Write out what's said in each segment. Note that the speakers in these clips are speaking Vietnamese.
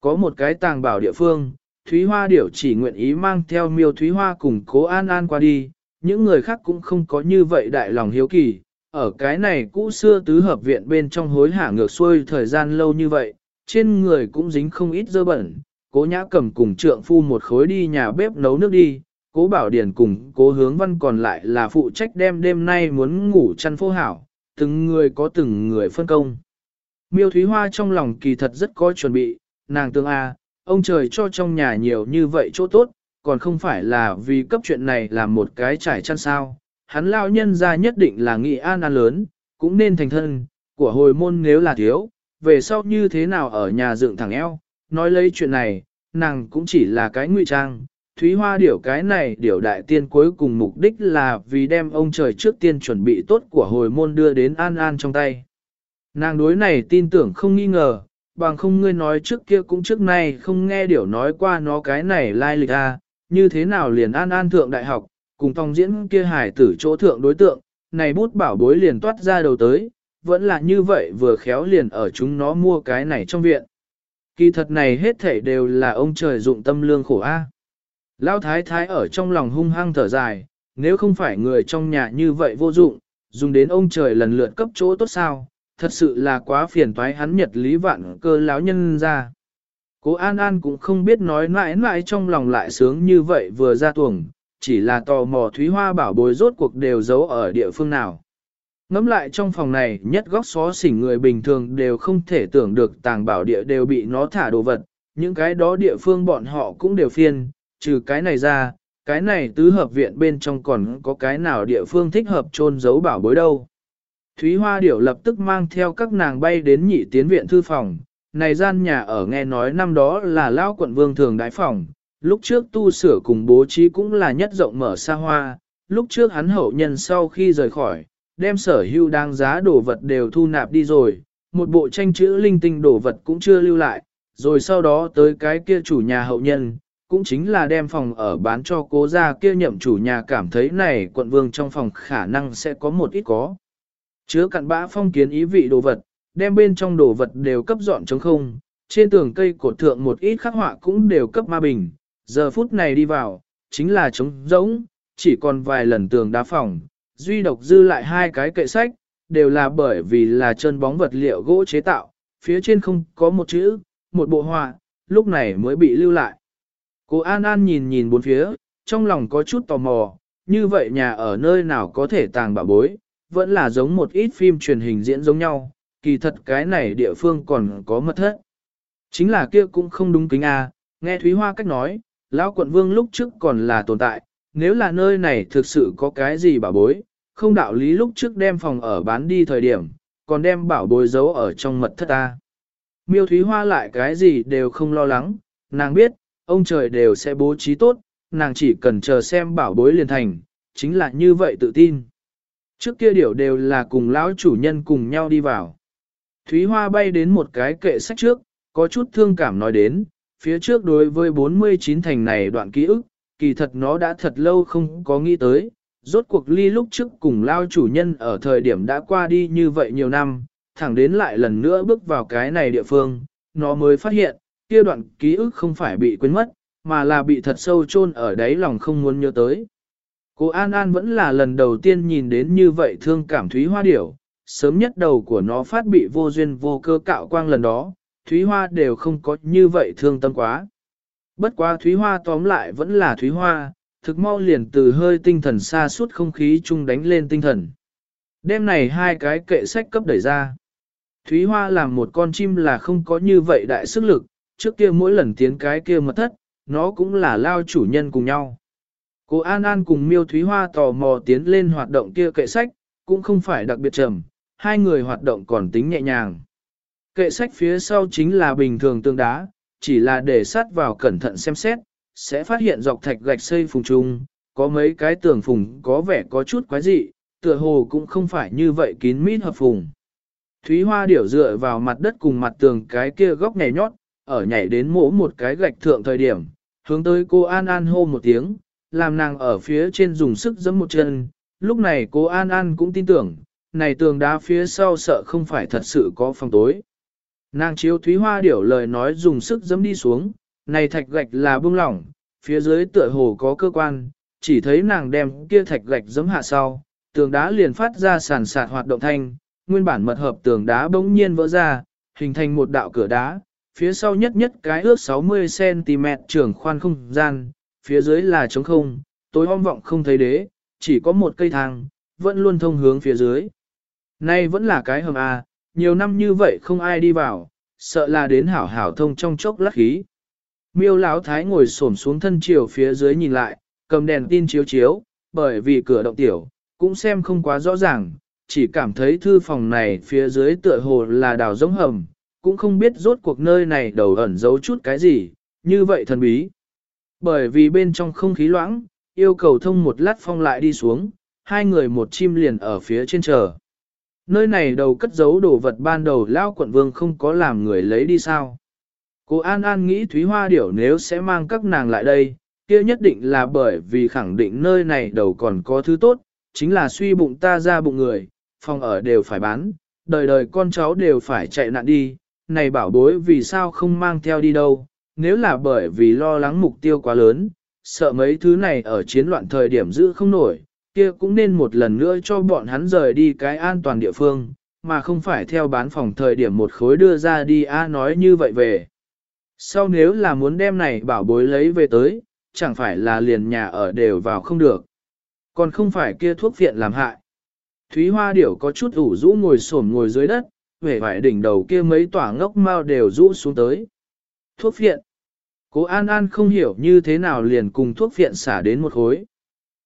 Có một cái tàng bảo địa phương, Thúy Hoa Điểu chỉ nguyện ý mang theo miêu Thúy Hoa cùng cố an an qua đi, những người khác cũng không có như vậy đại lòng hiếu kỳ. Ở cái này cũ xưa tứ hợp viện bên trong hối hả ngược xuôi thời gian lâu như vậy, trên người cũng dính không ít dơ bẩn. Cố nhã cầm cùng trượng phu một khối đi nhà bếp nấu nước đi, cố bảo điển cùng cố hướng văn còn lại là phụ trách đem đêm nay muốn ngủ chăn phô hảo, từng người có từng người phân công. Miêu Thúy Hoa trong lòng kỳ thật rất có chuẩn bị, nàng tương A, ông trời cho trong nhà nhiều như vậy chỗ tốt, còn không phải là vì cấp chuyện này là một cái trải chăn sao. Hắn lao nhân ra nhất định là nghị an an lớn, cũng nên thành thân, của hồi môn nếu là thiếu, về sau như thế nào ở nhà dựng thẳng eo, nói lấy chuyện này, nàng cũng chỉ là cái ngụy trang. Thúy Hoa điểu cái này điểu đại tiên cuối cùng mục đích là vì đem ông trời trước tiên chuẩn bị tốt của hồi môn đưa đến an an trong tay. Nàng đối này tin tưởng không nghi ngờ, bằng không ngươi nói trước kia cũng trước nay không nghe điều nói qua nó cái này lai lịch a, à, như thế nào liền an an thượng đại học, cùng tòng diễn kia hải tử chỗ thượng đối tượng, này bút bảo bối liền toát ra đầu tới, vẫn là như vậy vừa khéo liền ở chúng nó mua cái này trong viện. Kỳ thật này hết thảy đều là ông trời dụng tâm lương khổ a. Lão thái thái ở trong lòng hung hăng thở dài, nếu không phải người trong nhà như vậy vô dụng, dùng đến ông trời lần lượt cấp chỗ tốt sao, thật sự là quá phiền toái hắn nhật lý vạn cơ láo nhân ra. Cố An An cũng không biết nói mãi mãi trong lòng lại sướng như vậy vừa ra tuồng, chỉ là tò mò Thúy Hoa bảo bối rốt cuộc đều giấu ở địa phương nào. Ngắm lại trong phòng này nhất góc xó xỉnh người bình thường đều không thể tưởng được tàng bảo địa đều bị nó thả đồ vật, những cái đó địa phương bọn họ cũng đều phiên, trừ cái này ra, cái này tứ hợp viện bên trong còn có cái nào địa phương thích hợp chôn giấu bảo bối đâu. Thúy Hoa Điểu lập tức mang theo các nàng bay đến nhị tiến viện thư phòng, này gian nhà ở nghe nói năm đó là lao quận vương thường đại phòng, lúc trước tu sửa cùng bố trí cũng là nhất rộng mở xa hoa, lúc trước hắn hậu nhân sau khi rời khỏi, đem sở hưu đáng giá đồ vật đều thu nạp đi rồi, một bộ tranh chữ linh tinh đồ vật cũng chưa lưu lại, rồi sau đó tới cái kia chủ nhà hậu nhân, cũng chính là đem phòng ở bán cho cố gia. Kia nhậm chủ nhà cảm thấy này quận vương trong phòng khả năng sẽ có một ít có. Chứa cặn bã phong kiến ý vị đồ vật, đem bên trong đồ vật đều cấp dọn trống không, trên tường cây cột thượng một ít khắc họa cũng đều cấp ma bình, giờ phút này đi vào, chính là trống rỗng, chỉ còn vài lần tường đá phòng, duy độc dư lại hai cái kệ sách, đều là bởi vì là chân bóng vật liệu gỗ chế tạo, phía trên không có một chữ, một bộ họa, lúc này mới bị lưu lại. Cô An An nhìn nhìn bốn phía, trong lòng có chút tò mò, như vậy nhà ở nơi nào có thể tàng bảo bối, vẫn là giống một ít phim truyền hình diễn giống nhau, kỳ thật cái này địa phương còn có mật thất. Chính là kia cũng không đúng kính a, nghe Thúy Hoa cách nói, lão quận vương lúc trước còn là tồn tại, nếu là nơi này thực sự có cái gì bảo bối, không đạo lý lúc trước đem phòng ở bán đi thời điểm, còn đem bảo bối giấu ở trong mật thất ta. Miêu Thúy Hoa lại cái gì đều không lo lắng, nàng biết, ông trời đều sẽ bố trí tốt, nàng chỉ cần chờ xem bảo bối liền thành, chính là như vậy tự tin. Trước kia điểu đều là cùng lão chủ nhân cùng nhau đi vào. Thúy Hoa bay đến một cái kệ sách trước, có chút thương cảm nói đến, phía trước đối với 49 thành này đoạn ký ức, kỳ thật nó đã thật lâu không có nghĩ tới, rốt cuộc ly lúc trước cùng lao chủ nhân ở thời điểm đã qua đi như vậy nhiều năm, thẳng đến lại lần nữa bước vào cái này địa phương, nó mới phát hiện, kia đoạn ký ức không phải bị quên mất, mà là bị thật sâu chôn ở đáy lòng không muốn nhớ tới. Cô An An vẫn là lần đầu tiên nhìn đến như vậy thương cảm Thúy Hoa Điểu, sớm nhất đầu của nó phát bị vô duyên vô cơ cạo quang lần đó, Thúy Hoa đều không có như vậy thương tâm quá. Bất quá Thúy Hoa tóm lại vẫn là Thúy Hoa, thực mau liền từ hơi tinh thần xa suốt không khí chung đánh lên tinh thần. Đêm này hai cái kệ sách cấp đẩy ra. Thúy Hoa làm một con chim là không có như vậy đại sức lực, trước kia mỗi lần tiến cái kia mật thất, nó cũng là lao chủ nhân cùng nhau. Cô An An cùng Miêu Thúy Hoa tò mò tiến lên hoạt động kia kệ sách, cũng không phải đặc biệt trầm, hai người hoạt động còn tính nhẹ nhàng. Kệ sách phía sau chính là bình thường tương đá, chỉ là để sát vào cẩn thận xem xét, sẽ phát hiện dọc thạch gạch xây phùng trung, có mấy cái tường phùng có vẻ có chút quái dị, tựa hồ cũng không phải như vậy kín mít hợp phùng. Thúy Hoa điểu dựa vào mặt đất cùng mặt tường cái kia góc nhảy nhót, ở nhảy đến mỗ một cái gạch thượng thời điểm, hướng tới cô An An hô một tiếng, làm nàng ở phía trên dùng sức giẫm một chân. Lúc này cô An An cũng tin tưởng, này tường đá phía sau sợ không phải thật sự có phòng tối. Nàng chiếu thúy hoa điểu lời nói dùng sức giẫm đi xuống, này thạch gạch là bung lỏng, phía dưới tựa hồ có cơ quan, chỉ thấy nàng đem kia thạch gạch giẫm hạ sau, tường đá liền phát ra sàn sạt hoạt động thanh, nguyên bản mật hợp tường đá bỗng nhiên vỡ ra, hình thành một đạo cửa đá, phía sau nhất nhất cái ước 60cm trường khoan không gian, phía dưới là trống không, tối om vọng không thấy đế, chỉ có một cây thang, vẫn luôn thông hướng phía dưới. Nay vẫn là cái hầm A, nhiều năm như vậy không ai đi vào, sợ là đến hảo hảo thông trong chốc lắc khí. Miêu Lão thái ngồi xổm xuống thân chiều phía dưới nhìn lại, cầm đèn tin chiếu chiếu, bởi vì cửa động tiểu, cũng xem không quá rõ ràng, chỉ cảm thấy thư phòng này phía dưới tựa hồ là đào giống hầm, cũng không biết rốt cuộc nơi này đầu ẩn giấu chút cái gì, như vậy thần bí. Bởi vì bên trong không khí loãng, yêu cầu thông một lát phong lại đi xuống, hai người một chim liền ở phía trên chờ. Nơi này đầu cất giấu đồ vật ban đầu lao quận vương không có làm người lấy đi sao. Cô An An nghĩ Thúy Hoa Điểu nếu sẽ mang các nàng lại đây, kia nhất định là bởi vì khẳng định nơi này đầu còn có thứ tốt, chính là suy bụng ta ra bụng người, phòng ở đều phải bán, đời đời con cháu đều phải chạy nạn đi, này bảo bối vì sao không mang theo đi đâu, nếu là bởi vì lo lắng mục tiêu quá lớn, sợ mấy thứ này ở chiến loạn thời điểm giữ không nổi, kia cũng nên một lần nữa cho bọn hắn rời đi cái an toàn địa phương, mà không phải theo bán phòng thời điểm một khối đưa ra đi a nói như vậy về. Sau nếu là muốn đem này bảo bối lấy về tới, chẳng phải là liền nhà ở đều vào không được. Còn không phải kia thuốc viện làm hại. Thúy Hoa Điểu có chút ủ rũ ngồi xổm ngồi dưới đất, vẻ vải đỉnh đầu kia mấy tỏa ngốc mau đều rũ xuống tới. Thuốc viện. Cố An An không hiểu như thế nào liền cùng thuốc viện xả đến một khối.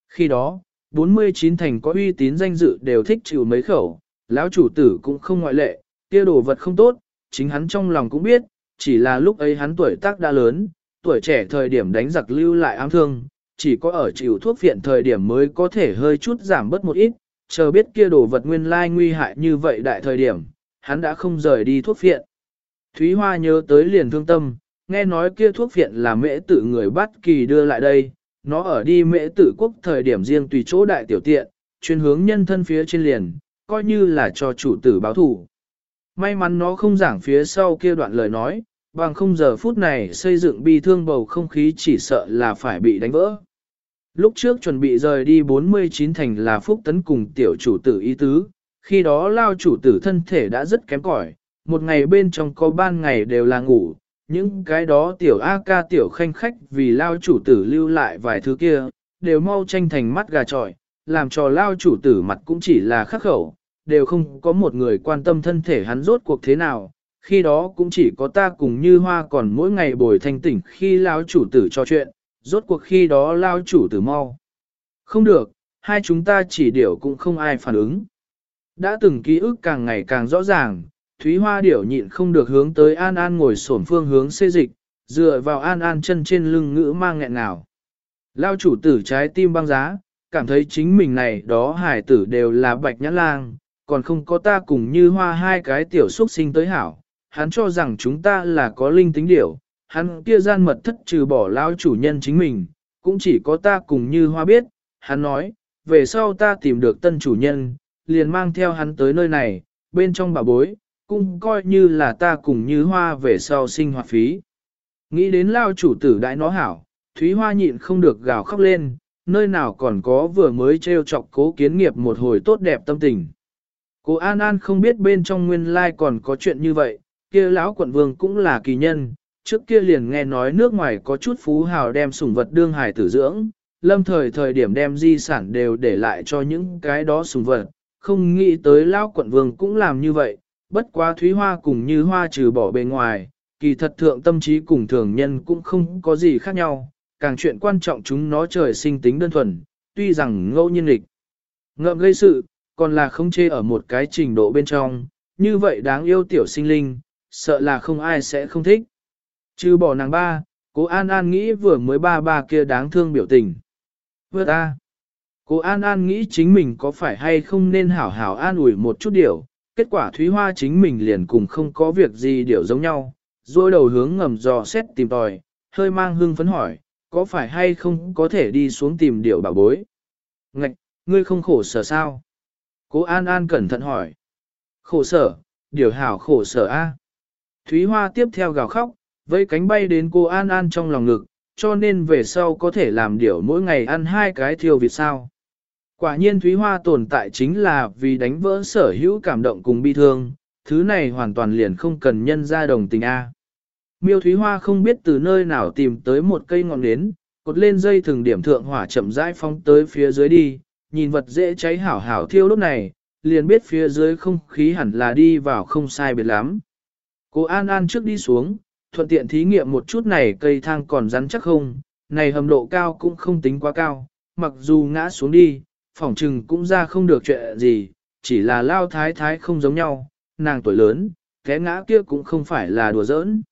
Khi đó, 49 thành có uy tín danh dự đều thích chịu mấy khẩu, lão chủ tử cũng không ngoại lệ, kia đồ vật không tốt, chính hắn trong lòng cũng biết, chỉ là lúc ấy hắn tuổi tác đã lớn, tuổi trẻ thời điểm đánh giặc lưu lại ám thương, chỉ có ở chịu thuốc viện thời điểm mới có thể hơi chút giảm bớt một ít, chờ biết kia đồ vật nguyên lai nguy hại như vậy đại thời điểm, hắn đã không rời đi thuốc viện. Thúy Hoa nhớ tới liền thương tâm, nghe nói kia thuốc viện là mễ tử người bắt kỳ đưa lại đây, nó ở đi mễ tử quốc thời điểm riêng tùy chỗ đại tiểu tiện, chuyên hướng nhân thân phía trên liền, coi như là cho chủ tử báo thủ. May mắn nó không giảng phía sau kia đoạn lời nói, bằng không giờ phút này xây dựng bi thương bầu không khí chỉ sợ là phải bị đánh vỡ. Lúc trước chuẩn bị rời đi 49 thành là phúc tấn cùng tiểu chủ tử ý tứ, khi đó lao chủ tử thân thể đã rất kém cỏi, một ngày bên trong có ban ngày đều là ngủ, những cái đó tiểu A ca tiểu khanh khách vì lao chủ tử lưu lại vài thứ kia, đều mau tranh thành mắt gà trọi, làm cho lao chủ tử mặt cũng chỉ là khắc khẩu, đều không có một người quan tâm thân thể hắn rốt cuộc thế nào, khi đó cũng chỉ có ta cùng như hoa còn mỗi ngày bồi thanh tỉnh khi lao chủ tử cho chuyện, rốt cuộc khi đó lao chủ tử mau. Không được, hai chúng ta chỉ điều cũng không ai phản ứng. Đã từng ký ức càng ngày càng rõ ràng, Thúy Hoa điểu nhịn không được hướng tới An An ngồi xổm phương hướng xê dịch, dựa vào An An chân trên lưng ngữ mang nghẹn ngào. Lao chủ tử trái tim băng giá, cảm thấy chính mình này đó hải tử đều là bạch nhãn lang, còn không có ta cùng như hoa hai cái tiểu xuất sinh tới hảo. Hắn cho rằng chúng ta là có linh tính điểu, hắn kia gian mật thất trừ bỏ lao chủ nhân chính mình, cũng chỉ có ta cùng như hoa biết. Hắn nói, về sau ta tìm được tân chủ nhân, liền mang theo hắn tới nơi này, bên trong bà bối, cũng coi như là ta cùng như hoa về sau sinh hoạt phí. Nghĩ đến lao chủ tử đại nó hảo, Thúy Hoa nhịn không được gào khóc lên, nơi nào còn có vừa mới treo chọc cố kiến nghiệp một hồi tốt đẹp tâm tình. Cô An An không biết bên trong nguyên lai còn có chuyện như vậy, kia lão quận vương cũng là kỳ nhân, trước kia liền nghe nói nước ngoài có chút phú hào đem sủng vật đương hải tử dưỡng, lâm thời thời điểm đem di sản đều để lại cho những cái đó sủng vật, không nghĩ tới lão quận vương cũng làm như vậy, bất quá thúy hoa cùng như hoa trừ bỏ bề ngoài, kỳ thật thượng tâm trí cùng thường nhân cũng không có gì khác nhau, càng chuyện quan trọng chúng nó trời sinh tính đơn thuần, tuy rằng ngẫu nhiên lịch. Ngợm gây sự, còn là không chê ở một cái trình độ bên trong, như vậy đáng yêu tiểu sinh linh, sợ là không ai sẽ không thích. Trừ bỏ nàng ba, cố An An nghĩ vừa mới ba ba kia đáng thương biểu tình. Vừa ta, cố An An nghĩ chính mình có phải hay không nên hảo hảo an ủi một chút điều, kết quả Thúy Hoa chính mình liền cùng không có việc gì điều giống nhau, rồi đầu hướng ngầm dò xét tìm tòi, hơi mang hưng phấn hỏi, có phải hay không có thể đi xuống tìm điệu bảo bối? Ngạch, ngươi không khổ sở sao? Cố An An cẩn thận hỏi. Khổ sở, điều hảo khổ sở a. Thúy Hoa tiếp theo gào khóc, với cánh bay đến cô An An trong lòng ngực, cho nên về sau có thể làm điều mỗi ngày ăn hai cái thiêu vịt sao. Quả nhiên Thúy Hoa tồn tại chính là vì đánh vỡ sở hữu cảm động cùng bi thương, thứ này hoàn toàn liền không cần nhân ra đồng tình A. Miêu Thúy Hoa không biết từ nơi nào tìm tới một cây ngọn nến, cột lên dây thường điểm thượng hỏa chậm rãi phóng tới phía dưới đi, nhìn vật dễ cháy hảo hảo thiêu đốt này, liền biết phía dưới không khí hẳn là đi vào không sai biệt lắm. Cô An An trước đi xuống, thuận tiện thí nghiệm một chút này cây thang còn rắn chắc không, này hầm độ cao cũng không tính quá cao, mặc dù ngã xuống đi, phỏng trừng cũng ra không được chuyện gì, chỉ là lao thái thái không giống nhau, nàng tuổi lớn, cái ngã kia cũng không phải là đùa giỡn.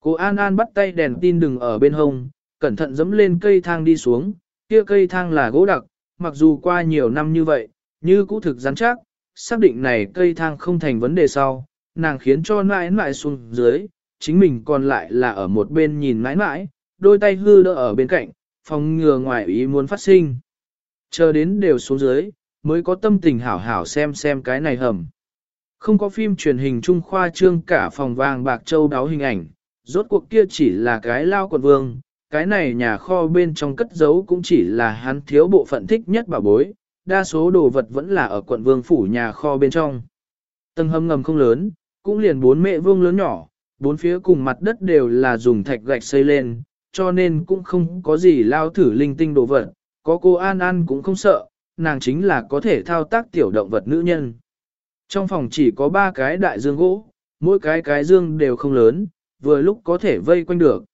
Cô An An bắt tay đèn tin đừng ở bên hông, cẩn thận dẫm lên cây thang đi xuống, kia cây thang là gỗ đặc, mặc dù qua nhiều năm như vậy, như cũ thực rắn chắc, xác định này cây thang không thành vấn đề sau, nàng khiến cho nãi nãi xuống dưới, chính mình còn lại là ở một bên nhìn nãi nãi, đôi tay hư đỡ ở bên cạnh, phòng ngừa ngoài ý muốn phát sinh. Chờ đến đều xuống dưới, mới có tâm tình hảo hảo xem xem cái này hầm. Không có phim truyền hình Trung Khoa trương cả phòng vàng bạc châu đáo hình ảnh, rốt cuộc kia chỉ là cái lao quần vương, cái này nhà kho bên trong cất giấu cũng chỉ là hắn thiếu bộ phận thích nhất bảo bối, đa số đồ vật vẫn là ở quận vương phủ nhà kho bên trong. Tầng hầm ngầm không lớn, cũng liền bốn mệ vương lớn nhỏ, bốn phía cùng mặt đất đều là dùng thạch gạch xây lên, cho nên cũng không có gì lao thử linh tinh đồ vật, có cô An An cũng không sợ, nàng chính là có thể thao tác tiểu động vật nữ nhân. Trong phòng chỉ có ba cái đại dương gỗ, mỗi cái cái dương đều không lớn, vừa lúc có thể vây quanh được.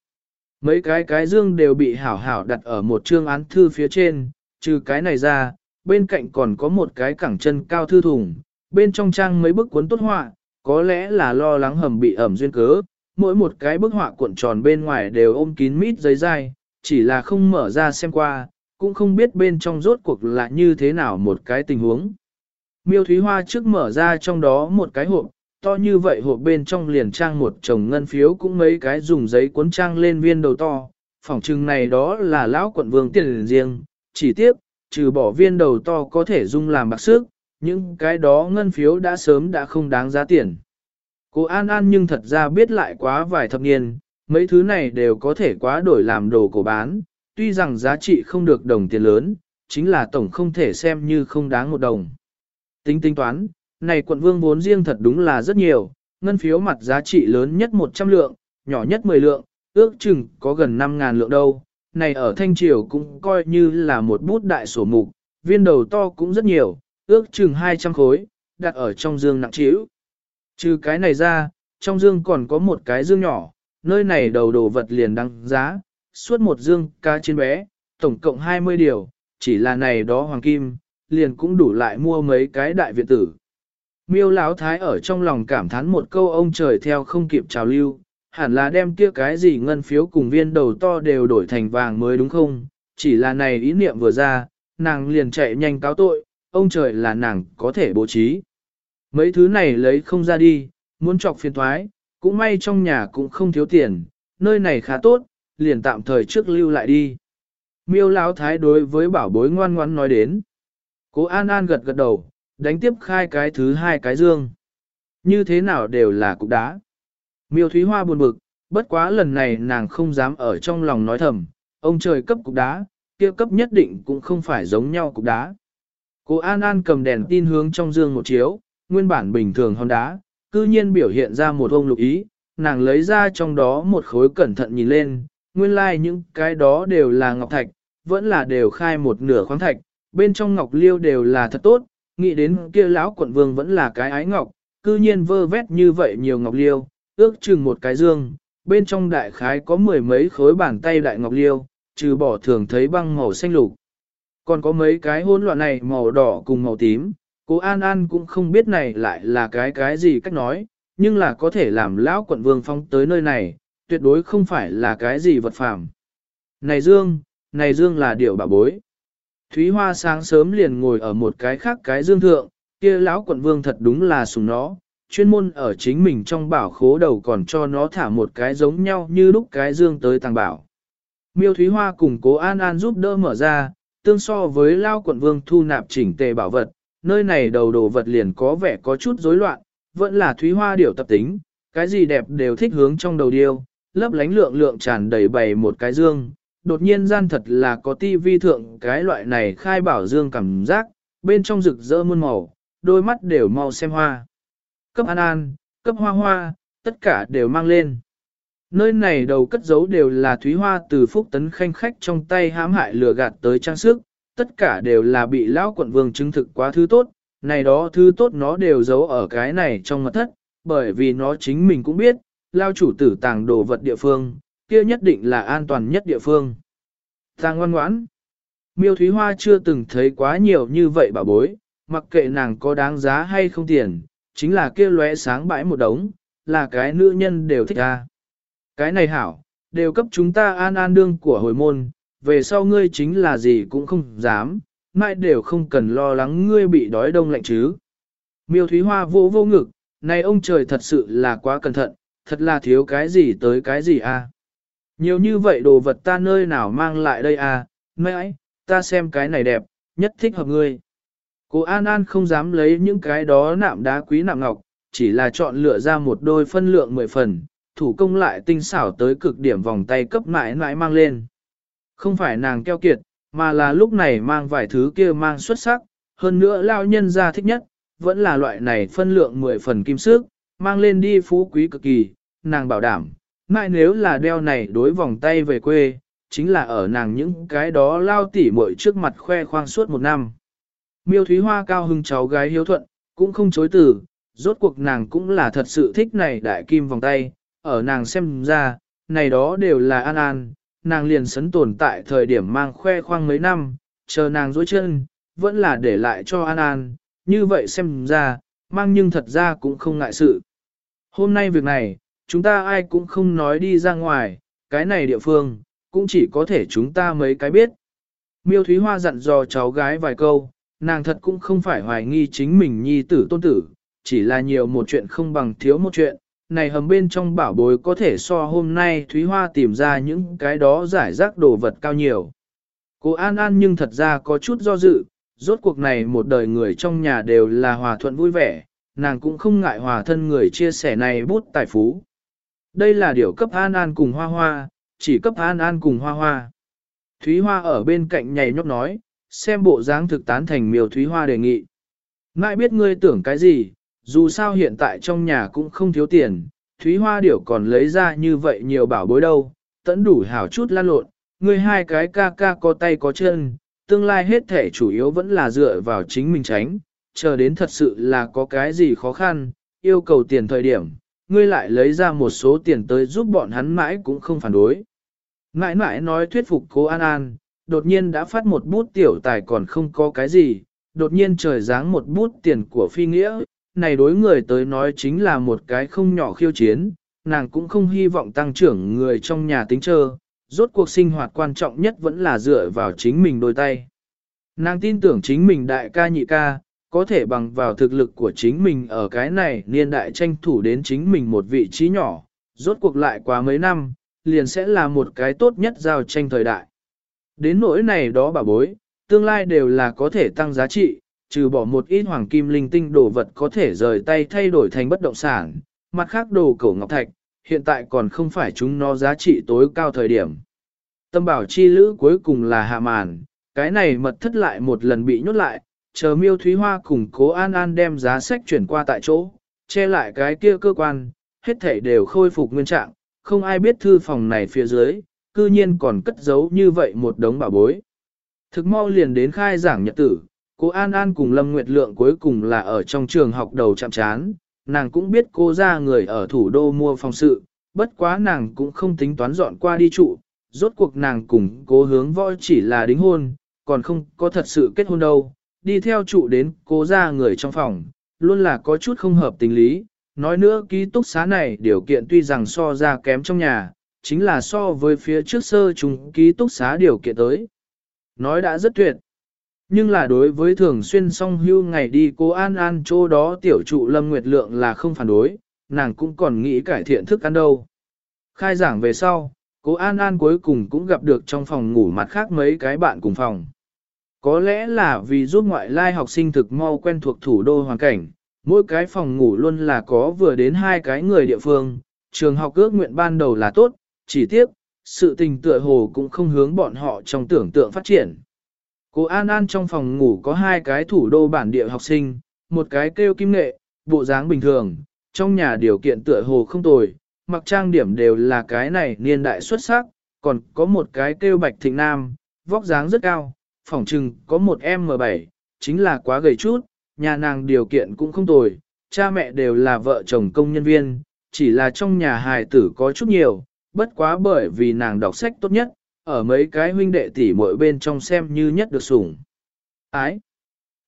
Mấy cái cái dương đều bị hảo hảo đặt ở một chương án thư phía trên, trừ cái này ra, bên cạnh còn có một cái cẳng chân cao thư thùng, bên trong trang mấy bức cuốn tốt họa, có lẽ là lo lắng hầm bị ẩm duyên cớ, mỗi một cái bức họa cuộn tròn bên ngoài đều ôm kín mít giấy dai, chỉ là không mở ra xem qua, cũng không biết bên trong rốt cuộc là như thế nào một cái tình huống. Miêu Thúy Hoa trước mở ra trong đó một cái hộp, to như vậy hộp bên trong liền trang một chồng ngân phiếu cũng mấy cái dùng giấy cuốn trang lên viên đầu to, phỏng chừng này đó là lão quận vương tiền riêng, chỉ tiếp trừ bỏ viên đầu to có thể dung làm bạc sức, những cái đó ngân phiếu đã sớm đã không đáng giá tiền. Cô An An nhưng thật ra biết lại quá vài thập niên, mấy thứ này đều có thể quá đổi làm đồ cổ bán, tuy rằng giá trị không được đồng tiền lớn, chính là tổng không thể xem như không đáng một đồng. Tính tính toán, này quận vương vốn riêng thật đúng là rất nhiều, ngân phiếu mặt giá trị lớn nhất 100 lượng, nhỏ nhất 10 lượng, ước chừng có gần 5.000 lượng đâu. Này ở Thanh Triều cũng coi như là một bút đại sổ mục, viên đầu to cũng rất nhiều, ước chừng 200 khối, đặt ở trong dương nặng trĩu. Trừ cái này ra, trong dương còn có một cái dương nhỏ, nơi này đầu đồ vật liền đăng giá, suốt một dương cá trên bé, tổng cộng 20 điều, chỉ là này đó hoàng kim, liền cũng đủ lại mua mấy cái đại viện tử. Miêu Lão thái ở trong lòng cảm thán một câu ông trời theo không kịp trào lưu, hẳn là đem kia cái gì ngân phiếu cùng viên đầu to đều đổi thành vàng mới đúng không? Chỉ là này ý niệm vừa ra, nàng liền chạy nhanh cáo tội, ông trời là nàng có thể bố trí. Mấy thứ này lấy không ra đi, muốn chọc phiền thoái, cũng may trong nhà cũng không thiếu tiền, nơi này khá tốt, liền tạm thời trước lưu lại đi. Miêu Lão thái đối với bảo bối ngoan ngoãn nói đến. Cố An An gật gật đầu, đánh tiếp khai cái thứ hai cái dương. Như thế nào đều là cục đá. Miêu Thúy Hoa buồn bực, bất quá lần này nàng không dám ở trong lòng nói thầm, ông trời cấp cục đá, kia cấp nhất định cũng không phải giống nhau cục đá. Cô An An cầm đèn tin hướng trong dương một chiếu, nguyên bản bình thường hòn đá, cư nhiên biểu hiện ra một ông lục ý, nàng lấy ra trong đó một khối cẩn thận nhìn lên, nguyên lai like những cái đó đều là ngọc thạch, vẫn là đều khai một nửa khoáng thạch, bên trong ngọc liêu đều là thật tốt, nghĩ đến kia lão quận vương vẫn là cái ái ngọc, cư nhiên vơ vét như vậy nhiều ngọc liêu, ước chừng một cái dương, bên trong đại khái có mười mấy khối bàn tay đại ngọc liêu, trừ bỏ thường thấy băng màu xanh lục. Còn có mấy cái hỗn loạn này màu đỏ cùng màu tím, cô An An cũng không biết này lại là cái cái gì cách nói, nhưng là có thể làm lão quận vương phong tới nơi này, tuyệt đối không phải là cái gì vật phàm. Này Dương, này Dương là điều bà bối. Thúy Hoa sáng sớm liền ngồi ở một cái khác cái dương thượng, kia lão quận vương thật đúng là sùng nó, chuyên môn ở chính mình trong bảo khố đầu còn cho nó thả một cái giống nhau như lúc cái dương tới tàng bảo. Miêu Thúy Hoa cùng cố An An giúp đỡ mở ra, tương so với lao quận vương thu nạp chỉnh tề bảo vật, nơi này đầu đồ vật liền có vẻ có chút rối loạn, vẫn là Thúy Hoa điều tập tính, cái gì đẹp đều thích hướng trong đầu điêu, lấp lánh lượng lượng tràn đầy bày một cái dương, đột nhiên gian thật là có tivi thượng cái loại này khai bảo dương cảm giác, bên trong rực rỡ muôn màu, đôi mắt đều mau xem hoa. Cấp an an, cấp hoa hoa, tất cả đều mang lên. Nơi này đầu cất giấu đều là thúy hoa từ phúc tấn khanh khách trong tay hãm hại lừa gạt tới trang sức, tất cả đều là bị lão quận vương chứng thực quá thứ tốt, này đó thứ tốt nó đều giấu ở cái này trong mật thất, bởi vì nó chính mình cũng biết, lao chủ tử tàng đồ vật địa phương, kia nhất định là an toàn nhất địa phương. Tàng ngoan ngoãn. Miêu Thúy Hoa chưa từng thấy quá nhiều như vậy bà bối, mặc kệ nàng có đáng giá hay không tiền, chính là kia lóe sáng bãi một đống, là cái nữ nhân đều thích ra. Cái này hảo, đều cấp chúng ta an an đương của hồi môn, về sau ngươi chính là gì cũng không dám, mãi đều không cần lo lắng ngươi bị đói đông lạnh chứ. Miêu Thúy Hoa vô vô ngực, này ông trời thật sự là quá cẩn thận, thật là thiếu cái gì tới cái gì a. Nhiều như vậy đồ vật ta nơi nào mang lại đây à? a? mãi, ta xem cái này đẹp, nhất thích hợp ngươi. Cô An An không dám lấy những cái đó nạm đá quý nạm ngọc, chỉ là chọn lựa ra một đôi phân lượng mười phần, thủ công lại tinh xảo tới cực điểm vòng tay cấp mãi mãi mang lên. Không phải nàng keo kiệt, mà là lúc này mang vài thứ kia mang xuất sắc, hơn nữa lao nhân ra thích nhất, vẫn là loại này phân lượng 10 phần kim sức, mang lên đi phú quý cực kỳ, nàng bảo đảm, mai nếu là đeo này đối vòng tay về quê, chính là ở nàng những cái đó lao tỉ muội trước mặt khoe khoang suốt một năm. Miêu Thúy Hoa cao hưng cháu gái hiếu thuận, cũng không chối từ, rốt cuộc nàng cũng là thật sự thích này đại kim vòng tay, ở nàng xem ra, này đó đều là an an, nàng liền sấn tồn tại thời điểm mang khoe khoang mấy năm, chờ nàng dối chân, vẫn là để lại cho an an, như vậy xem ra, mang nhưng thật ra cũng không ngại sự. Hôm nay việc này, chúng ta ai cũng không nói đi ra ngoài, cái này địa phương, cũng chỉ có thể chúng ta mấy cái biết. Miêu Thúy Hoa dặn dò cháu gái vài câu, nàng thật cũng không phải hoài nghi chính mình nhi tử tôn tử, chỉ là nhiều một chuyện không bằng thiếu một chuyện. Này hầm bên trong bảo bối có thể so hôm nay Thúy Hoa tìm ra những cái đó giải rác đồ vật cao nhiều. Cô An An nhưng thật ra có chút do dự, rốt cuộc này một đời người trong nhà đều là hòa thuận vui vẻ, nàng cũng không ngại hòa thân người chia sẻ này bút tài phú. Đây là điều cấp An An cùng Hoa Hoa, chỉ cấp An An cùng Hoa Hoa. Thúy Hoa ở bên cạnh nhảy nhóc nói, xem bộ dáng thực tán thành miều Thúy Hoa đề nghị. Ngại biết ngươi tưởng cái gì, dù sao hiện tại trong nhà cũng không thiếu tiền, Thúy Hoa điểu còn lấy ra như vậy nhiều bảo bối đâu, tẫn đủ hảo chút lan lộn, ngươi hai cái ca ca có tay có chân, tương lai hết thể chủ yếu vẫn là dựa vào chính mình tránh, chờ đến thật sự là có cái gì khó khăn, yêu cầu tiền thời điểm, ngươi lại lấy ra một số tiền tới giúp bọn hắn mãi cũng không phản đối. Mãi mãi nói thuyết phục cố An An, đột nhiên đã phát một bút tiểu tài còn không có cái gì, đột nhiên trời giáng một bút tiền của phi nghĩa, này đối người tới nói chính là một cái không nhỏ khiêu chiến, nàng cũng không hy vọng tăng trưởng người trong nhà tính trơ, rốt cuộc sinh hoạt quan trọng nhất vẫn là dựa vào chính mình đôi tay. Nàng tin tưởng chính mình đại ca nhị ca, có thể bằng vào thực lực của chính mình ở cái này niên đại tranh thủ đến chính mình một vị trí nhỏ, rốt cuộc lại quá mấy năm, liền sẽ là một cái tốt nhất giao tranh thời đại. Đến nỗi này đó bà bối, tương lai đều là có thể tăng giá trị, trừ bỏ một ít hoàng kim linh tinh đồ vật có thể rời tay thay đổi thành bất động sản, mặt khác đồ cổ ngọc thạch, hiện tại còn không phải chúng nó giá trị tối cao thời điểm. Tâm bảo chi lữ cuối cùng là hạ màn, cái này mật thất lại một lần bị nhốt lại, chờ miêu thúy hoa cùng cố an an đem giá sách chuyển qua tại chỗ, che lại cái kia cơ quan, hết thảy đều khôi phục nguyên trạng, không ai biết thư phòng này phía dưới, cư nhiên còn cất giấu như vậy một đống bảo bối. Thực mau liền đến khai giảng nhật tử, cô An An cùng Lâm Nguyệt Lượng cuối cùng là ở trong trường học đầu chạm chán, nàng cũng biết cô ra người ở thủ đô mua phòng sự, bất quá nàng cũng không tính toán dọn qua đi trụ, rốt cuộc nàng cùng cố hướng võ chỉ là đính hôn, còn không có thật sự kết hôn đâu, đi theo trụ đến cố ra người trong phòng, luôn là có chút không hợp tình lý, nói nữa ký túc xá này điều kiện tuy rằng so ra kém trong nhà, chính là so với phía trước sơ chúng ký túc xá điều kiện tới. Nói đã rất tuyệt, nhưng là đối với thường xuyên song hưu ngày đi cô An An chỗ đó tiểu trụ Lâm Nguyệt Lượng là không phản đối, nàng cũng còn nghĩ cải thiện thức ăn đâu. Khai giảng về sau, cô An An cuối cùng cũng gặp được trong phòng ngủ mặt khác mấy cái bạn cùng phòng. Có lẽ là vì giúp ngoại lai học sinh thực mau quen thuộc thủ đô hoàn cảnh, mỗi cái phòng ngủ luôn là có vừa đến hai cái người địa phương, trường học ước nguyện ban đầu là tốt, chỉ tiếc, sự tình tựa hồ cũng không hướng bọn họ trong tưởng tượng phát triển. Cô An An trong phòng ngủ có hai cái thủ đô bản địa học sinh, một cái kêu kim nghệ, bộ dáng bình thường, trong nhà điều kiện tựa hồ không tồi, mặc trang điểm đều là cái này niên đại xuất sắc, còn có một cái kêu bạch thịnh nam, vóc dáng rất cao, phỏng trừng có một em M7, chính là quá gầy chút, nhà nàng điều kiện cũng không tồi, cha mẹ đều là vợ chồng công nhân viên, chỉ là trong nhà hài tử có chút nhiều, bất quá bởi vì nàng đọc sách tốt nhất, ở mấy cái huynh đệ tỷ muội bên trong xem như nhất được sủng. Ái!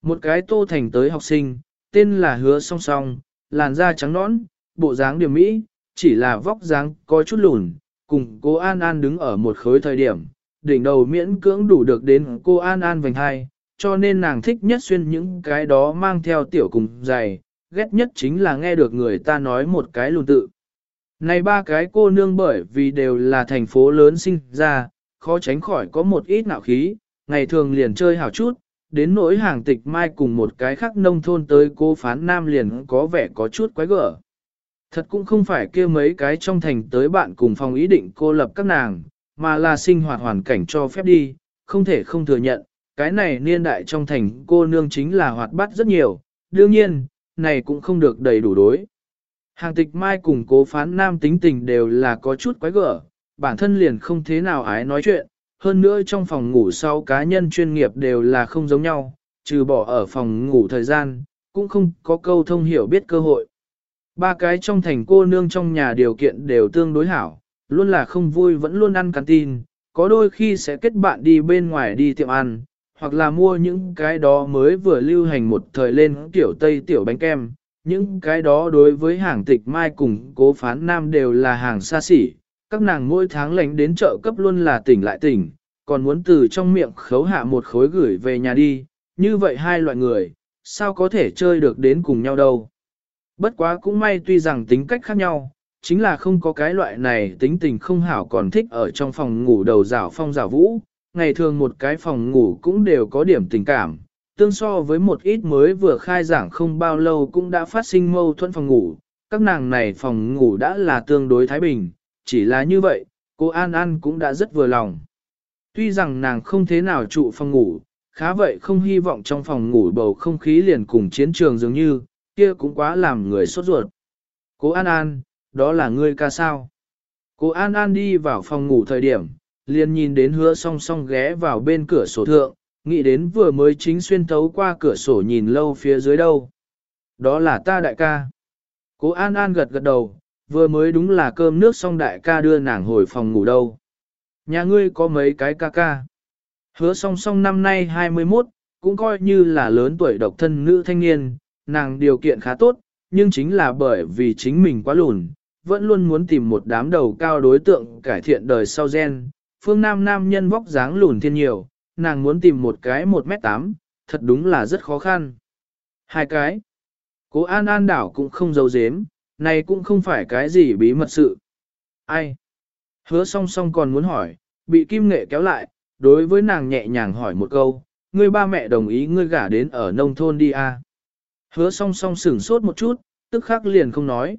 Một cái tô thành tới học sinh, tên là hứa song song, làn da trắng nõn, bộ dáng điểm mỹ, chỉ là vóc dáng có chút lùn, cùng cô An An đứng ở một khối thời điểm, đỉnh đầu miễn cưỡng đủ được đến cô An An vành hai, cho nên nàng thích nhất xuyên những cái đó mang theo tiểu cùng dày, ghét nhất chính là nghe được người ta nói một cái lùn tự. Này ba cái cô nương bởi vì đều là thành phố lớn sinh ra, khó tránh khỏi có một ít nạo khí, ngày thường liền chơi hào chút, đến nỗi hàng tịch mai cùng một cái khác nông thôn tới cô phán nam liền có vẻ có chút quái gở. Thật cũng không phải kia mấy cái trong thành tới bạn cùng phòng ý định cô lập các nàng, mà là sinh hoạt hoàn cảnh cho phép đi, không thể không thừa nhận, cái này niên đại trong thành cô nương chính là hoạt bát rất nhiều, đương nhiên, này cũng không được đầy đủ đối. Hàng tịch mai cùng cố phán nam tính tình đều là có chút quái gở, bản thân liền không thế nào ái nói chuyện, hơn nữa trong phòng ngủ sau cá nhân chuyên nghiệp đều là không giống nhau, trừ bỏ ở phòng ngủ thời gian, cũng không có câu thông hiểu biết cơ hội. Ba cái trong thành cô nương trong nhà điều kiện đều tương đối hảo, luôn là không vui vẫn luôn ăn canteen, có đôi khi sẽ kết bạn đi bên ngoài đi tiệm ăn, hoặc là mua những cái đó mới vừa lưu hành một thời lên tiểu tây tiểu bánh kem. Những cái đó đối với hàng tịch mai cùng cố phán nam đều là hàng xa xỉ, các nàng mỗi tháng lánh đến chợ cấp luôn là tỉnh lại tỉnh, còn muốn từ trong miệng khấu hạ một khối gửi về nhà đi, như vậy hai loại người, sao có thể chơi được đến cùng nhau đâu. Bất quá cũng may tuy rằng tính cách khác nhau, chính là không có cái loại này tính tình không hảo còn thích ở trong phòng ngủ đầu rảo phong rảo vũ, ngày thường một cái phòng ngủ cũng đều có điểm tình cảm, tương so với một ít mới vừa khai giảng không bao lâu cũng đã phát sinh mâu thuẫn phòng ngủ, các nàng này phòng ngủ đã là tương đối thái bình, chỉ là như vậy, cô An An cũng đã rất vừa lòng. Tuy rằng nàng không thế nào trụ phòng ngủ, khá vậy không hy vọng trong phòng ngủ bầu không khí liền cùng chiến trường dường như, kia cũng quá làm người sốt ruột. Cô An An, đó là ngươi ca sao? Cô An An đi vào phòng ngủ thời điểm, liền nhìn đến hứa song song ghé vào bên cửa sổ thượng, nghĩ đến vừa mới chính xuyên thấu qua cửa sổ nhìn lâu phía dưới đâu. Đó là ta đại ca. Cô An An gật gật đầu, vừa mới đúng là cơm nước xong đại ca đưa nàng hồi phòng ngủ đâu. Nhà ngươi có mấy cái ca ca. Hứa song song năm nay 21, cũng coi như là lớn tuổi độc thân nữ thanh niên, nàng điều kiện khá tốt, nhưng chính là bởi vì chính mình quá lùn, vẫn luôn muốn tìm một đám đầu cao đối tượng cải thiện đời sau gen. Phương Nam nam nhân vóc dáng lùn thiên nhiều, nàng muốn tìm một cái 1m8, thật đúng là rất khó khăn. Hai cái. Cố An An đảo cũng không giấu giếm, này cũng không phải cái gì bí mật sự. Ai? Hứa song song còn muốn hỏi, bị kim nghệ kéo lại, đối với nàng nhẹ nhàng hỏi một câu, ngươi ba mẹ đồng ý ngươi gả đến ở nông thôn đi à? Hứa song song sửng sốt một chút, tức khắc liền không nói.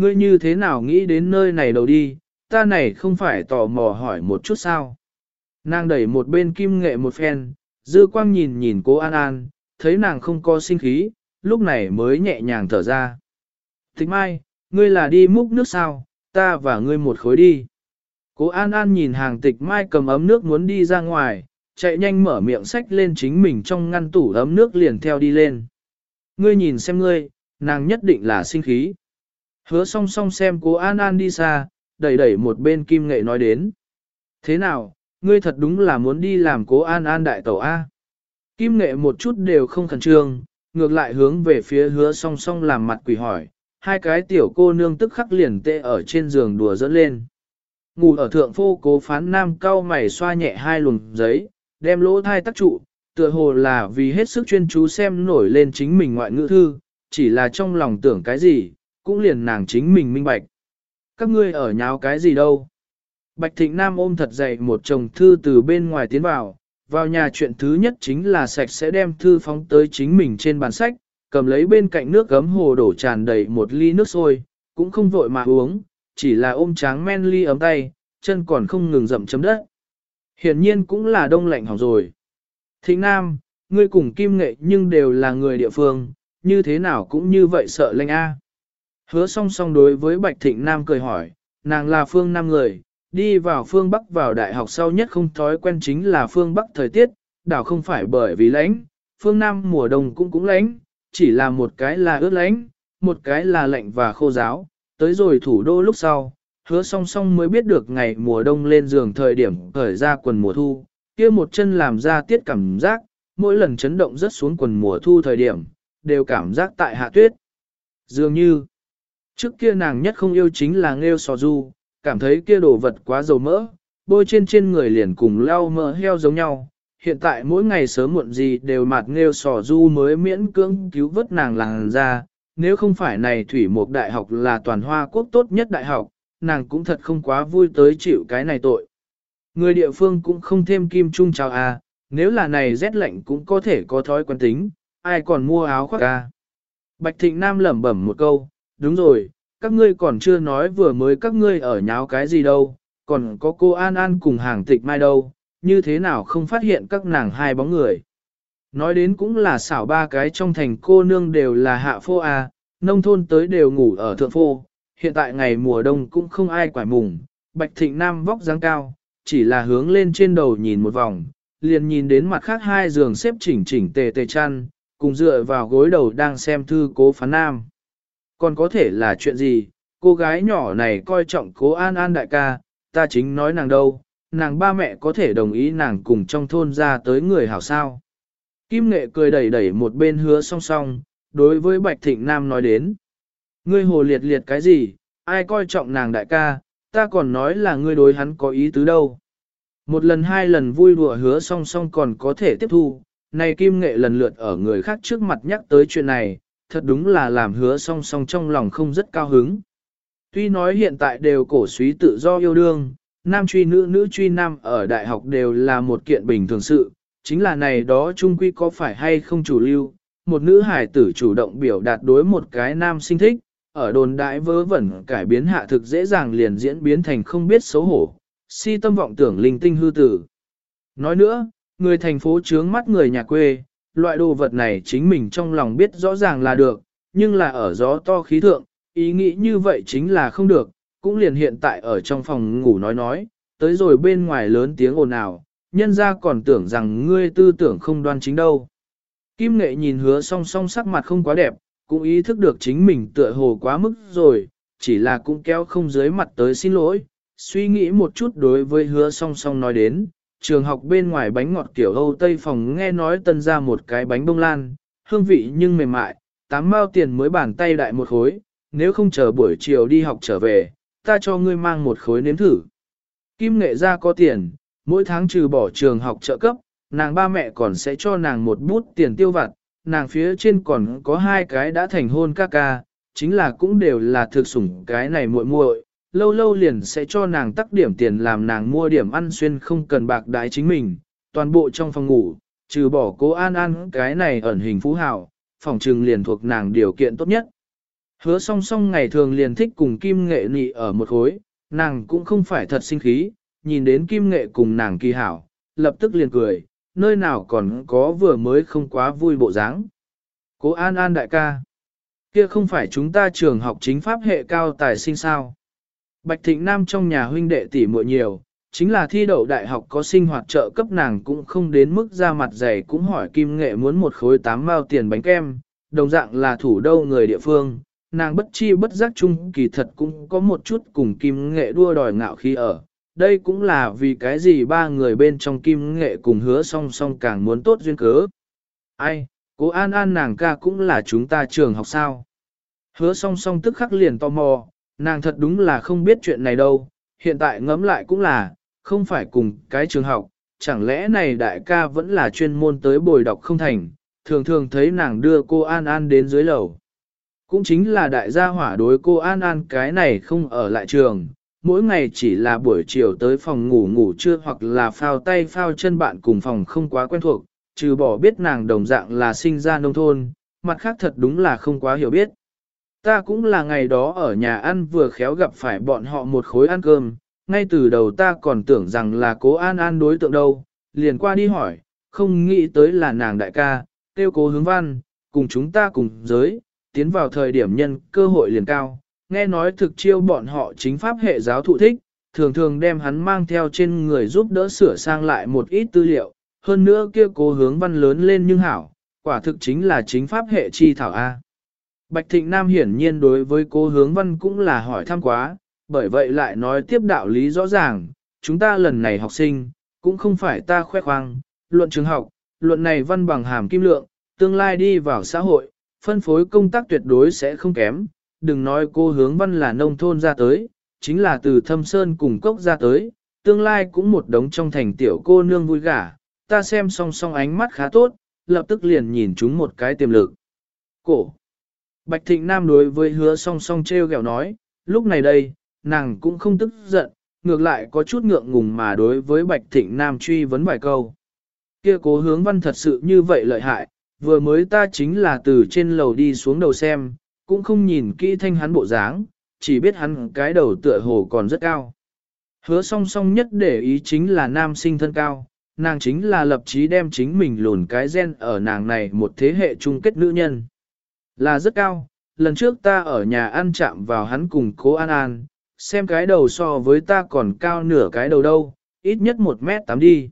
Ngươi như thế nào nghĩ đến nơi này đầu đi, ta này không phải tò mò hỏi một chút sao. Nàng đẩy một bên kim nghệ một phen, dư quang nhìn nhìn cố An An, thấy nàng không có sinh khí, lúc này mới nhẹ nhàng thở ra. Thích mai, ngươi là đi múc nước sao, ta và ngươi một khối đi. Cố An An nhìn hàng tịch mai cầm ấm nước muốn đi ra ngoài, chạy nhanh mở miệng sách lên chính mình trong ngăn tủ ấm nước liền theo đi lên. Ngươi nhìn xem ngươi, nàng nhất định là sinh khí. Hứa song song xem cố An An đi xa, đẩy đẩy một bên kim nghệ nói đến. Thế nào, ngươi thật đúng là muốn đi làm cố An An đại tẩu A. Kim nghệ một chút đều không khẩn trương, ngược lại hướng về phía hứa song song làm mặt quỷ hỏi, hai cái tiểu cô nương tức khắc liền tê ở trên giường đùa dẫn lên. Ngủ ở thượng phô cố phán nam cao mày xoa nhẹ hai luồng giấy, đem lỗ thai tắc trụ, tựa hồ là vì hết sức chuyên chú xem nổi lên chính mình ngoại ngữ thư, chỉ là trong lòng tưởng cái gì, cũng liền nàng chính mình minh bạch. Các ngươi ở nháo cái gì đâu? Bạch Thịnh Nam ôm thật dày một chồng thư từ bên ngoài tiến vào, vào nhà chuyện thứ nhất chính là sạch sẽ đem thư phóng tới chính mình trên bàn sách, cầm lấy bên cạnh nước gấm hồ đổ tràn đầy một ly nước sôi, cũng không vội mà uống, chỉ là ôm tráng men ly ấm tay, chân còn không ngừng dậm chấm đất. Hiển nhiên cũng là đông lạnh hỏng rồi. Thịnh Nam, ngươi cùng Kim Nghệ nhưng đều là người địa phương, như thế nào cũng như vậy sợ lạnh A. Hứa song song đối với Bạch Thịnh Nam cười hỏi, nàng là phương Nam người, đi vào phương Bắc vào đại học sau nhất không thói quen chính là phương Bắc thời tiết, đảo không phải bởi vì lãnh, phương Nam mùa đông cũng cũng lãnh, chỉ là một cái là ướt lãnh, một cái là lạnh và khô giáo, tới rồi thủ đô lúc sau, hứa song song mới biết được ngày mùa đông lên giường thời điểm khởi ra quần mùa thu, kia một chân làm ra tiết cảm giác, mỗi lần chấn động rất xuống quần mùa thu thời điểm, đều cảm giác tại hạ tuyết. Dường như, trước kia nàng nhất không yêu chính là nghêu sò du, cảm thấy kia đồ vật quá dầu mỡ, bôi trên trên người liền cùng leo mỡ heo giống nhau. Hiện tại mỗi ngày sớm muộn gì đều mạt nghêu sò du mới miễn cưỡng cứu vớt nàng làng ra, nếu không phải này thủy một đại học là toàn hoa quốc tốt nhất đại học, nàng cũng thật không quá vui tới chịu cái này tội. Người địa phương cũng không thêm kim trung chào à, nếu là này rét lạnh cũng có thể có thói quen tính, ai còn mua áo khoác à. Bạch Thịnh Nam lẩm bẩm một câu, đúng rồi, các ngươi còn chưa nói vừa mới các ngươi ở nháo cái gì đâu, còn có cô An An cùng hàng tịch mai đâu, như thế nào không phát hiện các nàng hai bóng người. Nói đến cũng là xảo ba cái trong thành cô nương đều là hạ phô à, nông thôn tới đều ngủ ở thượng phô, hiện tại ngày mùa đông cũng không ai quải mùng, bạch thịnh nam vóc dáng cao, chỉ là hướng lên trên đầu nhìn một vòng, liền nhìn đến mặt khác hai giường xếp chỉnh chỉnh tề tề chăn, cùng dựa vào gối đầu đang xem thư cố phán nam. Còn có thể là chuyện gì, cô gái nhỏ này coi trọng cố an an đại ca, ta chính nói nàng đâu, nàng ba mẹ có thể đồng ý nàng cùng trong thôn ra tới người hảo sao. Kim nghệ cười đẩy đẩy một bên hứa song song, đối với Bạch Thịnh Nam nói đến. Ngươi hồ liệt liệt cái gì, ai coi trọng nàng đại ca, ta còn nói là ngươi đối hắn có ý tứ đâu. Một lần hai lần vui đùa hứa song song còn có thể tiếp thu, này kim nghệ lần lượt ở người khác trước mặt nhắc tới chuyện này, thật đúng là làm hứa song song trong lòng không rất cao hứng. Tuy nói hiện tại đều cổ suý tự do yêu đương, nam truy nữ nữ truy nam ở đại học đều là một kiện bình thường sự, chính là này đó chung quy có phải hay không chủ lưu, một nữ hải tử chủ động biểu đạt đối một cái nam sinh thích, ở đồn đại vớ vẩn cải biến hạ thực dễ dàng liền diễn biến thành không biết xấu hổ, si tâm vọng tưởng linh tinh hư tử. Nói nữa, người thành phố trướng mắt người nhà quê, loại đồ vật này chính mình trong lòng biết rõ ràng là được, nhưng là ở gió to khí thượng, ý nghĩ như vậy chính là không được, cũng liền hiện tại ở trong phòng ngủ nói nói, tới rồi bên ngoài lớn tiếng ồn ào, nhân ra còn tưởng rằng ngươi tư tưởng không đoan chính đâu. Kim nghệ nhìn hứa song song sắc mặt không quá đẹp, cũng ý thức được chính mình tựa hồ quá mức rồi, chỉ là cũng kéo không dưới mặt tới xin lỗi, suy nghĩ một chút đối với hứa song song nói đến, trường học bên ngoài bánh ngọt kiểu Âu Tây phòng nghe nói tân ra một cái bánh bông lan, hương vị nhưng mềm mại, tám mao tiền mới bàn tay đại một khối, nếu không chờ buổi chiều đi học trở về, ta cho ngươi mang một khối nếm thử. Kim nghệ ra có tiền, mỗi tháng trừ bỏ trường học trợ cấp, nàng ba mẹ còn sẽ cho nàng một bút tiền tiêu vặt, nàng phía trên còn có hai cái đã thành hôn ca ca, chính là cũng đều là thực sủng cái này muội muội, lâu lâu liền sẽ cho nàng tắc điểm tiền làm nàng mua điểm ăn xuyên không cần bạc đái chính mình, toàn bộ trong phòng ngủ, trừ bỏ cố an an cái này ẩn hình phú hào, phòng trừng liền thuộc nàng điều kiện tốt nhất. Hứa song song ngày thường liền thích cùng kim nghệ nị ở một khối, nàng cũng không phải thật sinh khí, nhìn đến kim nghệ cùng nàng kỳ hảo, lập tức liền cười, nơi nào còn có vừa mới không quá vui bộ dáng. Cố an an đại ca, kia không phải chúng ta trường học chính pháp hệ cao tài sinh sao. Bạch Thịnh Nam trong nhà huynh đệ tỷ muội nhiều, chính là thi đậu đại học có sinh hoạt trợ cấp nàng cũng không đến mức ra mặt dày cũng hỏi Kim Nghệ muốn một khối tám mao tiền bánh kem, đồng dạng là thủ đô người địa phương, nàng bất chi bất giác chung kỳ thật cũng có một chút cùng Kim Nghệ đua đòi ngạo khi ở. Đây cũng là vì cái gì ba người bên trong Kim Nghệ cùng hứa song song càng muốn tốt duyên cớ. Ai, cố An An nàng ca cũng là chúng ta trường học sao. Hứa song song tức khắc liền tò mò, Nàng thật đúng là không biết chuyện này đâu, hiện tại ngẫm lại cũng là, không phải cùng cái trường học, chẳng lẽ này đại ca vẫn là chuyên môn tới bồi đọc không thành, thường thường thấy nàng đưa cô An An đến dưới lầu. Cũng chính là đại gia hỏa đối cô An An cái này không ở lại trường, mỗi ngày chỉ là buổi chiều tới phòng ngủ ngủ trưa hoặc là phao tay phao chân bạn cùng phòng không quá quen thuộc, trừ bỏ biết nàng đồng dạng là sinh ra nông thôn, mặt khác thật đúng là không quá hiểu biết. Ta cũng là ngày đó ở nhà ăn vừa khéo gặp phải bọn họ một khối ăn cơm, ngay từ đầu ta còn tưởng rằng là cố an an đối tượng đâu, liền qua đi hỏi, không nghĩ tới là nàng đại ca, tiêu cố hướng văn, cùng chúng ta cùng giới, tiến vào thời điểm nhân cơ hội liền cao, nghe nói thực chiêu bọn họ chính pháp hệ giáo thụ thích, thường thường đem hắn mang theo trên người giúp đỡ sửa sang lại một ít tư liệu, hơn nữa kia cố hướng văn lớn lên nhưng hảo, quả thực chính là chính pháp hệ chi thảo A. Bạch Thịnh Nam hiển nhiên đối với cô hướng văn cũng là hỏi thăm quá, bởi vậy lại nói tiếp đạo lý rõ ràng, chúng ta lần này học sinh, cũng không phải ta khoe khoang, luận trường học, luận này văn bằng hàm kim lượng, tương lai đi vào xã hội, phân phối công tác tuyệt đối sẽ không kém, đừng nói cô hướng văn là nông thôn ra tới, chính là từ thâm sơn cùng cốc ra tới, tương lai cũng một đống trong thành tiểu cô nương vui gả, ta xem song song ánh mắt khá tốt, lập tức liền nhìn chúng một cái tiềm lực. Cổ. Bạch Thịnh Nam đối với hứa song song treo gẹo nói, lúc này đây, nàng cũng không tức giận, ngược lại có chút ngượng ngùng mà đối với Bạch Thịnh Nam truy vấn vài câu. Kia cố hướng văn thật sự như vậy lợi hại, vừa mới ta chính là từ trên lầu đi xuống đầu xem, cũng không nhìn kỹ thanh hắn bộ dáng, chỉ biết hắn cái đầu tựa hồ còn rất cao. Hứa song song nhất để ý chính là nam sinh thân cao, nàng chính là lập chí đem chính mình lùn cái gen ở nàng này một thế hệ chung kết nữ nhân. Là rất cao, lần trước ta ở nhà ăn chạm vào hắn cùng cố An An, xem cái đầu so với ta còn cao nửa cái đầu đâu, ít nhất 1 mét 8 đi.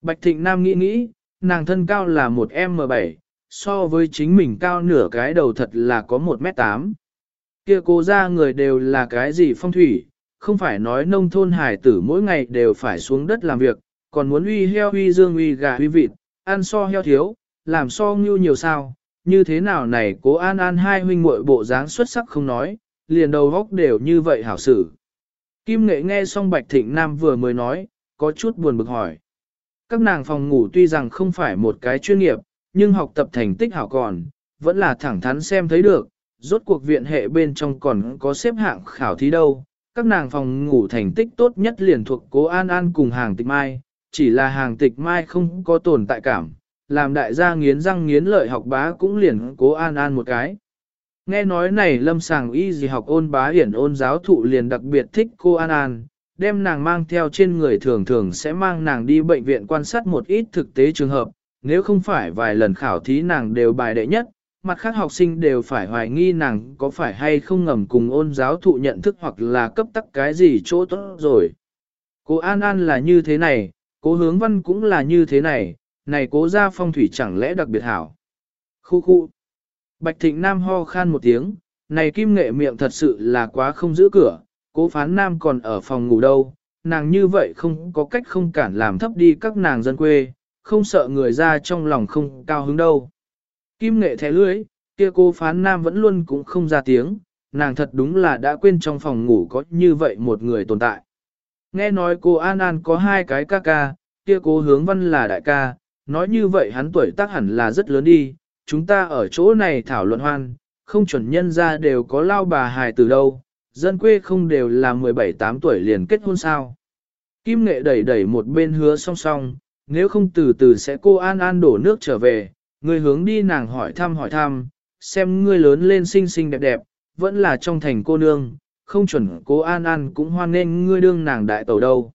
Bạch Thịnh Nam nghĩ nghĩ, nàng thân cao là 1 M7, so với chính mình cao nửa cái đầu thật là có 1 mét 8. Kia cô ra người đều là cái gì phong thủy, không phải nói nông thôn hải tử mỗi ngày đều phải xuống đất làm việc, còn muốn uy heo uy dương uy gà uy vịt, ăn so heo thiếu, làm so ngưu nhiều sao, như thế nào này cố an an hai huynh muội bộ dáng xuất sắc không nói, liền đầu góc đều như vậy hảo xử. Kim nghệ nghe xong Bạch Thịnh Nam vừa mới nói, có chút buồn bực hỏi. Các nàng phòng ngủ tuy rằng không phải một cái chuyên nghiệp, nhưng học tập thành tích hảo còn, vẫn là thẳng thắn xem thấy được, rốt cuộc viện hệ bên trong còn có xếp hạng khảo thí đâu. Các nàng phòng ngủ thành tích tốt nhất liền thuộc cố An An cùng hàng tịch mai, chỉ là hàng tịch mai không có tồn tại cảm, làm đại gia nghiến răng nghiến lợi học bá cũng liền cố An An một cái. Nghe nói này lâm sàng y gì học ôn bá hiển ôn giáo thụ liền đặc biệt thích cô An An, đem nàng mang theo trên người thường thường sẽ mang nàng đi bệnh viện quan sát một ít thực tế trường hợp, nếu không phải vài lần khảo thí nàng đều bài đệ nhất, mặt khác học sinh đều phải hoài nghi nàng có phải hay không ngầm cùng ôn giáo thụ nhận thức hoặc là cấp tắc cái gì chỗ tốt rồi. Cô An An là như thế này, cố hướng văn cũng là như thế này, này cố ra phong thủy chẳng lẽ đặc biệt hảo. Khu khu. Bạch Thịnh Nam ho khan một tiếng, này kim nghệ miệng thật sự là quá không giữ cửa, cố phán Nam còn ở phòng ngủ đâu, nàng như vậy không có cách không cản làm thấp đi các nàng dân quê, không sợ người ra trong lòng không cao hứng đâu. Kim nghệ thẻ lưới, kia cô phán Nam vẫn luôn cũng không ra tiếng, nàng thật đúng là đã quên trong phòng ngủ có như vậy một người tồn tại. Nghe nói cô An An có hai cái ca ca, kia cố hướng văn là đại ca, nói như vậy hắn tuổi tác hẳn là rất lớn đi, chúng ta ở chỗ này thảo luận hoan, không chuẩn nhân ra đều có lao bà hài từ đâu, dân quê không đều là 17-8 tuổi liền kết hôn sao. Kim nghệ đẩy đẩy một bên hứa song song, nếu không từ từ sẽ cô An An đổ nước trở về, người hướng đi nàng hỏi thăm hỏi thăm, xem ngươi lớn lên xinh xinh đẹp đẹp, vẫn là trong thành cô nương, không chuẩn cô An An cũng hoan nên ngươi đương nàng đại tẩu đâu.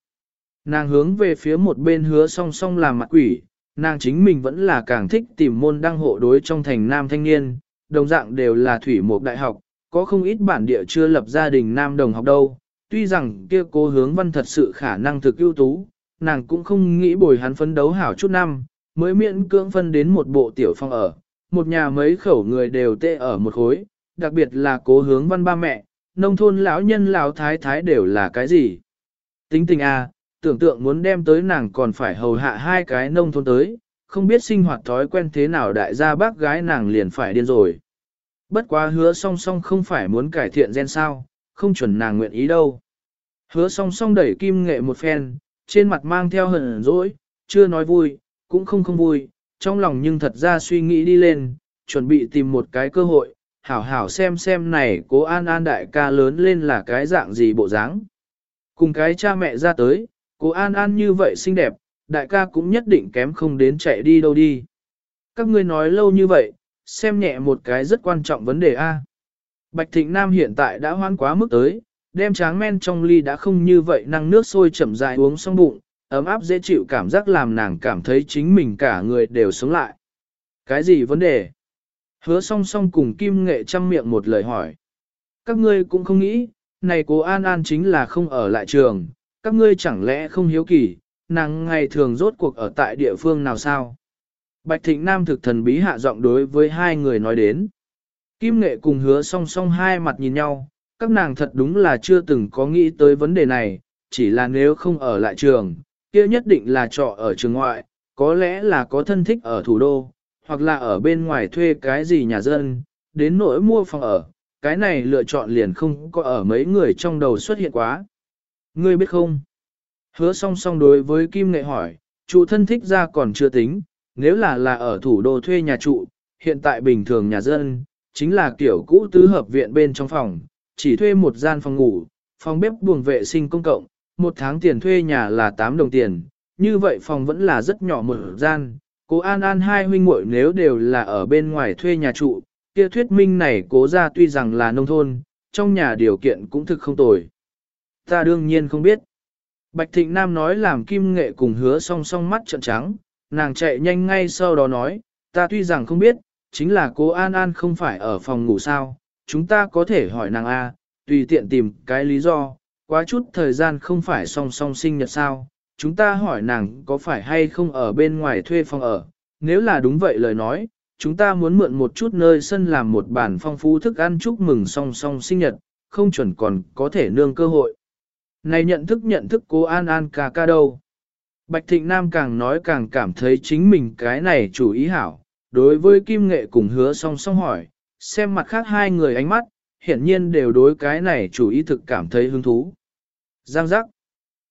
Nàng hướng về phía một bên hứa song song làm mặt quỷ, nàng chính mình vẫn là càng thích tìm môn đăng hộ đối trong thành nam thanh niên, đồng dạng đều là thủy mục đại học, có không ít bản địa chưa lập gia đình nam đồng học đâu. Tuy rằng kia cố hướng văn thật sự khả năng thực ưu tú, nàng cũng không nghĩ bồi hắn phấn đấu hảo chút năm, mới miễn cưỡng phân đến một bộ tiểu phong ở, một nhà mấy khẩu người đều tê ở một khối, đặc biệt là cố hướng văn ba mẹ, nông thôn lão nhân lão thái thái đều là cái gì. Tính tình a, à, tưởng tượng muốn đem tới nàng còn phải hầu hạ hai cái nông thôn tới, không biết sinh hoạt thói quen thế nào đại gia bác gái nàng liền phải điên rồi. Bất quá hứa song song không phải muốn cải thiện gen sao, không chuẩn nàng nguyện ý đâu. Hứa song song đẩy kim nghệ một phen, trên mặt mang theo hờn dỗi, chưa nói vui, cũng không không vui, trong lòng nhưng thật ra suy nghĩ đi lên, chuẩn bị tìm một cái cơ hội, hảo hảo xem xem này cố an an đại ca lớn lên là cái dạng gì bộ dáng. Cùng cái cha mẹ ra tới, Cô An An như vậy xinh đẹp, đại ca cũng nhất định kém không đến chạy đi đâu đi. Các ngươi nói lâu như vậy, xem nhẹ một cái rất quan trọng vấn đề A. Bạch Thịnh Nam hiện tại đã hoan quá mức tới, đem tráng men trong ly đã không như vậy năng nước sôi chậm dài uống xong bụng, ấm áp dễ chịu cảm giác làm nàng cảm thấy chính mình cả người đều sống lại. Cái gì vấn đề? Hứa song song cùng Kim Nghệ chăm miệng một lời hỏi. Các ngươi cũng không nghĩ, này cô An An chính là không ở lại trường, các ngươi chẳng lẽ không hiếu kỳ, nàng ngày thường rốt cuộc ở tại địa phương nào sao? Bạch Thịnh Nam thực thần bí hạ giọng đối với hai người nói đến. Kim Nghệ cùng hứa song song hai mặt nhìn nhau, các nàng thật đúng là chưa từng có nghĩ tới vấn đề này, chỉ là nếu không ở lại trường, kia nhất định là trọ ở trường ngoại, có lẽ là có thân thích ở thủ đô, hoặc là ở bên ngoài thuê cái gì nhà dân, đến nỗi mua phòng ở, cái này lựa chọn liền không có ở mấy người trong đầu xuất hiện quá. Ngươi biết không? Hứa song song đối với Kim Nghệ hỏi, chủ thân thích ra còn chưa tính, nếu là là ở thủ đô thuê nhà trụ, hiện tại bình thường nhà dân, chính là kiểu cũ tứ hợp viện bên trong phòng, chỉ thuê một gian phòng ngủ, phòng bếp buồng vệ sinh công cộng, một tháng tiền thuê nhà là 8 đồng tiền, như vậy phòng vẫn là rất nhỏ một gian. Cố An An hai huynh muội nếu đều là ở bên ngoài thuê nhà trụ, kia thuyết minh này cố ra tuy rằng là nông thôn, trong nhà điều kiện cũng thực không tồi. Ta đương nhiên không biết. Bạch Thịnh Nam nói làm kim nghệ cùng hứa song song mắt trợn trắng, nàng chạy nhanh ngay sau đó nói, ta tuy rằng không biết, chính là cô An An không phải ở phòng ngủ sao, chúng ta có thể hỏi nàng A, tùy tiện tìm cái lý do, quá chút thời gian không phải song song sinh nhật sao, chúng ta hỏi nàng có phải hay không ở bên ngoài thuê phòng ở, nếu là đúng vậy lời nói, chúng ta muốn mượn một chút nơi sân làm một bản phong phú thức ăn chúc mừng song song sinh nhật, không chuẩn còn có thể nương cơ hội. Này nhận thức nhận thức cố An An ca ca đâu. Bạch Thịnh Nam càng nói càng cảm thấy chính mình cái này chủ ý hảo, đối với Kim Nghệ cùng hứa song song hỏi, xem mặt khác hai người ánh mắt, hiển nhiên đều đối cái này chủ ý thực cảm thấy hứng thú. Giang giác,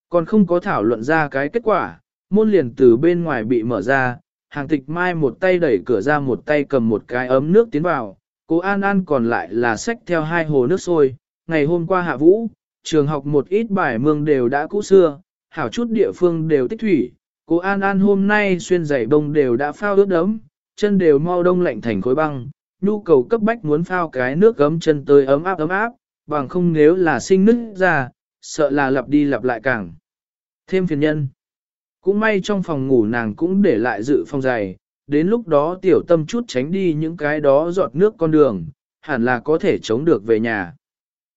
còn không có thảo luận ra cái kết quả, môn liền từ bên ngoài bị mở ra, hàng tịch mai một tay đẩy cửa ra một tay cầm một cái ấm nước tiến vào, cô An An còn lại là xách theo hai hồ nước sôi, ngày hôm qua hạ vũ, trường học một ít bài mương đều đã cũ xưa, hảo chút địa phương đều tích thủy, cô An An hôm nay xuyên giày bông đều đã phao ướt đấm, chân đều mau đông lạnh thành khối băng, nhu cầu cấp bách muốn phao cái nước gấm chân tới ấm áp ấm áp, bằng không nếu là sinh nứt ra, sợ là lặp đi lặp lại càng. Thêm phiền nhân. Cũng may trong phòng ngủ nàng cũng để lại dự phòng giày, đến lúc đó tiểu tâm chút tránh đi những cái đó giọt nước con đường, hẳn là có thể chống được về nhà.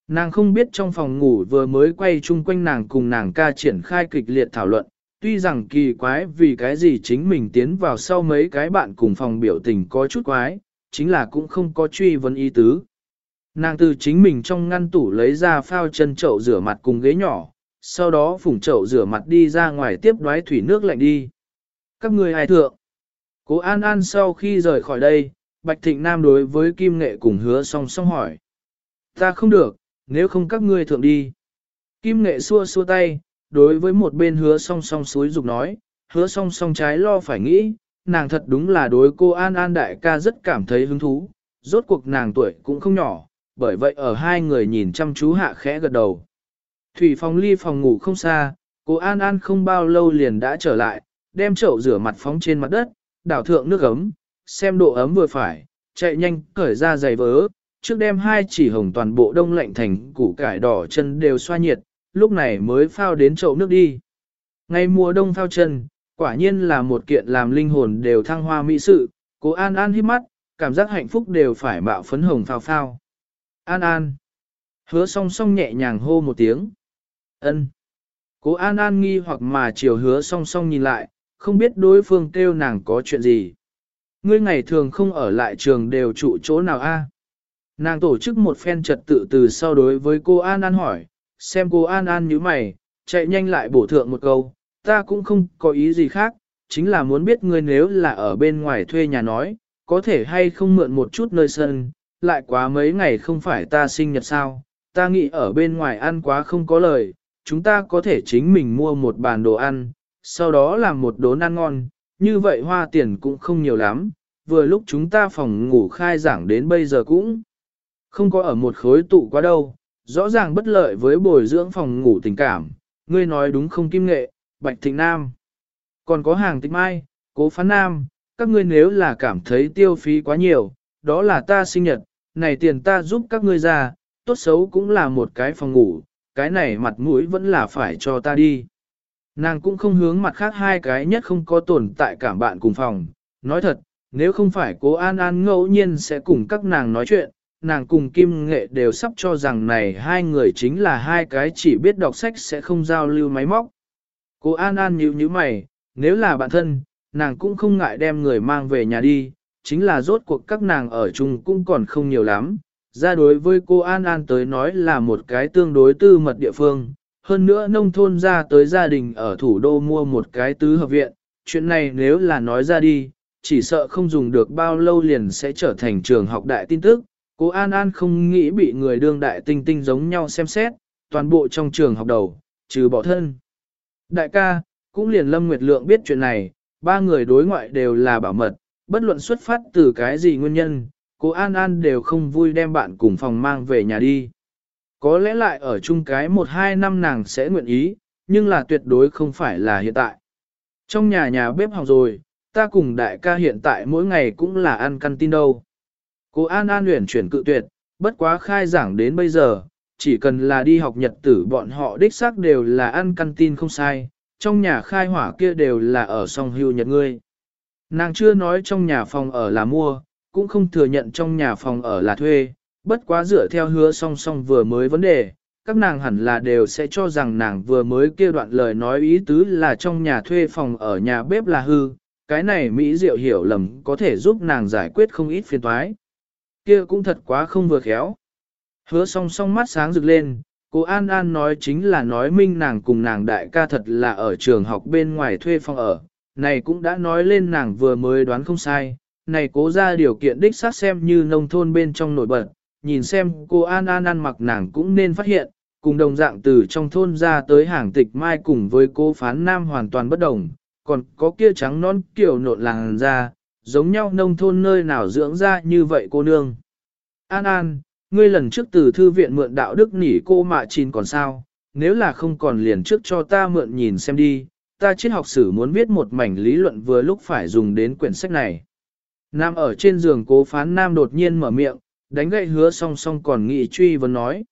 Nàng không biết trong phòng ngủ vừa mới quay chung quanh nàng cùng nàng ca triển khai kịch liệt thảo luận, tuy rằng kỳ quái vì cái gì chính mình tiến vào sau mấy cái bạn cùng phòng biểu tình có chút quái, chính là cũng không có truy vấn ý tứ. Nàng từ chính mình trong ngăn tủ lấy ra phao chân chậu rửa mặt cùng ghế nhỏ, sau đó phủng chậu rửa mặt đi ra ngoài tiếp đoái thủy nước lạnh đi. Các người hài thượng. Cố An An sau khi rời khỏi đây, Bạch Thịnh Nam đối với Kim Nghệ cùng hứa song song hỏi. Ta không được, nếu không các ngươi thượng đi. Kim Nghệ xua xua tay, đối với một bên hứa song song suối dục nói, hứa song song trái lo phải nghĩ, nàng thật đúng là đối cô An An đại ca rất cảm thấy hứng thú, rốt cuộc nàng tuổi cũng không nhỏ, bởi vậy ở hai người nhìn chăm chú hạ khẽ gật đầu. Thủy phòng ly phòng ngủ không xa, cô An An không bao lâu liền đã trở lại, đem chậu rửa mặt phóng trên mặt đất, đảo thượng nước ấm, xem độ ấm vừa phải, chạy nhanh cởi ra giày vớ, trước đem hai chỉ hồng toàn bộ đông lạnh thành củ cải đỏ chân đều xoa nhiệt, lúc này mới phao đến chậu nước đi. Ngày mùa đông phao chân, quả nhiên là một kiện làm linh hồn đều thăng hoa mỹ sự, cố An An hít mắt, cảm giác hạnh phúc đều phải mạo phấn hồng phao phao. An An. Hứa song song nhẹ nhàng hô một tiếng. ân Cố An An nghi hoặc mà chiều hứa song song nhìn lại, không biết đối phương kêu nàng có chuyện gì. Ngươi ngày thường không ở lại trường đều trụ chỗ nào a? Nàng tổ chức một phen trật tự từ sau đối với cô An An hỏi, xem cô An An như mày, chạy nhanh lại bổ thượng một câu, ta cũng không có ý gì khác, chính là muốn biết ngươi nếu là ở bên ngoài thuê nhà nói, có thể hay không mượn một chút nơi sân, lại quá mấy ngày không phải ta sinh nhật sao, ta nghĩ ở bên ngoài ăn quá không có lời, chúng ta có thể chính mình mua một bàn đồ ăn, sau đó làm một đốn ăn ngon, như vậy hoa tiền cũng không nhiều lắm, vừa lúc chúng ta phòng ngủ khai giảng đến bây giờ cũng không có ở một khối tụ quá đâu, rõ ràng bất lợi với bồi dưỡng phòng ngủ tình cảm, ngươi nói đúng không kim nghệ, bạch thịnh nam. Còn có hàng tịch mai, cố phán nam, các ngươi nếu là cảm thấy tiêu phí quá nhiều, đó là ta sinh nhật, này tiền ta giúp các ngươi ra, tốt xấu cũng là một cái phòng ngủ, cái này mặt mũi vẫn là phải cho ta đi. Nàng cũng không hướng mặt khác hai cái nhất không có tồn tại cảm bạn cùng phòng. Nói thật, nếu không phải cố An An ngẫu nhiên sẽ cùng các nàng nói chuyện, nàng cùng Kim Nghệ đều sắp cho rằng này hai người chính là hai cái chỉ biết đọc sách sẽ không giao lưu máy móc. cô An An nhíu nhíu mày, nếu là bạn thân, nàng cũng không ngại đem người mang về nhà đi, chính là rốt cuộc các nàng ở chung cũng còn không nhiều lắm. Ra đối với cô An An tới nói là một cái tương đối tư mật địa phương, hơn nữa nông thôn ra tới gia đình ở thủ đô mua một cái tứ hợp viện, chuyện này nếu là nói ra đi, chỉ sợ không dùng được bao lâu liền sẽ trở thành trường học đại tin tức. Cô An An không nghĩ bị người đương đại tinh tinh giống nhau xem xét, toàn bộ trong trường học đầu, trừ bỏ thân. Đại ca, cũng liền Lâm Nguyệt Lượng biết chuyện này, ba người đối ngoại đều là bảo mật, bất luận xuất phát từ cái gì nguyên nhân, cô An An đều không vui đem bạn cùng phòng mang về nhà đi. Có lẽ lại ở chung cái một hai năm nàng sẽ nguyện ý, nhưng là tuyệt đối không phải là hiện tại. Trong nhà nhà bếp học rồi, ta cùng đại ca hiện tại mỗi ngày cũng là ăn căn tin đâu. Cô An An luyện chuyển cự tuyệt, bất quá khai giảng đến bây giờ, chỉ cần là đi học nhật tử bọn họ đích xác đều là ăn căn tin không sai, trong nhà khai hỏa kia đều là ở song hưu nhật ngươi. Nàng chưa nói trong nhà phòng ở là mua, cũng không thừa nhận trong nhà phòng ở là thuê, bất quá dựa theo hứa song song vừa mới vấn đề, các nàng hẳn là đều sẽ cho rằng nàng vừa mới kia đoạn lời nói ý tứ là trong nhà thuê phòng ở nhà bếp là hư, cái này Mỹ Diệu hiểu lầm có thể giúp nàng giải quyết không ít phiền toái. Kia cũng thật quá không vừa khéo. Hứa song song mắt sáng rực lên, cô An An nói chính là nói minh nàng cùng nàng đại ca thật là ở trường học bên ngoài thuê phòng ở, này cũng đã nói lên nàng vừa mới đoán không sai, này cố ra điều kiện đích xác xem như nông thôn bên trong nổi bật, nhìn xem cô An An ăn mặc nàng cũng nên phát hiện, cùng đồng dạng từ trong thôn ra tới hàng tịch mai cùng với cô phán nam hoàn toàn bất đồng, còn có kia trắng non kiểu nộn làng ra, giống nhau nông thôn nơi nào dưỡng ra như vậy cô nương. An An, ngươi lần trước từ thư viện mượn đạo đức nỉ cô mạ chín còn sao, nếu là không còn liền trước cho ta mượn nhìn xem đi, ta triết học sử muốn viết một mảnh lý luận vừa lúc phải dùng đến quyển sách này. Nam ở trên giường cố phán nam đột nhiên mở miệng, đánh gậy hứa song song còn nghị truy vấn nói.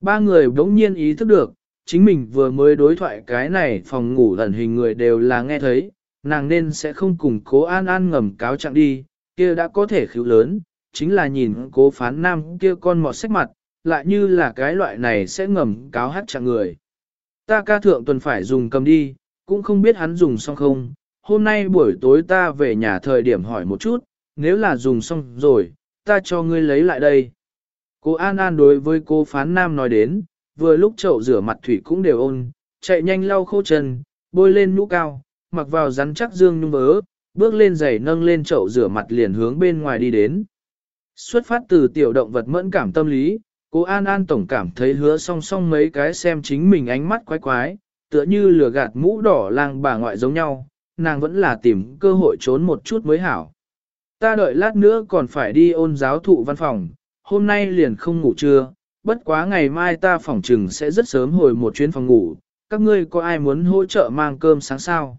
Ba người đống nhiên ý thức được, chính mình vừa mới đối thoại cái này phòng ngủ ẩn hình người đều là nghe thấy, nàng nên sẽ không cùng cố an an ngầm cáo trạng đi, kia đã có thể khíu lớn, chính là nhìn cố phán nam kia con mọt sách mặt, lại như là cái loại này sẽ ngầm cáo hát trạng người. Ta ca thượng tuần phải dùng cầm đi, cũng không biết hắn dùng xong không, hôm nay buổi tối ta về nhà thời điểm hỏi một chút, nếu là dùng xong rồi, ta cho ngươi lấy lại đây. Cô An An đối với cô phán nam nói đến, vừa lúc chậu rửa mặt thủy cũng đều ôn, chạy nhanh lau khô chân, bôi lên nhũ cao, mặc vào rắn chắc dương nhung vớ, bước lên giày nâng lên chậu rửa mặt liền hướng bên ngoài đi đến. Xuất phát từ tiểu động vật mẫn cảm tâm lý, cô An An tổng cảm thấy hứa song song mấy cái xem chính mình ánh mắt quái quái, tựa như lừa gạt mũ đỏ lang bà ngoại giống nhau, nàng vẫn là tìm cơ hội trốn một chút mới hảo. Ta đợi lát nữa còn phải đi ôn giáo thụ văn phòng, hôm nay liền không ngủ trưa, bất quá ngày mai ta phòng trừng sẽ rất sớm hồi một chuyến phòng ngủ, các ngươi có ai muốn hỗ trợ mang cơm sáng sao?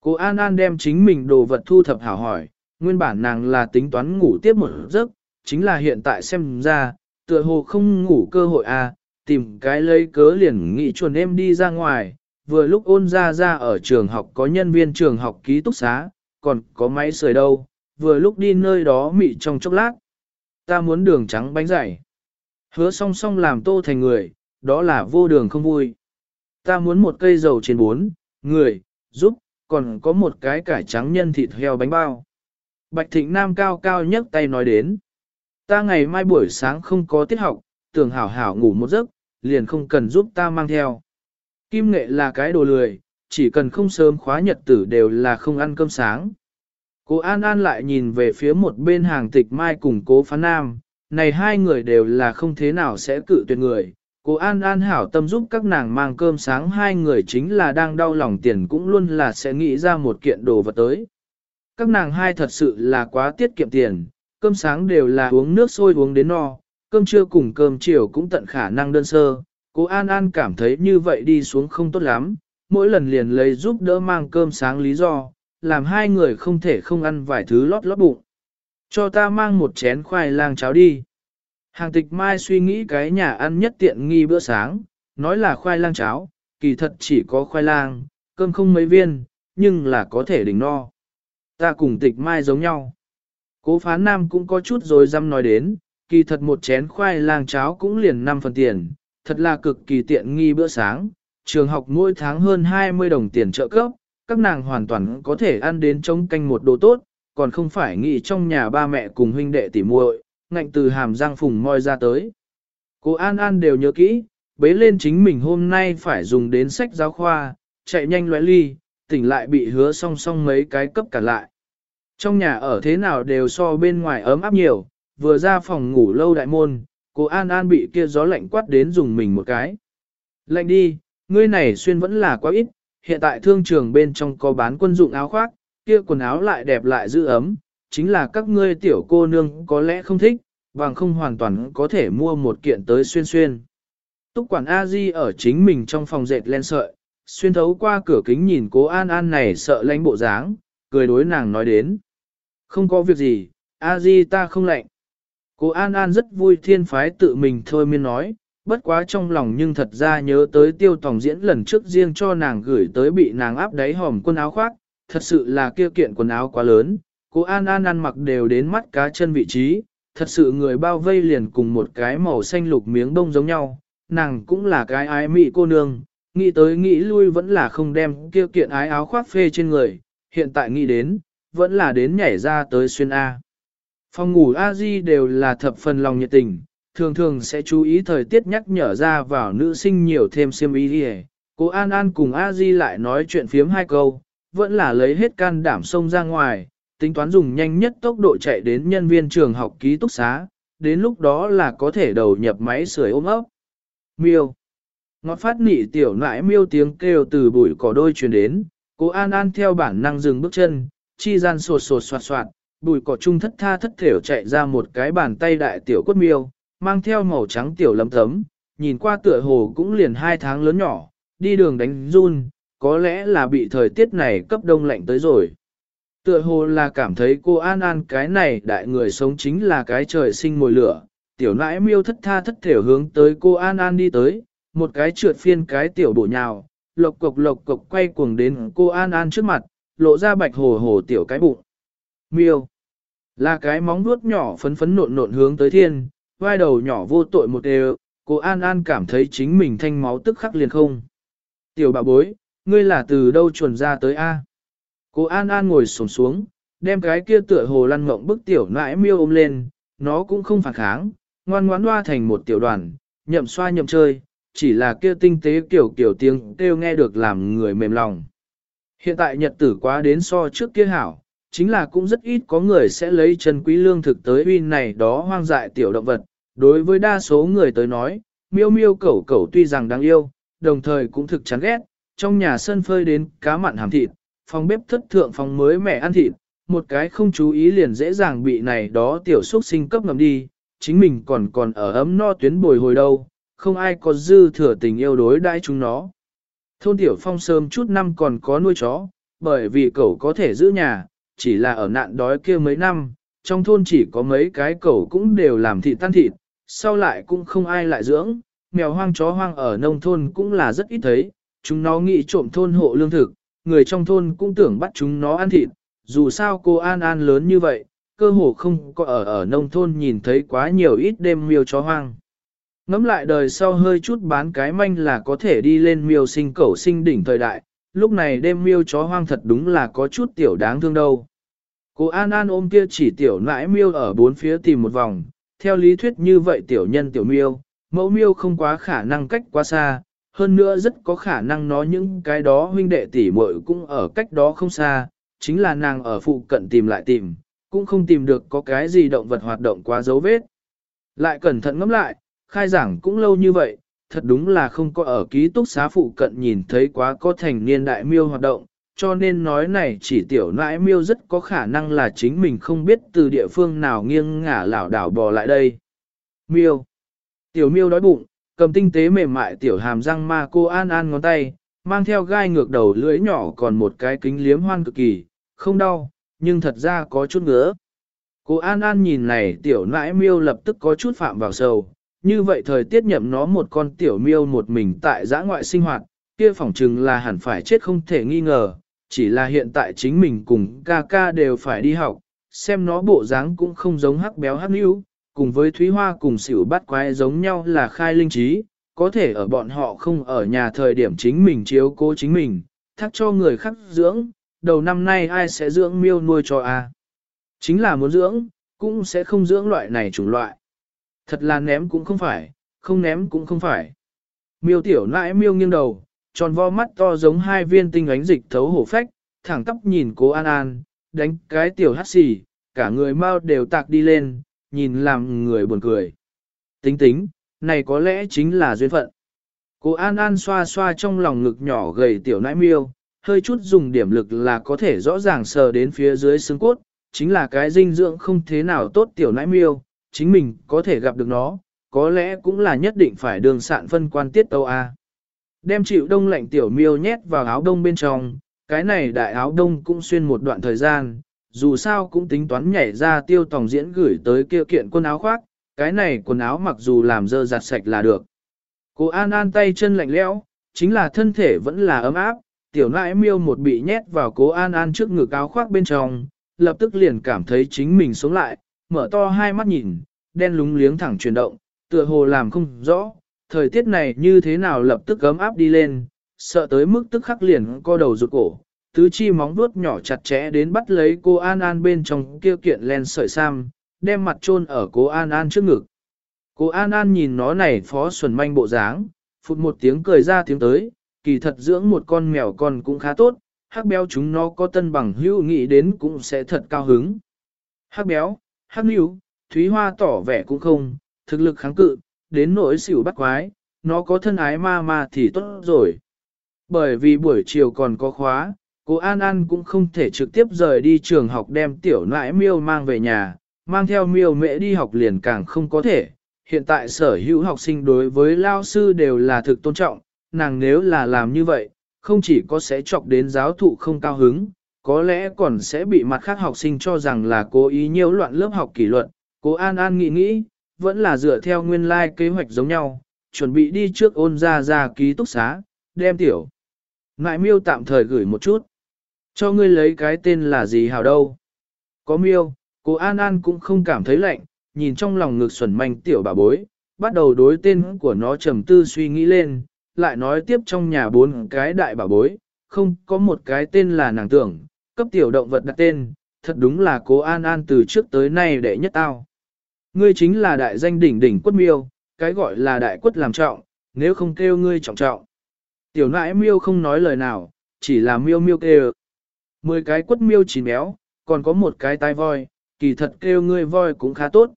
Cô An An đem chính mình đồ vật thu thập hảo hỏi, nguyên bản nàng là tính toán ngủ tiếp một giấc, chính là hiện tại xem ra, tựa hồ không ngủ cơ hội à, tìm cái lấy cớ liền nghị chuồn em đi ra ngoài, vừa lúc ôn ra ra ở trường học có nhân viên trường học ký túc xá, còn có máy sưởi đâu, vừa lúc đi nơi đó mị trong chốc lát. Ta muốn đường trắng bánh dày. Hứa song song làm tô thành người, đó là vô đường không vui. Ta muốn một cây dầu trên bốn, người, giúp, còn có một cái cải trắng nhân thịt heo bánh bao. Bạch Thịnh Nam cao cao nhấc tay nói đến. Ta ngày mai buổi sáng không có tiết học, tưởng hảo hảo ngủ một giấc, liền không cần giúp ta mang theo. Kim nghệ là cái đồ lười, chỉ cần không sớm khóa nhật tử đều là không ăn cơm sáng. Cố An An lại nhìn về phía một bên hàng tịch mai cùng cố phán nam, này hai người đều là không thế nào sẽ cự tuyệt người. Cố An An hảo tâm giúp các nàng mang cơm sáng hai người chính là đang đau lòng tiền cũng luôn là sẽ nghĩ ra một kiện đồ vật tới. Các nàng hai thật sự là quá tiết kiệm tiền, cơm sáng đều là uống nước sôi uống đến no, cơm trưa cùng cơm chiều cũng tận khả năng đơn sơ. Cố An An cảm thấy như vậy đi xuống không tốt lắm, mỗi lần liền lấy giúp đỡ mang cơm sáng lý do, làm hai người không thể không ăn vài thứ lót lót bụng. Cho ta mang một chén khoai lang cháo đi. Hàng tịch mai suy nghĩ cái nhà ăn nhất tiện nghi bữa sáng, nói là khoai lang cháo, kỳ thật chỉ có khoai lang, cơm không mấy viên, nhưng là có thể đỉnh no. Ta cùng tịch mai giống nhau. Cố phán nam cũng có chút rồi dăm nói đến, kỳ thật một chén khoai lang cháo cũng liền 5 phần tiền, thật là cực kỳ tiện nghi bữa sáng, trường học mỗi tháng hơn 20 đồng tiền trợ cấp, các nàng hoàn toàn có thể ăn đến trống canh một đồ tốt, còn không phải nghĩ trong nhà ba mẹ cùng huynh đệ tỉ muội, ngạnh từ hàm răng phùng moi ra tới. Cô An An đều nhớ kỹ, bế lên chính mình hôm nay phải dùng đến sách giáo khoa, chạy nhanh lóe ly, tỉnh lại bị hứa song song mấy cái cấp cả lại. Trong nhà ở thế nào đều so bên ngoài ấm áp nhiều, vừa ra phòng ngủ lâu đại môn, cô An An bị kia gió lạnh quát đến dùng mình một cái. Lạnh đi, ngươi này xuyên vẫn là quá ít, hiện tại thương trường bên trong có bán quân dụng áo khoác, kia quần áo lại đẹp lại giữ ấm, chính là các ngươi tiểu cô nương có lẽ không thích, bằng không hoàn toàn có thể mua một kiện tới xuyên xuyên. Túc quản A-di ở chính mình trong phòng dệt len sợi, xuyên thấu qua cửa kính nhìn cố An An này sợ lánh bộ dáng, cười đối nàng nói đến. Không có việc gì, A-di ta không lạnh. Cố An An rất vui thiên phái tự mình thôi miên nói, bất quá trong lòng nhưng thật ra nhớ tới tiêu tòng diễn lần trước riêng cho nàng gửi tới bị nàng áp đáy hòm quần áo khoác, thật sự là kia kiện quần áo quá lớn, Cô An An ăn mặc đều đến mắt cá chân vị trí, thật sự người bao vây liền cùng một cái màu xanh lục miếng bông giống nhau, nàng cũng là cái ái mị cô nương, nghĩ tới nghĩ lui vẫn là không đem kia kiện ái áo khoác phê trên người, hiện tại nghĩ đến, vẫn là đến nhảy ra tới xuyên A. Phòng ngủ A-di đều là thập phần lòng nhiệt tình, thường thường sẽ chú ý thời tiết nhắc nhở ra vào nữ sinh nhiều thêm xiêm y đi Cô An An cùng A-di lại nói chuyện phiếm hai câu, vẫn là lấy hết can đảm xông ra ngoài, tính toán dùng nhanh nhất tốc độ chạy đến nhân viên trường học ký túc xá, đến lúc đó là có thể đầu nhập máy sưởi ôm ấp. Miêu. Ngọt phát nị tiểu nãi miêu tiếng kêu từ bụi cỏ đôi truyền đến, cô An An theo bản năng dừng bước chân, chi gian sột sột soạt soạt, bụi cỏ trung thất tha thất thểu chạy ra một cái bàn tay đại tiểu quất miêu, mang theo màu trắng tiểu lấm tấm, nhìn qua tựa hồ cũng liền hai tháng lớn nhỏ, đi đường đánh run, có lẽ là bị thời tiết này cấp đông lạnh tới rồi. Tựa hồ là cảm thấy cô An An cái này đại người sống chính là cái trời sinh mồi lửa, tiểu nãi miêu thất tha thất thể hướng tới cô An An đi tới, một cái trượt phiên cái tiểu bộ nhào, lộc cộc lộc cộc quay cuồng đến cô An An trước mặt, lộ ra bạch hồ hồ tiểu cái bụng. Miêu là cái móng vuốt nhỏ phấn phấn nộn nộn hướng tới thiên, vai đầu nhỏ vô tội một đều, cô An An cảm thấy chính mình thanh máu tức khắc liền không. Tiểu bà bối, ngươi là từ đâu chuẩn ra tới A? Cô An An ngồi sồn xuống, đem cái kia tựa hồ lăn mộng bức tiểu nãi miêu ôm lên, nó cũng không phản kháng, ngoan ngoãn loa thành một tiểu đoàn, nhậm xoa nhậm chơi, chỉ là kia tinh tế kiểu kiểu tiếng kêu nghe được làm người mềm lòng. Hiện tại nhật tử quá đến so trước kia hảo, chính là cũng rất ít có người sẽ lấy chân quý lương thực tới uy này đó hoang dại tiểu động vật. Đối với đa số người tới nói, miêu miêu cẩu cẩu tuy rằng đáng yêu, đồng thời cũng thực chán ghét, trong nhà sân phơi đến cá mặn hàm thịt, phòng bếp thất thượng phòng mới mẹ ăn thịt, một cái không chú ý liền dễ dàng bị này đó tiểu xuất sinh cấp ngầm đi, chính mình còn còn ở ấm no tuyến bồi hồi đâu, không ai có dư thừa tình yêu đối đãi chúng nó. Thôn tiểu phong sớm chút năm còn có nuôi chó, bởi vì cậu có thể giữ nhà, chỉ là ở nạn đói kia mấy năm, trong thôn chỉ có mấy cái cậu cũng đều làm thịt tan thịt, sau lại cũng không ai lại dưỡng, mèo hoang chó hoang ở nông thôn cũng là rất ít thấy, chúng nó nghĩ trộm thôn hộ lương thực, người trong thôn cũng tưởng bắt chúng nó ăn thịt, dù sao cô An An lớn như vậy, cơ hồ không có ở ở nông thôn nhìn thấy quá nhiều ít đêm miêu chó hoang. Ngắm lại đời sau hơi chút bán cái manh là có thể đi lên miêu sinh cẩu sinh đỉnh thời đại, lúc này đêm miêu chó hoang thật đúng là có chút tiểu đáng thương đâu. Cô An An ôm kia chỉ tiểu nãi miêu ở bốn phía tìm một vòng, theo lý thuyết như vậy tiểu nhân tiểu miêu, mẫu miêu không quá khả năng cách quá xa, hơn nữa rất có khả năng nói những cái đó huynh đệ tỷ muội cũng ở cách đó không xa, chính là nàng ở phụ cận tìm lại tìm, cũng không tìm được có cái gì động vật hoạt động quá dấu vết. Lại cẩn thận ngẫm lại, khai giảng cũng lâu như vậy, thật đúng là không có ở ký túc xá phụ cận nhìn thấy quá có thành niên đại miêu hoạt động, cho nên nói này chỉ tiểu nãi miêu rất có khả năng là chính mình không biết từ địa phương nào nghiêng ngả lảo đảo bò lại đây. Miêu. Tiểu miêu đói bụng, cầm tinh tế mềm mại tiểu hàm răng ma cô an an ngón tay, mang theo gai ngược đầu lưỡi nhỏ còn một cái kính liếm hoan cực kỳ, không đau, nhưng thật ra có chút ngứa. Cô An An nhìn này tiểu nãi miêu lập tức có chút phạm vào sầu, như vậy thời tiết nhậm nó một con tiểu miêu một mình tại giã ngoại sinh hoạt, kia phỏng chừng là hẳn phải chết không thể nghi ngờ, chỉ là hiện tại chính mình cùng ca ca đều phải đi học, xem nó bộ dáng cũng không giống hắc béo hắc níu, cùng với Thúy Hoa cùng xỉu bắt quái giống nhau là khai linh trí, có thể ở bọn họ không ở nhà thời điểm chính mình chiếu cố chính mình, thác cho người khác dưỡng, đầu năm nay ai sẽ dưỡng miêu nuôi cho a? Chính là muốn dưỡng, cũng sẽ không dưỡng loại này chủng loại. Thật là ném cũng không phải, không ném cũng không phải. Miêu tiểu nãi miêu nghiêng đầu, tròn vo mắt to giống hai viên tinh ánh dịch thấu hổ phách, thẳng tóc nhìn cố An An, đánh cái tiểu hát xì, cả người mau đều tạc đi lên, nhìn làm người buồn cười. Tính tính, này có lẽ chính là duyên phận. Cố An An xoa xoa trong lòng ngực nhỏ gầy tiểu nãi miêu, hơi chút dùng điểm lực là có thể rõ ràng sờ đến phía dưới xương cốt, chính là cái dinh dưỡng không thế nào tốt tiểu nãi miêu, chính mình có thể gặp được nó, có lẽ cũng là nhất định phải đường sạn phân quan tiết tâu A. Đem chịu đông lạnh tiểu miêu nhét vào áo đông bên trong, cái này đại áo đông cũng xuyên một đoạn thời gian, dù sao cũng tính toán nhảy ra tiêu tòng diễn gửi tới kia kiện quần áo khoác, cái này quần áo mặc dù làm dơ giặt sạch là được. Cô An An tay chân lạnh lẽo, chính là thân thể vẫn là ấm áp, tiểu nãi miêu một bị nhét vào cố An An trước ngực áo khoác bên trong, lập tức liền cảm thấy chính mình sống lại, mở to hai mắt nhìn, đen lúng liếng thẳng chuyển động, tựa hồ làm không rõ, thời tiết này như thế nào lập tức ấm áp đi lên, sợ tới mức tức khắc liền co đầu rụt cổ, tứ chi móng vuốt nhỏ chặt chẽ đến bắt lấy cô An An bên trong kia kiện len sợi sam, đem mặt chôn ở cô An An trước ngực. Cô An An nhìn nó này phó xuẩn manh bộ dáng, phụt một tiếng cười ra tiếng tới, kỳ thật dưỡng một con mèo con cũng khá tốt, hắc béo chúng nó có tân bằng hữu nghĩ đến cũng sẽ thật cao hứng. Hắc béo, hắc níu, thúy hoa tỏ vẻ cũng không, thực lực kháng cự, đến nỗi xỉu bắt quái, nó có thân ái ma ma thì tốt rồi. Bởi vì buổi chiều còn có khóa, cô An An cũng không thể trực tiếp rời đi trường học đem tiểu nãi miêu mang về nhà, mang theo miêu mẹ đi học liền càng không có thể. Hiện tại sở hữu học sinh đối với lao sư đều là thực tôn trọng, nàng nếu là làm như vậy, không chỉ có sẽ chọc đến giáo thụ không cao hứng, có lẽ còn sẽ bị mặt khác học sinh cho rằng là cố ý nhiễu loạn lớp học kỷ luật. Cô An An nghĩ nghĩ, vẫn là dựa theo nguyên lai like kế hoạch giống nhau, chuẩn bị đi trước ôn ra ra ký túc xá, đem tiểu. Ngại miêu tạm thời gửi một chút. Cho ngươi lấy cái tên là gì hào đâu. Có miêu, cô An An cũng không cảm thấy lạnh, nhìn trong lòng ngực xuẩn manh tiểu bà bối, bắt đầu đối tên của nó trầm tư suy nghĩ lên, lại nói tiếp trong nhà bốn cái đại bà bối, không có một cái tên là nàng tưởng, cấp tiểu động vật đặt tên, thật đúng là cố An An từ trước tới nay đệ nhất tao. Ngươi chính là đại danh đỉnh đỉnh quất miêu, cái gọi là đại quất làm trọng, nếu không kêu ngươi trọng trọng. Tiểu nãi miêu không nói lời nào, chỉ là miêu miêu kêu. Mười cái quất miêu chỉ méo, còn có một cái tai voi, kỳ thật kêu ngươi voi cũng khá tốt.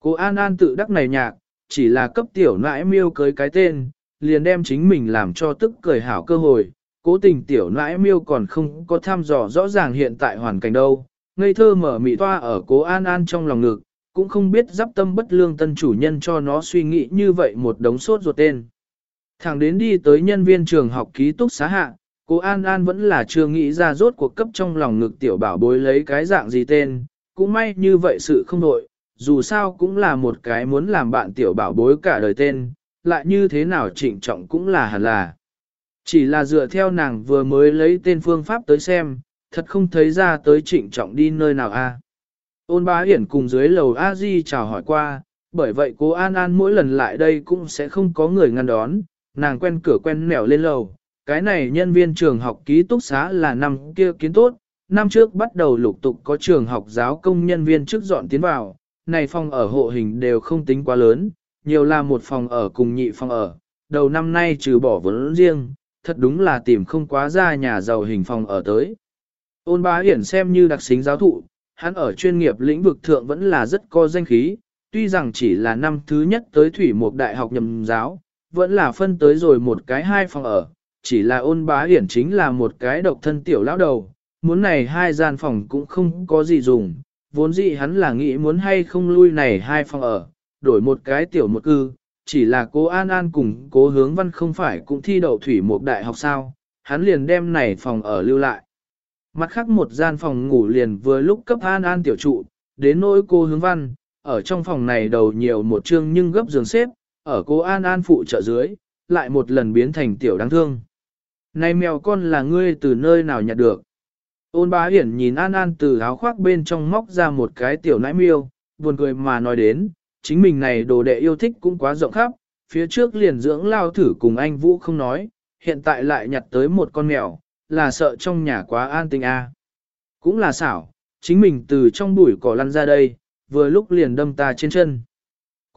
Cô An An tự đắc này nhạc, chỉ là cấp tiểu nãi miêu cưới cái tên, liền đem chính mình làm cho tức cười hảo cơ hội. Cố tình tiểu nãi miêu còn không có tham dò rõ ràng hiện tại hoàn cảnh đâu. Ngây thơ mở mị toa ở cố An An trong lòng ngực, cũng không biết giáp tâm bất lương tân chủ nhân cho nó suy nghĩ như vậy một đống sốt ruột tên. Thẳng đến đi tới nhân viên trường học ký túc xá hạ, cô An An vẫn là chưa nghĩ ra rốt cuộc cấp trong lòng ngực tiểu bảo bối lấy cái dạng gì tên, cũng may như vậy sự không đội, dù sao cũng là một cái muốn làm bạn tiểu bảo bối cả đời tên, lại như thế nào trịnh trọng cũng là hẳn là. Chỉ là dựa theo nàng vừa mới lấy tên phương pháp tới xem, thật không thấy ra tới trịnh trọng đi nơi nào a. Ôn bá hiển cùng dưới lầu a di chào hỏi qua, bởi vậy cô An An mỗi lần lại đây cũng sẽ không có người ngăn đón, nàng quen cửa quen nẻo lên lầu. Cái này nhân viên trường học ký túc xá là năm kia kiến tốt, năm trước bắt đầu lục tục có trường học giáo công nhân viên trước dọn tiến vào, này phòng ở hộ hình đều không tính quá lớn, nhiều là một phòng ở cùng nhị phòng ở, đầu năm nay trừ bỏ vốn riêng, thật đúng là tìm không quá ra nhà giàu hình phòng ở tới. Ôn bá hiển xem như đặc xính giáo thụ, hắn ở chuyên nghiệp lĩnh vực thượng vẫn là rất có danh khí, tuy rằng chỉ là năm thứ nhất tới thủy một đại học nhầm giáo, vẫn là phân tới rồi một cái hai phòng ở, chỉ là ôn bá hiển chính là một cái độc thân tiểu lão đầu, muốn này hai gian phòng cũng không có gì dùng, vốn dĩ hắn là nghĩ muốn hay không lui này hai phòng ở, đổi một cái tiểu một cư, chỉ là cố An An cùng cố hướng văn không phải cũng thi đậu thủy một đại học sao, hắn liền đem này phòng ở lưu lại. Mặt khác một gian phòng ngủ liền vừa lúc cấp An An tiểu trụ, đến nỗi cô hướng văn, ở trong phòng này đầu nhiều một chương nhưng gấp giường xếp, ở cô An An phụ trợ dưới, lại một lần biến thành tiểu đáng thương. Này mèo con là ngươi từ nơi nào nhặt được? Ôn bá hiển nhìn An An từ áo khoác bên trong móc ra một cái tiểu nãi miêu, buồn cười mà nói đến, chính mình này đồ đệ yêu thích cũng quá rộng khắp, phía trước liền dưỡng lao thử cùng anh Vũ không nói, hiện tại lại nhặt tới một con mèo, là sợ trong nhà quá an tình a. À. Cũng là xảo, chính mình từ trong bụi cỏ lăn ra đây, vừa lúc liền đâm ta trên chân.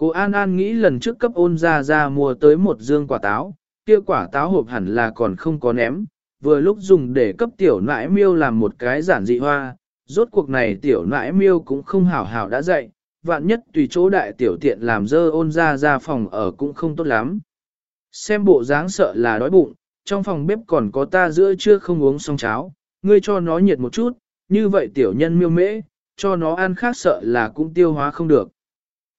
Cô An An nghĩ lần trước cấp ôn ra ra mua tới một dương quả táo, kia quả táo hộp hẳn là còn không có ném, vừa lúc dùng để cấp tiểu nãi miêu làm một cái giản dị hoa, rốt cuộc này tiểu nãi miêu cũng không hảo hảo đã dạy, vạn nhất tùy chỗ đại tiểu tiện làm dơ ôn ra ra phòng ở cũng không tốt lắm. Xem bộ dáng sợ là đói bụng, trong phòng bếp còn có ta giữa trưa không uống xong cháo, ngươi cho nó nhiệt một chút, như vậy tiểu nhân miêu mễ, cho nó ăn khác sợ là cũng tiêu hóa không được.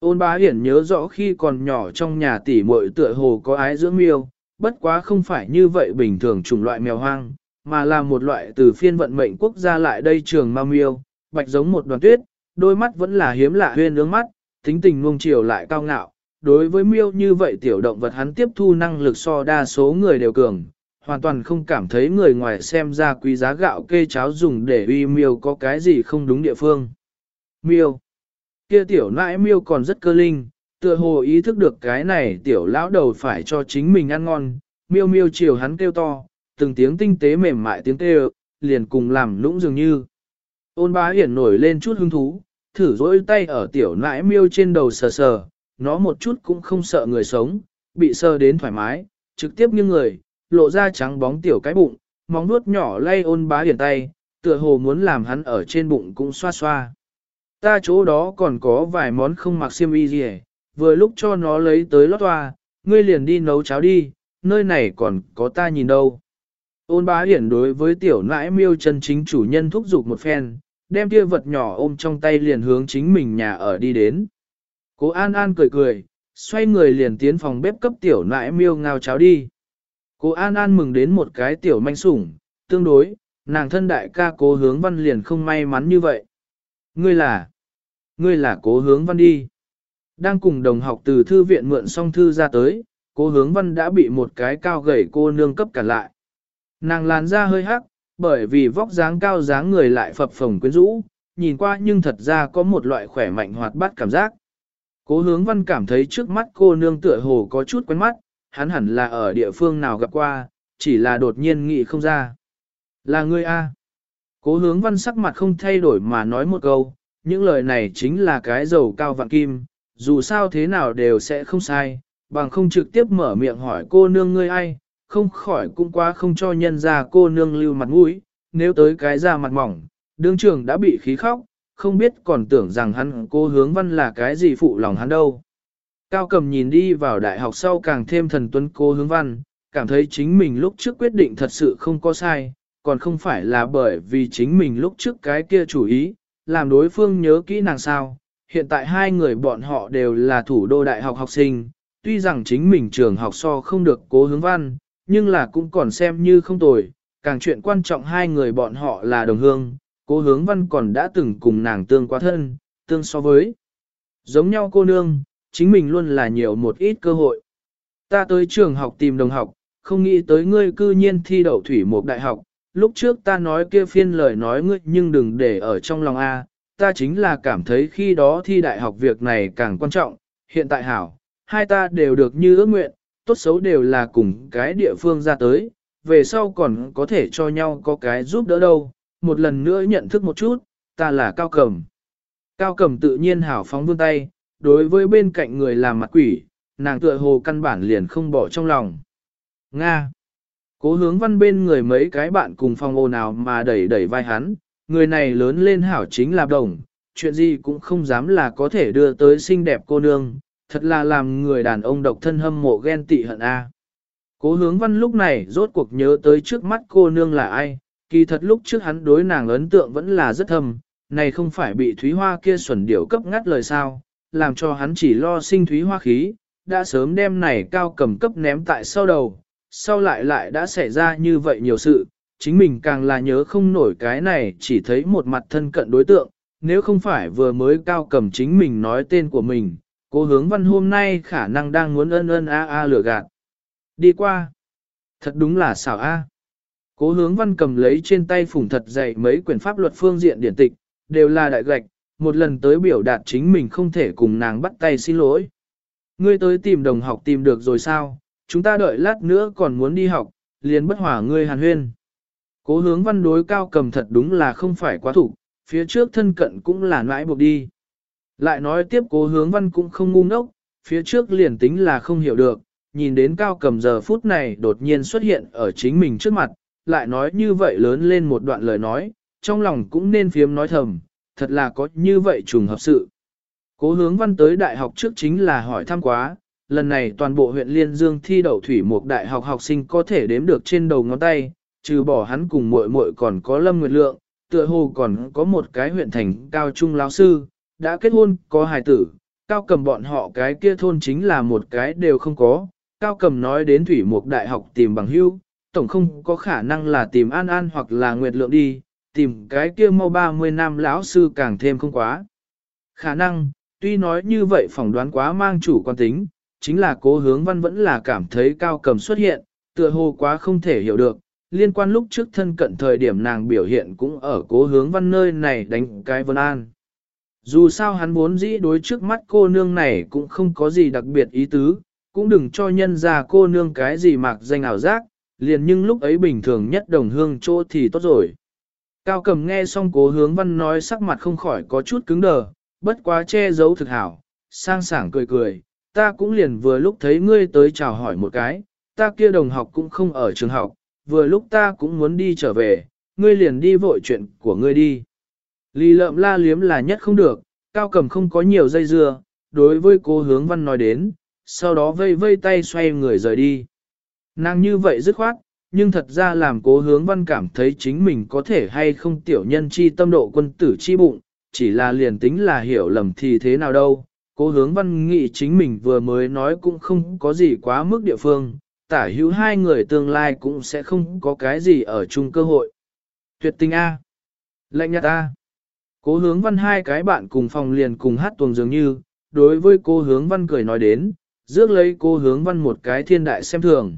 Ôn bá hiển nhớ rõ khi còn nhỏ trong nhà tỷ muội tựa hồ có ái dưỡng miêu, bất quá không phải như vậy bình thường chủng loại mèo hoang, mà là một loại từ phiên vận mệnh quốc gia lại đây trường ma miêu, bạch giống một đoàn tuyết, đôi mắt vẫn là hiếm lạ huyên ướng mắt, tính tình nuông chiều lại cao ngạo. Đối với miêu như vậy tiểu động vật hắn tiếp thu năng lực so đa số người đều cường, hoàn toàn không cảm thấy người ngoài xem ra quý giá gạo kê cháo dùng để uy miêu có cái gì không đúng địa phương. Miêu. Kia tiểu nãi miêu còn rất cơ linh, tựa hồ ý thức được cái này tiểu lão đầu phải cho chính mình ăn ngon, miêu miêu chiều hắn kêu to, từng tiếng tinh tế mềm mại tiếng kêu, liền cùng làm lũng dường như. Ôn bá hiển nổi lên chút hứng thú, thử dỗi tay ở tiểu nãi miêu trên đầu sờ sờ, nó một chút cũng không sợ người sống, bị sờ đến thoải mái, trực tiếp như người, lộ ra trắng bóng tiểu cái bụng, móng nuốt nhỏ lay ôn bá hiển tay, tựa hồ muốn làm hắn ở trên bụng cũng xoa xoa. Ta chỗ đó còn có vài món không mặc xiêm y gì vừa lúc cho nó lấy tới lót toa, ngươi liền đi nấu cháo đi, nơi này còn có ta nhìn đâu. Ôn bá hiển đối với tiểu nãi miêu chân chính chủ nhân thúc giục một phen, đem kia vật nhỏ ôm trong tay liền hướng chính mình nhà ở đi đến. Cố An An cười cười, xoay người liền tiến phòng bếp cấp tiểu nãi miêu ngao cháo đi. Cố An An mừng đến một cái tiểu manh sủng, tương đối, nàng thân đại ca cố hướng văn liền không may mắn như vậy. Ngươi là, ngươi là cố hướng văn đi. Đang cùng đồng học từ thư viện mượn xong thư ra tới, cố hướng văn đã bị một cái cao gầy cô nương cấp cản lại. Nàng làn da hơi hắc, bởi vì vóc dáng cao dáng người lại phập phồng quyến rũ, nhìn qua nhưng thật ra có một loại khỏe mạnh hoạt bát cảm giác. Cố hướng văn cảm thấy trước mắt cô nương tựa hồ có chút quen mắt, hắn hẳn là ở địa phương nào gặp qua, chỉ là đột nhiên nghĩ không ra. Là ngươi A. Cố hướng văn sắc mặt không thay đổi mà nói một câu, những lời này chính là cái dầu cao vạn kim, dù sao thế nào đều sẽ không sai, bằng không trực tiếp mở miệng hỏi cô nương ngươi ai, không khỏi cũng quá không cho nhân ra cô nương lưu mặt mũi, nếu tới cái ra mặt mỏng, đương trưởng đã bị khí khóc, không biết còn tưởng rằng hắn cô hướng văn là cái gì phụ lòng hắn đâu. Cao cầm nhìn đi vào đại học sau càng thêm thần tuấn cô hướng văn, cảm thấy chính mình lúc trước quyết định thật sự không có sai, còn không phải là bởi vì chính mình lúc trước cái kia chủ ý, làm đối phương nhớ kỹ nàng sao. Hiện tại hai người bọn họ đều là thủ đô đại học học sinh, tuy rằng chính mình trường học so không được cố hướng văn, nhưng là cũng còn xem như không tồi, càng chuyện quan trọng hai người bọn họ là đồng hương, cố hướng văn còn đã từng cùng nàng tương quá thân, tương so với. Giống nhau cô nương, chính mình luôn là nhiều một ít cơ hội. Ta tới trường học tìm đồng học, không nghĩ tới ngươi cư nhiên thi đậu thủy một đại học, lúc trước ta nói kia phiên lời nói ngươi nhưng đừng để ở trong lòng A, ta chính là cảm thấy khi đó thi đại học việc này càng quan trọng, hiện tại hảo, hai ta đều được như ước nguyện, tốt xấu đều là cùng cái địa phương ra tới, về sau còn có thể cho nhau có cái giúp đỡ đâu, một lần nữa nhận thức một chút, ta là Cao Cầm. Cao Cầm tự nhiên hảo phóng vươn tay, đối với bên cạnh người làm mặt quỷ, nàng tựa hồ căn bản liền không bỏ trong lòng. Nga. Cố hướng văn bên người mấy cái bạn cùng phòng ồn nào mà đẩy đẩy vai hắn, người này lớn lên hảo chính là đồng, chuyện gì cũng không dám là có thể đưa tới xinh đẹp cô nương, thật là làm người đàn ông độc thân hâm mộ ghen tị hận a. Cố hướng văn lúc này rốt cuộc nhớ tới trước mắt cô nương là ai, kỳ thật lúc trước hắn đối nàng ấn tượng vẫn là rất thầm, này không phải bị Thúy Hoa kia xuẩn điểu cấp ngắt lời sao, làm cho hắn chỉ lo sinh Thúy Hoa khí, đã sớm đem này cao cầm cấp ném tại sau đầu, sau lại lại đã xảy ra như vậy nhiều sự, chính mình càng là nhớ không nổi cái này chỉ thấy một mặt thân cận đối tượng, nếu không phải vừa mới cao cầm chính mình nói tên của mình, cố hướng văn hôm nay khả năng đang muốn ân ân a a lửa gạt. Đi qua. Thật đúng là xảo a. Cố hướng văn cầm lấy trên tay phủng thật dày mấy quyển pháp luật phương diện điển tịch, đều là đại gạch, một lần tới biểu đạt chính mình không thể cùng nàng bắt tay xin lỗi. Ngươi tới tìm đồng học tìm được rồi sao, chúng ta đợi lát nữa còn muốn đi học, liền bất hỏa ngươi hàn huyên. Cố hướng văn đối cao cầm thật đúng là không phải quá thủ, phía trước thân cận cũng là nãi buộc đi. Lại nói tiếp cố hướng văn cũng không ngu ngốc, phía trước liền tính là không hiểu được, nhìn đến cao cầm giờ phút này đột nhiên xuất hiện ở chính mình trước mặt, lại nói như vậy lớn lên một đoạn lời nói, trong lòng cũng nên phiếm nói thầm, thật là có như vậy trùng hợp sự. Cố hướng văn tới đại học trước chính là hỏi thăm quá, lần này toàn bộ huyện Liên Dương thi đậu thủy một đại học học sinh có thể đếm được trên đầu ngón tay, trừ bỏ hắn cùng muội muội còn có Lâm Nguyệt Lượng, tựa hồ còn có một cái huyện thành cao trung lão sư, đã kết hôn, có hài tử, cao cầm bọn họ cái kia thôn chính là một cái đều không có, cao cầm nói đến thủy mục đại học tìm bằng hữu, tổng không có khả năng là tìm an an hoặc là nguyệt lượng đi, tìm cái kia mau 30 năm lão sư càng thêm không quá. Khả năng, tuy nói như vậy phỏng đoán quá mang chủ quan tính, chính là cố hướng văn vẫn là cảm thấy cao cầm xuất hiện, tựa hồ quá không thể hiểu được, liên quan lúc trước thân cận thời điểm nàng biểu hiện cũng ở cố hướng văn nơi này đánh cái vân an. Dù sao hắn vốn dĩ đối trước mắt cô nương này cũng không có gì đặc biệt ý tứ, cũng đừng cho nhân ra cô nương cái gì mặc danh ảo giác, liền nhưng lúc ấy bình thường nhất đồng hương chỗ thì tốt rồi. Cao cầm nghe xong cố hướng văn nói sắc mặt không khỏi có chút cứng đờ, bất quá che giấu thực hảo, sang sảng cười cười, ta cũng liền vừa lúc thấy ngươi tới chào hỏi một cái, ta kia đồng học cũng không ở trường học, vừa lúc ta cũng muốn đi trở về, ngươi liền đi vội chuyện của ngươi đi. Lì lợm la liếm là nhất không được, cao cầm không có nhiều dây dưa, đối với cô hướng văn nói đến, sau đó vây vây tay xoay người rời đi. Nàng như vậy dứt khoát, nhưng thật ra làm cố hướng văn cảm thấy chính mình có thể hay không tiểu nhân chi tâm độ quân tử chi bụng, chỉ là liền tính là hiểu lầm thì thế nào đâu. Cố hướng văn nghĩ chính mình vừa mới nói cũng không có gì quá mức địa phương, tả hữu hai người tương lai cũng sẽ không có cái gì ở chung cơ hội. Tuyệt tình A. Lệnh nhạt A. Cố hướng văn hai cái bạn cùng phòng liền cùng hát tuồng dường như, đối với cô hướng văn cười nói đến, rước lấy cô hướng văn một cái thiên đại xem thường.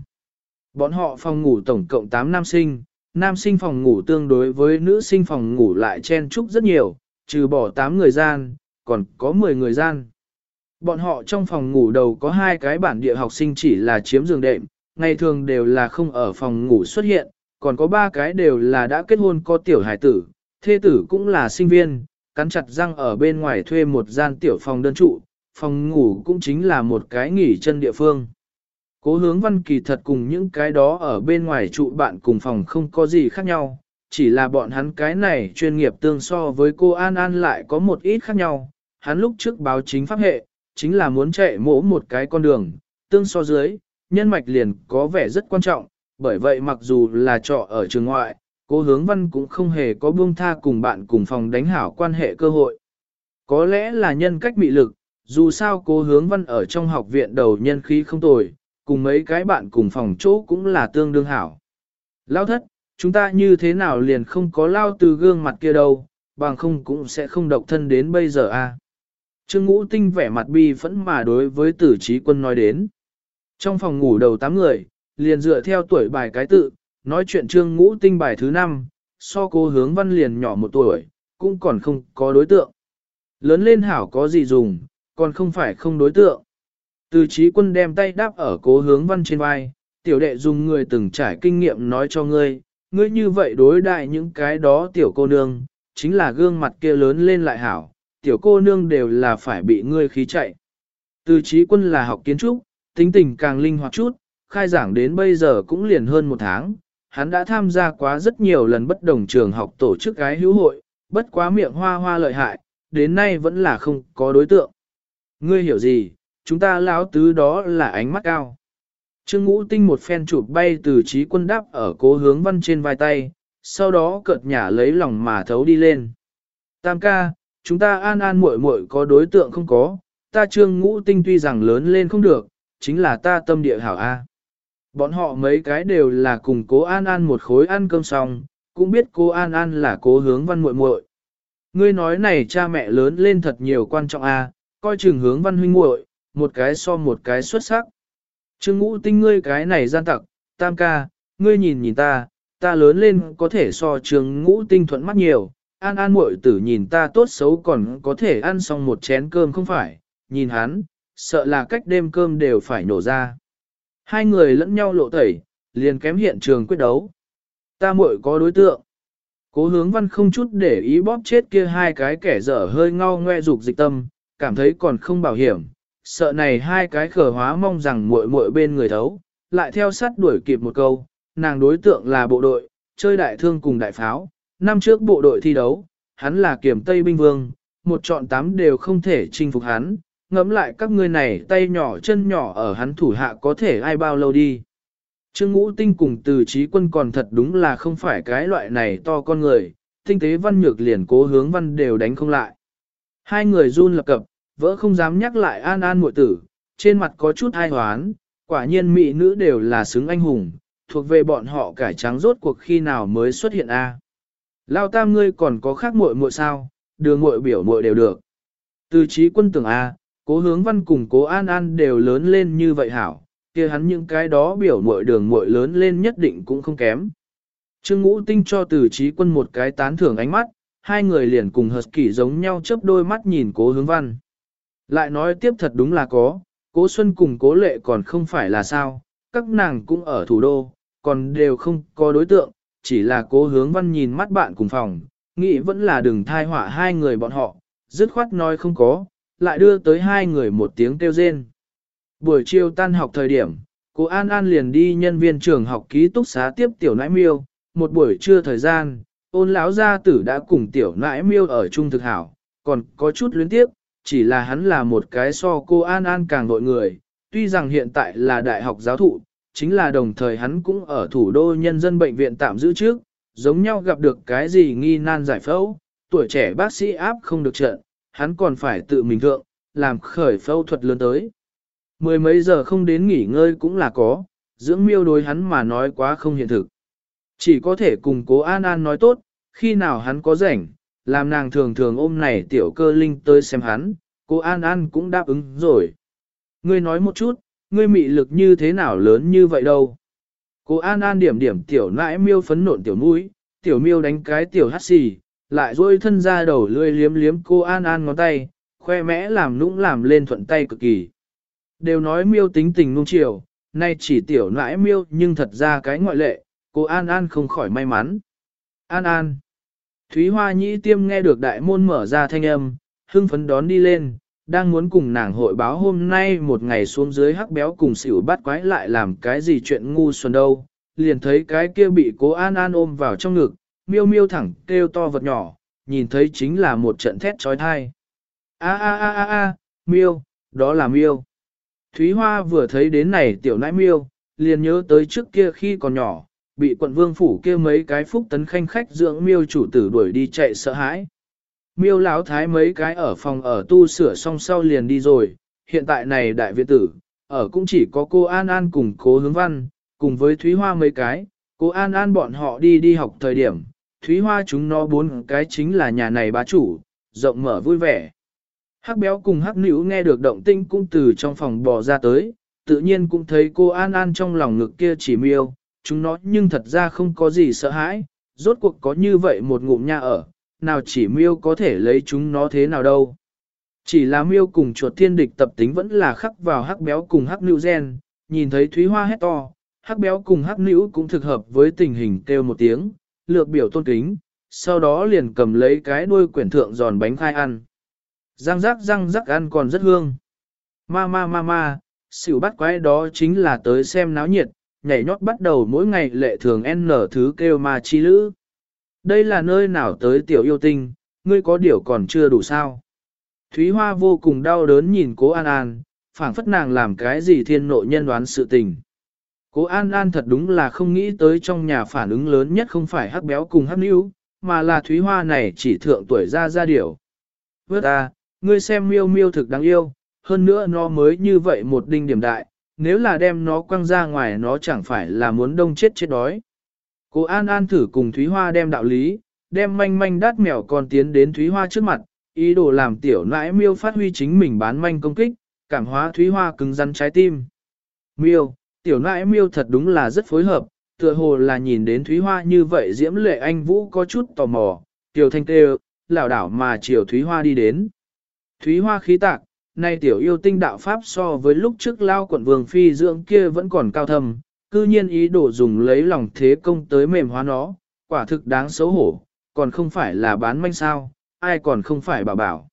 Bọn họ phòng ngủ tổng cộng 8 nam sinh, nam sinh phòng ngủ tương đối với nữ sinh phòng ngủ lại chen chúc rất nhiều, trừ bỏ 8 người gian, còn có 10 người gian. Bọn họ trong phòng ngủ đầu có hai cái bản địa học sinh chỉ là chiếm giường đệm, ngày thường đều là không ở phòng ngủ xuất hiện, còn có ba cái đều là đã kết hôn có tiểu hải tử, thê tử cũng là sinh viên, cắn chặt răng ở bên ngoài thuê một gian tiểu phòng đơn trụ, phòng ngủ cũng chính là một cái nghỉ chân địa phương. Cố hướng văn kỳ thật cùng những cái đó ở bên ngoài trụ bạn cùng phòng không có gì khác nhau, chỉ là bọn hắn cái này chuyên nghiệp tương so với cô An An lại có một ít khác nhau. Hắn lúc trước báo chính pháp hệ, chính là muốn chạy mỗ một cái con đường, tương so dưới, nhân mạch liền có vẻ rất quan trọng, bởi vậy mặc dù là trọ ở trường ngoại, cố hướng văn cũng không hề có buông tha cùng bạn cùng phòng đánh hảo quan hệ cơ hội. Có lẽ là nhân cách bị lực, dù sao cố hướng văn ở trong học viện đầu nhân khí không tồi, cùng mấy cái bạn cùng phòng chỗ cũng là tương đương hảo. Lao thất, chúng ta như thế nào liền không có lao từ gương mặt kia đâu, bằng không cũng sẽ không độc thân đến bây giờ a. À. Trương ngũ tinh vẻ mặt bi phẫn mà đối với tử trí quân nói đến. Trong phòng ngủ đầu 8 người, liền dựa theo tuổi bài cái tự, nói chuyện trương ngũ tinh bài thứ 5, so cô hướng văn liền nhỏ một tuổi, cũng còn không có đối tượng. Lớn lên hảo có gì dùng, còn không phải không đối tượng. Từ trí quân đem tay đáp ở cố hướng văn trên vai, tiểu đệ dùng người từng trải kinh nghiệm nói cho ngươi, ngươi như vậy đối đại những cái đó tiểu cô nương, chính là gương mặt kia lớn lên lại hảo, tiểu cô nương đều là phải bị ngươi khí chạy. Từ trí quân là học kiến trúc, tính tình càng linh hoạt chút, khai giảng đến bây giờ cũng liền hơn một tháng, hắn đã tham gia quá rất nhiều lần bất đồng trường học tổ chức gái hữu hội, bất quá miệng hoa hoa lợi hại, đến nay vẫn là không có đối tượng. Ngươi hiểu gì, chúng ta lão tứ đó là ánh mắt cao. Trương ngũ tinh một phen chụp bay từ trí quân đáp ở cố hướng văn trên vai tay, sau đó cợt nhả lấy lòng mà thấu đi lên. Tam ca, chúng ta an an muội muội có đối tượng không có, ta trương ngũ tinh tuy rằng lớn lên không được, chính là ta tâm địa hảo A. Bọn họ mấy cái đều là cùng cố an an một khối ăn cơm xong, cũng biết cô an an là cố hướng văn muội muội. Ngươi nói này cha mẹ lớn lên thật nhiều quan trọng a, coi chừng hướng văn huynh muội, một cái so một cái xuất sắc. Trương ngũ tinh ngươi cái này gian tặc, tam ca, ngươi nhìn nhìn ta, ta lớn lên có thể so trương ngũ tinh thuận mắt nhiều, an an muội tử nhìn ta tốt xấu còn có thể ăn xong một chén cơm không phải, nhìn hắn, sợ là cách đêm cơm đều phải nổ ra. Hai người lẫn nhau lộ tẩy, liền kém hiện trường quyết đấu. Ta muội có đối tượng. Cố hướng văn không chút để ý bóp chết kia hai cái kẻ dở hơi ngao ngoe dục dịch tâm, cảm thấy còn không bảo hiểm, sợ này hai cái khở hóa mong rằng muội muội bên người thấu, lại theo sát đuổi kịp một câu, nàng đối tượng là bộ đội, chơi đại thương cùng đại pháo, năm trước bộ đội thi đấu, hắn là kiểm Tây binh vương, một chọn tám đều không thể chinh phục hắn, ngẫm lại các ngươi này tay nhỏ chân nhỏ ở hắn thủ hạ có thể ai bao lâu đi. Trương ngũ tinh cùng từ trí quân còn thật đúng là không phải cái loại này to con người, tinh tế văn nhược liền cố hướng văn đều đánh không lại. Hai người run lập cập, vỡ không dám nhắc lại an an muội tử, trên mặt có chút ai hoán, quả nhiên mỹ nữ đều là xứng anh hùng, thuộc về bọn họ cải trắng rốt cuộc khi nào mới xuất hiện a. Lao tam ngươi còn có khác muội muội sao, đường muội biểu muội đều được. Từ trí quân tưởng a, cố hướng văn cùng cố an an đều lớn lên như vậy hảo, kia hắn những cái đó biểu muội đường muội lớn lên nhất định cũng không kém. Trương Ngũ Tinh cho từ trí quân một cái tán thưởng ánh mắt, hai người liền cùng hợp kỷ giống nhau chớp đôi mắt nhìn cố hướng văn. Lại nói tiếp thật đúng là có, cố xuân cùng cố lệ còn không phải là sao, các nàng cũng ở thủ đô, còn đều không có đối tượng, chỉ là cố hướng văn nhìn mắt bạn cùng phòng, nghĩ vẫn là đừng thai họa hai người bọn họ, dứt khoát nói không có, lại đưa tới hai người một tiếng kêu rên. Buổi chiều tan học thời điểm, cô An An liền đi nhân viên trường học ký túc xá tiếp tiểu nãi miêu, một buổi trưa thời gian, ôn lão gia tử đã cùng tiểu nãi miêu ở chung thực hảo, còn có chút luyến tiếp, chỉ là hắn là một cái so cô An An càng đội người, tuy rằng hiện tại là đại học giáo thụ, chính là đồng thời hắn cũng ở thủ đô nhân dân bệnh viện tạm giữ trước, giống nhau gặp được cái gì nghi nan giải phẫu, tuổi trẻ bác sĩ áp không được trận, hắn còn phải tự mình thượng, làm khởi phẫu thuật lớn tới. Mười mấy giờ không đến nghỉ ngơi cũng là có, dưỡng miêu đối hắn mà nói quá không hiện thực. Chỉ có thể cùng cố An An nói tốt, khi nào hắn có rảnh, làm nàng thường thường ôm này tiểu cơ linh tới xem hắn, cô An An cũng đáp ứng rồi. Ngươi nói một chút, ngươi mị lực như thế nào lớn như vậy đâu. Cô An An điểm điểm tiểu nãi miêu phấn nộn tiểu mũi, tiểu miêu đánh cái tiểu hát xì, lại rôi thân ra đầu lươi liếm liếm cô An An ngón tay, khoe mẽ làm nũng làm lên thuận tay cực kỳ. Đều nói miêu tính tình nung chiều, nay chỉ tiểu nãi miêu nhưng thật ra cái ngoại lệ, cô An An không khỏi may mắn. An An. Thúy Hoa Nhĩ Tiêm nghe được đại môn mở ra thanh âm, hưng phấn đón đi lên, đang muốn cùng nàng hội báo hôm nay một ngày xuống dưới hắc béo cùng xỉu bắt quái lại làm cái gì chuyện ngu xuân đâu, liền thấy cái kia bị cố An An ôm vào trong ngực, miêu miêu thẳng kêu to vật nhỏ, nhìn thấy chính là một trận thét trói thai. A a a a a, miêu, đó là miêu. Thúy Hoa vừa thấy đến này tiểu nãi miêu, liền nhớ tới trước kia khi còn nhỏ, bị quận vương phủ kia mấy cái phúc tấn khanh khách dưỡng miêu chủ tử đuổi đi chạy sợ hãi. Miêu lão thái mấy cái ở phòng ở tu sửa xong sau liền đi rồi, hiện tại này đại viện tử, ở cũng chỉ có cô An An cùng cố hướng văn, cùng với Thúy Hoa mấy cái, cô An An bọn họ đi đi học thời điểm, Thúy Hoa chúng nó bốn cái chính là nhà này bá chủ, rộng mở vui vẻ. Hắc béo cùng hắc nữ nghe được động tinh cũng từ trong phòng bò ra tới, tự nhiên cũng thấy cô An An trong lòng ngực kia chỉ miêu, chúng nó nhưng thật ra không có gì sợ hãi, rốt cuộc có như vậy một ngụm nha ở, nào chỉ miêu có thể lấy chúng nó thế nào đâu. Chỉ là miêu cùng chuột thiên địch tập tính vẫn là khắc vào hắc béo cùng hắc nữ gen, nhìn thấy thúy hoa hét to, hắc béo cùng hắc nữ cũng thực hợp với tình hình kêu một tiếng, lược biểu tôn kính, sau đó liền cầm lấy cái đuôi quyển thượng giòn bánh khai ăn. Răng rắc răng rắc ăn còn rất hương. Ma ma ma ma, xỉu bắt quái đó chính là tới xem náo nhiệt, nhảy nhót bắt đầu mỗi ngày lệ thường n thứ kêu ma chi lữ. Đây là nơi nào tới tiểu yêu tinh, ngươi có điều còn chưa đủ sao. Thúy Hoa vô cùng đau đớn nhìn cố An An, phảng phất nàng làm cái gì thiên nội nhân đoán sự tình. Cố An An thật đúng là không nghĩ tới trong nhà phản ứng lớn nhất không phải hắc béo cùng hắc níu, mà là Thúy Hoa này chỉ thượng tuổi ra ra điểu. Vớt ta, ngươi xem miêu miêu thực đáng yêu, hơn nữa nó mới như vậy một đinh điểm đại, nếu là đem nó quăng ra ngoài nó chẳng phải là muốn đông chết chết đói. Cô An An thử cùng Thúy Hoa đem đạo lý, đem manh manh đát mèo con tiến đến Thúy Hoa trước mặt, ý đồ làm tiểu nãi miêu phát huy chính mình bán manh công kích, cảm hóa Thúy Hoa cứng rắn trái tim. Miêu, tiểu nãi miêu thật đúng là rất phối hợp, tựa hồ là nhìn đến Thúy Hoa như vậy diễm lệ anh Vũ có chút tò mò, tiểu thanh tê lảo đảo mà chiều Thúy Hoa đi đến. Thúy Hoa khí tạc, nay tiểu yêu tinh đạo pháp so với lúc trước lao quận vương phi dưỡng kia vẫn còn cao thâm, cư nhiên ý đồ dùng lấy lòng thế công tới mềm hóa nó, quả thực đáng xấu hổ, còn không phải là bán manh sao, ai còn không phải bảo bảo.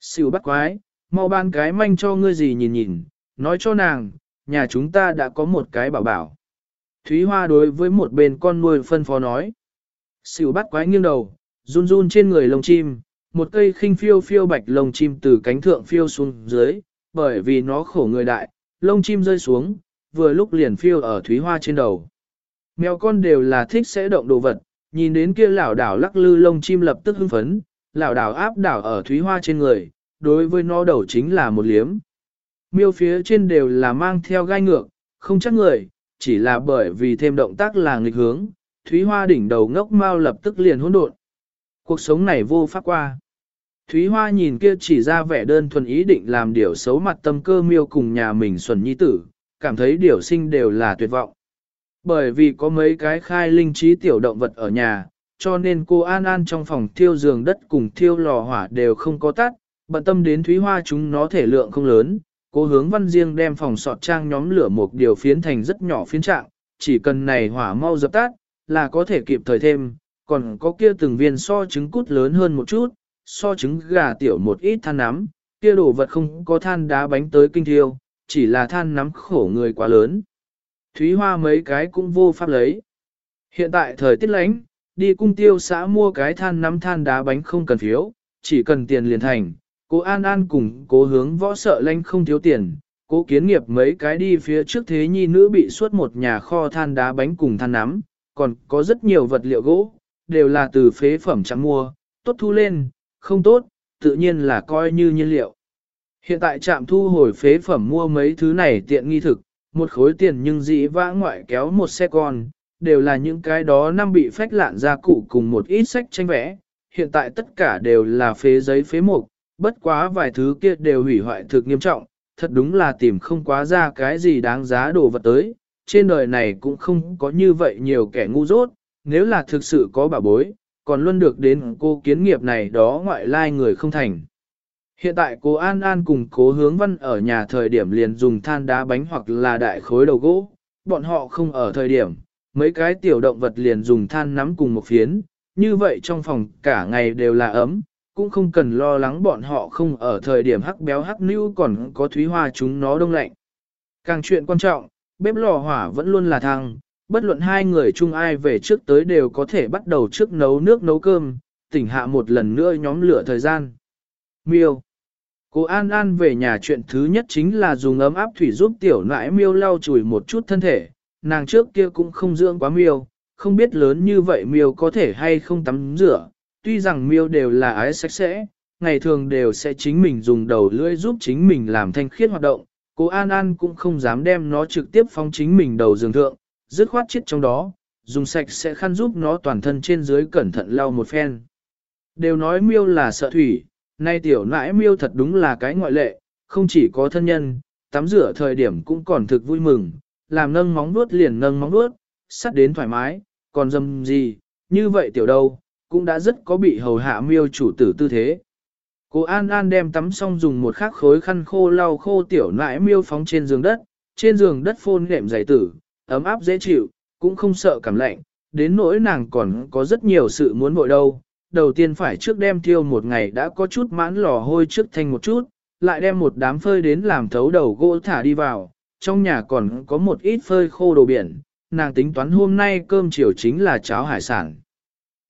Siêu bắt quái, mau ban cái manh cho ngươi gì nhìn nhìn, nói cho nàng, nhà chúng ta đã có một cái bảo bảo. Thúy Hoa đối với một bên con nuôi phân phó nói. Siêu bắt quái nghiêng đầu, run run trên người lông chim, một cây khinh phiêu phiêu bạch lông chim từ cánh thượng phiêu xuống dưới, bởi vì nó khổ người đại, lông chim rơi xuống, vừa lúc liền phiêu ở Thúy Hoa trên đầu. Mèo con đều là thích sẽ động đồ vật, nhìn đến kia lão đảo lắc lư lông chim lập tức hưng phấn, lão đảo áp đảo ở Thúy Hoa trên người, đối với nó đầu chính là một liếm. Miêu phía trên đều là mang theo gai ngược, không chắc người, chỉ là bởi vì thêm động tác là nghịch hướng, Thúy Hoa đỉnh đầu ngốc mau lập tức liền hỗn độn. Cuộc sống này vô pháp qua. Thúy Hoa nhìn kia chỉ ra vẻ đơn thuần ý định làm điều xấu mặt tâm cơ miêu cùng nhà mình xuẩn nhi tử, cảm thấy điều sinh đều là tuyệt vọng. Bởi vì có mấy cái khai linh trí tiểu động vật ở nhà, cho nên cô An An trong phòng thiêu giường đất cùng thiêu lò hỏa đều không có tắt, bận tâm đến Thúy Hoa chúng nó thể lượng không lớn. Cô hướng văn riêng đem phòng sọt trang nhóm lửa một điều phiến thành rất nhỏ phiến trạng, chỉ cần này hỏa mau dập tắt, là có thể kịp thời thêm, còn có kia từng viên so trứng cút lớn hơn một chút, so trứng gà tiểu một ít than nắm, kia đồ vật không có than đá bánh tới kinh thiêu, chỉ là than nắm khổ người quá lớn. Thúy Hoa mấy cái cũng vô pháp lấy. Hiện tại thời tiết lánh, đi cung tiêu xã mua cái than nắm than đá bánh không cần phiếu, chỉ cần tiền liền thành. Cô An An cùng cố hướng võ sợ lanh không thiếu tiền, cố kiến nghiệp mấy cái đi phía trước thế nhi nữ bị suốt một nhà kho than đá bánh cùng than nắm, còn có rất nhiều vật liệu gỗ, đều là từ phế phẩm chẳng mua, tốt thu lên, không tốt, tự nhiên là coi như nhiên liệu. Hiện tại trạm thu hồi phế phẩm mua mấy thứ này tiện nghi thực, một khối tiền nhưng dĩ vã ngoại kéo một xe con, đều là những cái đó năm bị phách lạn ra cụ cùng một ít sách tranh vẽ, hiện tại tất cả đều là phế giấy phế mục, bất quá vài thứ kia đều hủy hoại thực nghiêm trọng, thật đúng là tìm không quá ra cái gì đáng giá đồ vật tới, trên đời này cũng không có như vậy nhiều kẻ ngu dốt, nếu là thực sự có bà bối, còn luôn được đến cô kiến nghiệp này đó ngoại lai người không thành. Hiện tại cố An An cùng cố hướng văn ở nhà thời điểm liền dùng than đá bánh hoặc là đại khối đầu gỗ, bọn họ không ở thời điểm, mấy cái tiểu động vật liền dùng than nắm cùng một phiến, như vậy trong phòng cả ngày đều là ấm, cũng không cần lo lắng bọn họ không ở thời điểm hắc béo hắc nữ còn có thúy hoa chúng nó đông lạnh. Càng chuyện quan trọng, bếp lò hỏa vẫn luôn là thăng, bất luận hai người chung ai về trước tới đều có thể bắt đầu trước nấu nước nấu cơm, tỉnh hạ một lần nữa nhóm lửa thời gian. Miêu Cô An An về nhà chuyện thứ nhất chính là dùng ấm áp thủy giúp tiểu nãi miêu lau chùi một chút thân thể, nàng trước kia cũng không dưỡng quá miêu, không biết lớn như vậy miêu có thể hay không tắm rửa, tuy rằng miêu đều là ái sạch sẽ, ngày thường đều sẽ chính mình dùng đầu lưỡi giúp chính mình làm thanh khiết hoạt động, cô An An cũng không dám đem nó trực tiếp phong chính mình đầu giường thượng, dứt khoát chết trong đó, dùng sạch sẽ khăn giúp nó toàn thân trên dưới cẩn thận lau một phen. Đều nói miêu là sợ thủy, nay tiểu nãi miêu thật đúng là cái ngoại lệ, không chỉ có thân nhân, tắm rửa thời điểm cũng còn thực vui mừng, làm nâng móng vuốt liền nâng móng vuốt, sắt đến thoải mái, còn dâm gì, như vậy tiểu đâu, cũng đã rất có bị hầu hạ miêu chủ tử tư thế. Cô An An đem tắm xong dùng một khắc khối khăn khô lau khô tiểu nãi miêu phóng trên giường đất, trên giường đất phôn nệm giày tử, ấm áp dễ chịu, cũng không sợ cảm lạnh, đến nỗi nàng còn có rất nhiều sự muốn vội đâu. Đầu tiên phải trước đem thiêu một ngày đã có chút mãn lò hôi trước thanh một chút, lại đem một đám phơi đến làm thấu đầu gỗ thả đi vào, trong nhà còn có một ít phơi khô đồ biển, nàng tính toán hôm nay cơm chiều chính là cháo hải sản.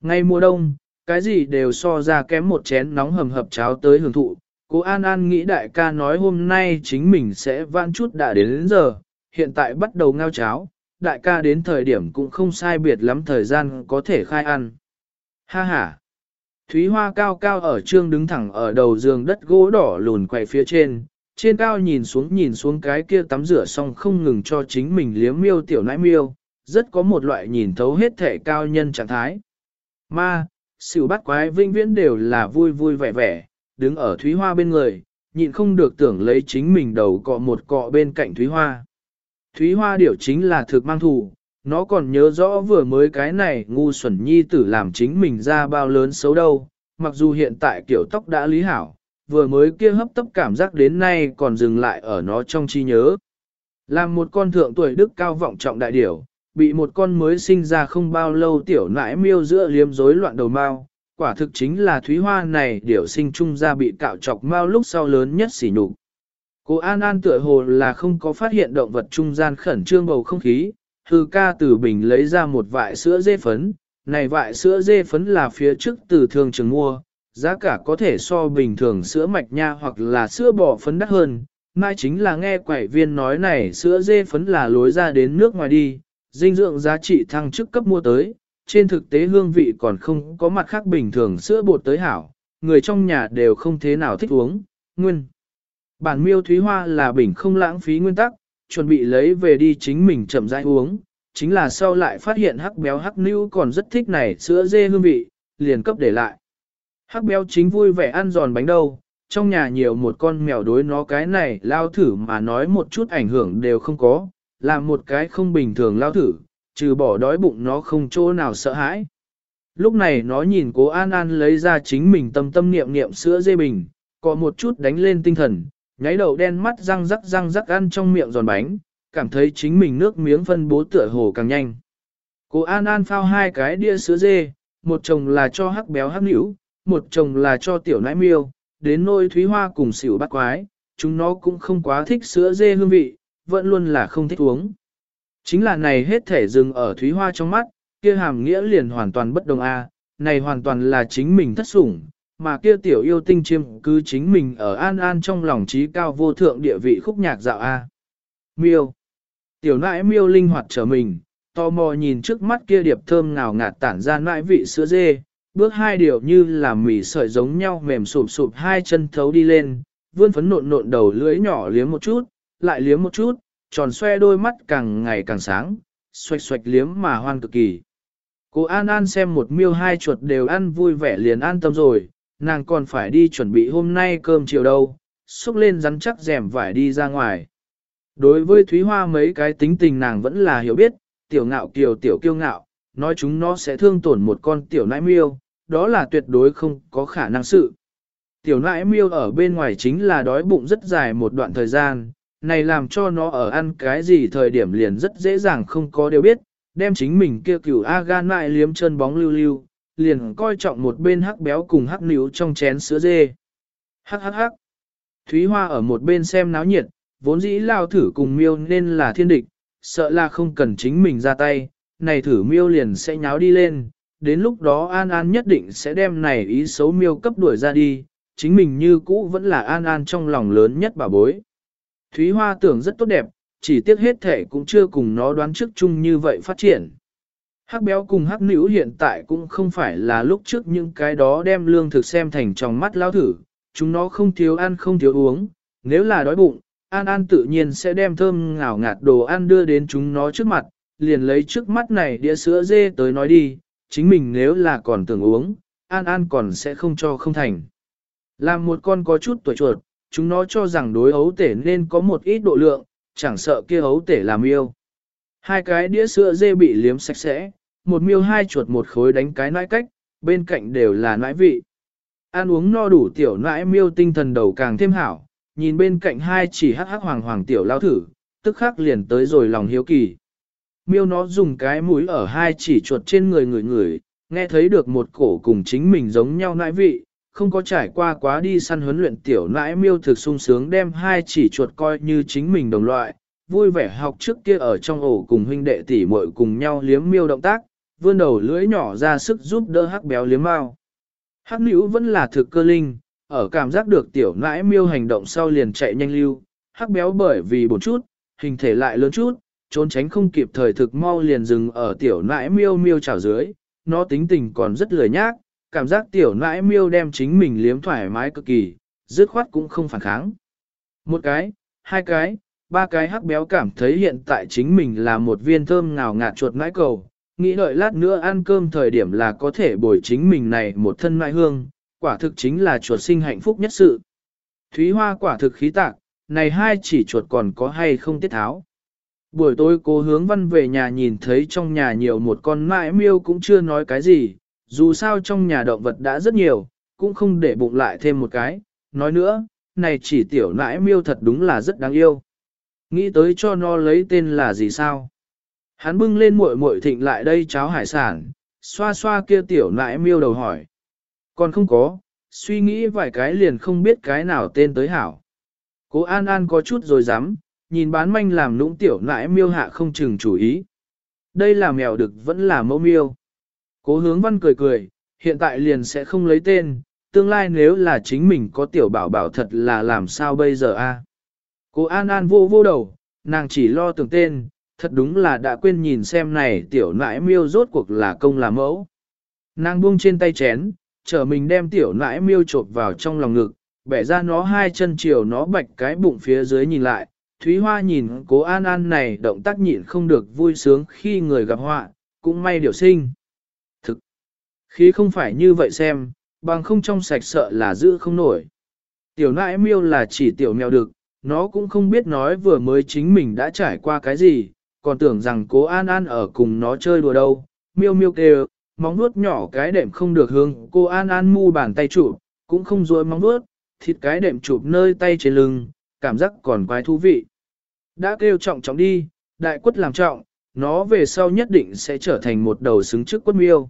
Ngay mùa đông, cái gì đều so ra kém một chén nóng hầm hập cháo tới hưởng thụ, cô An An nghĩ đại ca nói hôm nay chính mình sẽ vãn chút đã đến, đến giờ, hiện tại bắt đầu ngao cháo, đại ca đến thời điểm cũng không sai biệt lắm thời gian có thể khai ăn. Ha ha! Thúy hoa cao cao ở trương đứng thẳng ở đầu giường đất gỗ đỏ lùn quay phía trên, trên cao nhìn xuống nhìn xuống cái kia tắm rửa xong không ngừng cho chính mình liếm miêu tiểu nãi miêu, rất có một loại nhìn thấu hết thể cao nhân trạng thái. Ma, xỉu bắt quái vinh viễn đều là vui vui vẻ vẻ, đứng ở Thúy Hoa bên người, nhịn không được tưởng lấy chính mình đầu cọ một cọ bên cạnh Thúy Hoa. Thúy Hoa điều chính là thực mang thù, nó còn nhớ rõ vừa mới cái này ngu xuẩn nhi tử làm chính mình ra bao lớn xấu đâu, mặc dù hiện tại kiểu tóc đã lý hảo, vừa mới kia hấp tấp cảm giác đến nay còn dừng lại ở nó trong trí nhớ. Làm một con thượng tuổi đức cao vọng trọng đại điểu, bị một con mới sinh ra không bao lâu tiểu nãi miêu giữa liếm rối loạn đầu mao, quả thực chính là thúy hoa này điểu sinh trung ra bị cạo chọc mao lúc sau lớn nhất xỉ nhục. Cô An An tựa hồ là không có phát hiện động vật trung gian khẩn trương bầu không khí, hư ca từ bình lấy ra một vại sữa dê phấn, này vại sữa dê phấn là phía trước từ thường trường mua, giá cả có thể so bình thường sữa mạch nha hoặc là sữa bò phấn đắt hơn, mai chính là nghe quẩy viên nói này sữa dê phấn là lối ra đến nước ngoài đi, dinh dưỡng giá trị thăng chức cấp mua tới, trên thực tế hương vị còn không có mặt khác bình thường sữa bột tới hảo, người trong nhà đều không thế nào thích uống, nguyên. Bản miêu thúy hoa là bình không lãng phí nguyên tắc, chuẩn bị lấy về đi chính mình chậm rãi uống, chính là sau lại phát hiện hắc béo hắc nữ còn rất thích này sữa dê hương vị, liền cấp để lại. Hắc béo chính vui vẻ ăn giòn bánh đâu, trong nhà nhiều một con mèo đối nó cái này lao thử mà nói một chút ảnh hưởng đều không có, là một cái không bình thường lao thử, trừ bỏ đói bụng nó không chỗ nào sợ hãi. Lúc này nó nhìn cố An An lấy ra chính mình tâm tâm niệm niệm sữa dê bình, có một chút đánh lên tinh thần, nháy đầu đen mắt răng rắc răng rắc ăn trong miệng giòn bánh, cảm thấy chính mình nước miếng phân bố tựa hồ càng nhanh. cô An An phao hai cái đĩa sữa dê, một chồng là cho hắc béo hắc nữ, một chồng là cho tiểu nãi miêu, đến nôi thúy hoa cùng xỉu bắt quái, chúng nó cũng không quá thích sữa dê hương vị, vẫn luôn là không thích uống. Chính là này hết thể dừng ở thúy hoa trong mắt, kia hàm nghĩa liền hoàn toàn bất đồng a, này hoàn toàn là chính mình thất sủng, mà kia tiểu yêu tinh chiêm cứ chính mình ở an an trong lòng trí cao vô thượng địa vị khúc nhạc dạo a. Miêu. Tiểu nãi miêu linh hoạt trở mình, tò mò nhìn trước mắt kia điệp thơm ngào ngạt tản ra nãi vị sữa dê, bước hai điều như là mỉ sợi giống nhau mềm sụp sụp hai chân thấu đi lên, vươn phấn nộn nộn đầu lưỡi nhỏ liếm một chút, lại liếm một chút, tròn xoe đôi mắt càng ngày càng sáng, xoạch xoạch liếm mà hoan cực kỳ. Cô An An xem một miêu hai chuột đều ăn vui vẻ liền an tâm rồi, nàng còn phải đi chuẩn bị hôm nay cơm chiều đâu, xúc lên rắn chắc rèm vải đi ra ngoài. Đối với Thúy Hoa mấy cái tính tình nàng vẫn là hiểu biết, tiểu ngạo kiều tiểu kiêu ngạo, nói chúng nó sẽ thương tổn một con tiểu nãi miêu, đó là tuyệt đối không có khả năng sự. Tiểu nãi miêu ở bên ngoài chính là đói bụng rất dài một đoạn thời gian, này làm cho nó ở ăn cái gì thời điểm liền rất dễ dàng không có điều biết, đem chính mình kia cửu A gan lại liếm chân bóng lưu lưu, liền coi trọng một bên hắc béo cùng hắc níu trong chén sữa dê. Hắc hắc hắc. Thúy Hoa ở một bên xem náo nhiệt, vốn dĩ lao thử cùng miêu nên là thiên địch, sợ là không cần chính mình ra tay, này thử miêu liền sẽ nháo đi lên, đến lúc đó An An nhất định sẽ đem này ý xấu miêu cấp đuổi ra đi, chính mình như cũ vẫn là An An trong lòng lớn nhất bà bối. Thúy Hoa tưởng rất tốt đẹp, chỉ tiếc hết thể cũng chưa cùng nó đoán trước chung như vậy phát triển. Hắc béo cùng hắc nữ hiện tại cũng không phải là lúc trước những cái đó đem lương thực xem thành trong mắt lao thử, chúng nó không thiếu ăn không thiếu uống, nếu là đói bụng, An An tự nhiên sẽ đem thơm ngào ngạt đồ ăn đưa đến chúng nó trước mặt, liền lấy trước mắt này đĩa sữa dê tới nói đi, chính mình nếu là còn tưởng uống, An An còn sẽ không cho không thành. Làm một con có chút tuổi chuột, chúng nó cho rằng đối ấu tể nên có một ít độ lượng, chẳng sợ kia ấu tể làm yêu. Hai cái đĩa sữa dê bị liếm sạch sẽ, một miêu hai chuột một khối đánh cái nãi cách, bên cạnh đều là nãi vị. Ăn uống no đủ tiểu nãi miêu tinh thần đầu càng thêm hảo, nhìn bên cạnh hai chỉ hắc hắc hoàng hoàng tiểu lao thử, tức khắc liền tới rồi lòng hiếu kỳ. Miêu nó dùng cái mũi ở hai chỉ chuột trên người người người, nghe thấy được một cổ cùng chính mình giống nhau nãi vị, không có trải qua quá đi săn huấn luyện tiểu nãi miêu thực sung sướng đem hai chỉ chuột coi như chính mình đồng loại, vui vẻ học trước kia ở trong ổ cùng huynh đệ tỷ muội cùng nhau liếm miêu động tác, vươn đầu lưỡi nhỏ ra sức giúp đỡ hắc béo liếm mao. Hắc nữ vẫn là thực cơ linh, ở cảm giác được tiểu nãi miêu hành động sau liền chạy nhanh lưu, hắc béo bởi vì bổn chút, hình thể lại lớn chút, trốn tránh không kịp thời thực mau liền dừng ở tiểu nãi miêu miêu chảo dưới, nó tính tình còn rất lười nhác, cảm giác tiểu nãi miêu đem chính mình liếm thoải mái cực kỳ, dứt khoát cũng không phản kháng. Một cái, hai cái, ba cái hắc béo cảm thấy hiện tại chính mình là một viên thơm ngào ngạt chuột nãi cầu, nghĩ đợi lát nữa ăn cơm thời điểm là có thể bồi chính mình này một thân mai hương, quả thực chính là chuột sinh hạnh phúc nhất sự. Thúy Hoa quả thực khí tạc, này hai chỉ chuột còn có hay không tiết tháo. Buổi tối cô hướng văn về nhà nhìn thấy trong nhà nhiều một con mãi miêu cũng chưa nói cái gì, dù sao trong nhà động vật đã rất nhiều, cũng không để bụng lại thêm một cái. Nói nữa, này chỉ tiểu nãi miêu thật đúng là rất đáng yêu. Nghĩ tới cho nó lấy tên là gì sao? Hắn bưng lên muội muội thịnh lại đây cháo hải sản, xoa xoa kia tiểu nãi miêu đầu hỏi. Còn không có, suy nghĩ vài cái liền không biết cái nào tên tới hảo. Cố An An có chút rồi dám, nhìn bán manh làm nũng tiểu nãi miêu hạ không chừng chủ ý. Đây là mèo đực vẫn là mẫu miêu. Cố hướng văn cười cười, hiện tại liền sẽ không lấy tên, tương lai nếu là chính mình có tiểu bảo bảo thật là làm sao bây giờ a? Cố An An vô vô đầu, nàng chỉ lo tưởng tên, thật đúng là đã quên nhìn xem này tiểu nãi miêu rốt cuộc là công là mẫu. Nàng buông trên tay chén, trở mình đem tiểu nãi miêu trộp vào trong lòng ngực, bẻ ra nó hai chân chiều nó bạch cái bụng phía dưới nhìn lại. Thúy Hoa nhìn cố An An này động tác nhịn không được vui sướng khi người gặp họa, cũng may điều sinh. Thực, khí không phải như vậy xem, bằng không trong sạch sợ là giữ không nổi. Tiểu nãi miêu là chỉ tiểu mèo được, nó cũng không biết nói vừa mới chính mình đã trải qua cái gì, còn tưởng rằng cố An An ở cùng nó chơi đùa đâu. Miêu miêu kêu, móng nuốt nhỏ cái đệm không được hương, cô An An mu bàn tay chụp, cũng không dối móng nuốt, thịt cái đệm chụp nơi tay trên lưng, cảm giác còn quái thú vị. Đã kêu trọng trọng đi, đại quất làm trọng, nó về sau nhất định sẽ trở thành một đầu xứng trước quất miêu.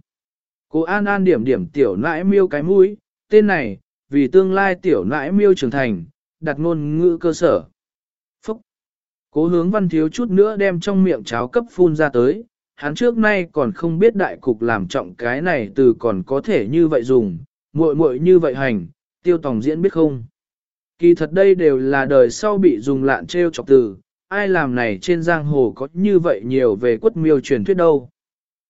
Cô An An điểm điểm tiểu nãi miêu cái mũi, tên này, vì tương lai tiểu nãi miêu trưởng thành, đặt ngôn ngữ cơ sở. Cố hướng văn thiếu chút nữa đem trong miệng cháo cấp phun ra tới, hắn trước nay còn không biết đại cục làm trọng cái này từ còn có thể như vậy dùng, muội muội như vậy hành, tiêu tòng diễn biết không. Kỳ thật đây đều là đời sau bị dùng lạn treo chọc từ, ai làm này trên giang hồ có như vậy nhiều về quất miêu truyền thuyết đâu.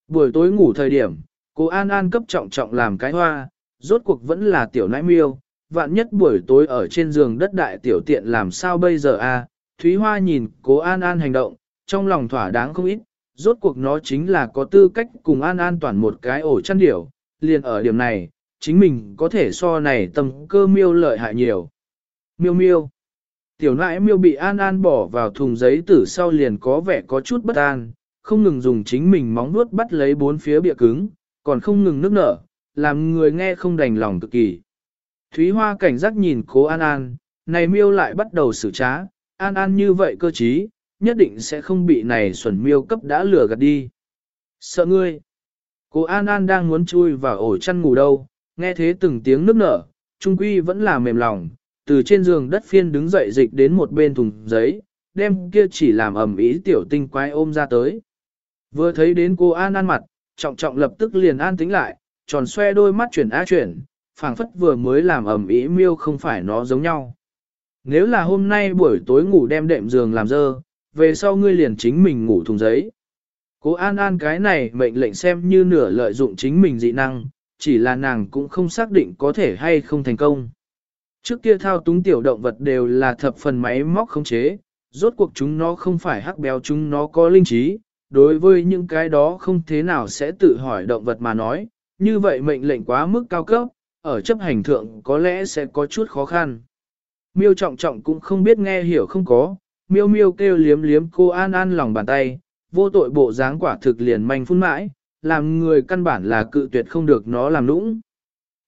Buổi tối ngủ thời điểm, cô An An cấp trọng trọng làm cái hoa, rốt cuộc vẫn là tiểu nãi miêu, vạn nhất buổi tối ở trên giường đất đại tiểu tiện làm sao bây giờ a? À? Thúy Hoa nhìn cố An An hành động, trong lòng thỏa đáng không ít, rốt cuộc nó chính là có tư cách cùng An An toàn một cái ổ chăn điểu, liền ở điểm này, chính mình có thể so này tầm cơ miêu lợi hại nhiều. Miêu miêu. Tiểu nãi miêu bị An An bỏ vào thùng giấy tử sau liền có vẻ có chút bất an, không ngừng dùng chính mình móng nuốt bắt lấy bốn phía bịa cứng, còn không ngừng nước nở, làm người nghe không đành lòng cực kỳ. Thúy Hoa cảnh giác nhìn cố An An, này miêu lại bắt đầu xử trá, An An như vậy cơ trí, nhất định sẽ không bị này xuẩn miêu cấp đã lừa gạt đi. Sợ ngươi. Cô An An đang muốn chui vào ổ chăn ngủ đâu, nghe thế từng tiếng nước nở, trung quy vẫn là mềm lòng, từ trên giường đất phiên đứng dậy dịch đến một bên thùng giấy, đem kia chỉ làm ẩm ý tiểu tinh quái ôm ra tới. Vừa thấy đến cô An An mặt, trọng trọng lập tức liền an tính lại, tròn xoe đôi mắt chuyển á chuyển, phảng phất vừa mới làm ẩm ý miêu không phải nó giống nhau. Nếu là hôm nay buổi tối ngủ đem đệm giường làm dơ, về sau ngươi liền chính mình ngủ thùng giấy. Cố An An cái này mệnh lệnh xem như nửa lợi dụng chính mình dị năng, chỉ là nàng cũng không xác định có thể hay không thành công. Trước kia thao túng tiểu động vật đều là thập phần máy móc khống chế, rốt cuộc chúng nó không phải hắc béo chúng nó có linh trí, đối với những cái đó không thế nào sẽ tự hỏi động vật mà nói, như vậy mệnh lệnh quá mức cao cấp, ở chấp hành thượng có lẽ sẽ có chút khó khăn. Miêu trọng trọng cũng không biết nghe hiểu không có, miêu miêu kêu liếm liếm cô An An lòng bàn tay, vô tội bộ dáng quả thực liền manh phun mãi, làm người căn bản là cự tuyệt không được nó làm nũng.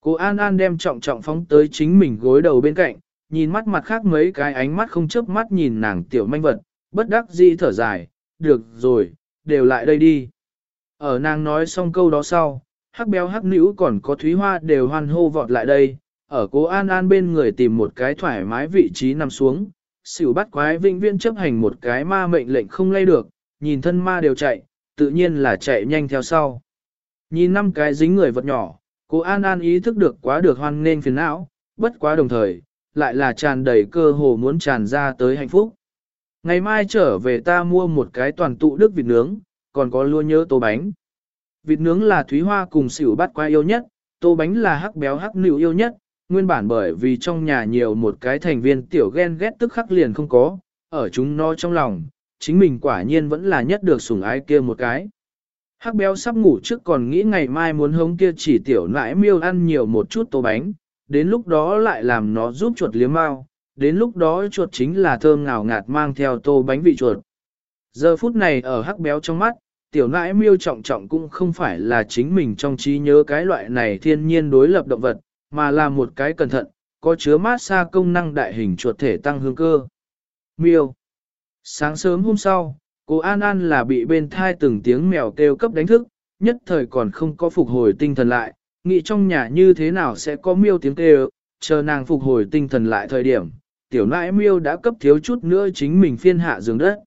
Cô An An đem trọng trọng phóng tới chính mình gối đầu bên cạnh, nhìn mắt mặt khác mấy cái ánh mắt không chớp mắt nhìn nàng tiểu manh vật, bất đắc dĩ thở dài, được rồi, đều lại đây đi. Ở nàng nói xong câu đó sau, hắc béo hắc nữ còn có thúy hoa đều hoan hô vọt lại đây, ở cố An An bên người tìm một cái thoải mái vị trí nằm xuống, xỉu bắt quái vĩnh viễn chấp hành một cái ma mệnh lệnh không lay được, nhìn thân ma đều chạy, tự nhiên là chạy nhanh theo sau. Nhìn năm cái dính người vật nhỏ, cố An An ý thức được quá được hoan nên phiền não, bất quá đồng thời, lại là tràn đầy cơ hồ muốn tràn ra tới hạnh phúc. Ngày mai trở về ta mua một cái toàn tụ đức vịt nướng, còn có lua nhớ tô bánh. Vịt nướng là thúy hoa cùng xỉu bắt quái yêu nhất, tô bánh là hắc béo hắc nịu yêu nhất, nguyên bản bởi vì trong nhà nhiều một cái thành viên tiểu ghen ghét tức khắc liền không có, ở chúng nó trong lòng, chính mình quả nhiên vẫn là nhất được sủng ái kia một cái. Hắc béo sắp ngủ trước còn nghĩ ngày mai muốn hống kia chỉ tiểu nãi miêu ăn nhiều một chút tô bánh, đến lúc đó lại làm nó giúp chuột liếm mau, đến lúc đó chuột chính là thơm ngào ngạt mang theo tô bánh vị chuột. Giờ phút này ở hắc béo trong mắt, tiểu nãi miêu trọng trọng cũng không phải là chính mình trong trí nhớ cái loại này thiên nhiên đối lập động vật, mà là một cái cẩn thận, có chứa mát xa công năng đại hình chuột thể tăng hương cơ. Miêu Sáng sớm hôm sau, cô An An là bị bên thai từng tiếng mèo kêu cấp đánh thức, nhất thời còn không có phục hồi tinh thần lại, nghĩ trong nhà như thế nào sẽ có miêu tiếng kêu, chờ nàng phục hồi tinh thần lại thời điểm, tiểu nãi miêu đã cấp thiếu chút nữa chính mình phiên hạ giường đất.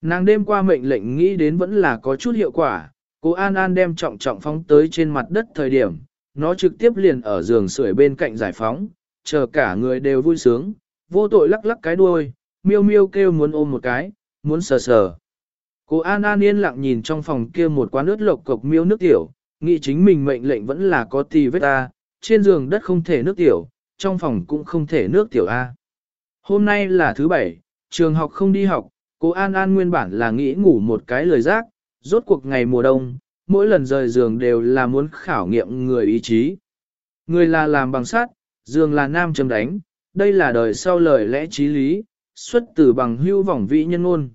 Nàng đêm qua mệnh lệnh nghĩ đến vẫn là có chút hiệu quả, cô An An đem trọng trọng phóng tới trên mặt đất thời điểm, nó trực tiếp liền ở giường sưởi bên cạnh giải phóng, chờ cả người đều vui sướng, vô tội lắc lắc cái đuôi, miêu miêu kêu muốn ôm một cái, muốn sờ sờ. Cô An An yên lặng nhìn trong phòng kia một quán nước lộc cục miêu nước tiểu, nghĩ chính mình mệnh lệnh vẫn là có tì vết ta, trên giường đất không thể nước tiểu, trong phòng cũng không thể nước tiểu A. Hôm nay là thứ bảy, trường học không đi học, cô An An nguyên bản là nghĩ ngủ một cái lời giác, rốt cuộc ngày mùa đông, mỗi lần rời giường đều là muốn khảo nghiệm người ý chí. Người là làm bằng sắt, giường là nam châm đánh, đây là đời sau lời lẽ trí lý, xuất từ bằng hưu vọng vị nhân ngôn.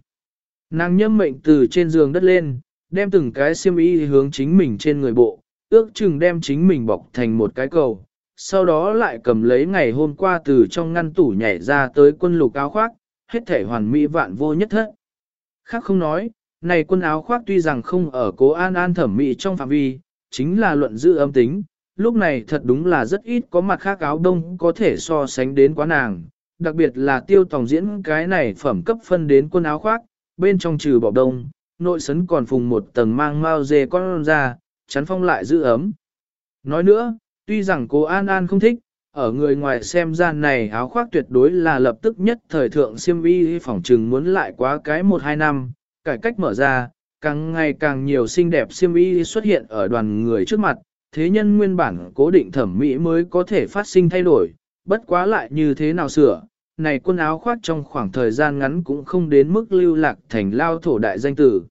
Nàng nhâm mệnh từ trên giường đất lên, đem từng cái xiêm y hướng chính mình trên người bộ, ước chừng đem chính mình bọc thành một cái cầu. Sau đó lại cầm lấy ngày hôm qua từ trong ngăn tủ nhảy ra tới quân lục áo khoác, hết thể hoàn mỹ vạn vô nhất thất. Khác không nói, này quân áo khoác tuy rằng không ở cố an an thẩm mỹ trong phạm vi, chính là luận giữ âm tính, lúc này thật đúng là rất ít có mặt khác áo đông có thể so sánh đến quá nàng, đặc biệt là tiêu tòng diễn cái này phẩm cấp phân đến quân áo khoác, bên trong trừ bọc đông, nội sấn còn phùng một tầng mang mau dê con ra, chắn phong lại giữ ấm. Nói nữa, tuy rằng cô An An không thích, ở người ngoài xem ra này áo khoác tuyệt đối là lập tức nhất thời thượng siêm vi phỏng trừng muốn lại quá cái 1-2 năm, cải cách mở ra, càng ngày càng nhiều xinh đẹp siêm y xuất hiện ở đoàn người trước mặt, thế nhân nguyên bản cố định thẩm mỹ mới có thể phát sinh thay đổi, bất quá lại như thế nào sửa, này quân áo khoác trong khoảng thời gian ngắn cũng không đến mức lưu lạc thành lao thổ đại danh tử.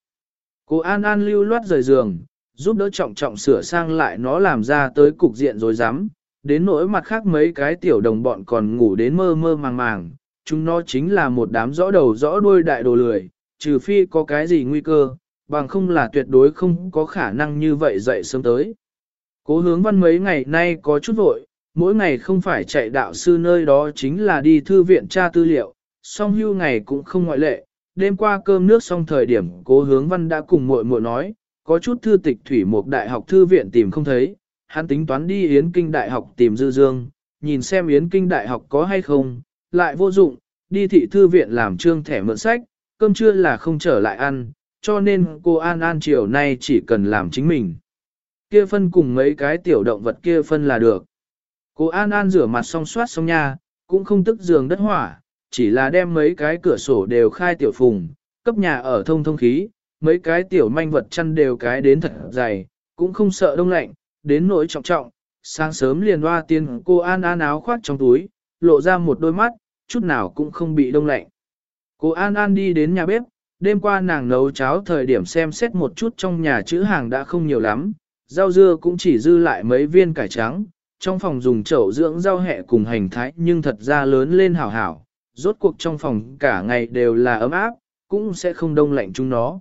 Cô An An lưu loát rời giường, giúp đỡ trọng trọng sửa sang lại nó làm ra tới cục diện rồi dám, đến nỗi mặt khác mấy cái tiểu đồng bọn còn ngủ đến mơ mơ màng màng, chúng nó chính là một đám rõ đầu rõ đuôi đại đồ lười, trừ phi có cái gì nguy cơ, bằng không là tuyệt đối không có khả năng như vậy dậy sớm tới. Cố hướng văn mấy ngày nay có chút vội, mỗi ngày không phải chạy đạo sư nơi đó chính là đi thư viện tra tư liệu, song hưu ngày cũng không ngoại lệ. Đêm qua cơm nước xong thời điểm cố hướng văn đã cùng muội muội nói, có chút thư tịch thủy một đại học thư viện tìm không thấy, hắn tính toán đi Yến Kinh Đại học tìm Dư Dương, nhìn xem Yến Kinh Đại học có hay không, lại vô dụng, đi thị thư viện làm trương thẻ mượn sách, cơm trưa là không trở lại ăn, cho nên cô An An chiều nay chỉ cần làm chính mình. Kia phân cùng mấy cái tiểu động vật kia phân là được. Cô An An rửa mặt xong soát xong nha, cũng không tức giường đất hỏa, chỉ là đem mấy cái cửa sổ đều khai tiểu phùng, cấp nhà ở thông thông khí, mấy cái tiểu manh vật chăn đều cái đến thật dày, cũng không sợ đông lạnh, đến nỗi trọng trọng. Sáng sớm liền hoa tiên cô An An áo khoác trong túi, lộ ra một đôi mắt, chút nào cũng không bị đông lạnh. Cô An An đi đến nhà bếp, đêm qua nàng nấu cháo thời điểm xem xét một chút trong nhà chữ hàng đã không nhiều lắm, rau dưa cũng chỉ dư lại mấy viên cải trắng, trong phòng dùng chậu dưỡng rau hẹ cùng hành thái nhưng thật ra lớn lên hảo hảo, rốt cuộc trong phòng cả ngày đều là ấm áp, cũng sẽ không đông lạnh chúng nó.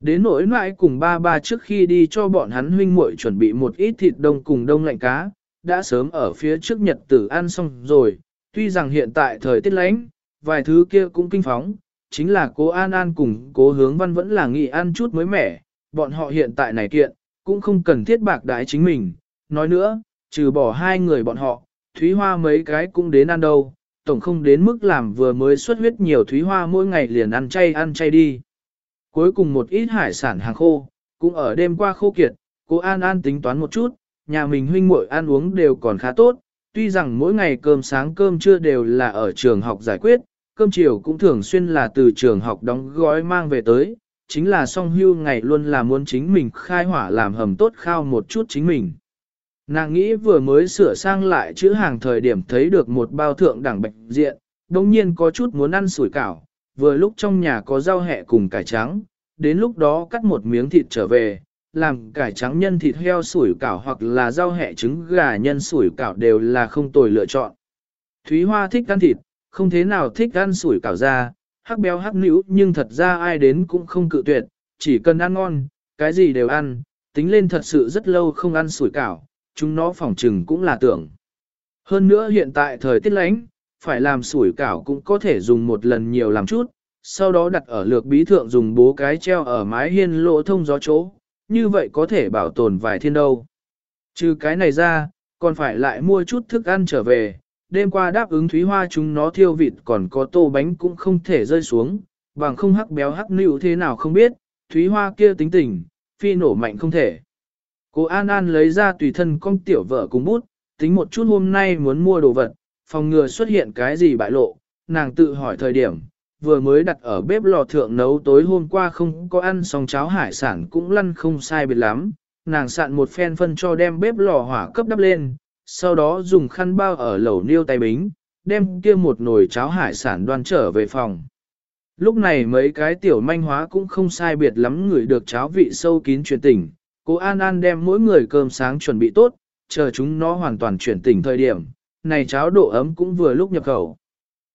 Đến nỗi nãi cùng ba ba trước khi đi cho bọn hắn huynh muội chuẩn bị một ít thịt đông cùng đông lạnh cá, đã sớm ở phía trước nhật tử ăn xong rồi, tuy rằng hiện tại thời tiết lạnh, vài thứ kia cũng kinh phóng, chính là cố An An cùng cố hướng văn vẫn là nghị ăn chút mới mẻ, bọn họ hiện tại này kiện, cũng không cần thiết bạc đái chính mình. Nói nữa, trừ bỏ hai người bọn họ, Thúy Hoa mấy cái cũng đến ăn đâu, tổng không đến mức làm vừa mới xuất huyết nhiều Thúy Hoa mỗi ngày liền ăn chay ăn chay đi. Cuối cùng một ít hải sản hàng khô, cũng ở đêm qua khô kiệt, cô An An tính toán một chút, nhà mình huynh muội ăn uống đều còn khá tốt, tuy rằng mỗi ngày cơm sáng cơm trưa đều là ở trường học giải quyết, cơm chiều cũng thường xuyên là từ trường học đóng gói mang về tới, chính là song hưu ngày luôn là muốn chính mình khai hỏa làm hầm tốt khao một chút chính mình. Nàng nghĩ vừa mới sửa sang lại chữ hàng thời điểm thấy được một bao thượng đẳng bệnh diện, đồng nhiên có chút muốn ăn sủi cảo, vừa lúc trong nhà có rau hẹ cùng cải trắng, đến lúc đó cắt một miếng thịt trở về, làm cải trắng nhân thịt heo sủi cảo hoặc là rau hẹ trứng gà nhân sủi cảo đều là không tồi lựa chọn. Thúy Hoa thích ăn thịt, không thế nào thích ăn sủi cảo ra, hắc béo hắc nữ nhưng thật ra ai đến cũng không cự tuyệt, chỉ cần ăn ngon, cái gì đều ăn, tính lên thật sự rất lâu không ăn sủi cảo, chúng nó phỏng trừng cũng là tưởng. Hơn nữa hiện tại thời tiết lạnh, phải làm sủi cảo cũng có thể dùng một lần nhiều làm chút, sau đó đặt ở lược bí thượng dùng bố cái treo ở mái hiên lỗ thông gió chỗ, như vậy có thể bảo tồn vài thiên đâu. Trừ cái này ra, còn phải lại mua chút thức ăn trở về, đêm qua đáp ứng thúy hoa chúng nó thiêu vịt còn có tô bánh cũng không thể rơi xuống, bằng không hắc béo hắc nịu thế nào không biết, thúy hoa kia tính tình, phi nổ mạnh không thể. Cô An An lấy ra tùy thân con tiểu vợ cùng bút, tính một chút hôm nay muốn mua đồ vật, phòng ngừa xuất hiện cái gì bại lộ, nàng tự hỏi thời điểm, vừa mới đặt ở bếp lò thượng nấu tối hôm qua không có ăn xong cháo hải sản cũng lăn không sai biệt lắm, nàng sạn một phen phân cho đem bếp lò hỏa cấp đắp lên, sau đó dùng khăn bao ở lẩu niêu tay bính, đem kia một nồi cháo hải sản đoan trở về phòng. Lúc này mấy cái tiểu manh hóa cũng không sai biệt lắm người được cháo vị sâu kín truyền tỉnh, cô An An đem mỗi người cơm sáng chuẩn bị tốt, chờ chúng nó hoàn toàn chuyển tỉnh thời điểm, này cháo độ ấm cũng vừa lúc nhập khẩu.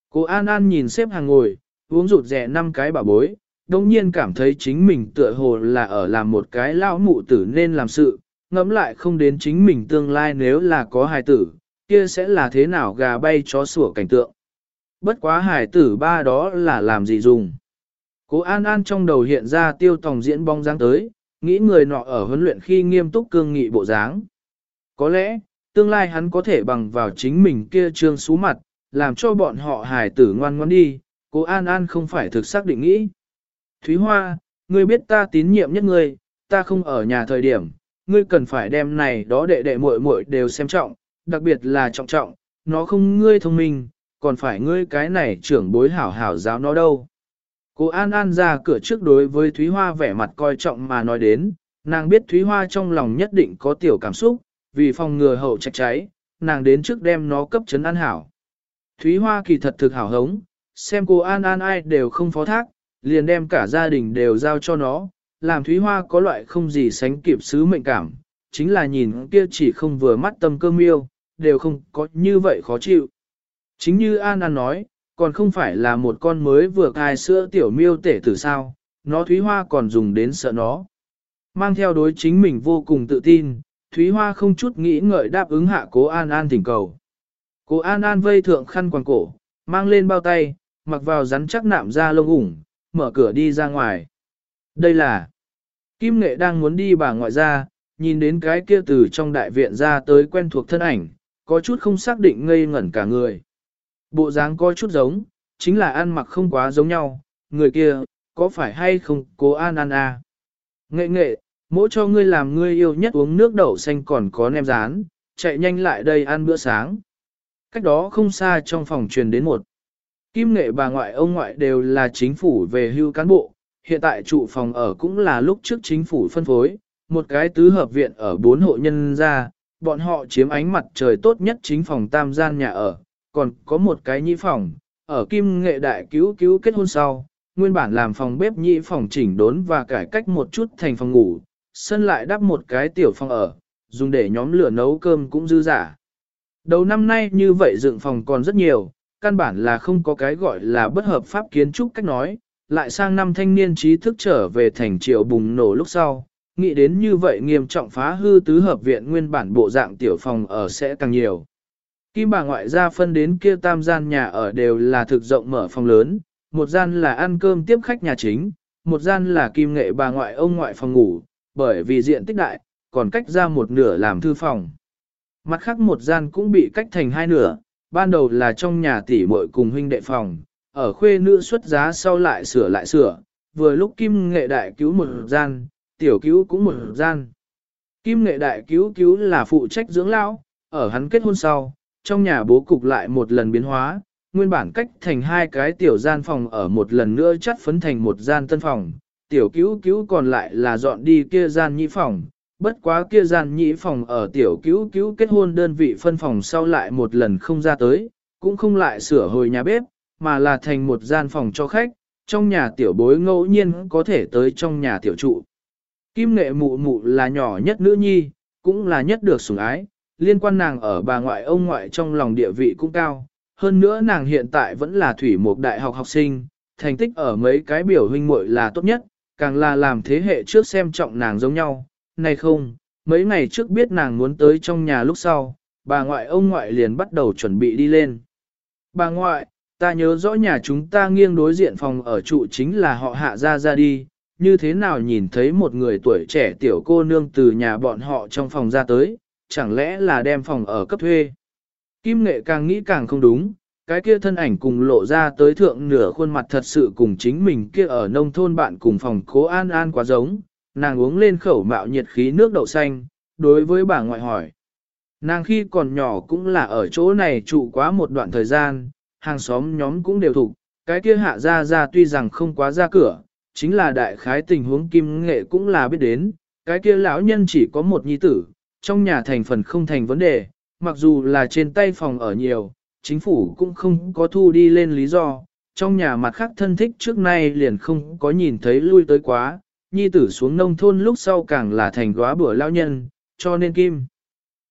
Cô An An nhìn xếp hàng ngồi, uống rụt rẻ năm cái bảo bối, đồng nhiên cảm thấy chính mình tựa hồ là ở làm một cái lao mụ tử nên làm sự, ngẫm lại không đến chính mình tương lai nếu là có hài tử, kia sẽ là thế nào gà bay chó sủa cảnh tượng. Bất quá hài tử ba đó là làm gì dùng. Cố An An trong đầu hiện ra tiêu tòng diễn bong dáng tới, nghĩ người nọ ở huấn luyện khi nghiêm túc cương nghị bộ dáng. Có lẽ, tương lai hắn có thể bằng vào chính mình kia trương xú mặt, làm cho bọn họ hài tử ngoan ngoan đi, cố An An không phải thực xác định nghĩ. Thúy Hoa, ngươi biết ta tín nhiệm nhất ngươi, ta không ở nhà thời điểm, ngươi cần phải đem này đó đệ đệ muội muội đều xem trọng, đặc biệt là trọng trọng, nó không ngươi thông minh, còn phải ngươi cái này trưởng bối hảo hảo giáo nó đâu. Cô An An ra cửa trước đối với Thúy Hoa vẻ mặt coi trọng mà nói đến, nàng biết Thúy Hoa trong lòng nhất định có tiểu cảm xúc, vì phòng ngừa hậu trách cháy, nàng đến trước đem nó cấp chấn an hảo. Thúy Hoa kỳ thật thực hảo hống, xem cô An An ai đều không phó thác, liền đem cả gia đình đều giao cho nó, làm Thúy Hoa có loại không gì sánh kịp sứ mệnh cảm, chính là nhìn kia chỉ không vừa mắt tâm cơ miêu, đều không có như vậy khó chịu. Chính như An An nói, còn không phải là một con mới vừa cai sữa tiểu miêu tể tử sao, nó Thúy Hoa còn dùng đến sợ nó. Mang theo đối chính mình vô cùng tự tin, Thúy Hoa không chút nghĩ ngợi đáp ứng hạ cố An An thỉnh cầu. Cố An An vây thượng khăn quàng cổ, mang lên bao tay, mặc vào rắn chắc nạm ra lông ủng, mở cửa đi ra ngoài. Đây là Kim Nghệ đang muốn đi bà ngoại ra, nhìn đến cái kia từ trong đại viện ra tới quen thuộc thân ảnh, có chút không xác định ngây ngẩn cả người. Bộ dáng có chút giống, chính là ăn mặc không quá giống nhau, người kia, có phải hay không cố an an à? Nghệ nghệ, mỗi cho ngươi làm ngươi yêu nhất uống nước đậu xanh còn có nem rán, chạy nhanh lại đây ăn bữa sáng. Cách đó không xa trong phòng truyền đến một. Kim nghệ bà ngoại ông ngoại đều là chính phủ về hưu cán bộ, hiện tại trụ phòng ở cũng là lúc trước chính phủ phân phối, một cái tứ hợp viện ở bốn hộ nhân ra, bọn họ chiếm ánh mặt trời tốt nhất chính phòng tam gian nhà ở, còn có một cái nhị phòng, ở kim nghệ đại cứu cứu kết hôn sau, nguyên bản làm phòng bếp nhị phòng chỉnh đốn và cải cách một chút thành phòng ngủ, sân lại đắp một cái tiểu phòng ở, dùng để nhóm lửa nấu cơm cũng dư giả. Đầu năm nay như vậy dựng phòng còn rất nhiều, căn bản là không có cái gọi là bất hợp pháp kiến trúc cách nói, lại sang năm thanh niên trí thức trở về thành triệu bùng nổ lúc sau, nghĩ đến như vậy nghiêm trọng phá hư tứ hợp viện nguyên bản bộ dạng tiểu phòng ở sẽ càng nhiều. Kim bà ngoại gia phân đến kia tam gian nhà ở đều là thực rộng mở phòng lớn, một gian là ăn cơm tiếp khách nhà chính, một gian là kim nghệ bà ngoại ông ngoại phòng ngủ, bởi vì diện tích đại, còn cách ra một nửa làm thư phòng. Mặt khác một gian cũng bị cách thành hai nửa, ban đầu là trong nhà tỷ muội cùng huynh đệ phòng, ở khuê nữ xuất giá sau lại sửa lại sửa, vừa lúc kim nghệ đại cứu một gian, tiểu cứu cũng một gian. Kim nghệ đại cứu cứu là phụ trách dưỡng lão, ở hắn kết hôn sau, trong nhà bố cục lại một lần biến hóa, nguyên bản cách thành hai cái tiểu gian phòng ở một lần nữa chắt phấn thành một gian tân phòng, tiểu cứu cứu còn lại là dọn đi kia gian nhị phòng, bất quá kia gian nhị phòng ở tiểu cứu cứu kết hôn đơn vị phân phòng sau lại một lần không ra tới, cũng không lại sửa hồi nhà bếp, mà là thành một gian phòng cho khách, trong nhà tiểu bối ngẫu nhiên có thể tới trong nhà tiểu trụ. Kim nghệ mụ mụ là nhỏ nhất nữ nhi, cũng là nhất được sủng ái, liên quan nàng ở bà ngoại ông ngoại trong lòng địa vị cũng cao. Hơn nữa nàng hiện tại vẫn là thủy mục đại học học sinh, thành tích ở mấy cái biểu huynh muội là tốt nhất, càng là làm thế hệ trước xem trọng nàng giống nhau. Này không, mấy ngày trước biết nàng muốn tới trong nhà lúc sau, bà ngoại ông ngoại liền bắt đầu chuẩn bị đi lên. Bà ngoại, ta nhớ rõ nhà chúng ta nghiêng đối diện phòng ở trụ chính là họ hạ ra ra đi, như thế nào nhìn thấy một người tuổi trẻ tiểu cô nương từ nhà bọn họ trong phòng ra tới, chẳng lẽ là đem phòng ở cấp thuê. Kim nghệ càng nghĩ càng không đúng, cái kia thân ảnh cùng lộ ra tới thượng nửa khuôn mặt thật sự cùng chính mình kia ở nông thôn bạn cùng phòng cố an an quá giống, nàng uống lên khẩu mạo nhiệt khí nước đậu xanh, đối với bà ngoại hỏi. Nàng khi còn nhỏ cũng là ở chỗ này trụ quá một đoạn thời gian, hàng xóm nhóm cũng đều thuộc, cái kia hạ ra ra tuy rằng không quá ra cửa, chính là đại khái tình huống kim nghệ cũng là biết đến, cái kia lão nhân chỉ có một nhi tử, trong nhà thành phần không thành vấn đề, mặc dù là trên tay phòng ở nhiều, chính phủ cũng không có thu đi lên lý do, trong nhà mặt khác thân thích trước nay liền không có nhìn thấy lui tới quá, nhi tử xuống nông thôn lúc sau càng là thành góa bữa lao nhân, cho nên kim.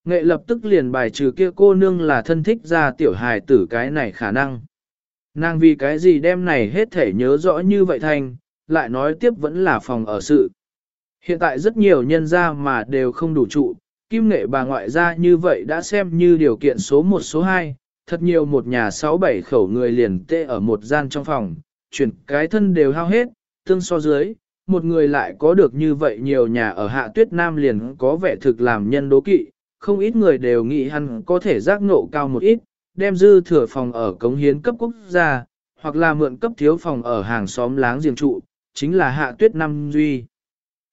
Nghệ lập tức liền bài trừ kia cô nương là thân thích ra tiểu hài tử cái này khả năng. Nàng vì cái gì đem này hết thể nhớ rõ như vậy thành, lại nói tiếp vẫn là phòng ở sự. Hiện tại rất nhiều nhân gia mà đều không đủ trụ, kim nghệ bà ngoại gia như vậy đã xem như điều kiện số 1 số 2, thật nhiều một nhà 6-7 khẩu người liền tê ở một gian trong phòng, chuyển cái thân đều hao hết, tương so dưới, một người lại có được như vậy nhiều nhà ở hạ tuyết nam liền có vẻ thực làm nhân đố kỵ, không ít người đều nghĩ hắn có thể giác ngộ cao một ít, đem dư thừa phòng ở cống hiến cấp quốc gia, hoặc là mượn cấp thiếu phòng ở hàng xóm láng giềng trụ, chính là hạ tuyết năm duy.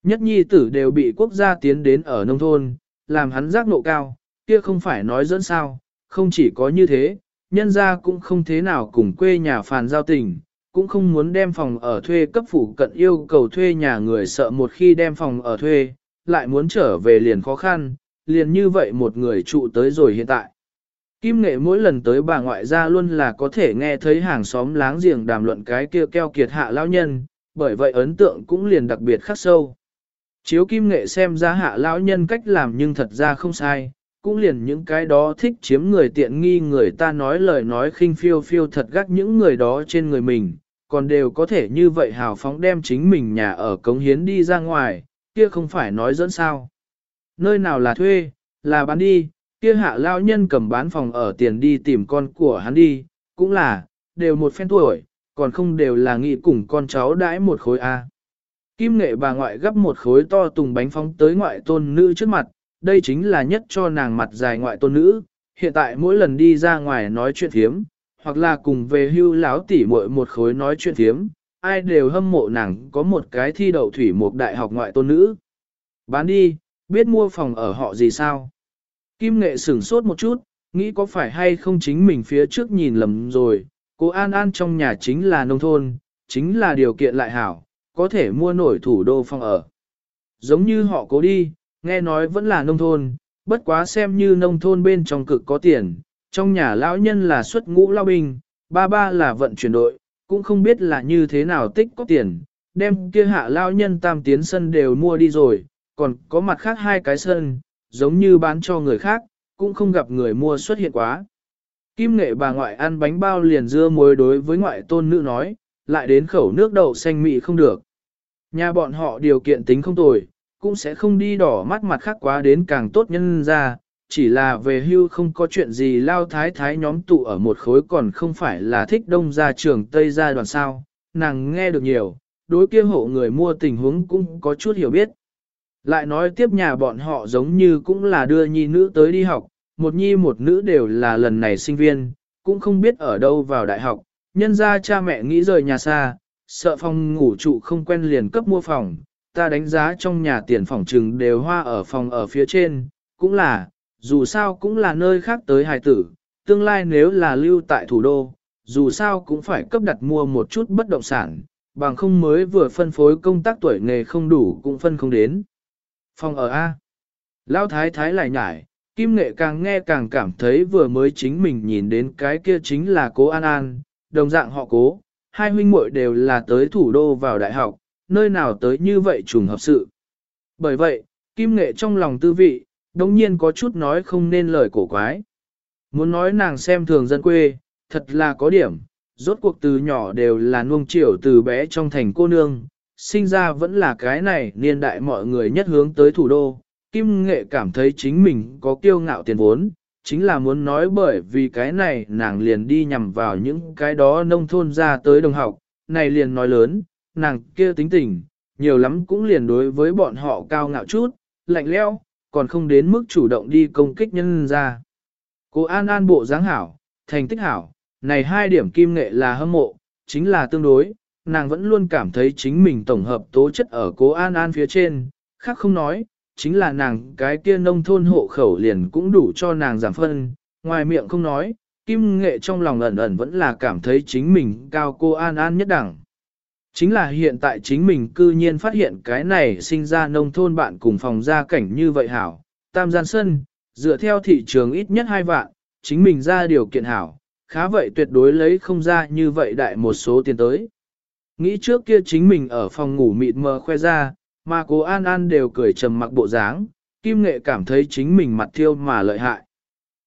Nhất nhi tử đều bị quốc gia tiến đến ở nông thôn, làm hắn giác ngộ cao, kia không phải nói dẫn sao, không chỉ có như thế, nhân gia cũng không thế nào cùng quê nhà phàn giao tình, cũng không muốn đem phòng ở thuê cấp phủ cận yêu cầu thuê nhà người sợ một khi đem phòng ở thuê, lại muốn trở về liền khó khăn, liền như vậy một người trụ tới rồi hiện tại. Kim nghệ mỗi lần tới bà ngoại ra luôn là có thể nghe thấy hàng xóm láng giềng đàm luận cái kia keo kiệt hạ lao nhân, bởi vậy ấn tượng cũng liền đặc biệt khắc sâu. Chiếu kim nghệ xem ra hạ lão nhân cách làm nhưng thật ra không sai, cũng liền những cái đó thích chiếm người tiện nghi người ta nói lời nói khinh phiêu phiêu thật gắt những người đó trên người mình, còn đều có thể như vậy hào phóng đem chính mình nhà ở cống hiến đi ra ngoài, kia không phải nói dẫn sao. Nơi nào là thuê, là bán đi, kia hạ lao nhân cầm bán phòng ở tiền đi tìm con của hắn đi, cũng là, đều một phen tuổi, còn không đều là nghị cùng con cháu đãi một khối A. Kim nghệ bà ngoại gấp một khối to tùng bánh phóng tới ngoại tôn nữ trước mặt, đây chính là nhất cho nàng mặt dài ngoại tôn nữ, hiện tại mỗi lần đi ra ngoài nói chuyện thiếm, hoặc là cùng về hưu láo tỉ muội một khối nói chuyện thiếm, ai đều hâm mộ nàng có một cái thi đậu thủy một đại học ngoại tôn nữ. Bán đi, biết mua phòng ở họ gì sao? Kim nghệ sửng sốt một chút, nghĩ có phải hay không chính mình phía trước nhìn lầm rồi, cô An An trong nhà chính là nông thôn, chính là điều kiện lại hảo, có thể mua nổi thủ đô phòng ở. Giống như họ cố đi, nghe nói vẫn là nông thôn, bất quá xem như nông thôn bên trong cực có tiền, trong nhà lão nhân là xuất ngũ lao binh, ba ba là vận chuyển đội, cũng không biết là như thế nào tích có tiền, đem kia hạ lao nhân tam tiến sân đều mua đi rồi, còn có mặt khác hai cái sân, giống như bán cho người khác, cũng không gặp người mua xuất hiện quá. Kim nghệ bà ngoại ăn bánh bao liền dưa muối đối với ngoại tôn nữ nói, lại đến khẩu nước đậu xanh mị không được. Nhà bọn họ điều kiện tính không tồi, cũng sẽ không đi đỏ mắt mặt khác quá đến càng tốt nhân ra, chỉ là về hưu không có chuyện gì lao thái thái nhóm tụ ở một khối còn không phải là thích đông ra trường Tây gia đoàn sao, nàng nghe được nhiều, đối kia hộ người mua tình huống cũng có chút hiểu biết. Lại nói tiếp nhà bọn họ giống như cũng là đưa nhi nữ tới đi học, một nhi một nữ đều là lần này sinh viên, cũng không biết ở đâu vào đại học, nhân ra cha mẹ nghĩ rời nhà xa, sợ phòng ngủ trụ không quen liền cấp mua phòng, ta đánh giá trong nhà tiền phòng trừng đều hoa ở phòng ở phía trên, cũng là, dù sao cũng là nơi khác tới hài tử, tương lai nếu là lưu tại thủ đô, dù sao cũng phải cấp đặt mua một chút bất động sản, bằng không mới vừa phân phối công tác tuổi nghề không đủ cũng phân không đến. Phòng ở A. Lão thái thái lại nhải, kim nghệ càng nghe càng cảm thấy vừa mới chính mình nhìn đến cái kia chính là cố An An, đồng dạng họ cố, hai huynh muội đều là tới thủ đô vào đại học, nơi nào tới như vậy trùng hợp sự. Bởi vậy, kim nghệ trong lòng tư vị, đồng nhiên có chút nói không nên lời cổ quái. Muốn nói nàng xem thường dân quê, thật là có điểm, rốt cuộc từ nhỏ đều là nuông chiều từ bé trong thành cô nương, sinh ra vẫn là cái này niên đại mọi người nhất hướng tới thủ đô. Kim nghệ cảm thấy chính mình có kiêu ngạo tiền vốn, chính là muốn nói bởi vì cái này nàng liền đi nhằm vào những cái đó nông thôn ra tới đồng học, này liền nói lớn, nàng kia tính tình, nhiều lắm cũng liền đối với bọn họ cao ngạo chút, lạnh lẽo, còn không đến mức chủ động đi công kích nhân ra. Cô An An bộ dáng hảo, thành tích hảo, này hai điểm kim nghệ là hâm mộ, chính là tương đối, nàng vẫn luôn cảm thấy chính mình tổng hợp tố chất ở cố An An phía trên, khác không nói, chính là nàng cái kia nông thôn hộ khẩu liền cũng đủ cho nàng giảm phân, ngoài miệng không nói, kim nghệ trong lòng ẩn ẩn vẫn là cảm thấy chính mình cao cô An An nhất đẳng. Chính là hiện tại chính mình cư nhiên phát hiện cái này sinh ra nông thôn bạn cùng phòng gia cảnh như vậy hảo, tam gian sân, dựa theo thị trường ít nhất hai vạn, chính mình ra điều kiện hảo, khá vậy tuyệt đối lấy không ra như vậy đại một số tiền tới. Nghĩ trước kia chính mình ở phòng ngủ mịt mờ khoe ra, mà cô An An đều cười trầm mặc bộ dáng, Kim Nghệ cảm thấy chính mình mặt thiêu mà lợi hại.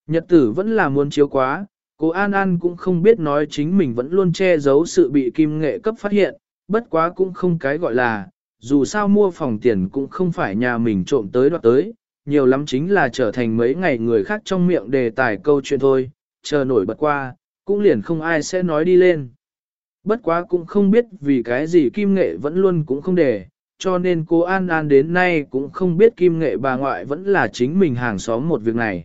Nhật tử vẫn là muốn chiếu quá, cô An An cũng không biết nói chính mình vẫn luôn che giấu sự bị Kim Nghệ cấp phát hiện, bất quá cũng không cái gọi là, dù sao mua phòng tiền cũng không phải nhà mình trộm tới đoạt tới, nhiều lắm chính là trở thành mấy ngày người khác trong miệng đề tài câu chuyện thôi, chờ nổi bật qua, cũng liền không ai sẽ nói đi lên. Bất quá cũng không biết vì cái gì kim nghệ vẫn luôn cũng không để, cho nên cô An An đến nay cũng không biết kim nghệ bà ngoại vẫn là chính mình hàng xóm một việc này.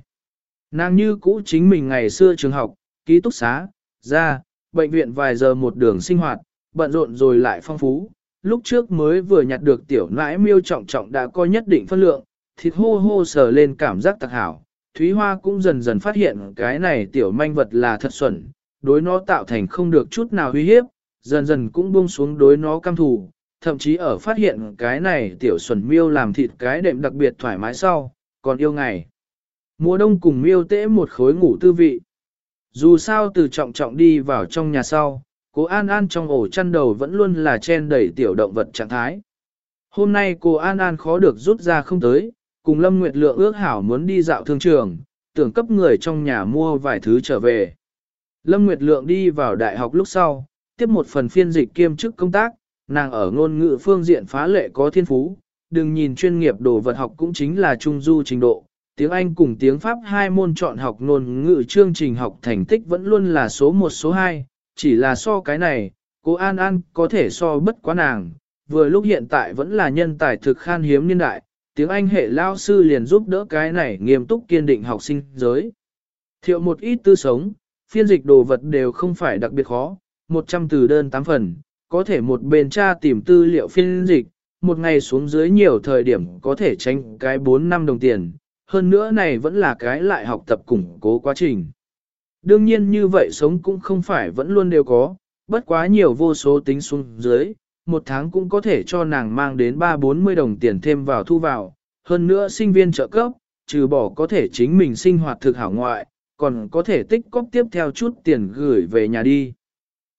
Nàng như cũ chính mình ngày xưa trường học, ký túc xá, ra, bệnh viện vài giờ một đường sinh hoạt, bận rộn rồi lại phong phú. Lúc trước mới vừa nhặt được tiểu nãi miêu trọng trọng đã có nhất định phân lượng, thịt hô hô sờ lên cảm giác tặc hảo. Thúy Hoa cũng dần dần phát hiện cái này tiểu manh vật là thật xuẩn, đối nó tạo thành không được chút nào uy hiếp, dần dần cũng buông xuống đối nó cam thủ, thậm chí ở phát hiện cái này tiểu xuẩn miêu làm thịt cái đệm đặc biệt thoải mái sau, còn yêu ngày. Mùa đông cùng miêu tễ một khối ngủ tư vị. Dù sao từ trọng trọng đi vào trong nhà sau, cô An An trong ổ chăn đầu vẫn luôn là chen đầy tiểu động vật trạng thái. Hôm nay cô An An khó được rút ra không tới, cùng Lâm Nguyệt Lượng ước hảo muốn đi dạo thương trường, tưởng cấp người trong nhà mua vài thứ trở về. Lâm Nguyệt Lượng đi vào đại học lúc sau, tiếp một phần phiên dịch kiêm chức công tác, nàng ở ngôn ngữ phương diện phá lệ có thiên phú, đừng nhìn chuyên nghiệp đồ vật học cũng chính là trung du trình độ. Tiếng Anh cùng tiếng Pháp hai môn chọn học ngôn ngữ chương trình học thành tích vẫn luôn là số 1 số 2, chỉ là so cái này, cô An An có thể so bất quá nàng, vừa lúc hiện tại vẫn là nhân tài thực khan hiếm niên đại, tiếng Anh hệ lao sư liền giúp đỡ cái này nghiêm túc kiên định học sinh giới. Thiệu một ít tư sống, phiên dịch đồ vật đều không phải đặc biệt khó, 100 từ đơn 8 phần, có thể một bên tra tìm tư liệu phiên dịch, một ngày xuống dưới nhiều thời điểm có thể tránh cái 4 năm đồng tiền, hơn nữa này vẫn là cái lại học tập củng cố quá trình. Đương nhiên như vậy sống cũng không phải vẫn luôn đều có, bất quá nhiều vô số tính xuống dưới, một tháng cũng có thể cho nàng mang đến 3-40 đồng tiền thêm vào thu vào, hơn nữa sinh viên trợ cấp, trừ bỏ có thể chính mình sinh hoạt thực hảo ngoại, còn có thể tích cóp tiếp theo chút tiền gửi về nhà đi.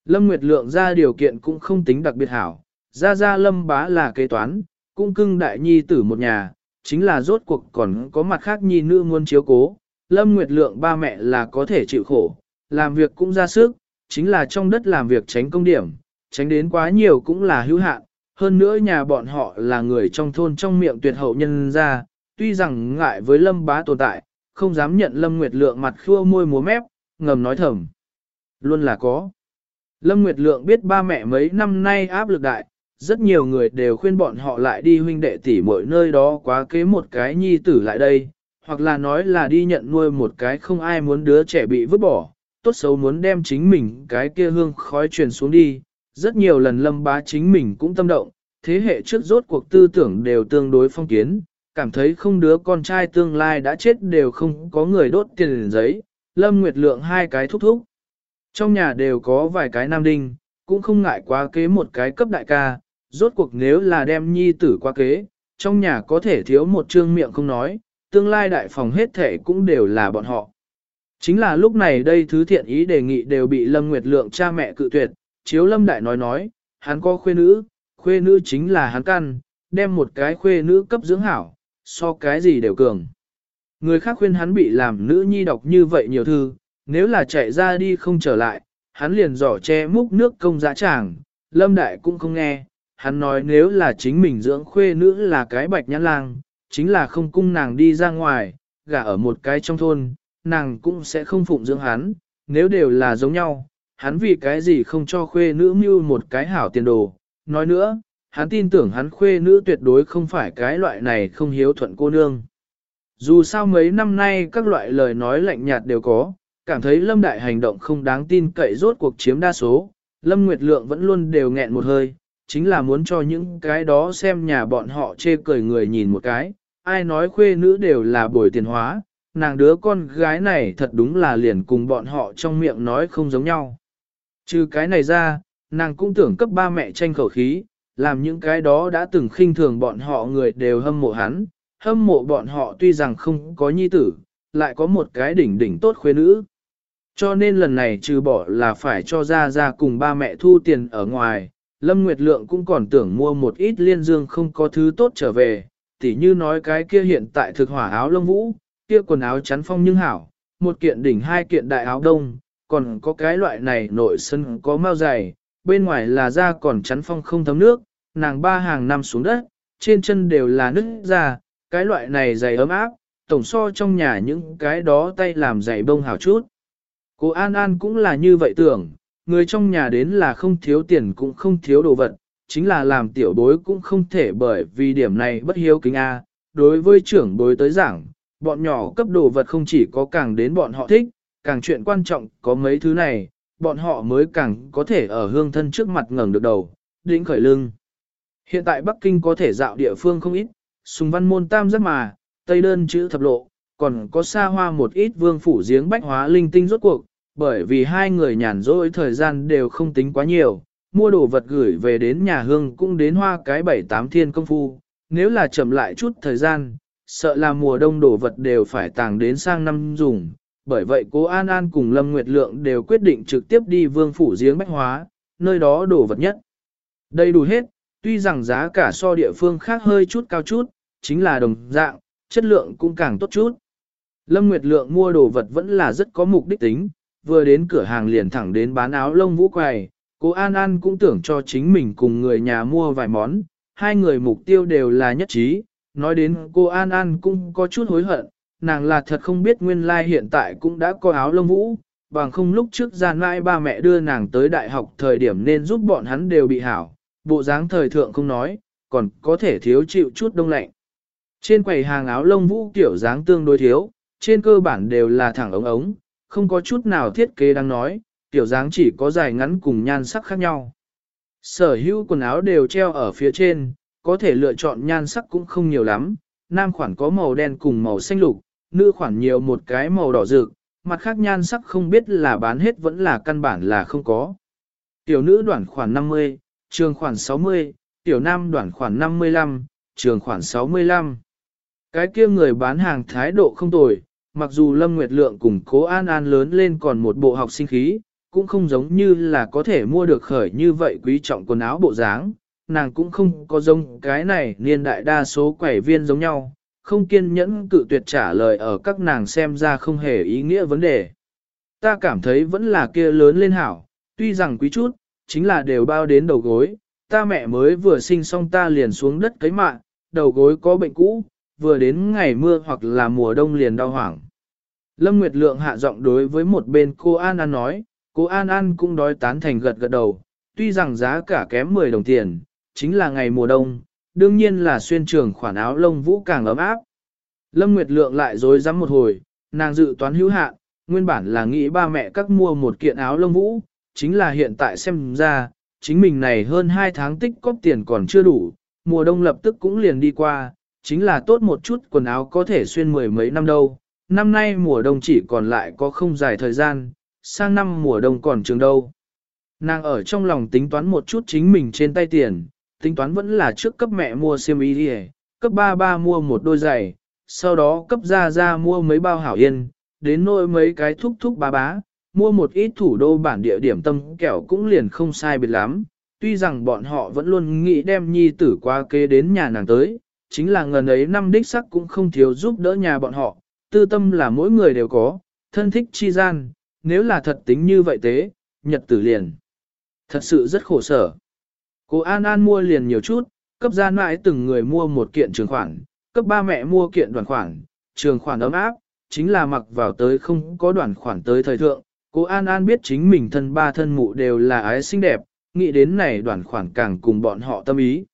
Lâm Nguyệt Lượng ra điều kiện cũng không tính đặc biệt hảo, ra ra Lâm bá là kế toán, cũng cưng đại nhi tử một nhà, chính là rốt cuộc còn có mặt khác nhi nữ muốn chiếu cố. Lâm Nguyệt Lượng ba mẹ là có thể chịu khổ, làm việc cũng ra sức, chính là trong đất làm việc tránh công điểm, tránh đến quá nhiều cũng là hữu hạn. Hơn nữa nhà bọn họ là người trong thôn trong miệng tuyệt hậu nhân ra, tuy rằng ngại với Lâm bá tồn tại, không dám nhận Lâm Nguyệt Lượng mặt khua môi múa mép, ngầm nói thầm. Luôn là có. Lâm Nguyệt Lượng biết ba mẹ mấy năm nay áp lực đại, rất nhiều người đều khuyên bọn họ lại đi huynh đệ tỷ mỗi nơi đó quá kế một cái nhi tử lại đây, hoặc là nói là đi nhận nuôi một cái không ai muốn đứa trẻ bị vứt bỏ, tốt xấu muốn đem chính mình cái kia hương khói truyền xuống đi. Rất nhiều lần lâm bá chính mình cũng tâm động, thế hệ trước rốt cuộc tư tưởng đều tương đối phong kiến, cảm thấy không đứa con trai tương lai đã chết đều không có người đốt tiền giấy, lâm nguyệt lượng hai cái thúc thúc. Trong nhà đều có vài cái nam đinh, cũng không ngại quá kế một cái cấp đại ca, rốt cuộc nếu là đem nhi tử qua kế, trong nhà có thể thiếu một trương miệng không nói, tương lai đại phòng hết thể cũng đều là bọn họ. Chính là lúc này đây thứ thiện ý đề nghị đều bị Lâm Nguyệt Lượng cha mẹ cự tuyệt, chiếu Lâm Đại nói nói, hắn có khuê nữ, khuê nữ chính là hắn căn, đem một cái khuê nữ cấp dưỡng hảo, so cái gì đều cường. Người khác khuyên hắn bị làm nữ nhi đọc như vậy nhiều thư, nếu là chạy ra đi không trở lại, hắn liền giỏ che múc nước công giá tràng, lâm đại cũng không nghe, hắn nói nếu là chính mình dưỡng khuê nữ là cái bạch nhãn lang, chính là không cung nàng đi ra ngoài, gả ở một cái trong thôn, nàng cũng sẽ không phụng dưỡng hắn, nếu đều là giống nhau, hắn vì cái gì không cho khuê nữ mưu một cái hảo tiền đồ. Nói nữa, hắn tin tưởng hắn khuê nữ tuyệt đối không phải cái loại này không hiếu thuận cô nương. Dù sao mấy năm nay các loại lời nói lạnh nhạt đều có, cảm thấy Lâm Đại hành động không đáng tin cậy rốt cuộc chiếm đa số, Lâm Nguyệt Lượng vẫn luôn đều nghẹn một hơi, chính là muốn cho những cái đó xem nhà bọn họ chê cười người nhìn một cái, ai nói khuê nữ đều là bồi tiền hóa, nàng đứa con gái này thật đúng là liền cùng bọn họ trong miệng nói không giống nhau. Trừ cái này ra, nàng cũng tưởng cấp ba mẹ tranh khẩu khí, làm những cái đó đã từng khinh thường bọn họ người đều hâm mộ hắn, hâm mộ bọn họ tuy rằng không có nhi tử, lại có một cái đỉnh đỉnh tốt khuê nữ. Cho nên lần này trừ bỏ là phải cho ra ra cùng ba mẹ thu tiền ở ngoài, Lâm Nguyệt Lượng cũng còn tưởng mua một ít liên dương không có thứ tốt trở về, tỉ như nói cái kia hiện tại thực hỏa áo lông vũ, kia quần áo chắn phong nhưng hảo, một kiện đỉnh hai kiện đại áo đông, còn có cái loại này nội sân có mau dày, bên ngoài là da còn chắn phong không thấm nước, nàng ba hàng năm xuống đất, trên chân đều là nứt ra, cái loại này dày ấm áp, tổng so trong nhà những cái đó tay làm dày bông hảo chút. Cô An An cũng là như vậy tưởng, người trong nhà đến là không thiếu tiền cũng không thiếu đồ vật, chính là làm tiểu bối cũng không thể bởi vì điểm này bất hiếu kính A. Đối với trưởng bối tới giảng, bọn nhỏ cấp đồ vật không chỉ có càng đến bọn họ thích, càng chuyện quan trọng có mấy thứ này, bọn họ mới càng có thể ở hương thân trước mặt ngẩng được đầu, đỉnh khởi lưng. Hiện tại Bắc Kinh có thể dạo địa phương không ít, sùng văn môn tam rất mà, tây đơn chữ thập lộ, còn có xa hoa một ít vương phủ giếng bách hóa linh tinh rốt cuộc, bởi vì hai người nhàn rỗi thời gian đều không tính quá nhiều, mua đồ vật gửi về đến nhà hương cũng đến hoa cái bảy tám thiên công phu, nếu là chậm lại chút thời gian, sợ là mùa đông đồ vật đều phải tàng đến sang năm dùng. Bởi vậy cố An An cùng Lâm Nguyệt Lượng đều quyết định trực tiếp đi vương phủ giếng bách hóa, nơi đó đồ vật nhất. Đầy đủ hết, tuy rằng giá cả so địa phương khác hơi chút cao chút, chính là đồng dạng, chất lượng cũng càng tốt chút. Lâm Nguyệt Lượng mua đồ vật vẫn là rất có mục đích tính, vừa đến cửa hàng liền thẳng đến bán áo lông vũ quầy, cô An An cũng tưởng cho chính mình cùng người nhà mua vài món, hai người mục tiêu đều là nhất trí, nói đến cô An An cũng có chút hối hận, nàng là thật không biết nguyên lai like hiện tại cũng đã có áo lông vũ, bằng không lúc trước gian mãi ba mẹ đưa nàng tới đại học thời điểm nên giúp bọn hắn đều bị hảo, bộ dáng thời thượng không nói, còn có thể thiếu chịu chút đông lạnh. Trên quầy hàng áo lông vũ kiểu dáng tương đối thiếu, trên cơ bản đều là thẳng ống ống, không có chút nào thiết kế đang nói, tiểu dáng chỉ có dài ngắn cùng nhan sắc khác nhau. Sở hữu quần áo đều treo ở phía trên, có thể lựa chọn nhan sắc cũng không nhiều lắm, nam khoản có màu đen cùng màu xanh lục, nữ khoản nhiều một cái màu đỏ rực, mặt khác nhan sắc không biết là bán hết vẫn là căn bản là không có. Tiểu nữ đoạn khoản 50, trường khoản 60, tiểu nam đoạn khoản 55, trường khoản 65. Cái kia người bán hàng thái độ không tồi, mặc dù Lâm Nguyệt Lượng cùng cố An An lớn lên còn một bộ học sinh khí, cũng không giống như là có thể mua được khởi như vậy quý trọng quần áo bộ dáng, nàng cũng không có giống cái này niên đại đa số quẻ viên giống nhau, không kiên nhẫn cự tuyệt trả lời ở các nàng xem ra không hề ý nghĩa vấn đề. Ta cảm thấy vẫn là kia lớn lên hảo, tuy rằng quý chút, chính là đều bao đến đầu gối, ta mẹ mới vừa sinh xong ta liền xuống đất cấy mạng, đầu gối có bệnh cũ, vừa đến ngày mưa hoặc là mùa đông liền đau hoảng. Lâm Nguyệt Lượng hạ giọng đối với một bên cô An An nói, cô An An cũng đói tán thành gật gật đầu, tuy rằng giá cả kém 10 đồng tiền, chính là ngày mùa đông, đương nhiên là xuyên trường khoản áo lông vũ càng ấm áp. Lâm Nguyệt Lượng lại dối rắm một hồi, nàng dự toán hữu hạn, nguyên bản là nghĩ ba mẹ các mua một kiện áo lông vũ, chính là hiện tại xem ra, chính mình này hơn 2 tháng tích cóp tiền còn chưa đủ, mùa đông lập tức cũng liền đi qua, chính là tốt một chút quần áo có thể xuyên mười mấy năm đâu, năm nay mùa đông chỉ còn lại có không dài thời gian, sang năm mùa đông còn trường đâu. Nàng ở trong lòng tính toán một chút chính mình trên tay tiền, tính toán vẫn là trước cấp mẹ mua xiêm y đi cấp ba ba mua một đôi giày, sau đó cấp ra ra mua mấy bao hảo yên, đến nỗi mấy cái thúc thúc bá bá, mua một ít thủ đô bản địa điểm tâm kẹo cũng liền không sai biệt lắm. tuy rằng bọn họ vẫn luôn nghĩ đem nhi tử qua kế đến nhà nàng tới, chính là ngần ấy năm đích sắc cũng không thiếu giúp đỡ nhà bọn họ, tư tâm là mỗi người đều có, thân thích chi gian, nếu là thật tính như vậy thế, nhật tử liền. Thật sự rất khổ sở. Cô An An mua liền nhiều chút, cấp ra mãi từng người mua một kiện trường khoản, cấp ba mẹ mua kiện đoàn khoản, trường khoản ấm áp, chính là mặc vào tới không có đoàn khoản tới thời thượng. Cô An An biết chính mình thân ba thân mụ đều là ái xinh đẹp, nghĩ đến này đoàn khoản càng cùng bọn họ tâm ý.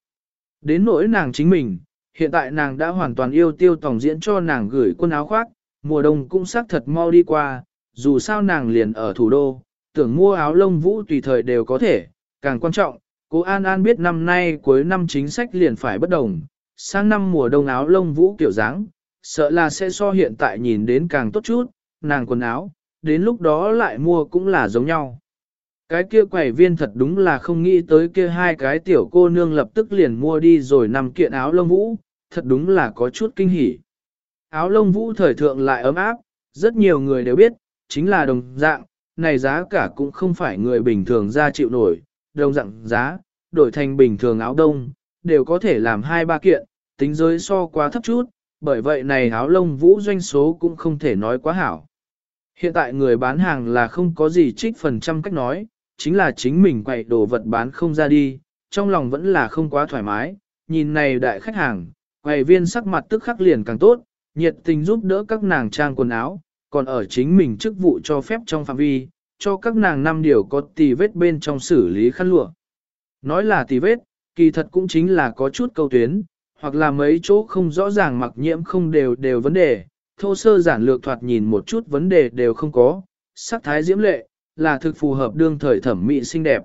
Đến nỗi nàng chính mình, hiện tại nàng đã hoàn toàn yêu tiêu tổng diễn cho nàng gửi quần áo khoác, mùa đông cũng xác thật mau đi qua, dù sao nàng liền ở thủ đô, tưởng mua áo lông vũ tùy thời đều có thể, càng quan trọng, cô An An biết năm nay cuối năm chính sách liền phải bất đồng, sang năm mùa đông áo lông vũ kiểu dáng, sợ là sẽ so hiện tại nhìn đến càng tốt chút, nàng quần áo, đến lúc đó lại mua cũng là giống nhau. Cái kia quầy viên thật đúng là không nghĩ tới kia hai cái tiểu cô nương lập tức liền mua đi rồi nằm kiện áo lông vũ, thật đúng là có chút kinh hỉ. Áo lông vũ thời thượng lại ấm áp, rất nhiều người đều biết, chính là đồng dạng, này giá cả cũng không phải người bình thường ra chịu nổi, đồng dạng giá, đổi thành bình thường áo đông, đều có thể làm hai ba kiện, tính giới so quá thấp chút, bởi vậy này áo lông vũ doanh số cũng không thể nói quá hảo. Hiện tại người bán hàng là không có gì trích phần trăm cách nói, chính là chính mình quậy đồ vật bán không ra đi, trong lòng vẫn là không quá thoải mái, nhìn này đại khách hàng, quầy viên sắc mặt tức khắc liền càng tốt, nhiệt tình giúp đỡ các nàng trang quần áo, còn ở chính mình chức vụ cho phép trong phạm vi, cho các nàng năm điều có tì vết bên trong xử lý khăn lụa. Nói là tì vết, kỳ thật cũng chính là có chút câu tuyến, hoặc là mấy chỗ không rõ ràng mặc nhiễm không đều đều vấn đề, thô sơ giản lược thoạt nhìn một chút vấn đề đều không có, sắc thái diễm lệ, là thực phù hợp đương thời thẩm mỹ xinh đẹp.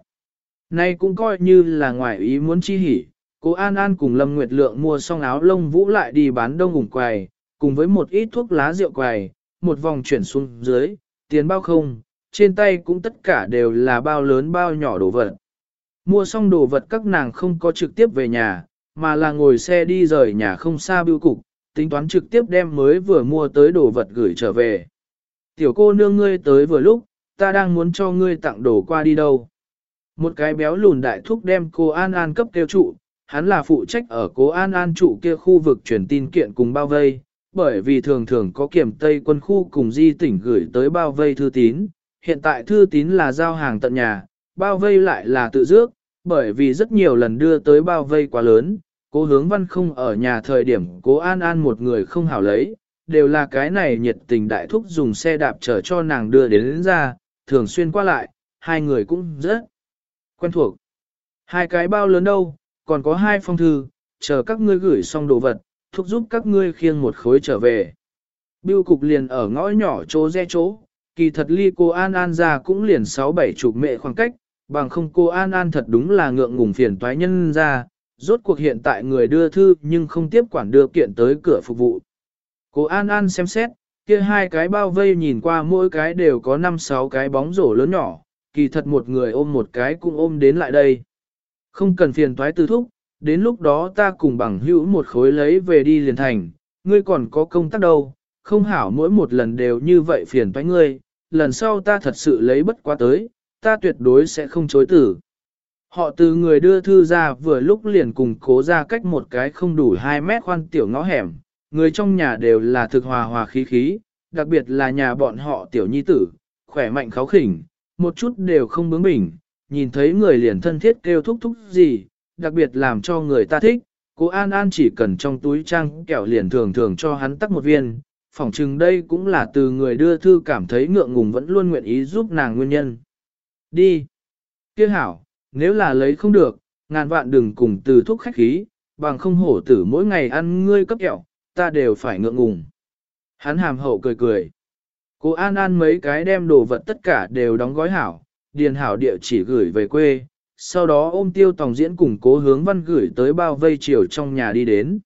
Nay cũng coi như là ngoài ý muốn chi hỉ, cô An An cùng Lâm Nguyệt Lượng mua xong áo lông vũ lại đi bán đông ủng quầy, cùng với một ít thuốc lá rượu quầy, một vòng chuyển xuống dưới, tiền bao không, trên tay cũng tất cả đều là bao lớn bao nhỏ đồ vật. Mua xong đồ vật các nàng không có trực tiếp về nhà, mà là ngồi xe đi rời nhà không xa bưu cục, tính toán trực tiếp đem mới vừa mua tới đồ vật gửi trở về. Tiểu cô nương ngươi tới vừa lúc, ta đang muốn cho ngươi tặng đồ qua đi đâu. Một cái béo lùn đại thúc đem cô An An cấp kêu trụ, hắn là phụ trách ở cố An An trụ kia khu vực truyền tin kiện cùng bao vây, bởi vì thường thường có kiểm Tây quân khu cùng di tỉnh gửi tới bao vây thư tín, hiện tại thư tín là giao hàng tận nhà, bao vây lại là tự dước, bởi vì rất nhiều lần đưa tới bao vây quá lớn, cố hướng văn không ở nhà thời điểm cố an an một người không hảo lấy, đều là cái này nhiệt tình đại thúc dùng xe đạp chở cho nàng đưa đến, đến ra, thường xuyên qua lại, hai người cũng rất quen thuộc. Hai cái bao lớn đâu, còn có hai phong thư, chờ các ngươi gửi xong đồ vật, thúc giúp các ngươi khiêng một khối trở về. Biêu cục liền ở ngõ nhỏ chỗ re chỗ, kỳ thật ly cô An An ra cũng liền sáu bảy chục mệ khoảng cách, bằng không cô An An thật đúng là ngượng ngùng phiền toái nhân ra, rốt cuộc hiện tại người đưa thư nhưng không tiếp quản đưa kiện tới cửa phục vụ. Cô An An xem xét, kia hai cái bao vây nhìn qua mỗi cái đều có 5-6 cái bóng rổ lớn nhỏ, kỳ thật một người ôm một cái cũng ôm đến lại đây. Không cần phiền toái tư thúc, đến lúc đó ta cùng bằng hữu một khối lấy về đi liền thành, ngươi còn có công tác đâu, không hảo mỗi một lần đều như vậy phiền toái ngươi, lần sau ta thật sự lấy bất quá tới, ta tuyệt đối sẽ không chối tử. Họ từ người đưa thư ra vừa lúc liền cùng cố ra cách một cái không đủ 2 mét khoan tiểu ngõ hẻm, người trong nhà đều là thực hòa hòa khí khí, đặc biệt là nhà bọn họ tiểu nhi tử, khỏe mạnh kháo khỉnh, một chút đều không bướng bỉnh, nhìn thấy người liền thân thiết kêu thúc thúc gì, đặc biệt làm cho người ta thích, cô An An chỉ cần trong túi trang kẹo liền thường thường cho hắn tắc một viên, phỏng chừng đây cũng là từ người đưa thư cảm thấy ngượng ngùng vẫn luôn nguyện ý giúp nàng nguyên nhân. Đi! Kiếc hảo, nếu là lấy không được, ngàn vạn đừng cùng từ thuốc khách khí, bằng không hổ tử mỗi ngày ăn ngươi cấp kẹo, ta đều phải ngượng ngùng. Hắn hàm hậu cười cười. Cô An An mấy cái đem đồ vật tất cả đều đóng gói hảo, điền hảo địa chỉ gửi về quê, sau đó ôm tiêu tòng diễn cùng cố hướng văn gửi tới bao vây chiều trong nhà đi đến.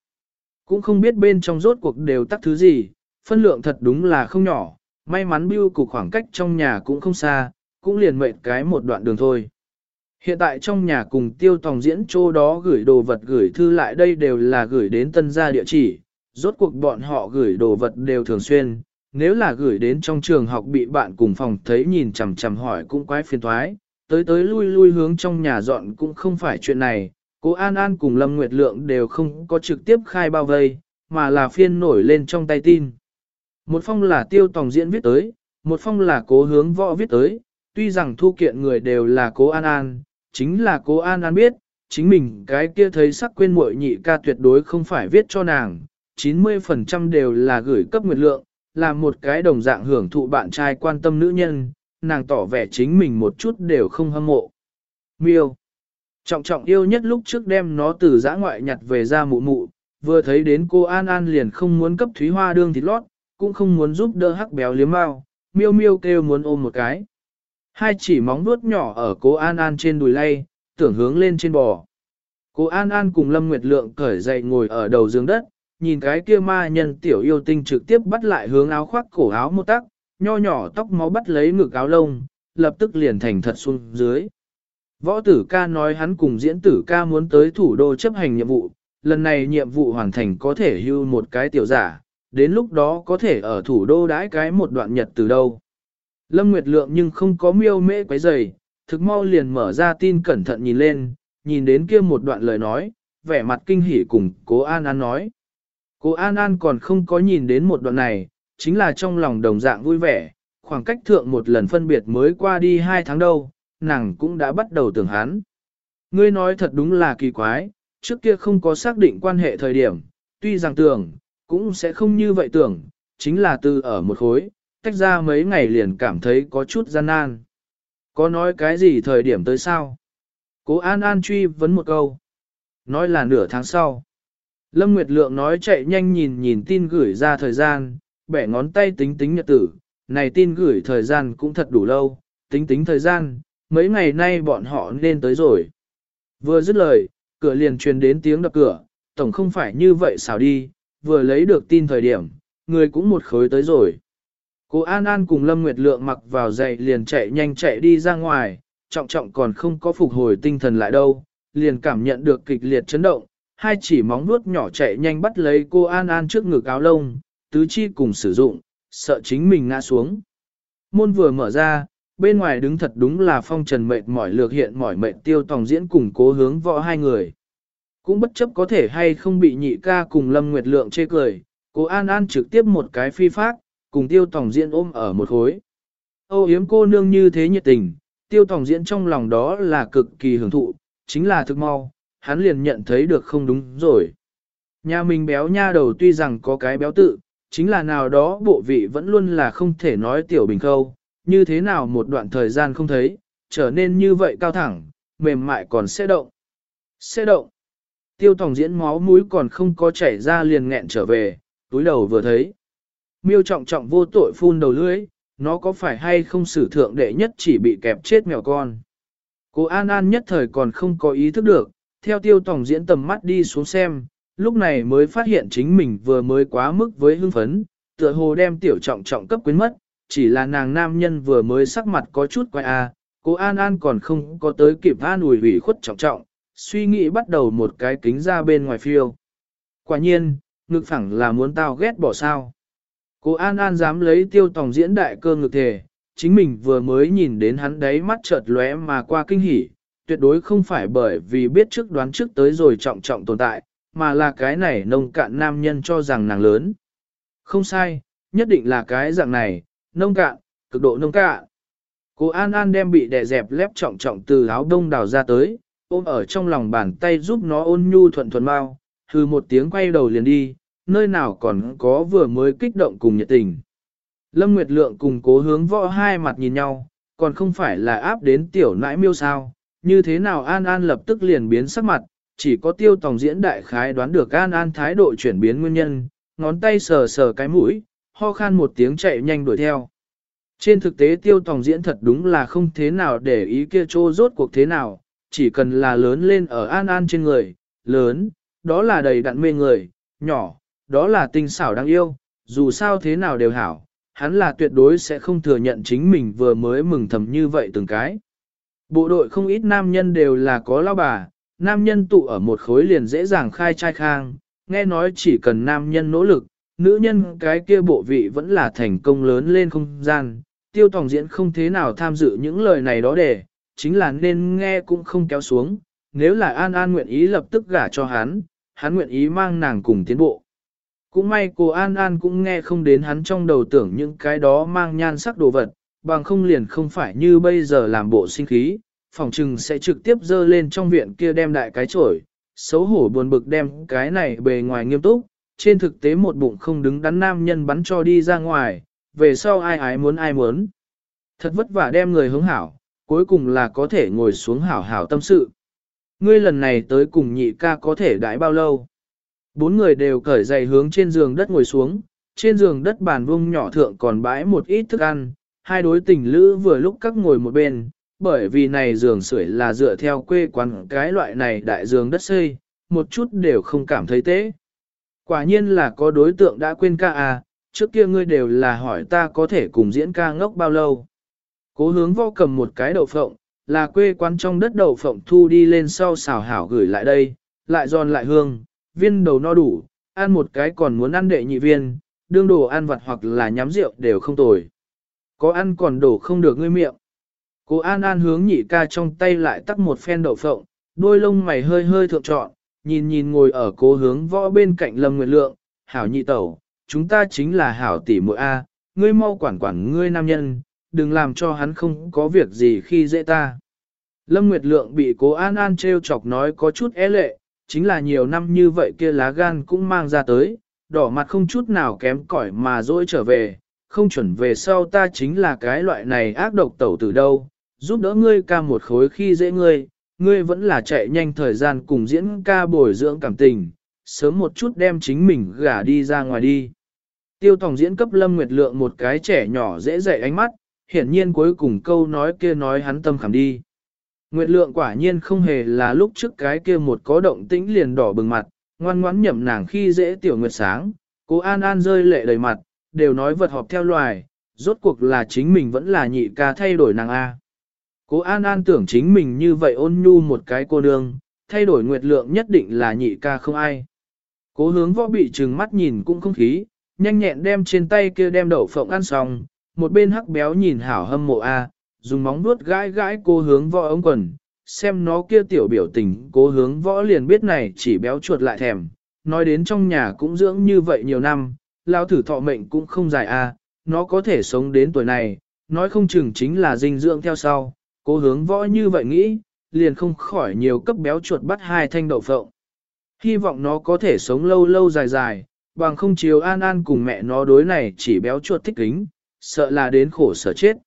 Cũng không biết bên trong rốt cuộc đều tắt thứ gì, phân lượng thật đúng là không nhỏ, may mắn bưu cục khoảng cách trong nhà cũng không xa, cũng liền mệt cái một đoạn đường thôi. Hiện tại trong nhà cùng tiêu tòng diễn chỗ đó gửi đồ vật gửi thư lại đây đều là gửi đến tân gia địa chỉ, rốt cuộc bọn họ gửi đồ vật đều thường xuyên, nếu là gửi đến trong trường học bị bạn cùng phòng thấy nhìn chằm chằm hỏi cũng quái phiền thoái, tới tới lui lui hướng trong nhà dọn cũng không phải chuyện này, cố An An cùng Lâm Nguyệt Lượng đều không có trực tiếp khai bao vây, mà là phiên nổi lên trong tay tin. Một phong là tiêu tòng diễn viết tới, một phong là cố hướng võ viết tới, tuy rằng thu kiện người đều là cố An An, chính là cố An An biết, chính mình cái kia thấy sắc quên muội nhị ca tuyệt đối không phải viết cho nàng, 90% đều là gửi cấp nguyệt lượng, là một cái đồng dạng hưởng thụ bạn trai quan tâm nữ nhân, nàng tỏ vẻ chính mình một chút đều không hâm mộ. Miêu Trọng trọng yêu nhất lúc trước đem nó từ giã ngoại nhặt về ra mụ mụ, vừa thấy đến cô An An liền không muốn cấp Thúy Hoa đương thịt lót, cũng không muốn giúp đỡ hắc béo liếm mau, miêu miêu kêu muốn ôm một cái. Hai chỉ móng vuốt nhỏ ở cô An An trên đùi lay, tưởng hướng lên trên bò. Cô An An cùng Lâm Nguyệt Lượng cởi dậy ngồi ở đầu giường đất, nhìn cái kia ma nhân tiểu yêu tinh trực tiếp bắt lại hướng áo khoác cổ áo một tắc, nho nhỏ tóc máu bắt lấy ngực áo lông, lập tức liền thành thật xuống dưới. Võ tử ca nói hắn cùng diễn tử ca muốn tới thủ đô chấp hành nhiệm vụ, lần này nhiệm vụ hoàn thành có thể hưu một cái tiểu giả, đến lúc đó có thể ở thủ đô đãi cái một đoạn nhật từ đâu. Lâm Nguyệt Lượng nhưng không có miêu mễ quấy giày, thực mau liền mở ra tin cẩn thận nhìn lên, nhìn đến kia một đoạn lời nói, vẻ mặt kinh hỉ cùng cố An An nói. Cố An An còn không có nhìn đến một đoạn này, chính là trong lòng đồng dạng vui vẻ, khoảng cách thượng một lần phân biệt mới qua đi hai tháng đâu, nàng cũng đã bắt đầu tưởng hắn. Ngươi nói thật đúng là kỳ quái, trước kia không có xác định quan hệ thời điểm, tuy rằng tưởng, cũng sẽ không như vậy tưởng, chính là từ ở một khối, tách ra mấy ngày liền cảm thấy có chút gian nan. Có nói cái gì thời điểm tới sao? Cố An An truy vấn một câu. Nói là nửa tháng sau. Lâm Nguyệt Lượng nói chạy nhanh nhìn nhìn tin gửi ra thời gian, bẻ ngón tay tính tính nhật tử, này tin gửi thời gian cũng thật đủ lâu, tính tính thời gian, mấy ngày nay bọn họ nên tới rồi. Vừa dứt lời, cửa liền truyền đến tiếng đập cửa, tổng không phải như vậy xảo đi, vừa lấy được tin thời điểm, người cũng một khối tới rồi. Cô An An cùng Lâm Nguyệt Lượng mặc vào giày liền chạy nhanh chạy đi ra ngoài, trọng trọng còn không có phục hồi tinh thần lại đâu, liền cảm nhận được kịch liệt chấn động, hai chỉ móng vuốt nhỏ chạy nhanh bắt lấy cô An An trước ngực áo lông, tứ chi cùng sử dụng, sợ chính mình ngã xuống. Môn vừa mở ra, bên ngoài đứng thật đúng là phong trần mệt mỏi lược hiện mỏi mệt tiêu tòng diễn cùng cố hướng võ hai người. Cũng bất chấp có thể hay không bị nhị ca cùng Lâm Nguyệt Lượng chê cười, cô An An trực tiếp một cái phi phát, cùng tiêu tòng diễn ôm ở một khối. Âu yếm cô nương như thế nhiệt tình, tiêu tòng diễn trong lòng đó là cực kỳ hưởng thụ, chính là thực mau, hắn liền nhận thấy được không đúng rồi. Nhà mình béo nha đầu tuy rằng có cái béo tự, chính là nào đó bộ vị vẫn luôn là không thể nói tiểu bình khâu, như thế nào một đoạn thời gian không thấy, trở nên như vậy cao thẳng, mềm mại còn sẽ động. Sẽ động. Tiêu tòng diễn máu mũi còn không có chảy ra liền nghẹn trở về, túi đầu vừa thấy. Miêu trọng trọng vô tội phun đầu lưỡi, nó có phải hay không xử thượng đệ nhất chỉ bị kẹp chết mèo con. Cô An An nhất thời còn không có ý thức được, theo tiêu tòng diễn tầm mắt đi xuống xem, lúc này mới phát hiện chính mình vừa mới quá mức với hưng phấn, tựa hồ đem tiểu trọng trọng cấp quyến mất, chỉ là nàng nam nhân vừa mới sắc mặt có chút quay a, à, cô An An còn không có tới kịp an ủi ủy khuất trọng trọng, suy nghĩ bắt đầu một cái kính ra bên ngoài phiêu. Quả nhiên, ngực phẳng là muốn tao ghét bỏ sao. Cô An An dám lấy tiêu tòng diễn đại cơ ngực thể, chính mình vừa mới nhìn đến hắn đấy mắt chợt lóe mà qua kinh hỉ, tuyệt đối không phải bởi vì biết trước đoán trước tới rồi trọng trọng tồn tại, mà là cái này nông cạn nam nhân cho rằng nàng lớn. Không sai, nhất định là cái dạng này, nông cạn, cực độ nông cạn. Cô An An đem bị đè dẹp lép trọng trọng từ áo đông đào ra tới, ôm ở trong lòng bàn tay giúp nó ôn nhu thuận thuần mau, hư một tiếng quay đầu liền đi, nơi nào còn có vừa mới kích động cùng nhiệt tình. Lâm Nguyệt Lượng cùng cố hướng võ hai mặt nhìn nhau, còn không phải là áp đến tiểu nãi miêu sao, như thế nào An An lập tức liền biến sắc mặt, chỉ có tiêu tòng diễn đại khái đoán được An An thái độ chuyển biến nguyên nhân, ngón tay sờ sờ cái mũi, ho khan một tiếng chạy nhanh đuổi theo. Trên thực tế tiêu tòng diễn thật đúng là không thế nào để ý kia trô rốt cuộc thế nào, chỉ cần là lớn lên ở An An trên người, lớn, đó là đầy đặn mê người, nhỏ, đó là tinh xảo đáng yêu, dù sao thế nào đều hảo, hắn là tuyệt đối sẽ không thừa nhận chính mình vừa mới mừng thầm như vậy từng cái. Bộ đội không ít nam nhân đều là có lao bà, nam nhân tụ ở một khối liền dễ dàng khai trai khang, nghe nói chỉ cần nam nhân nỗ lực, nữ nhân cái kia bộ vị vẫn là thành công lớn lên không gian. Tiêu Tòng Diễn không thế nào tham dự những lời này đó để, chính là nên nghe cũng không kéo xuống, nếu là An An nguyện ý lập tức gả cho hắn, hắn nguyện ý mang nàng cùng tiến bộ. Cũng may cô An An cũng nghe không đến hắn trong đầu tưởng những cái đó mang nhan sắc đồ vật, bằng không liền không phải như bây giờ làm bộ sinh khí, phòng trừng sẽ trực tiếp dơ lên trong viện kia đem đại cái chổi, xấu hổ buồn bực đem cái này bề ngoài nghiêm túc, trên thực tế một bụng không đứng đắn nam nhân bắn cho đi ra ngoài, về sau ai ái muốn ai muốn. Thật vất vả đem người hướng hảo, cuối cùng là có thể ngồi xuống hảo hảo tâm sự. Ngươi lần này tới cùng nhị ca có thể đãi bao lâu? Bốn người đều cởi giày hướng trên giường đất ngồi xuống, trên giường đất bàn vung nhỏ thượng còn bãi một ít thức ăn, hai đối tình lữ vừa lúc các ngồi một bên, bởi vì này giường sưởi là dựa theo quê quán cái loại này đại giường đất xây, một chút đều không cảm thấy tế. Quả nhiên là có đối tượng đã quên ca à, trước kia ngươi đều là hỏi ta có thể cùng diễn ca ngốc bao lâu. Cố hướng vô cầm một cái đậu phộng, là quê quán trong đất đậu phộng thu đi lên sau xào hảo gửi lại đây, lại giòn lại hương, viên đầu no đủ, ăn một cái còn muốn ăn đệ nhị viên, đương đồ ăn vặt hoặc là nhắm rượu đều không tồi. Có ăn còn đổ không được ngươi miệng. Cô An An hướng nhị ca trong tay lại tắt một phen đậu phộng, đôi lông mày hơi hơi thượng trọn, nhìn nhìn ngồi ở cố hướng võ bên cạnh Lâm Nguyệt Lượng, hảo nhị tẩu, chúng ta chính là hảo tỷ muội A, ngươi mau quản quản ngươi nam nhân, đừng làm cho hắn không có việc gì khi dễ ta. Lâm Nguyệt Lượng bị cố An An treo chọc nói có chút é lệ, chính là nhiều năm như vậy kia lá gan cũng mang ra tới, đỏ mặt không chút nào kém cỏi mà dỗi trở về, không chuẩn về sau ta chính là cái loại này ác độc tẩu từ đâu, giúp đỡ ngươi ca một khối khi dễ ngươi, ngươi vẫn là chạy nhanh thời gian cùng diễn ca bồi dưỡng cảm tình, sớm một chút đem chính mình gả đi ra ngoài đi. Tiêu tổng diễn cấp Lâm Nguyệt Lượng một cái trẻ nhỏ dễ dậy ánh mắt, hiển nhiên cuối cùng câu nói kia nói hắn tâm khảm đi. Nguyệt Lượng quả nhiên không hề là lúc trước cái kia một có động tĩnh liền đỏ bừng mặt, ngoan ngoãn nhậm nàng khi dễ tiểu nguyệt sáng, cố An An rơi lệ đầy mặt, đều nói vật họp theo loài, rốt cuộc là chính mình vẫn là nhị ca thay đổi nàng A. Cố An An tưởng chính mình như vậy ôn nhu một cái cô nương, thay đổi nguyệt lượng nhất định là nhị ca không ai. Cố hướng võ bị trừng mắt nhìn cũng không khí, nhanh nhẹn đem trên tay kia đem đậu phộng ăn xong, một bên hắc béo nhìn hảo hâm mộ A, dùng móng vuốt gãi gãi cô hướng võ ống quần, xem nó kia tiểu biểu tình cố hướng võ liền biết này chỉ béo chuột lại thèm, nói đến trong nhà cũng dưỡng như vậy nhiều năm, lao thử thọ mệnh cũng không dài à? nó có thể sống đến tuổi này, nói không chừng chính là dinh dưỡng theo sau, cố hướng võ như vậy nghĩ, liền không khỏi nhiều cấp béo chuột bắt hai thanh đậu phộng. Hy vọng nó có thể sống lâu lâu dài dài, bằng không chiều an an cùng mẹ nó đối này chỉ béo chuột thích kính, sợ là đến khổ sở chết.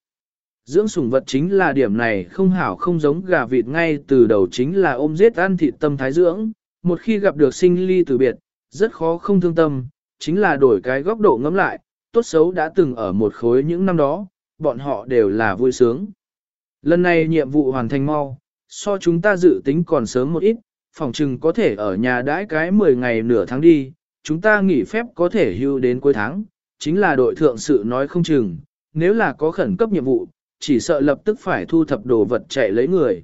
Dưỡng sủng vật chính là điểm này không hảo không giống gà vịt ngay từ đầu chính là ôm giết ăn thịt tâm thái dưỡng, một khi gặp được sinh ly từ biệt, rất khó không thương tâm, chính là đổi cái góc độ ngẫm lại, tốt xấu đã từng ở một khối những năm đó, bọn họ đều là vui sướng. Lần này nhiệm vụ hoàn thành mau, so chúng ta dự tính còn sớm một ít, phòng trừng có thể ở nhà đãi cái 10 ngày nửa tháng đi, chúng ta nghỉ phép có thể hưu đến cuối tháng, chính là đội thượng sự nói không chừng, nếu là có khẩn cấp nhiệm vụ, chỉ sợ lập tức phải thu thập đồ vật chạy lấy người.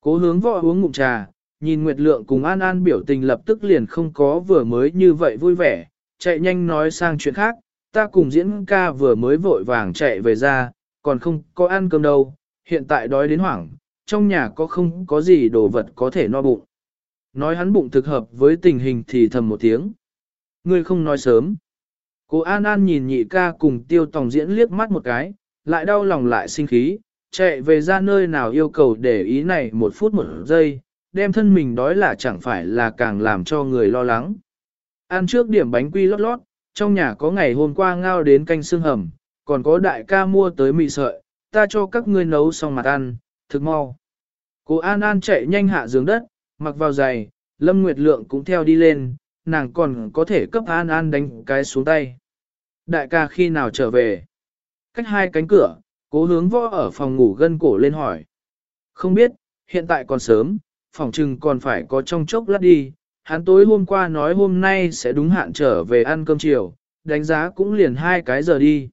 Cố hướng võ uống ngụm trà, nhìn Nguyệt Lượng cùng An An biểu tình lập tức liền không có vừa mới như vậy vui vẻ, chạy nhanh nói sang chuyện khác, ta cùng diễn ca vừa mới vội vàng chạy về ra, còn không có ăn cơm đâu, hiện tại đói đến hoảng, trong nhà có không có gì đồ vật có thể no bụng. Nói hắn bụng thực hợp với tình hình thì thầm một tiếng. Ngươi không nói sớm. Cô An An nhìn nhị ca cùng tiêu tòng diễn liếc mắt một cái, lại đau lòng lại sinh khí, chạy về ra nơi nào yêu cầu để ý này một phút một giây, đem thân mình đói là chẳng phải là càng làm cho người lo lắng. Ăn trước điểm bánh quy lót lót, trong nhà có ngày hôm qua ngao đến canh xương hầm, còn có đại ca mua tới mì sợi, ta cho các ngươi nấu xong mặt ăn, thực mau. Cô An An chạy nhanh hạ giường đất, mặc vào giày, Lâm Nguyệt Lượng cũng theo đi lên, nàng còn có thể cấp An An đánh cái xuống tay. Đại ca khi nào trở về? Cách hai cánh cửa, cố hướng võ ở phòng ngủ gân cổ lên hỏi. Không biết, hiện tại còn sớm, phòng trừng còn phải có trong chốc lát đi. Hắn tối hôm qua nói hôm nay sẽ đúng hạn trở về ăn cơm chiều, đánh giá cũng liền hai cái giờ đi.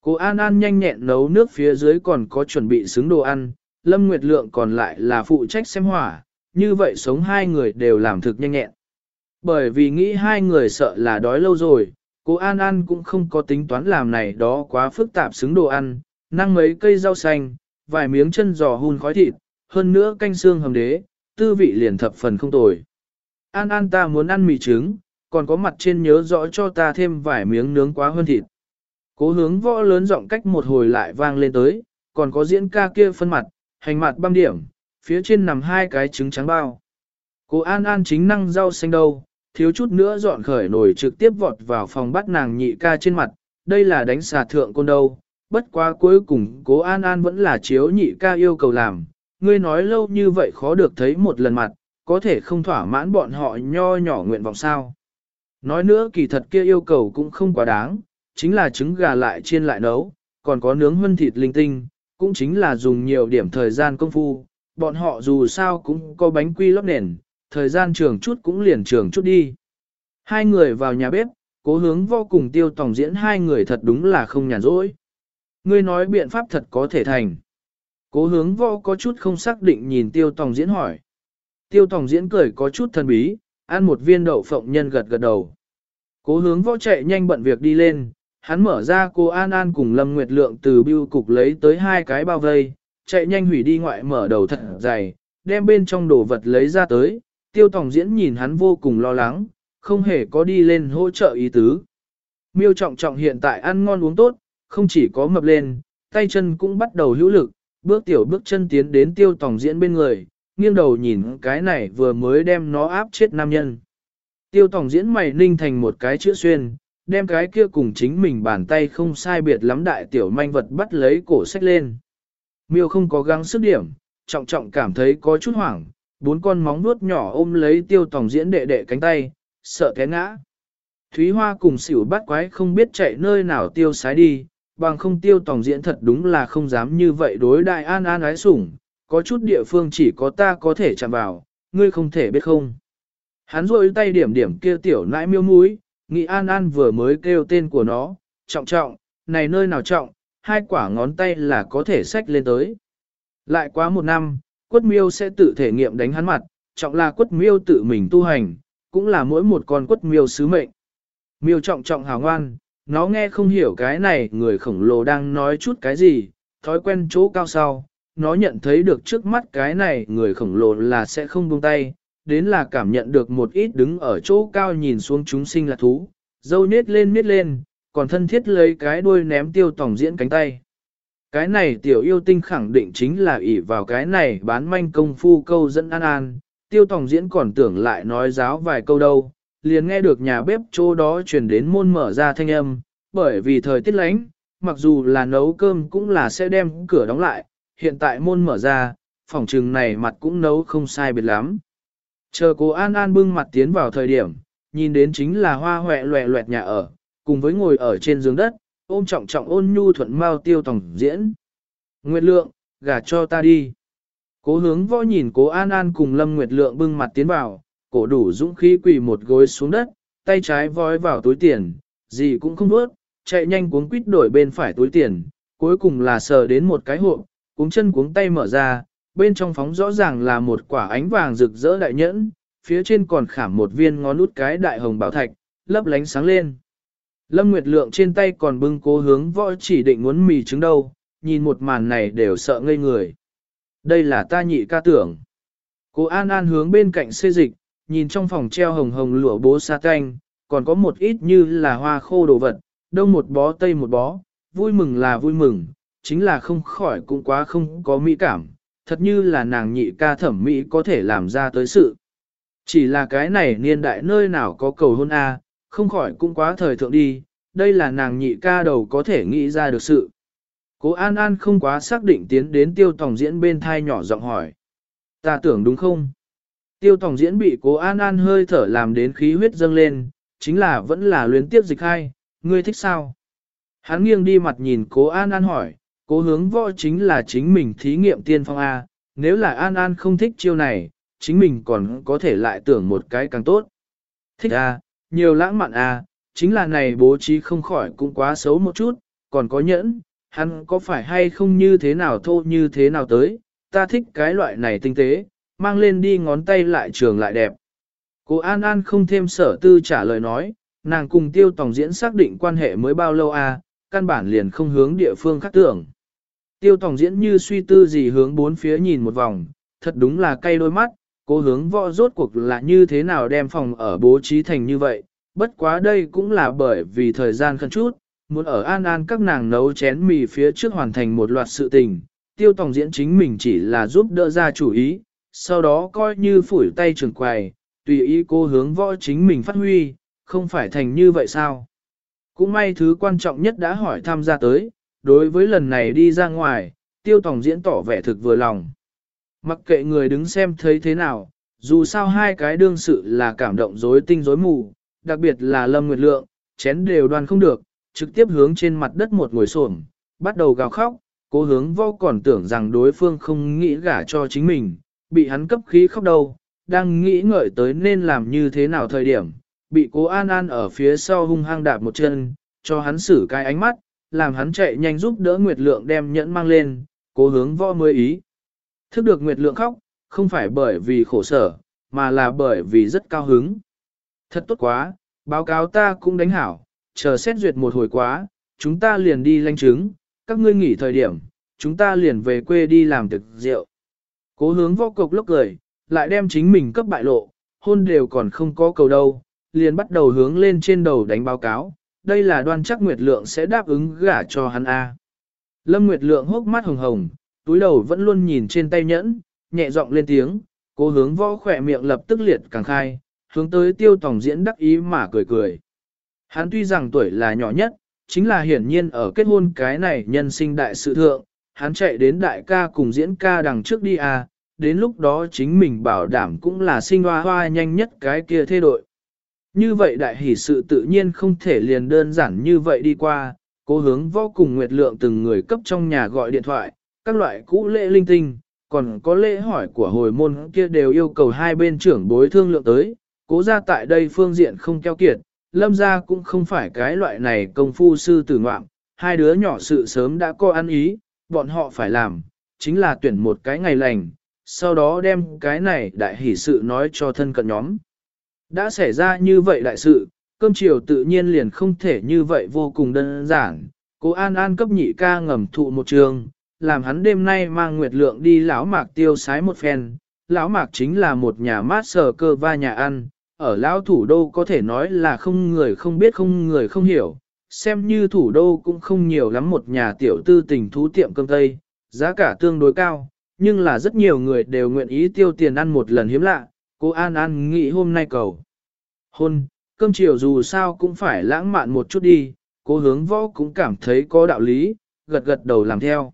Cô An An nhanh nhẹn nấu nước phía dưới còn có chuẩn bị xứng đồ ăn, Lâm Nguyệt Lượng còn lại là phụ trách xem hỏa, như vậy sống hai người đều làm thực nhanh nhẹn. Bởi vì nghĩ hai người sợ là đói lâu rồi, cô An An cũng không có tính toán làm này đó quá phức tạp xứng đồ ăn, năng mấy cây rau xanh, vài miếng chân giò hun khói thịt, hơn nữa canh xương hầm đế, tư vị liền thập phần không tồi. An An ta muốn ăn mì trứng, còn có mặt trên nhớ rõ cho ta thêm vài miếng nướng quá hơn thịt. Cố hướng võ lớn giọng cách một hồi lại vang lên tới, còn có diễn ca kia phân mặt, hành mặt băm điểm, phía trên nằm hai cái trứng trắng bao. Cố An An chính năng rau xanh đâu, thiếu chút nữa dọn khởi nổi trực tiếp vọt vào phòng bắt nàng nhị ca trên mặt, đây là đánh xà thượng côn đâu, bất quá cuối cùng cố An An vẫn là chiếu nhị ca yêu cầu làm, ngươi nói lâu như vậy khó được thấy một lần mặt, có thể không thỏa mãn bọn họ nho nhỏ nguyện vọng sao. Nói nữa kỳ thật kia yêu cầu cũng không quá đáng, chính là trứng gà lại chiên lại nấu, còn có nướng hân thịt linh tinh, cũng chính là dùng nhiều điểm thời gian công phu, bọn họ dù sao cũng có bánh quy lót nền, thời gian trường chút cũng liền trường chút đi. Hai người vào nhà bếp, cố hướng vô cùng tiêu tổng diễn hai người thật đúng là không nhàn rỗi. Ngươi nói biện pháp thật có thể thành. Cố hướng vô có chút không xác định nhìn tiêu tổng diễn hỏi. Tiêu Thỏng diễn cười có chút thần bí, ăn một viên đậu phộng nhân gật gật đầu. Cố hướng võ chạy nhanh bận việc đi lên, hắn mở ra cô An An cùng Lâm Nguyệt Lượng từ biêu cục lấy tới hai cái bao vây, chạy nhanh hủy đi ngoại mở đầu thật dày, đem bên trong đồ vật lấy ra tới, tiêu Thỏng diễn nhìn hắn vô cùng lo lắng, không hề có đi lên hỗ trợ ý tứ. Miêu trọng trọng hiện tại ăn ngon uống tốt, không chỉ có mập lên, tay chân cũng bắt đầu hữu lực, bước tiểu bước chân tiến đến tiêu Thỏng diễn bên người, nghiêng đầu nhìn cái này vừa mới đem nó áp chết nam nhân. Tiêu tổng diễn mày ninh thành một cái chữ xuyên, đem cái kia cùng chính mình bàn tay không sai biệt lắm đại tiểu manh vật bắt lấy cổ sách lên. Miêu không có gắng sức điểm, trọng trọng cảm thấy có chút hoảng, bốn con móng nuốt nhỏ ôm lấy tiêu tổng diễn đệ đệ cánh tay, sợ té ngã. Thúy Hoa cùng xỉu bắt quái không biết chạy nơi nào tiêu sái đi, bằng không tiêu tổng diễn thật đúng là không dám như vậy đối đại an an ái sủng, có chút địa phương chỉ có ta có thể chạm vào, ngươi không thể biết không. Hắn rôi tay điểm điểm kia tiểu nãi miêu mũi, nghĩ an an vừa mới kêu tên của nó, trọng trọng, này nơi nào trọng, hai quả ngón tay là có thể xách lên tới. Lại quá một năm, quất miêu sẽ tự thể nghiệm đánh hắn mặt, trọng là quất miêu tự mình tu hành, cũng là mỗi một con quất miêu sứ mệnh. Miêu trọng trọng hào ngoan, nó nghe không hiểu cái này người khổng lồ đang nói chút cái gì, thói quen chỗ cao sau, nó nhận thấy được trước mắt cái này người khổng lồ là sẽ không buông tay, đến là cảm nhận được một ít đứng ở chỗ cao nhìn xuống chúng sinh là thú, dâu nết lên nết lên, còn thân thiết lấy cái đuôi ném tiêu tổng diễn cánh tay. Cái này tiểu yêu tinh khẳng định chính là ỷ vào cái này bán manh công phu câu dẫn an an, tiêu tổng diễn còn tưởng lại nói giáo vài câu đâu, liền nghe được nhà bếp chỗ đó truyền đến môn mở ra thanh âm, bởi vì thời tiết lánh, mặc dù là nấu cơm cũng là sẽ đem cửa đóng lại, hiện tại môn mở ra, phòng trừng này mặt cũng nấu không sai biệt lắm. Chờ cô An An bưng mặt tiến vào thời điểm, nhìn đến chính là hoa hoẹ loẹ loẹt nhà ở, cùng với ngồi ở trên giường đất, ôm trọng trọng ôn nhu thuận mau tiêu tổng diễn. Nguyệt Lượng, gả cho ta đi. Cố hướng võ nhìn cố An An cùng Lâm Nguyệt Lượng bưng mặt tiến vào, cổ đủ dũng khí quỳ một gối xuống đất, tay trái vói vào túi tiền, gì cũng không bước, chạy nhanh cuốn quýt đổi bên phải túi tiền, cuối cùng là sờ đến một cái hộp, cuống chân cuống tay mở ra, bên trong phóng rõ ràng là một quả ánh vàng rực rỡ đại nhẫn, phía trên còn khảm một viên ngón út cái đại hồng bảo thạch, lấp lánh sáng lên. Lâm Nguyệt Lượng trên tay còn bưng cố hướng võ chỉ định muốn mì trứng đâu, nhìn một màn này đều sợ ngây người. Đây là ta nhị ca tưởng. Cô An An hướng bên cạnh xê dịch, nhìn trong phòng treo hồng hồng lụa bố sa canh, còn có một ít như là hoa khô đồ vật, đông một bó tây một bó, vui mừng là vui mừng, chính là không khỏi cũng quá không có mỹ cảm, thật như là nàng nhị ca thẩm mỹ có thể làm ra tới sự. Chỉ là cái này niên đại nơi nào có cầu hôn A, không khỏi cũng quá thời thượng đi, đây là nàng nhị ca đầu có thể nghĩ ra được sự. Cố An An không quá xác định tiến đến tiêu tòng diễn bên thai nhỏ giọng hỏi. Ta tưởng đúng không? Tiêu tòng diễn bị cố An An hơi thở làm đến khí huyết dâng lên, chính là vẫn là luyến tiếp dịch hai, ngươi thích sao? Hắn nghiêng đi mặt nhìn cố An An hỏi, cố hướng võ chính là chính mình thí nghiệm tiên phong A, nếu là An An không thích chiêu này, chính mình còn có thể lại tưởng một cái càng tốt. Thích A, nhiều lãng mạn A, chính là này bố trí không khỏi cũng quá xấu một chút, còn có nhẫn, hắn có phải hay không như thế nào thô như thế nào tới, ta thích cái loại này tinh tế, mang lên đi ngón tay lại trường lại đẹp. Cô An An không thêm sở tư trả lời nói, nàng cùng tiêu tổng diễn xác định quan hệ mới bao lâu à? căn bản liền không hướng địa phương khác tưởng. Tiêu Tòng diễn như suy tư gì hướng bốn phía nhìn một vòng, thật đúng là cay đôi mắt, cố hướng võ rốt cuộc là như thế nào đem phòng ở bố trí thành như vậy, bất quá đây cũng là bởi vì thời gian khẩn chút, muốn ở an an các nàng nấu chén mì phía trước hoàn thành một loạt sự tình, tiêu Tòng diễn chính mình chỉ là giúp đỡ ra chủ ý, sau đó coi như phủi tay trường quài, tùy ý cô hướng võ chính mình phát huy, không phải thành như vậy sao. Cũng may thứ quan trọng nhất đã hỏi tham gia tới, đối với lần này đi ra ngoài, tiêu tổng diễn tỏ vẻ thực vừa lòng. Mặc kệ người đứng xem thấy thế nào, dù sao hai cái đương sự là cảm động rối tinh rối mù, đặc biệt là Lâm Nguyệt Lượng, chén đều đoan không được, trực tiếp hướng trên mặt đất một ngồi xổm, bắt đầu gào khóc, cố hướng vô còn tưởng rằng đối phương không nghĩ gả cho chính mình, bị hắn cấp khí khóc đầu, đang nghĩ ngợi tới nên làm như thế nào thời điểm, bị cố An An ở phía sau hung hăng đạp một chân, cho hắn xử cái ánh mắt, làm hắn chạy nhanh giúp đỡ Nguyệt Lượng đem nhẫn mang lên, cố hướng võ mới ý. Thức được Nguyệt Lượng khóc, không phải bởi vì khổ sở, mà là bởi vì rất cao hứng. Thật tốt quá, báo cáo ta cũng đánh hảo, chờ xét duyệt một hồi quá, chúng ta liền đi lanh chứng, các ngươi nghỉ thời điểm, chúng ta liền về quê đi làm thực rượu. Cố hướng võ cục lốc cười, lại đem chính mình cấp bại lộ, hôn đều còn không có cầu đâu, liền bắt đầu hướng lên trên đầu đánh báo cáo, đây là đoan chắc Nguyệt Lượng sẽ đáp ứng gả cho hắn A. Lâm Nguyệt Lượng hốc mắt hồng hồng, túi đầu vẫn luôn nhìn trên tay nhẫn, nhẹ giọng lên tiếng, cố hướng võ khỏe miệng lập tức liệt càng khai, hướng tới tiêu tổng diễn đắc ý mà cười cười. Hắn tuy rằng tuổi là nhỏ nhất, chính là hiển nhiên ở kết hôn cái này nhân sinh đại sự thượng, hắn chạy đến đại ca cùng diễn ca đằng trước đi à, đến lúc đó chính mình bảo đảm cũng là sinh hoa hoa nhanh nhất cái kia thê đội. Như vậy đại hỷ sự tự nhiên không thể liền đơn giản như vậy đi qua, cố hướng vô cùng nguyệt lượng từng người cấp trong nhà gọi điện thoại, các loại cũ lễ linh tinh, còn có lễ hỏi của hồi môn kia đều yêu cầu hai bên trưởng bối thương lượng tới, cố ra tại đây phương diện không keo kiệt, lâm ra cũng không phải cái loại này công phu sư tử ngoạm, hai đứa nhỏ sự sớm đã có ăn ý, bọn họ phải làm, chính là tuyển một cái ngày lành, sau đó đem cái này đại hỷ sự nói cho thân cận nhóm. Đã xảy ra như vậy đại sự, cơm chiều tự nhiên liền không thể như vậy vô cùng đơn giản, cố An An cấp nhị ca ngầm thụ một trường, làm hắn đêm nay mang nguyệt lượng đi lão mạc tiêu sái một phen. Lão mạc chính là một nhà mát sờ cơ va nhà ăn, ở lão thủ đô có thể nói là không người không biết không người không hiểu, xem như thủ đô cũng không nhiều lắm một nhà tiểu tư tình thú tiệm cơm tây, giá cả tương đối cao, nhưng là rất nhiều người đều nguyện ý tiêu tiền ăn một lần hiếm lạ, cô An An nghĩ hôm nay cầu. Hôn, cơm chiều dù sao cũng phải lãng mạn một chút đi, cô hướng võ cũng cảm thấy có đạo lý, gật gật đầu làm theo.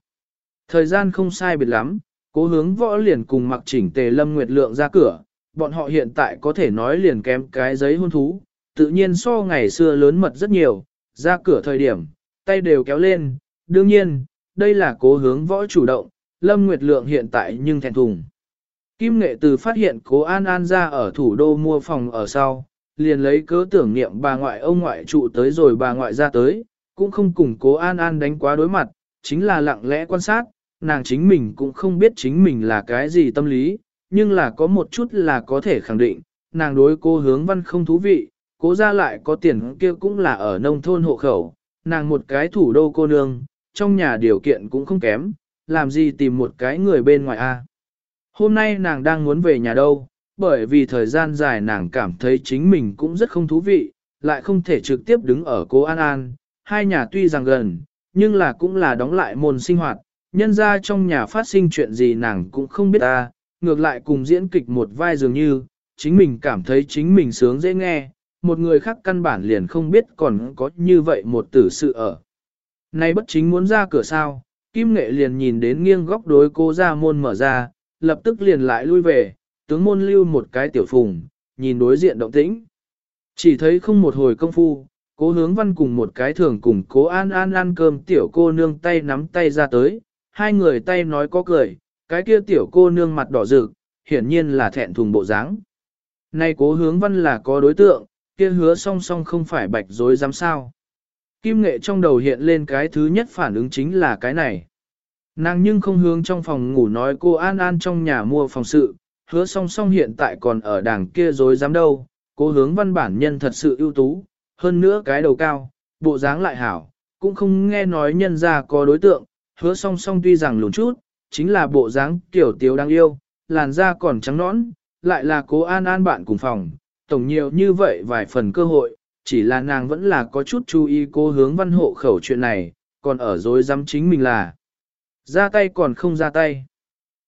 Thời gian không sai biệt lắm, cố hướng võ liền cùng mặc chỉnh tề lâm nguyệt lượng ra cửa, bọn họ hiện tại có thể nói liền kém cái giấy hôn thú, tự nhiên so ngày xưa lớn mật rất nhiều, ra cửa thời điểm, tay đều kéo lên, đương nhiên, đây là cố hướng võ chủ động, lâm nguyệt lượng hiện tại nhưng thẹn thùng. Kim nghệ từ phát hiện cố An An ra ở thủ đô mua phòng ở sau, liền lấy cớ tưởng niệm bà ngoại ông ngoại trụ tới rồi bà ngoại ra tới, cũng không cùng cố An An đánh quá đối mặt, chính là lặng lẽ quan sát, nàng chính mình cũng không biết chính mình là cái gì tâm lý, nhưng là có một chút là có thể khẳng định, nàng đối cô hướng văn không thú vị, cố ra lại có tiền kia cũng là ở nông thôn hộ khẩu, nàng một cái thủ đô cô nương, trong nhà điều kiện cũng không kém, làm gì tìm một cái người bên ngoài a. Hôm nay nàng đang muốn về nhà đâu, bởi vì thời gian dài nàng cảm thấy chính mình cũng rất không thú vị, lại không thể trực tiếp đứng ở cố An An, hai nhà tuy rằng gần, nhưng là cũng là đóng lại môn sinh hoạt, nhân ra trong nhà phát sinh chuyện gì nàng cũng không biết ta, ngược lại cùng diễn kịch một vai dường như, chính mình cảm thấy chính mình sướng dễ nghe, một người khác căn bản liền không biết còn có như vậy một tử sự ở. Nay bất chính muốn ra cửa sao, Kim Nghệ liền nhìn đến nghiêng góc đối cô ra môn mở ra, lập tức liền lại lui về, tướng môn lưu một cái tiểu phùng, nhìn đối diện động tĩnh. Chỉ thấy không một hồi công phu, cố hướng văn cùng một cái thường cùng cố an an ăn cơm tiểu cô nương tay nắm tay ra tới, hai người tay nói có cười, cái kia tiểu cô nương mặt đỏ rực, hiển nhiên là thẹn thùng bộ dáng. Nay cố hướng văn là có đối tượng, kia hứa song song không phải bạch dối dám sao. Kim nghệ trong đầu hiện lên cái thứ nhất phản ứng chính là cái này. Nàng nhưng không hướng trong phòng ngủ nói cô An An trong nhà mua phòng sự, hứa song song hiện tại còn ở đảng kia dối dám đâu, cố hướng văn bản nhân thật sự ưu tú, hơn nữa cái đầu cao, bộ dáng lại hảo, cũng không nghe nói nhân ra có đối tượng, hứa song song tuy rằng lùn chút, chính là bộ dáng tiểu tiếu đáng yêu, làn da còn trắng nõn, lại là cố an an bạn cùng phòng, tổng nhiều như vậy vài phần cơ hội, chỉ là nàng vẫn là có chút chú ý cố hướng văn hộ khẩu chuyện này, còn ở dối dám chính mình là ra tay còn không ra tay.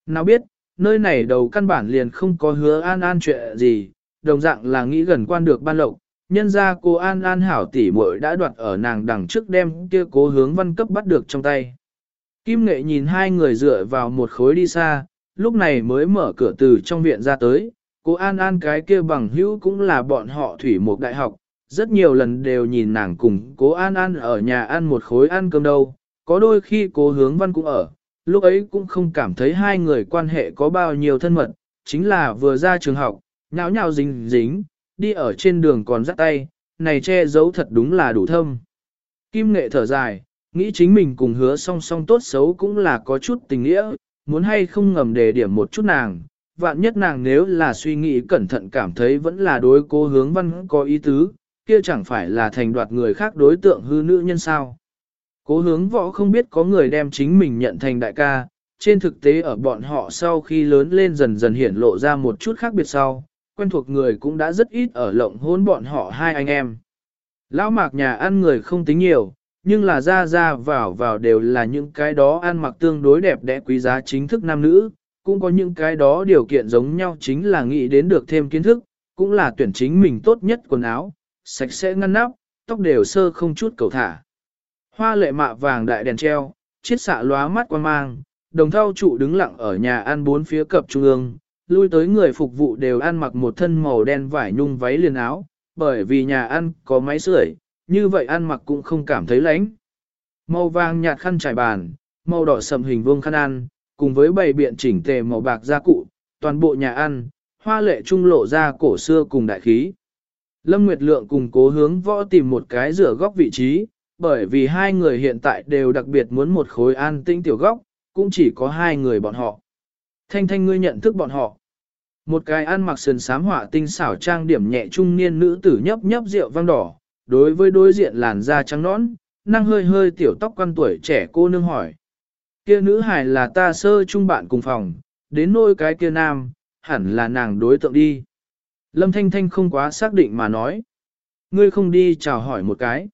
Nào biết, nơi này đầu căn bản liền không có hứa an an chuyện gì, đồng dạng là nghĩ gần quan được ban lộc, nhân ra cô an an hảo tỷ muội đã đoạt ở nàng đằng trước đem kia cố hướng văn cấp bắt được trong tay. Kim nghệ nhìn hai người dựa vào một khối đi xa, lúc này mới mở cửa từ trong viện ra tới, cô an an cái kia bằng hữu cũng là bọn họ thủy một đại học, rất nhiều lần đều nhìn nàng cùng cố an an ở nhà ăn một khối ăn cơm đâu, có đôi khi cố hướng văn cũng ở, lúc ấy cũng không cảm thấy hai người quan hệ có bao nhiêu thân mật, chính là vừa ra trường học, nháo nhào dính dính, đi ở trên đường còn dắt tay, này che giấu thật đúng là đủ thâm. Kim nghệ thở dài, nghĩ chính mình cùng hứa song song tốt xấu cũng là có chút tình nghĩa, muốn hay không ngầm đề điểm một chút nàng, vạn nhất nàng nếu là suy nghĩ cẩn thận cảm thấy vẫn là đối cố hướng văn có ý tứ, kia chẳng phải là thành đoạt người khác đối tượng hư nữ nhân sao. Cố hướng võ không biết có người đem chính mình nhận thành đại ca, trên thực tế ở bọn họ sau khi lớn lên dần dần hiển lộ ra một chút khác biệt sau, quen thuộc người cũng đã rất ít ở lộng hôn bọn họ hai anh em. Lão mạc nhà ăn người không tính nhiều, nhưng là ra ra vào vào đều là những cái đó ăn mặc tương đối đẹp đẽ quý giá chính thức nam nữ, cũng có những cái đó điều kiện giống nhau chính là nghĩ đến được thêm kiến thức, cũng là tuyển chính mình tốt nhất quần áo, sạch sẽ ngăn nắp, tóc đều sơ không chút cầu thả. Hoa lệ mạ vàng đại đèn treo, chiết xạ lóa mắt quan mang, đồng thao trụ đứng lặng ở nhà ăn bốn phía cập trung ương, lui tới người phục vụ đều ăn mặc một thân màu đen vải nhung váy liền áo, bởi vì nhà ăn có máy sưởi, như vậy ăn mặc cũng không cảm thấy lạnh. Màu vàng nhạt khăn trải bàn, màu đỏ sầm hình vuông khăn ăn, cùng với bày biện chỉnh tề màu bạc gia cụ, toàn bộ nhà ăn, hoa lệ trung lộ ra cổ xưa cùng đại khí. Lâm Nguyệt Lượng cùng cố hướng võ tìm một cái rửa góc vị trí, bởi vì hai người hiện tại đều đặc biệt muốn một khối an tĩnh tiểu góc, cũng chỉ có hai người bọn họ. Thanh thanh ngươi nhận thức bọn họ. Một cái ăn mặc sườn sám họa tinh xảo trang điểm nhẹ trung niên nữ tử nhấp nhấp rượu vang đỏ, đối với đối diện làn da trắng nõn, năng hơi hơi tiểu tóc quan tuổi trẻ cô nương hỏi. Kia nữ hải là ta sơ chung bạn cùng phòng, đến nôi cái kia nam, hẳn là nàng đối tượng đi. Lâm Thanh Thanh không quá xác định mà nói. Ngươi không đi chào hỏi một cái.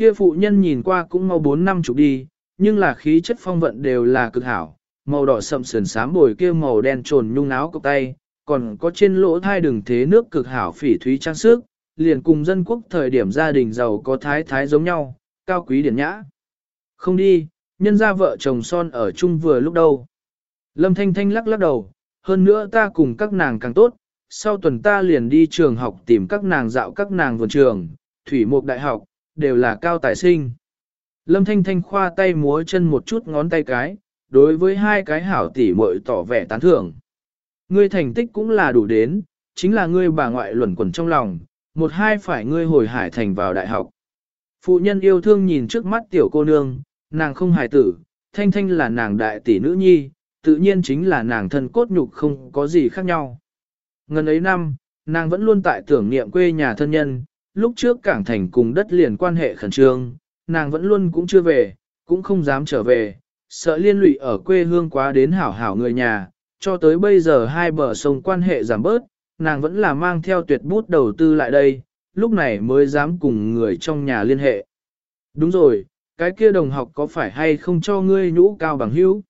Kia phụ nhân nhìn qua cũng mau bốn năm chục đi, nhưng là khí chất phong vận đều là cực hảo, màu đỏ sậm sườn sám bồi kia màu đen trồn nhung áo cộc tay, còn có trên lỗ thai đường thế nước cực hảo phỉ thúy trang sức, liền cùng dân quốc thời điểm gia đình giàu có thái thái giống nhau, cao quý điển nhã. Không đi, nhân ra vợ chồng son ở chung vừa lúc đâu. Lâm Thanh Thanh lắc lắc đầu, hơn nữa ta cùng các nàng càng tốt, sau tuần ta liền đi trường học tìm các nàng dạo các nàng vườn trường, thủy mục đại học, đều là cao tài sinh. Lâm Thanh Thanh khoa tay múa chân một chút ngón tay cái, đối với hai cái hảo tỷ muội tỏ vẻ tán thưởng. Ngươi thành tích cũng là đủ đến, chính là ngươi bà ngoại luẩn quẩn trong lòng, một hai phải ngươi hồi hải thành vào đại học. Phụ nhân yêu thương nhìn trước mắt tiểu cô nương, nàng không hài tử, Thanh Thanh là nàng đại tỷ nữ nhi, tự nhiên chính là nàng thân cốt nhục không có gì khác nhau. Ngần ấy năm, nàng vẫn luôn tại tưởng niệm quê nhà thân nhân, lúc trước cảng thành cùng đất liền quan hệ khẩn trương, nàng vẫn luôn cũng chưa về, cũng không dám trở về, sợ liên lụy ở quê hương quá đến hảo hảo người nhà, cho tới bây giờ hai bờ sông quan hệ giảm bớt, nàng vẫn là mang theo tuyệt bút đầu tư lại đây, lúc này mới dám cùng người trong nhà liên hệ. Đúng rồi, cái kia đồng học có phải hay không cho ngươi nhũ cao bằng hữu?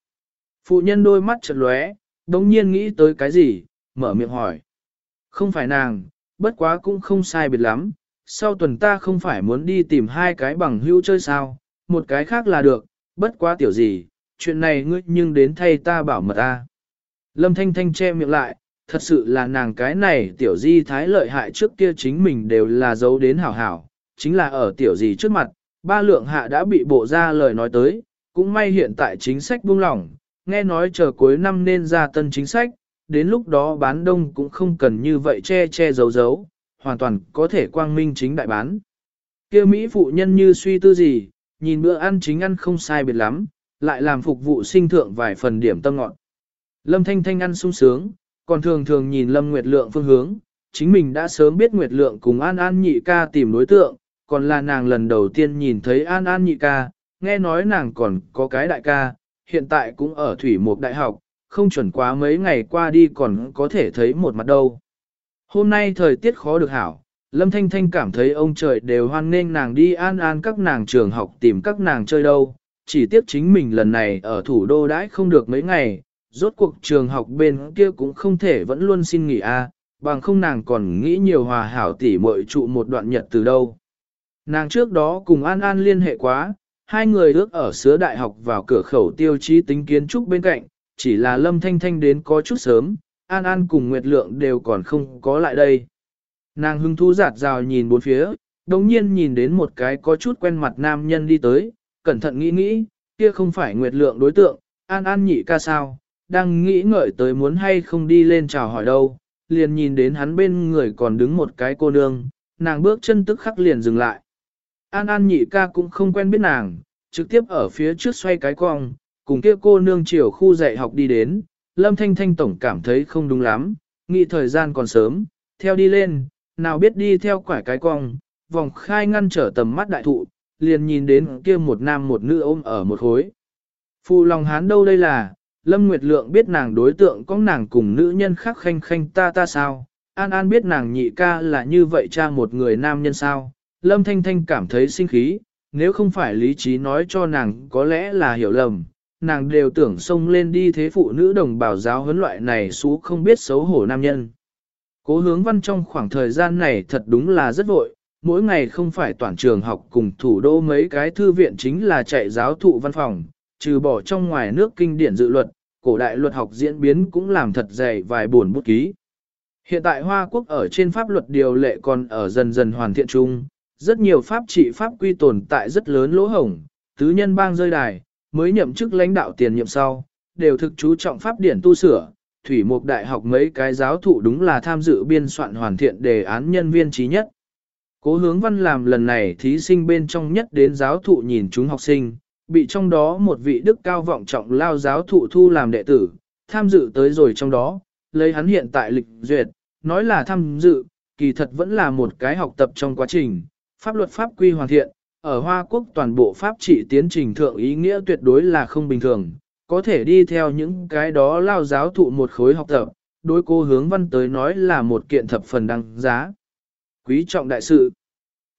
Phụ nhân đôi mắt chật lóe, đống nhiên nghĩ tới cái gì, mở miệng hỏi. Không phải nàng, bất quá cũng không sai biệt lắm, sau tuần ta không phải muốn đi tìm hai cái bằng hữu chơi sao, một cái khác là được, bất quá tiểu gì, chuyện này ngươi nhưng đến thay ta bảo mật ta. Lâm Thanh Thanh che miệng lại, thật sự là nàng cái này tiểu di thái lợi hại trước kia chính mình đều là giấu đến hảo hảo, chính là ở tiểu gì trước mặt, ba lượng hạ đã bị bộ ra lời nói tới, cũng may hiện tại chính sách buông lỏng, nghe nói chờ cuối năm nên ra tân chính sách, đến lúc đó bán đông cũng không cần như vậy che che giấu giấu, hoàn toàn có thể quang minh chính đại bán. kia Mỹ phụ nhân như suy tư gì, nhìn bữa ăn chính ăn không sai biệt lắm, lại làm phục vụ sinh thượng vài phần điểm tâm ngọn. Lâm Thanh Thanh ăn sung sướng, còn thường thường nhìn Lâm Nguyệt Lượng phương hướng, chính mình đã sớm biết Nguyệt Lượng cùng An An nhị ca tìm đối tượng, còn là nàng lần đầu tiên nhìn thấy An An nhị ca, nghe nói nàng còn có cái đại ca, hiện tại cũng ở Thủy Mục Đại học, không chuẩn quá mấy ngày qua đi còn có thể thấy một mặt đâu. Hôm nay thời tiết khó được hảo, Lâm Thanh Thanh cảm thấy ông trời đều hoan nghênh nàng đi an an các nàng trường học tìm các nàng chơi đâu, chỉ tiếc chính mình lần này ở thủ đô đãi không được mấy ngày, rốt cuộc trường học bên kia cũng không thể vẫn luôn xin nghỉ a, bằng không nàng còn nghĩ nhiều hòa hảo tỉ muội trụ một đoạn nhật từ đâu. Nàng trước đó cùng An An liên hệ quá, hai người ước ở sứa đại học vào cửa khẩu tiêu chí tính kiến trúc bên cạnh, chỉ là Lâm Thanh Thanh đến có chút sớm, An An cùng Nguyệt Lượng đều còn không có lại đây. Nàng hưng thú giạt rào nhìn bốn phía, đồng nhiên nhìn đến một cái có chút quen mặt nam nhân đi tới, cẩn thận nghĩ nghĩ, kia không phải Nguyệt Lượng đối tượng, An An nhị ca sao, đang nghĩ ngợi tới muốn hay không đi lên chào hỏi đâu, liền nhìn đến hắn bên người còn đứng một cái cô nương, nàng bước chân tức khắc liền dừng lại. An An nhị ca cũng không quen biết nàng, trực tiếp ở phía trước xoay cái cong, cùng kia cô nương chiều khu dạy học đi đến, Lâm Thanh Thanh Tổng cảm thấy không đúng lắm, nghĩ thời gian còn sớm, theo đi lên, nào biết đi theo quải cái cong, vòng khai ngăn trở tầm mắt đại thụ, liền nhìn đến kia một nam một nữ ôm ở một khối. Phụ lòng hán đâu đây là, Lâm Nguyệt Lượng biết nàng đối tượng có nàng cùng nữ nhân khác khanh khanh ta ta sao, An An biết nàng nhị ca là như vậy cha một người nam nhân sao, Lâm Thanh Thanh cảm thấy sinh khí, nếu không phải lý trí nói cho nàng có lẽ là hiểu lầm, nàng đều tưởng xông lên đi thế phụ nữ đồng bào giáo huấn loại này xú không biết xấu hổ nam nhân. Cố hướng văn trong khoảng thời gian này thật đúng là rất vội, mỗi ngày không phải toàn trường học cùng thủ đô mấy cái thư viện chính là chạy giáo thụ văn phòng, trừ bỏ trong ngoài nước kinh điển dự luật, cổ đại luật học diễn biến cũng làm thật dày vài buồn bút ký. Hiện tại Hoa Quốc ở trên pháp luật điều lệ còn ở dần dần hoàn thiện chung, rất nhiều pháp trị pháp quy tồn tại rất lớn lỗ hổng, tứ nhân bang rơi đài, mới nhậm chức lãnh đạo tiền nhiệm sau, đều thực chú trọng pháp điển tu sửa. Thủy Mục Đại học mấy cái giáo thụ đúng là tham dự biên soạn hoàn thiện đề án nhân viên trí nhất. Cố hướng văn làm lần này thí sinh bên trong nhất đến giáo thụ nhìn chúng học sinh, bị trong đó một vị đức cao vọng trọng lao giáo thụ thu làm đệ tử, tham dự tới rồi trong đó, lấy hắn hiện tại lịch duyệt, nói là tham dự, kỳ thật vẫn là một cái học tập trong quá trình, pháp luật pháp quy hoàn thiện, ở Hoa Quốc toàn bộ pháp trị tiến trình thượng ý nghĩa tuyệt đối là không bình thường, có thể đi theo những cái đó lao giáo thụ một khối học tập, đối cô hướng văn tới nói là một kiện thập phần đăng giá. Quý trọng đại sự.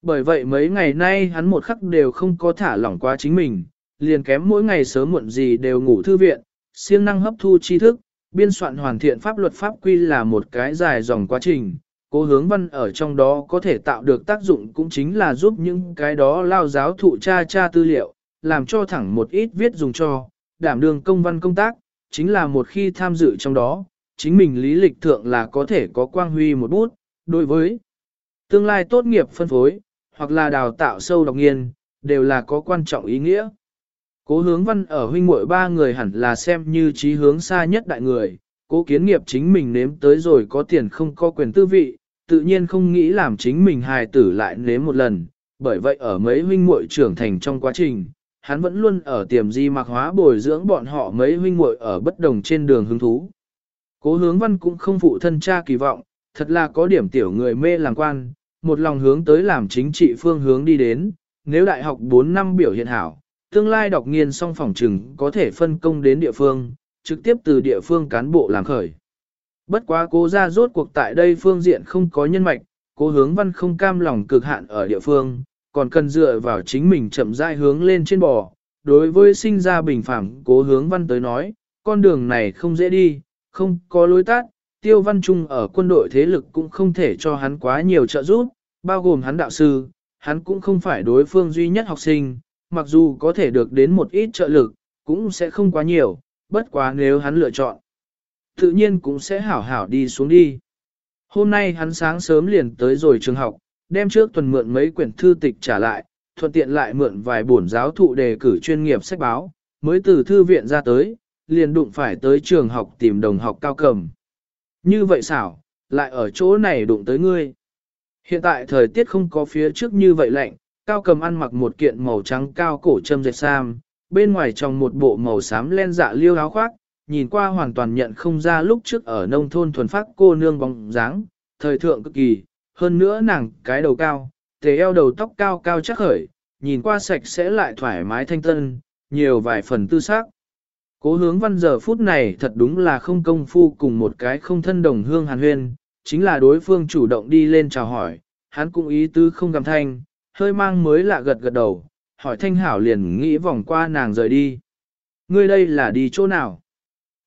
Bởi vậy mấy ngày nay hắn một khắc đều không có thả lỏng qua chính mình, liền kém mỗi ngày sớm muộn gì đều ngủ thư viện, siêng năng hấp thu tri thức, biên soạn hoàn thiện pháp luật pháp quy là một cái dài dòng quá trình, Cố hướng văn ở trong đó có thể tạo được tác dụng cũng chính là giúp những cái đó lao giáo thụ cha cha tư liệu, làm cho thẳng một ít viết dùng cho, đảm đương công văn công tác, chính là một khi tham dự trong đó, chính mình lý lịch thượng là có thể có quang huy một bút, đối với tương lai tốt nghiệp phân phối, hoặc là đào tạo sâu độc nghiên, đều là có quan trọng ý nghĩa. Cố hướng văn ở huynh muội ba người hẳn là xem như trí hướng xa nhất đại người, cố kiến nghiệp chính mình nếm tới rồi có tiền không có quyền tư vị, tự nhiên không nghĩ làm chính mình hài tử lại nếm một lần, bởi vậy ở mấy huynh muội trưởng thành trong quá trình, hắn vẫn luôn ở tiềm di mạc hóa bồi dưỡng bọn họ mấy huynh muội ở bất đồng trên đường hứng thú. Cố hướng văn cũng không phụ thân cha kỳ vọng, thật là có điểm tiểu người mê làm quan, một lòng hướng tới làm chính trị phương hướng đi đến, nếu đại học 4 năm biểu hiện hảo, tương lai đọc nghiên song phòng trừng có thể phân công đến địa phương, trực tiếp từ địa phương cán bộ làm khởi. Bất quá cố ra rốt cuộc tại đây phương diện không có nhân mạch, cố hướng văn không cam lòng cực hạn ở địa phương, còn cần dựa vào chính mình chậm rãi hướng lên trên bò. Đối với sinh ra bình phẳng cố hướng văn tới nói, con đường này không dễ đi, không có lối tắt, tiêu văn trung ở quân đội thế lực cũng không thể cho hắn quá nhiều trợ giúp, bao gồm hắn đạo sư, hắn cũng không phải đối phương duy nhất học sinh, mặc dù có thể được đến một ít trợ lực, cũng sẽ không quá nhiều, bất quá nếu hắn lựa chọn tự nhiên cũng sẽ hảo hảo đi xuống đi. Hôm nay hắn sáng sớm liền tới rồi trường học, đem trước tuần mượn mấy quyển thư tịch trả lại, thuận tiện lại mượn vài bổn giáo thụ đề cử chuyên nghiệp sách báo, mới từ thư viện ra tới, liền đụng phải tới trường học tìm đồng học cao cầm. Như vậy xảo, lại ở chỗ này đụng tới ngươi. Hiện tại thời tiết không có phía trước như vậy lạnh, cao cầm ăn mặc một kiện màu trắng cao cổ châm dệt sam, bên ngoài trong một bộ màu xám len dạ liêu áo khoác, nhìn qua hoàn toàn nhận không ra lúc trước ở nông thôn thuần phát cô nương bóng dáng, thời thượng cực kỳ, hơn nữa nàng cái đầu cao, tề eo đầu tóc cao cao chắc khởi, nhìn qua sạch sẽ lại thoải mái thanh tân, nhiều vài phần tư xác. Cố hướng văn giờ phút này thật đúng là không công phu cùng một cái không thân đồng hương hàn huyên, chính là đối phương chủ động đi lên chào hỏi, hắn cũng ý tứ không gầm thanh, hơi mang mới lạ gật gật đầu, hỏi thanh hảo liền nghĩ vòng qua nàng rời đi. Ngươi đây là đi chỗ nào?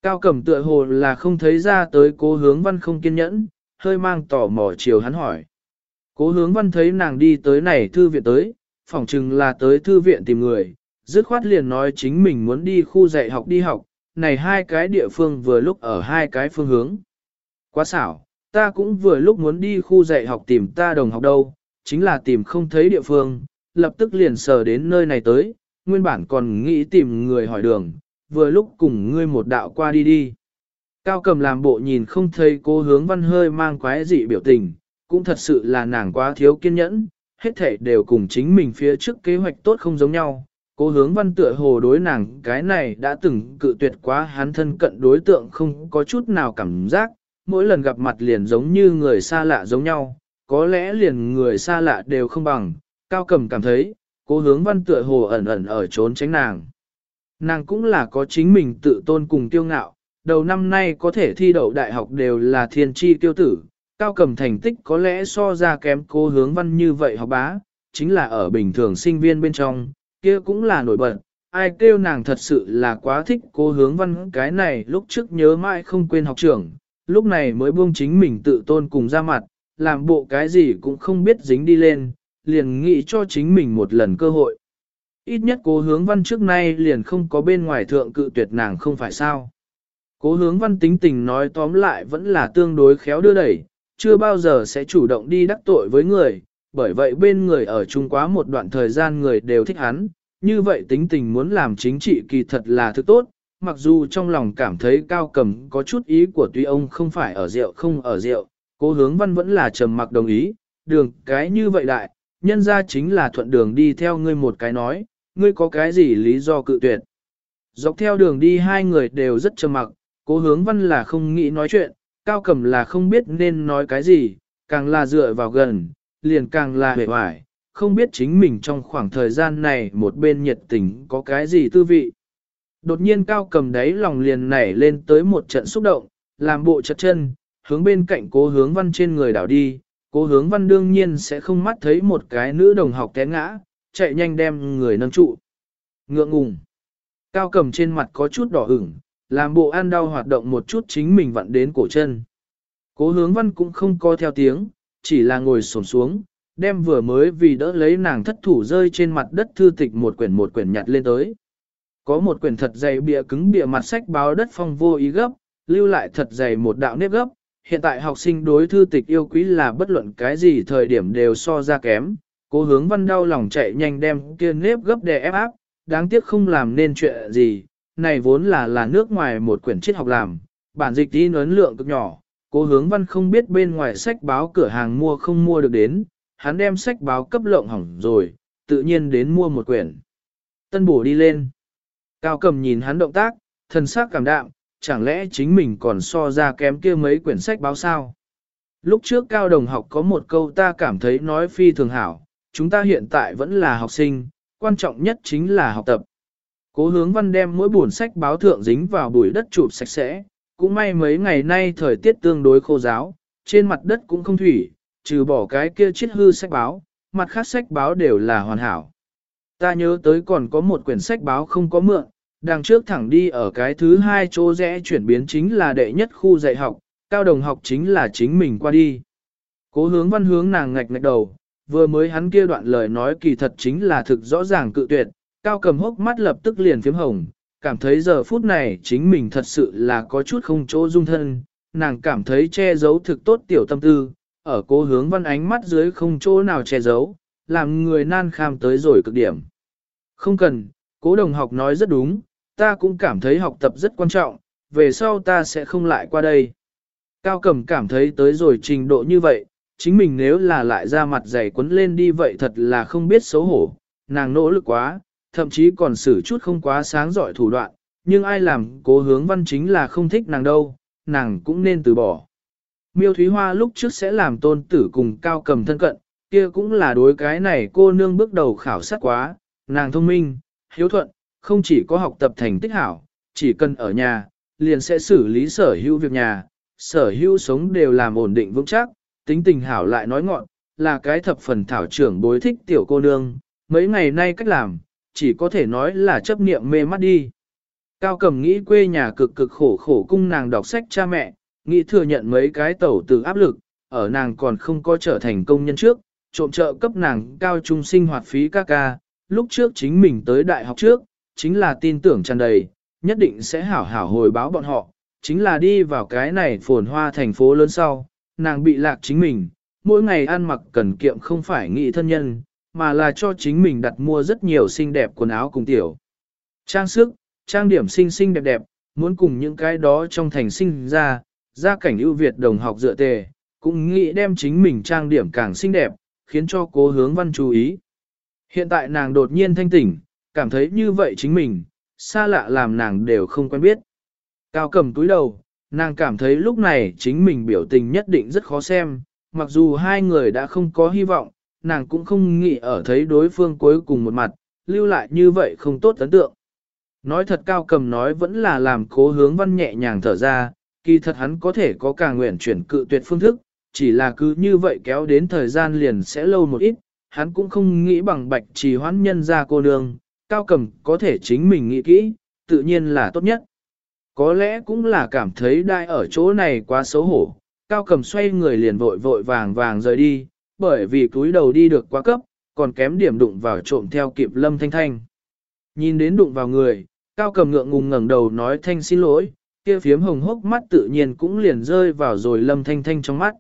Cao cẩm tựa hồ là không thấy ra tới cố hướng văn không kiên nhẫn, hơi mang tỏ mò chiều hắn hỏi. Cố hướng văn thấy nàng đi tới này thư viện tới, phỏng chừng là tới thư viện tìm người, dứt khoát liền nói chính mình muốn đi khu dạy học đi học, này hai cái địa phương vừa lúc ở hai cái phương hướng. Quá xảo, ta cũng vừa lúc muốn đi khu dạy học tìm ta đồng học đâu, chính là tìm không thấy địa phương, lập tức liền sờ đến nơi này tới, nguyên bản còn nghĩ tìm người hỏi đường, vừa lúc cùng ngươi một đạo qua đi đi. Cao cầm làm bộ nhìn không thấy cô hướng văn hơi mang quái dị biểu tình, cũng thật sự là nàng quá thiếu kiên nhẫn, hết thể đều cùng chính mình phía trước kế hoạch tốt không giống nhau. Cô hướng văn tựa hồ đối nàng cái này đã từng cự tuyệt quá hắn thân cận đối tượng không có chút nào cảm giác, mỗi lần gặp mặt liền giống như người xa lạ giống nhau, có lẽ liền người xa lạ đều không bằng, cao cầm cảm thấy, cô hướng văn tựa hồ ẩn ẩn ở trốn tránh nàng. Nàng cũng là có chính mình tự tôn cùng tiêu ngạo, đầu năm nay có thể thi đậu đại học đều là thiên tri tiêu tử, cao cầm thành tích có lẽ so ra kém cô hướng văn như vậy học bá, chính là ở bình thường sinh viên bên trong, kia cũng là nổi bật. Ai kêu nàng thật sự là quá thích cô hướng văn cái này lúc trước nhớ mãi không quên học trưởng, lúc này mới buông chính mình tự tôn cùng ra mặt, làm bộ cái gì cũng không biết dính đi lên, liền nghĩ cho chính mình một lần cơ hội. Ít nhất cố hướng văn trước nay liền không có bên ngoài thượng cự tuyệt nàng không phải sao. Cố hướng văn tính tình nói tóm lại vẫn là tương đối khéo đưa đẩy, chưa bao giờ sẽ chủ động đi đắc tội với người, bởi vậy bên người ở chung quá một đoạn thời gian người đều thích hắn, như vậy tính tình muốn làm chính trị kỳ thật là thứ tốt, mặc dù trong lòng cảm thấy cao cầm có chút ý của tuy ông không phải ở rượu không ở rượu, cố hướng văn vẫn là trầm mặc đồng ý, đường cái như vậy đại, nhân ra chính là thuận đường đi theo ngươi một cái nói, ngươi có cái gì lý do cự tuyệt. Dọc theo đường đi hai người đều rất trầm mặc, cố hướng văn là không nghĩ nói chuyện, cao cầm là không biết nên nói cái gì, càng là dựa vào gần, liền càng là hề hoài, không biết chính mình trong khoảng thời gian này một bên nhiệt tình có cái gì tư vị. Đột nhiên cao cầm đáy lòng liền nảy lên tới một trận xúc động, làm bộ chật chân, hướng bên cạnh cố hướng văn trên người đảo đi, cố hướng văn đương nhiên sẽ không mắt thấy một cái nữ đồng học té ngã, chạy nhanh đem người nâng trụ. Ngượng ngùng. Cao cầm trên mặt có chút đỏ ửng, làm bộ ăn đau hoạt động một chút chính mình vặn đến cổ chân. Cố hướng văn cũng không co theo tiếng, chỉ là ngồi xổm xuống, đem vừa mới vì đỡ lấy nàng thất thủ rơi trên mặt đất thư tịch một quyển một quyển nhặt lên tới. Có một quyển thật dày bìa cứng bìa mặt sách báo đất phong vô ý gấp, lưu lại thật dày một đạo nếp gấp. Hiện tại học sinh đối thư tịch yêu quý là bất luận cái gì thời điểm đều so ra kém. Cố hướng văn đau lòng chạy nhanh đem kia nếp gấp đè ép áp, đáng tiếc không làm nên chuyện gì. Này vốn là là nước ngoài một quyển triết học làm, bản dịch tin ấn lượng cực nhỏ. Cố hướng văn không biết bên ngoài sách báo cửa hàng mua không mua được đến, hắn đem sách báo cấp lộng hỏng rồi, tự nhiên đến mua một quyển. Tân bổ đi lên. Cao cầm nhìn hắn động tác, thần sắc cảm đạm, chẳng lẽ chính mình còn so ra kém kia mấy quyển sách báo sao? Lúc trước cao đồng học có một câu ta cảm thấy nói phi thường hảo, chúng ta hiện tại vẫn là học sinh, quan trọng nhất chính là học tập. Cố hướng văn đem mỗi buồn sách báo thượng dính vào bụi đất chụp sạch sẽ, cũng may mấy ngày nay thời tiết tương đối khô giáo, trên mặt đất cũng không thủy, trừ bỏ cái kia chết hư sách báo, mặt khác sách báo đều là hoàn hảo. Ta nhớ tới còn có một quyển sách báo không có mượn, đằng trước thẳng đi ở cái thứ hai chỗ rẽ chuyển biến chính là đệ nhất khu dạy học, cao đồng học chính là chính mình qua đi. Cố hướng văn hướng nàng ngạch ngạch đầu, vừa mới hắn kia đoạn lời nói kỳ thật chính là thực rõ ràng cự tuyệt, cao cầm hốc mắt lập tức liền phím hồng, cảm thấy giờ phút này chính mình thật sự là có chút không chỗ dung thân, nàng cảm thấy che giấu thực tốt tiểu tâm tư, ở cố hướng văn ánh mắt dưới không chỗ nào che giấu, làm người nan kham tới rồi cực điểm. Không cần, cố đồng học nói rất đúng, ta cũng cảm thấy học tập rất quan trọng, về sau ta sẽ không lại qua đây. Cao Cẩm cảm thấy tới rồi trình độ như vậy, chính mình nếu là lại ra mặt dày quấn lên đi vậy thật là không biết xấu hổ, nàng nỗ lực quá, thậm chí còn xử chút không quá sáng giỏi thủ đoạn, nhưng ai làm cố hướng văn chính là không thích nàng đâu, nàng cũng nên từ bỏ. Miêu Thúy Hoa lúc trước sẽ làm tôn tử cùng Cao Cầm thân cận, kia cũng là đối cái này cô nương bước đầu khảo sát quá, nàng thông minh, hiếu thuận, không chỉ có học tập thành tích hảo, chỉ cần ở nhà, liền sẽ xử lý sở hữu việc nhà, sở hữu sống đều làm ổn định vững chắc, tính tình hảo lại nói ngọn, là cái thập phần thảo trưởng bối thích tiểu cô nương, mấy ngày nay cách làm, chỉ có thể nói là chấp niệm mê mắt đi. Cao cầm nghĩ quê nhà cực cực khổ khổ cung nàng đọc sách cha mẹ, nghĩ thừa nhận mấy cái tẩu từ áp lực, ở nàng còn không có trở thành công nhân trước, trộm trợ cấp nàng cao trung sinh hoạt phí ca ca, lúc trước chính mình tới đại học trước, chính là tin tưởng tràn đầy, nhất định sẽ hảo hảo hồi báo bọn họ, chính là đi vào cái này phồn hoa thành phố lớn sau, nàng bị lạc chính mình, mỗi ngày ăn mặc cần kiệm không phải nghĩ thân nhân, mà là cho chính mình đặt mua rất nhiều xinh đẹp quần áo cùng tiểu. Trang sức, trang điểm xinh xinh đẹp đẹp, muốn cùng những cái đó trong thành sinh ra, gia cảnh ưu việt đồng học dựa tề, cũng nghĩ đem chính mình trang điểm càng xinh đẹp, khiến cho cố hướng văn chú ý. Hiện tại nàng đột nhiên thanh tỉnh, cảm thấy như vậy chính mình, xa lạ làm nàng đều không quen biết. Cao cầm túi đầu, nàng cảm thấy lúc này chính mình biểu tình nhất định rất khó xem, mặc dù hai người đã không có hy vọng, nàng cũng không nghĩ ở thấy đối phương cuối cùng một mặt, lưu lại như vậy không tốt ấn tượng. Nói thật cao cầm nói vẫn là làm cố hướng văn nhẹ nhàng thở ra, kỳ thật hắn có thể có càng nguyện chuyển cự tuyệt phương thức, chỉ là cứ như vậy kéo đến thời gian liền sẽ lâu một ít, hắn cũng không nghĩ bằng bạch trì hoãn nhân ra cô nương, cao cầm có thể chính mình nghĩ kỹ, tự nhiên là tốt nhất. Có lẽ cũng là cảm thấy đai ở chỗ này quá xấu hổ, cao cầm xoay người liền vội vội vàng vàng rời đi, bởi vì túi đầu đi được quá cấp, còn kém điểm đụng vào trộm theo kịp lâm thanh thanh. Nhìn đến đụng vào người, cao cầm ngượng ngùng ngẩng đầu nói thanh xin lỗi, kia phiếm hồng hốc mắt tự nhiên cũng liền rơi vào rồi lâm thanh thanh trong mắt.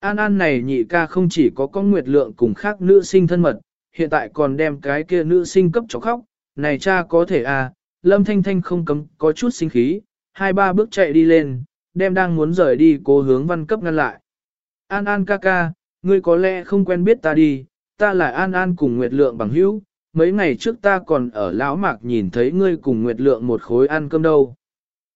An An này nhị ca không chỉ có con nguyệt lượng cùng khác nữ sinh thân mật, hiện tại còn đem cái kia nữ sinh cấp cho khóc, này cha có thể à, lâm thanh thanh không cấm có chút sinh khí, hai ba bước chạy đi lên, đem đang muốn rời đi cố hướng văn cấp ngăn lại. An An ca ca, ngươi có lẽ không quen biết ta đi, ta là An An cùng Nguyệt Lượng bằng hữu, mấy ngày trước ta còn ở lão mạc nhìn thấy ngươi cùng Nguyệt Lượng một khối ăn cơm đâu.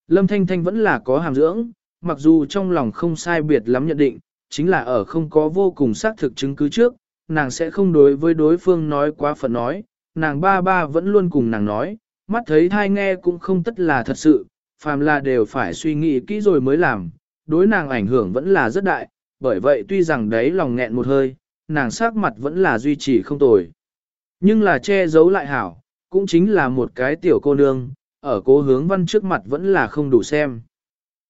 Lâm Thanh Thanh vẫn là có hàm dưỡng, mặc dù trong lòng không sai biệt lắm nhận định, chính là ở không có vô cùng xác thực chứng cứ trước, nàng sẽ không đối với đối phương nói quá phận nói, nàng ba ba vẫn luôn cùng nàng nói, mắt thấy thai nghe cũng không tất là thật sự, phàm là đều phải suy nghĩ kỹ rồi mới làm, đối nàng ảnh hưởng vẫn là rất đại, bởi vậy tuy rằng đấy lòng nghẹn một hơi, nàng sắc mặt vẫn là duy trì không tồi. Nhưng là che giấu lại hảo, cũng chính là một cái tiểu cô nương, ở cố hướng văn trước mặt vẫn là không đủ xem.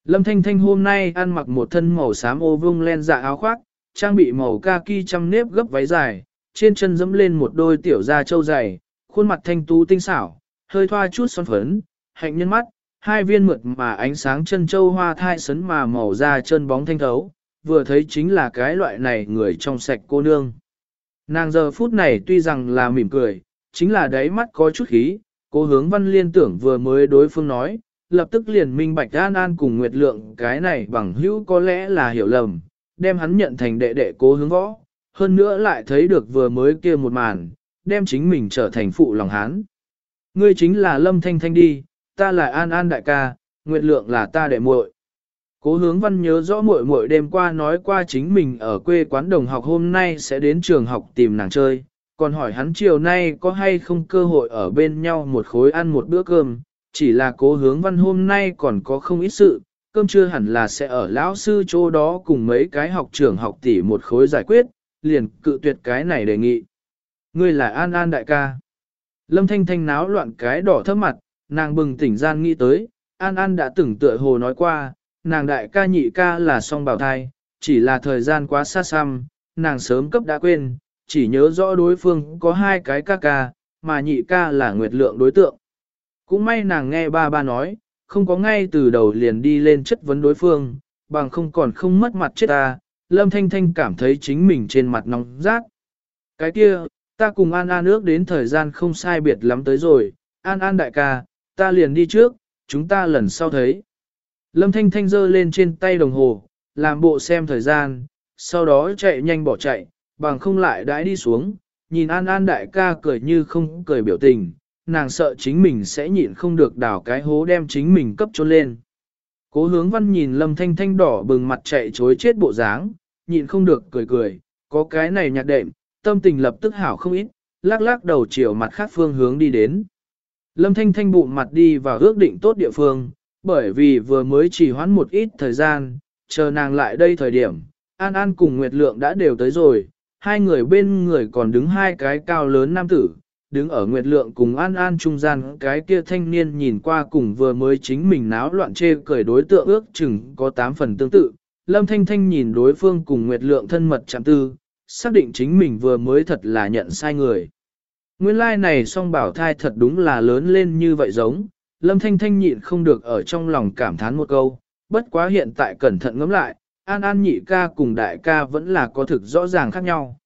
Lâm Thanh Thanh hôm nay ăn mặc một thân màu xám ô vung len dạ áo khoác, trang bị màu kaki chăm nếp gấp váy dài, trên chân dẫm lên một đôi tiểu da trâu dày, khuôn mặt thanh tú tinh xảo, hơi thoa chút son phấn, hạnh nhân mắt, hai viên mượt mà ánh sáng chân châu hoa thai sấn mà màu da chân bóng thanh thấu, vừa thấy chính là cái loại này người trong sạch cô nương. Nàng giờ phút này tuy rằng là mỉm cười, chính là đáy mắt có chút khí, cô hướng văn liên tưởng vừa mới đối phương nói, lập tức liền minh bạch An An cùng Nguyệt Lượng cái này bằng hữu có lẽ là hiểu lầm, đem hắn nhận thành đệ đệ cố hướng võ, hơn nữa lại thấy được vừa mới kia một màn, đem chính mình trở thành phụ lòng hán. Ngươi chính là Lâm Thanh Thanh đi, ta là An An đại ca, Nguyệt Lượng là ta đệ muội. Cố hướng văn nhớ rõ muội muội đêm qua nói qua chính mình ở quê quán đồng học hôm nay sẽ đến trường học tìm nàng chơi, còn hỏi hắn chiều nay có hay không cơ hội ở bên nhau một khối ăn một bữa cơm, chỉ là cố hướng văn hôm nay còn có không ít sự, cơm trưa hẳn là sẽ ở lão sư chỗ đó cùng mấy cái học trưởng học tỷ một khối giải quyết, liền cự tuyệt cái này đề nghị. Ngươi là An An đại ca. Lâm Thanh Thanh náo loạn cái đỏ thấp mặt, nàng bừng tỉnh gian nghĩ tới, An An đã từng tựa hồ nói qua, nàng đại ca nhị ca là song bào thai, chỉ là thời gian quá xa xăm, nàng sớm cấp đã quên, chỉ nhớ rõ đối phương có hai cái ca ca, mà nhị ca là nguyệt lượng đối tượng. Cũng may nàng nghe ba ba nói, không có ngay từ đầu liền đi lên chất vấn đối phương, bằng không còn không mất mặt chết ta, Lâm Thanh Thanh cảm thấy chính mình trên mặt nóng rát. Cái kia, ta cùng An An ước đến thời gian không sai biệt lắm tới rồi, An An đại ca, ta liền đi trước, chúng ta lần sau thấy. Lâm Thanh Thanh giơ lên trên tay đồng hồ, làm bộ xem thời gian, sau đó chạy nhanh bỏ chạy, bằng không lại đãi đi xuống, nhìn An An đại ca cười như không cười biểu tình, nàng sợ chính mình sẽ nhịn không được đào cái hố đem chính mình cấp trốn lên. Cố hướng văn nhìn Lâm Thanh Thanh đỏ bừng mặt chạy chối chết bộ dáng, nhịn không được cười cười, có cái này nhạc đệm, tâm tình lập tức hảo không ít, lắc lắc đầu chiều mặt khác phương hướng đi đến. Lâm Thanh Thanh bụng mặt đi vào ước định tốt địa phương, bởi vì vừa mới chỉ hoãn một ít thời gian, chờ nàng lại đây thời điểm, An An cùng Nguyệt Lượng đã đều tới rồi, hai người bên người còn đứng hai cái cao lớn nam tử, đứng ở Nguyệt Lượng cùng An An trung gian cái kia thanh niên nhìn qua cùng vừa mới chính mình náo loạn chê cười đối tượng ước chừng có 8 phần tương tự. Lâm Thanh Thanh nhìn đối phương cùng Nguyệt Lượng thân mật chạm tư, xác định chính mình vừa mới thật là nhận sai người. Nguyên lai like này song bảo thai thật đúng là lớn lên như vậy giống, Lâm Thanh Thanh nhịn không được ở trong lòng cảm thán một câu, bất quá hiện tại cẩn thận ngẫm lại, An An nhị ca cùng đại ca vẫn là có thực rõ ràng khác nhau.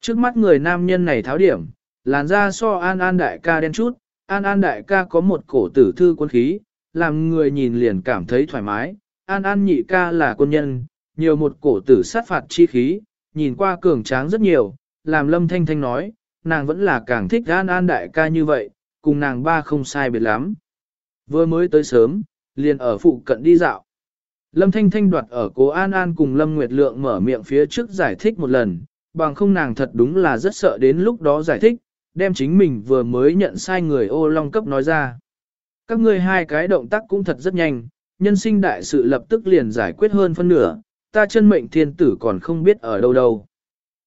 Trước mắt người nam nhân này tháo điểm, làn da so An An đại ca đen chút, An An đại ca có một cổ tử thư quân khí, làm người nhìn liền cảm thấy thoải mái, An An nhị ca là quân nhân, nhiều một cổ tử sát phạt chi khí, nhìn qua cường tráng rất nhiều, làm lâm thanh thanh nói, nàng vẫn là càng thích An An đại ca như vậy, cùng nàng ba không sai biệt lắm. Vừa mới tới sớm, liền ở phụ cận đi dạo. Lâm Thanh Thanh đoạt ở cố An An cùng Lâm Nguyệt Lượng mở miệng phía trước giải thích một lần, bằng không nàng thật đúng là rất sợ đến lúc đó giải thích, đem chính mình vừa mới nhận sai người ô long cấp nói ra. Các ngươi hai cái động tác cũng thật rất nhanh, nhân sinh đại sự lập tức liền giải quyết hơn phân nửa, ta chân mệnh thiên tử còn không biết ở đâu đâu.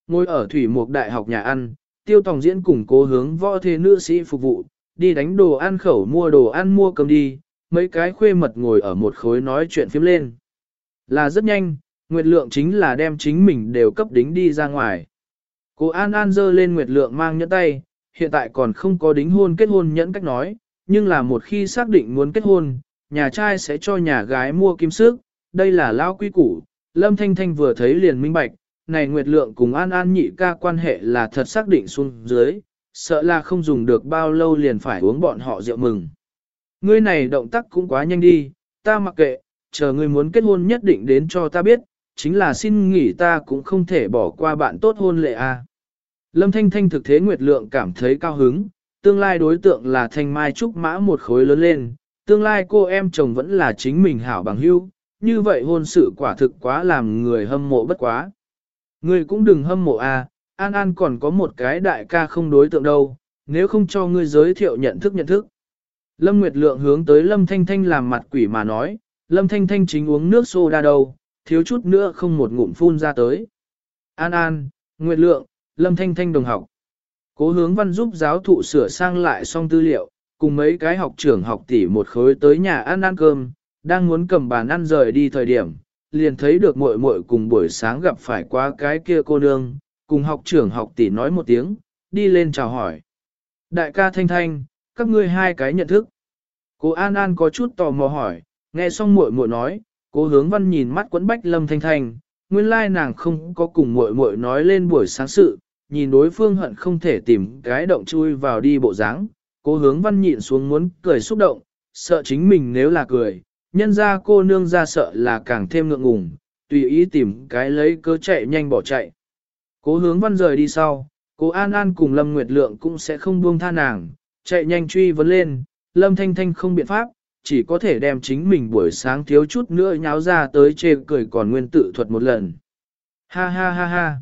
Ngồi ở thủy mục đại học nhà ăn, tiêu tòng diễn cùng cố hướng võ thế nữ sĩ phục vụ, đi đánh đồ ăn khẩu mua đồ ăn mua cơm đi, mấy cái khuê mật ngồi ở một khối nói chuyện phím lên. Là rất nhanh, Nguyệt Lượng chính là đem chính mình đều cấp đính đi ra ngoài. Cô An An dơ lên Nguyệt Lượng mang nhẫn tay, hiện tại còn không có đính hôn kết hôn nhẫn cách nói, nhưng là một khi xác định muốn kết hôn, nhà trai sẽ cho nhà gái mua kim sức, đây là lao quy củ. Lâm Thanh Thanh vừa thấy liền minh bạch, này Nguyệt Lượng cùng An An nhị ca quan hệ là thật xác định xuống dưới, sợ là không dùng được bao lâu liền phải uống bọn họ rượu mừng. Ngươi này động tác cũng quá nhanh đi, ta mặc kệ, chờ ngươi muốn kết hôn nhất định đến cho ta biết, chính là xin nghỉ ta cũng không thể bỏ qua bạn tốt hôn lệ a. À. Lâm Thanh Thanh thực thế Nguyệt Lượng cảm thấy cao hứng, tương lai đối tượng là Thanh Mai Trúc Mã một khối lớn lên, tương lai cô em chồng vẫn là chính mình hảo bằng hữu, như vậy hôn sự quả thực quá làm người hâm mộ bất quá. Ngươi cũng đừng hâm mộ a, à, An An còn có một cái đại ca không đối tượng đâu, nếu không cho ngươi giới thiệu nhận thức nhận thức. Lâm Nguyệt Lượng hướng tới Lâm Thanh Thanh làm mặt quỷ mà nói, Lâm Thanh Thanh chính uống nước soda đâu, thiếu chút nữa không một ngụm phun ra tới. An An, Nguyệt Lượng, Lâm Thanh Thanh đồng học. Cố hướng văn giúp giáo thụ sửa sang lại xong tư liệu, cùng mấy cái học trưởng học tỷ một khối tới nhà ăn ăn cơm, đang muốn cầm bàn ăn rời đi thời điểm, liền thấy được muội muội cùng buổi sáng gặp phải qua cái kia cô nương, cùng học trưởng học tỷ nói một tiếng, đi lên chào hỏi. Đại ca Thanh Thanh, các ngươi hai cái nhận thức. Cô An An có chút tò mò hỏi, nghe xong muội muội nói, cô hướng văn nhìn mắt quấn bách lâm thanh thanh, nguyên lai nàng không có cùng muội muội nói lên buổi sáng sự, nhìn đối phương hận không thể tìm cái động chui vào đi bộ dáng. Cô hướng văn nhịn xuống muốn cười xúc động, sợ chính mình nếu là cười, nhân ra cô nương ra sợ là càng thêm ngượng ngùng, tùy ý tìm cái lấy cớ chạy nhanh bỏ chạy. Cố hướng văn rời đi sau, cố An An cùng Lâm Nguyệt Lượng cũng sẽ không buông tha nàng, chạy nhanh truy vấn lên, Lâm Thanh Thanh không biện pháp, chỉ có thể đem chính mình buổi sáng thiếu chút nữa nháo ra tới chê cười còn nguyên tự thuật một lần. Ha ha ha ha.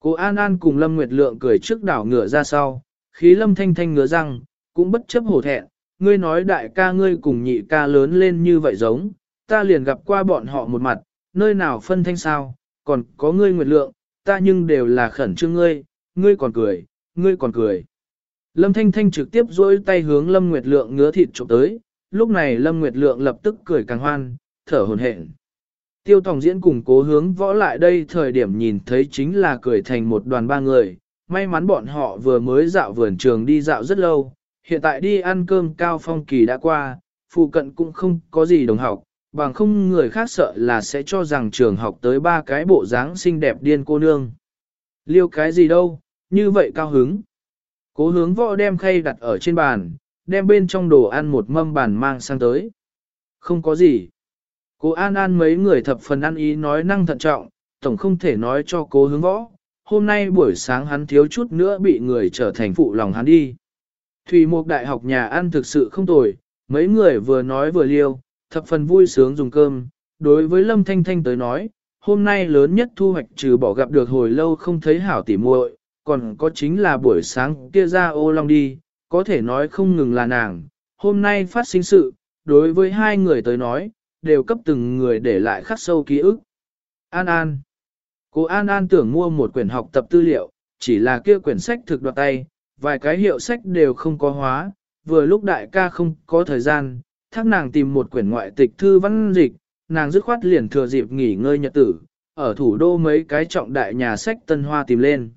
Cô An An cùng Lâm Nguyệt Lượng cười trước đảo ngựa ra sau, khí Lâm Thanh Thanh ngứa răng, cũng bất chấp hổ thẹn, ngươi nói đại ca ngươi cùng nhị ca lớn lên như vậy giống, ta liền gặp qua bọn họ một mặt, nơi nào phân thanh sao, còn có ngươi Nguyệt Lượng, ta nhưng đều là khẩn trương ngươi, ngươi còn cười, ngươi còn cười. Lâm Thanh Thanh trực tiếp duỗi tay hướng Lâm Nguyệt Lượng ngứa thịt chụp tới, lúc này Lâm Nguyệt Lượng lập tức cười càng hoan, thở hồn hển. Tiêu Tòng Diễn cùng cố hướng võ lại đây thời điểm nhìn thấy chính là cười thành một đoàn ba người, may mắn bọn họ vừa mới dạo vườn trường đi dạo rất lâu, hiện tại đi ăn cơm cao phong kỳ đã qua, phụ cận cũng không có gì đồng học, bằng không người khác sợ là sẽ cho rằng trường học tới ba cái bộ dáng xinh đẹp điên cô nương. Liêu cái gì đâu, như vậy cao hứng. Cố hướng võ đem khay đặt ở trên bàn, đem bên trong đồ ăn một mâm bàn mang sang tới. Không có gì. Cố An An mấy người thập phần ăn ý nói năng thận trọng, tổng không thể nói cho cố hướng võ. Hôm nay buổi sáng hắn thiếu chút nữa bị người trở thành phụ lòng hắn đi. Thủy Mục Đại học nhà ăn thực sự không tồi, mấy người vừa nói vừa liêu, thập phần vui sướng dùng cơm. Đối với Lâm Thanh Thanh tới nói, hôm nay lớn nhất thu hoạch trừ bỏ gặp được hồi lâu không thấy hảo tỉ muội, còn có chính là buổi sáng kia ra ô long đi, có thể nói không ngừng là nàng. Hôm nay phát sinh sự, đối với hai người tới nói, đều cấp từng người để lại khắc sâu ký ức. An An Cô An An tưởng mua một quyển học tập tư liệu, chỉ là kia quyển sách thực đoạt tay, vài cái hiệu sách đều không có hóa, vừa lúc đại ca không có thời gian, thác nàng tìm một quyển ngoại tịch thư văn dịch, nàng dứt khoát liền thừa dịp nghỉ ngơi nhật tử, ở thủ đô mấy cái trọng đại nhà sách Tân Hoa tìm lên.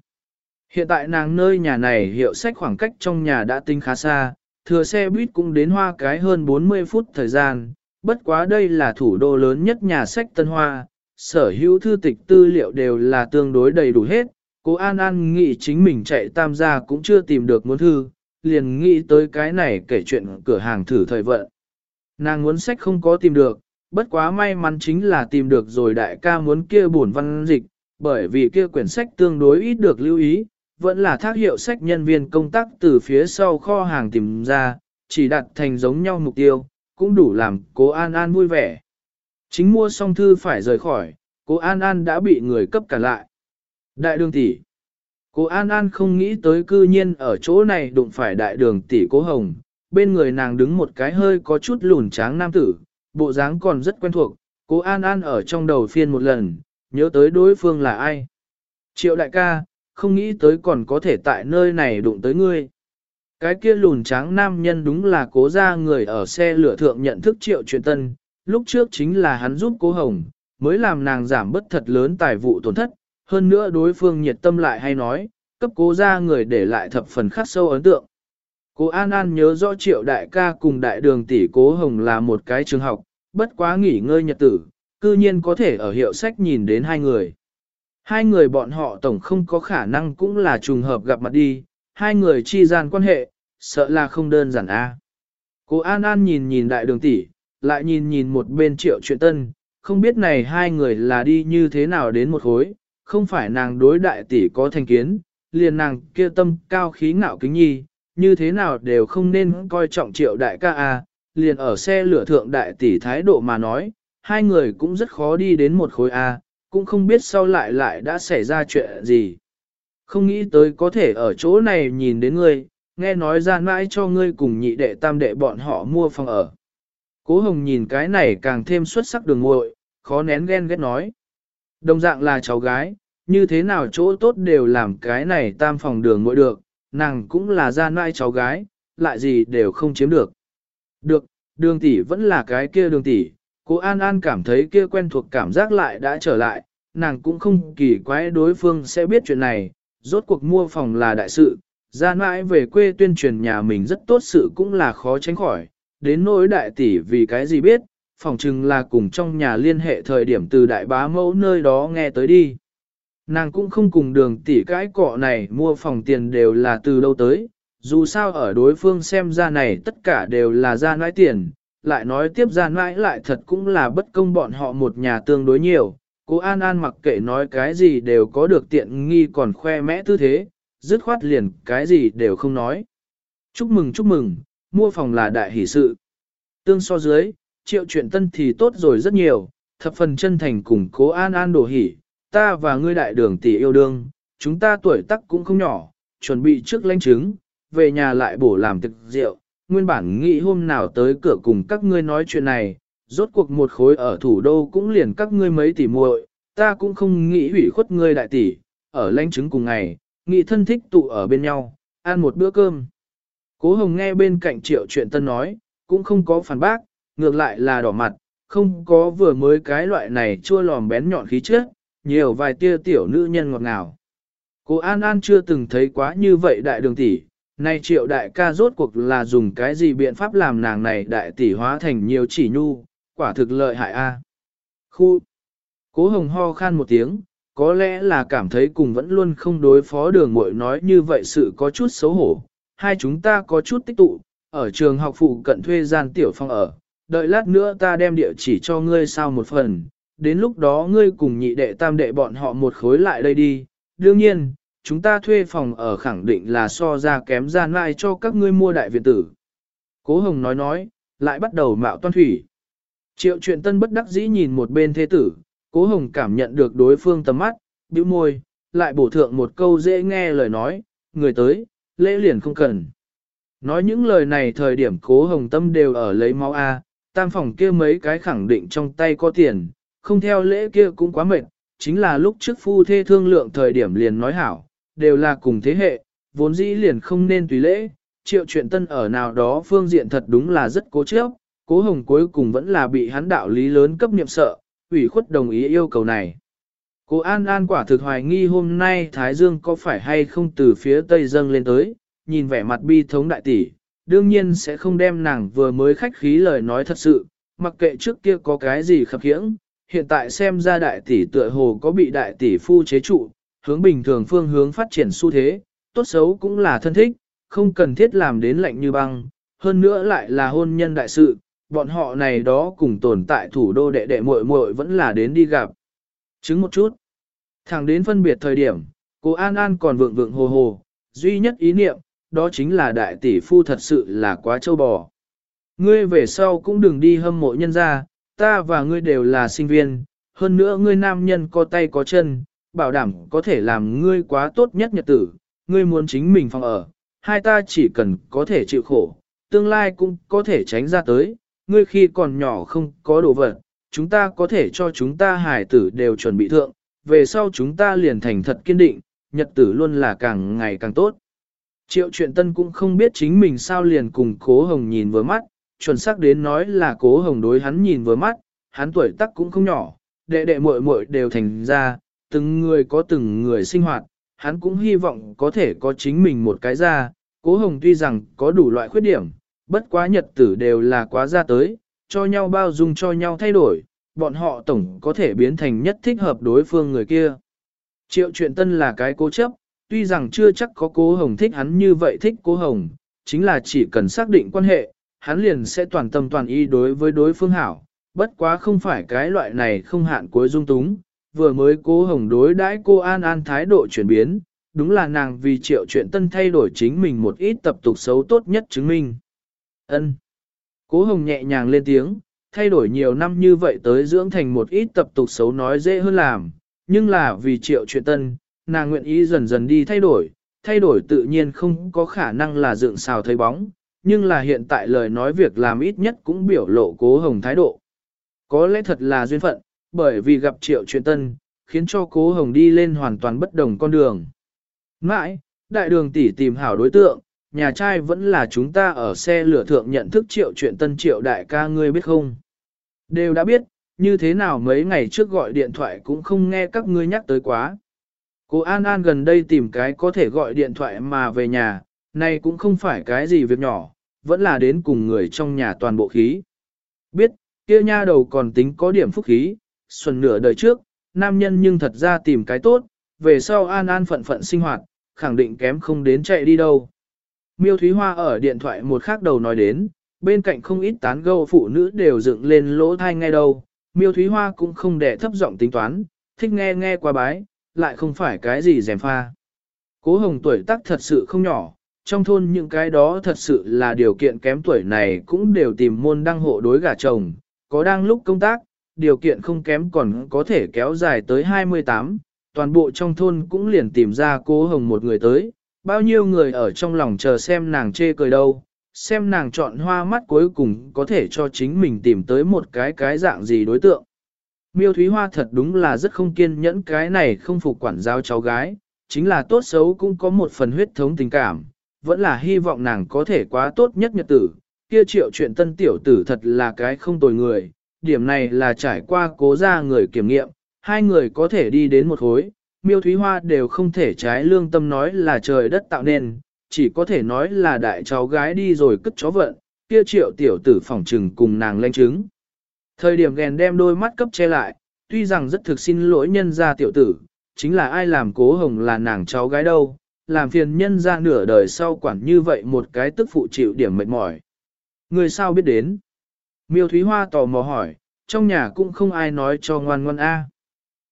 Hiện tại nàng nơi nhà này hiệu sách khoảng cách trong nhà đã tinh khá xa, thừa xe buýt cũng đến hoa cái hơn 40 phút thời gian, bất quá đây là thủ đô lớn nhất nhà sách Tân Hoa, sở hữu thư tịch tư liệu đều là tương đối đầy đủ hết, cô An An nghĩ chính mình chạy tam gia cũng chưa tìm được muốn thư, liền nghĩ tới cái này kể chuyện cửa hàng thử thời vận. Nàng muốn sách không có tìm được, bất quá may mắn chính là tìm được rồi đại ca muốn kia bổn văn dịch, bởi vì kia quyển sách tương đối ít được lưu ý, vẫn là thác hiệu sách nhân viên công tác từ phía sau kho hàng tìm ra, chỉ đặt thành giống nhau mục tiêu, cũng đủ làm cố An An vui vẻ. Chính mua xong thư phải rời khỏi, cố An An đã bị người cấp cả lại. Đại đường tỷ. Cố An An không nghĩ tới cư nhiên ở chỗ này đụng phải đại đường tỷ cố hồng, bên người nàng đứng một cái hơi có chút lùn tráng nam tử, bộ dáng còn rất quen thuộc, cố An An ở trong đầu phiên một lần, nhớ tới đối phương là ai. Triệu đại ca, không nghĩ tới còn có thể tại nơi này đụng tới ngươi. Cái kia lùn tráng nam nhân đúng là cố ra người ở xe lửa thượng nhận thức triệu chuyện tân, lúc trước chính là hắn giúp cố hồng, mới làm nàng giảm bất thật lớn tài vụ tổn thất, hơn nữa đối phương nhiệt tâm lại hay nói, cấp cố ra người để lại thập phần khắc sâu ấn tượng. Cố An An nhớ rõ triệu đại ca cùng đại đường tỷ cố hồng là một cái trường học, bất quá nghỉ ngơi nhật tử, cư nhiên có thể ở hiệu sách nhìn đến hai người. Hai người bọn họ tổng không có khả năng cũng là trùng hợp gặp mặt đi, hai người chi gian quan hệ, sợ là không đơn giản a. À. Cố An An nhìn nhìn đại đường tỷ, lại nhìn nhìn một bên triệu chuyện tân, không biết này hai người là đi như thế nào đến một khối, không phải nàng đối đại tỷ có thành kiến, liền nàng kia tâm cao khí ngạo kính nhi, như thế nào đều không nên coi trọng triệu đại ca a, liền ở xe lửa thượng đại tỷ thái độ mà nói, hai người cũng rất khó đi đến một khối a, cũng không biết sau lại lại đã xảy ra chuyện gì. Không nghĩ tới có thể ở chỗ này nhìn đến ngươi, nghe nói ra mãi cho ngươi cùng nhị đệ tam đệ bọn họ mua phòng ở. Cố Hồng nhìn cái này càng thêm xuất sắc đường muội, khó nén ghen ghét nói. Đồng dạng là cháu gái, như thế nào chỗ tốt đều làm cái này tam phòng đường muội được, nàng cũng là gia mãi cháu gái, lại gì đều không chiếm được. Được, đường tỷ vẫn là cái kia đường tỷ, Cô An An cảm thấy kia quen thuộc cảm giác lại đã trở lại, nàng cũng không kỳ quái đối phương sẽ biết chuyện này, rốt cuộc mua phòng là đại sự, ra mãi về quê tuyên truyền nhà mình rất tốt sự cũng là khó tránh khỏi, đến nỗi đại tỷ vì cái gì biết, phòng chừng là cùng trong nhà liên hệ thời điểm từ đại bá mẫu nơi đó nghe tới đi. Nàng cũng không cùng đường tỷ cái cọ này mua phòng tiền đều là từ đâu tới, dù sao ở đối phương xem ra này tất cả đều là ra nãi tiền, lại nói tiếp ra nãi lại thật cũng là bất công bọn họ một nhà tương đối nhiều. Cô An An mặc kệ nói cái gì đều có được tiện nghi còn khoe mẽ tư thế, dứt khoát liền cái gì đều không nói. Chúc mừng chúc mừng, mua phòng là đại hỷ sự. Tương so dưới, triệu chuyện tân thì tốt rồi rất nhiều, thập phần chân thành cùng cố An An đổ hỉ, ta và ngươi đại đường tỷ yêu đương, chúng ta tuổi tác cũng không nhỏ, chuẩn bị trước lãnh chứng, về nhà lại bổ làm thực rượu, nguyên bản nghĩ hôm nào tới cửa cùng các ngươi nói chuyện này, rốt cuộc một khối ở thủ đô cũng liền các ngươi mấy tỷ muội, ta cũng không nghĩ hủy khuất ngươi đại tỷ, ở lãnh chứng cùng ngày, nghị thân thích tụ ở bên nhau, ăn một bữa cơm. Cố Hồng nghe bên cạnh triệu chuyện tân nói, cũng không có phản bác, ngược lại là đỏ mặt, không có vừa mới cái loại này chua lòm bén nhọn khí trước, nhiều vài tia tiểu nữ nhân ngọt ngào. Cô An An chưa từng thấy quá như vậy đại đường tỷ, Nay triệu đại ca rốt cuộc là dùng cái gì biện pháp làm nàng này đại tỷ hóa thành nhiều chỉ nhu, quả thực lợi hại a. Khu! Cố hồng ho khan một tiếng, có lẽ là cảm thấy cùng vẫn luôn không đối phó đường muội nói như vậy sự có chút xấu hổ. Hai chúng ta có chút tích tụ, ở trường học phụ cận thuê gian tiểu phong ở, đợi lát nữa ta đem địa chỉ cho ngươi sao một phần, đến lúc đó ngươi cùng nhị đệ tam đệ bọn họ một khối lại đây đi. Đương nhiên, chúng ta thuê phòng ở khẳng định là so ra kém gian lại cho các ngươi mua đại viện tử. Cố Hồng nói nói, lại bắt đầu mạo toan thủy. Triệu chuyện tân bất đắc dĩ nhìn một bên thế tử, Cố Hồng cảm nhận được đối phương tầm mắt, bĩu môi, lại bổ thượng một câu dễ nghe lời nói, người tới, lễ liền không cần. Nói những lời này thời điểm cố hồng tâm đều ở lấy máu A, tam phòng kia mấy cái khẳng định trong tay có tiền, không theo lễ kia cũng quá mệt, chính là lúc trước phu thê thương lượng thời điểm liền nói hảo, đều là cùng thế hệ, vốn dĩ liền không nên tùy lễ, triệu chuyện tân ở nào đó phương diện thật đúng là rất cố chấp, cố hồng cuối cùng vẫn là bị hắn đạo lý lớn cấp niệm sợ, ủy khuất đồng ý yêu cầu này. Cố An An quả thực hoài nghi hôm nay Thái Dương có phải hay không từ phía Tây dâng lên tới, nhìn vẻ mặt bi thống đại tỷ, đương nhiên sẽ không đem nàng vừa mới khách khí lời nói thật sự, mặc kệ trước kia có cái gì khập khiễng, hiện tại xem ra đại tỷ tựa hồ có bị đại tỷ phu chế trụ, hướng bình thường phương hướng phát triển xu thế, tốt xấu cũng là thân thích, không cần thiết làm đến lạnh như băng, hơn nữa lại là hôn nhân đại sự, bọn họ này đó cùng tồn tại thủ đô đệ đệ muội muội vẫn là đến đi gặp. Chứng một chút. Thẳng đến phân biệt thời điểm, cô An An còn vượng vượng hồ hồ, duy nhất ý niệm, đó chính là đại tỷ phu thật sự là quá châu bò. Ngươi về sau cũng đừng đi hâm mộ nhân ra, ta và ngươi đều là sinh viên, hơn nữa ngươi nam nhân có tay có chân, bảo đảm có thể làm ngươi quá tốt nhất nhật tử, ngươi muốn chính mình phòng ở, hai ta chỉ cần có thể chịu khổ, tương lai cũng có thể tránh ra tới, ngươi khi còn nhỏ không có đồ vật, chúng ta có thể cho chúng ta hải tử đều chuẩn bị thượng, về sau chúng ta liền thành thật kiên định, nhật tử luôn là càng ngày càng tốt. Triệu truyện tân cũng không biết chính mình sao liền cùng cố hồng nhìn vừa mắt, chuẩn xác đến nói là cố hồng đối hắn nhìn vừa mắt, hắn tuổi tác cũng không nhỏ, đệ đệ muội muội đều thành ra, từng người có từng người sinh hoạt, hắn cũng hy vọng có thể có chính mình một cái ra, cố hồng tuy rằng có đủ loại khuyết điểm, bất quá nhật tử đều là quá ra tới, cho nhau bao dung cho nhau thay đổi, bọn họ tổng có thể biến thành nhất thích hợp đối phương người kia. Triệu truyện tân là cái cố chấp, tuy rằng chưa chắc có cố hồng thích hắn như vậy thích cố hồng, chính là chỉ cần xác định quan hệ, hắn liền sẽ toàn tâm toàn ý đối với đối phương hảo, bất quá không phải cái loại này không hạn cuối dung túng, vừa mới cố hồng đối đãi cô An An thái độ chuyển biến, đúng là nàng vì triệu chuyện tân thay đổi chính mình một ít tập tục xấu tốt nhất chứng minh. ân Cố hồng nhẹ nhàng lên tiếng, thay đổi nhiều năm như vậy tới dưỡng thành một ít tập tục xấu nói dễ hơn làm, nhưng là vì triệu chuyện tân, nàng nguyện ý dần dần đi thay đổi, thay đổi tự nhiên không có khả năng là dựng xào thấy bóng, nhưng là hiện tại lời nói việc làm ít nhất cũng biểu lộ cố hồng thái độ. Có lẽ thật là duyên phận, bởi vì gặp triệu chuyện tân, khiến cho cố hồng đi lên hoàn toàn bất đồng con đường. Mãi, đại đường tỷ tìm hảo đối tượng, nhà trai vẫn là chúng ta ở xe lửa thượng nhận thức triệu chuyện tân triệu đại ca ngươi biết không? Đều đã biết, như thế nào mấy ngày trước gọi điện thoại cũng không nghe các ngươi nhắc tới quá. Cô An An gần đây tìm cái có thể gọi điện thoại mà về nhà, này cũng không phải cái gì việc nhỏ, vẫn là đến cùng người trong nhà toàn bộ khí. Biết, kia nha đầu còn tính có điểm phúc khí, xuân nửa đời trước, nam nhân nhưng thật ra tìm cái tốt, về sau An An phận phận sinh hoạt, khẳng định kém không đến chạy đi đâu. Miêu Thúy Hoa ở điện thoại một khắc đầu nói đến, bên cạnh không ít tán gẫu phụ nữ đều dựng lên lỗ thai ngay đâu, miêu thúy hoa cũng không để thấp giọng tính toán, thích nghe nghe qua bái, lại không phải cái gì dèm pha. Cố hồng tuổi tác thật sự không nhỏ, trong thôn những cái đó thật sự là điều kiện kém tuổi này cũng đều tìm môn đăng hộ đối gả chồng, có đang lúc công tác, điều kiện không kém còn có thể kéo dài tới 28, toàn bộ trong thôn cũng liền tìm ra cố hồng một người tới, bao nhiêu người ở trong lòng chờ xem nàng chê cười đâu, xem nàng chọn hoa mắt cuối cùng có thể cho chính mình tìm tới một cái cái dạng gì đối tượng. Miêu Thúy Hoa thật đúng là rất không kiên nhẫn cái này không phục quản giáo cháu gái, chính là tốt xấu cũng có một phần huyết thống tình cảm, vẫn là hy vọng nàng có thể quá tốt nhất nhật tử, kia triệu chuyện tân tiểu tử thật là cái không tồi người, điểm này là trải qua cố ra người kiểm nghiệm, hai người có thể đi đến một hối, miêu Thúy Hoa đều không thể trái lương tâm nói là trời đất tạo nên, chỉ có thể nói là đại cháu gái đi rồi cất chó vận, kia triệu tiểu tử phỏng trừng cùng nàng lên chứng. Thời điểm ghen đem đôi mắt cấp che lại, tuy rằng rất thực xin lỗi nhân gia tiểu tử, chính là ai làm cố hồng là nàng cháu gái đâu, làm phiền nhân gia nửa đời sau quản như vậy một cái tức phụ chịu điểm mệt mỏi. Người sao biết đến? Miêu Thúy Hoa tò mò hỏi, trong nhà cũng không ai nói cho ngoan ngoan A.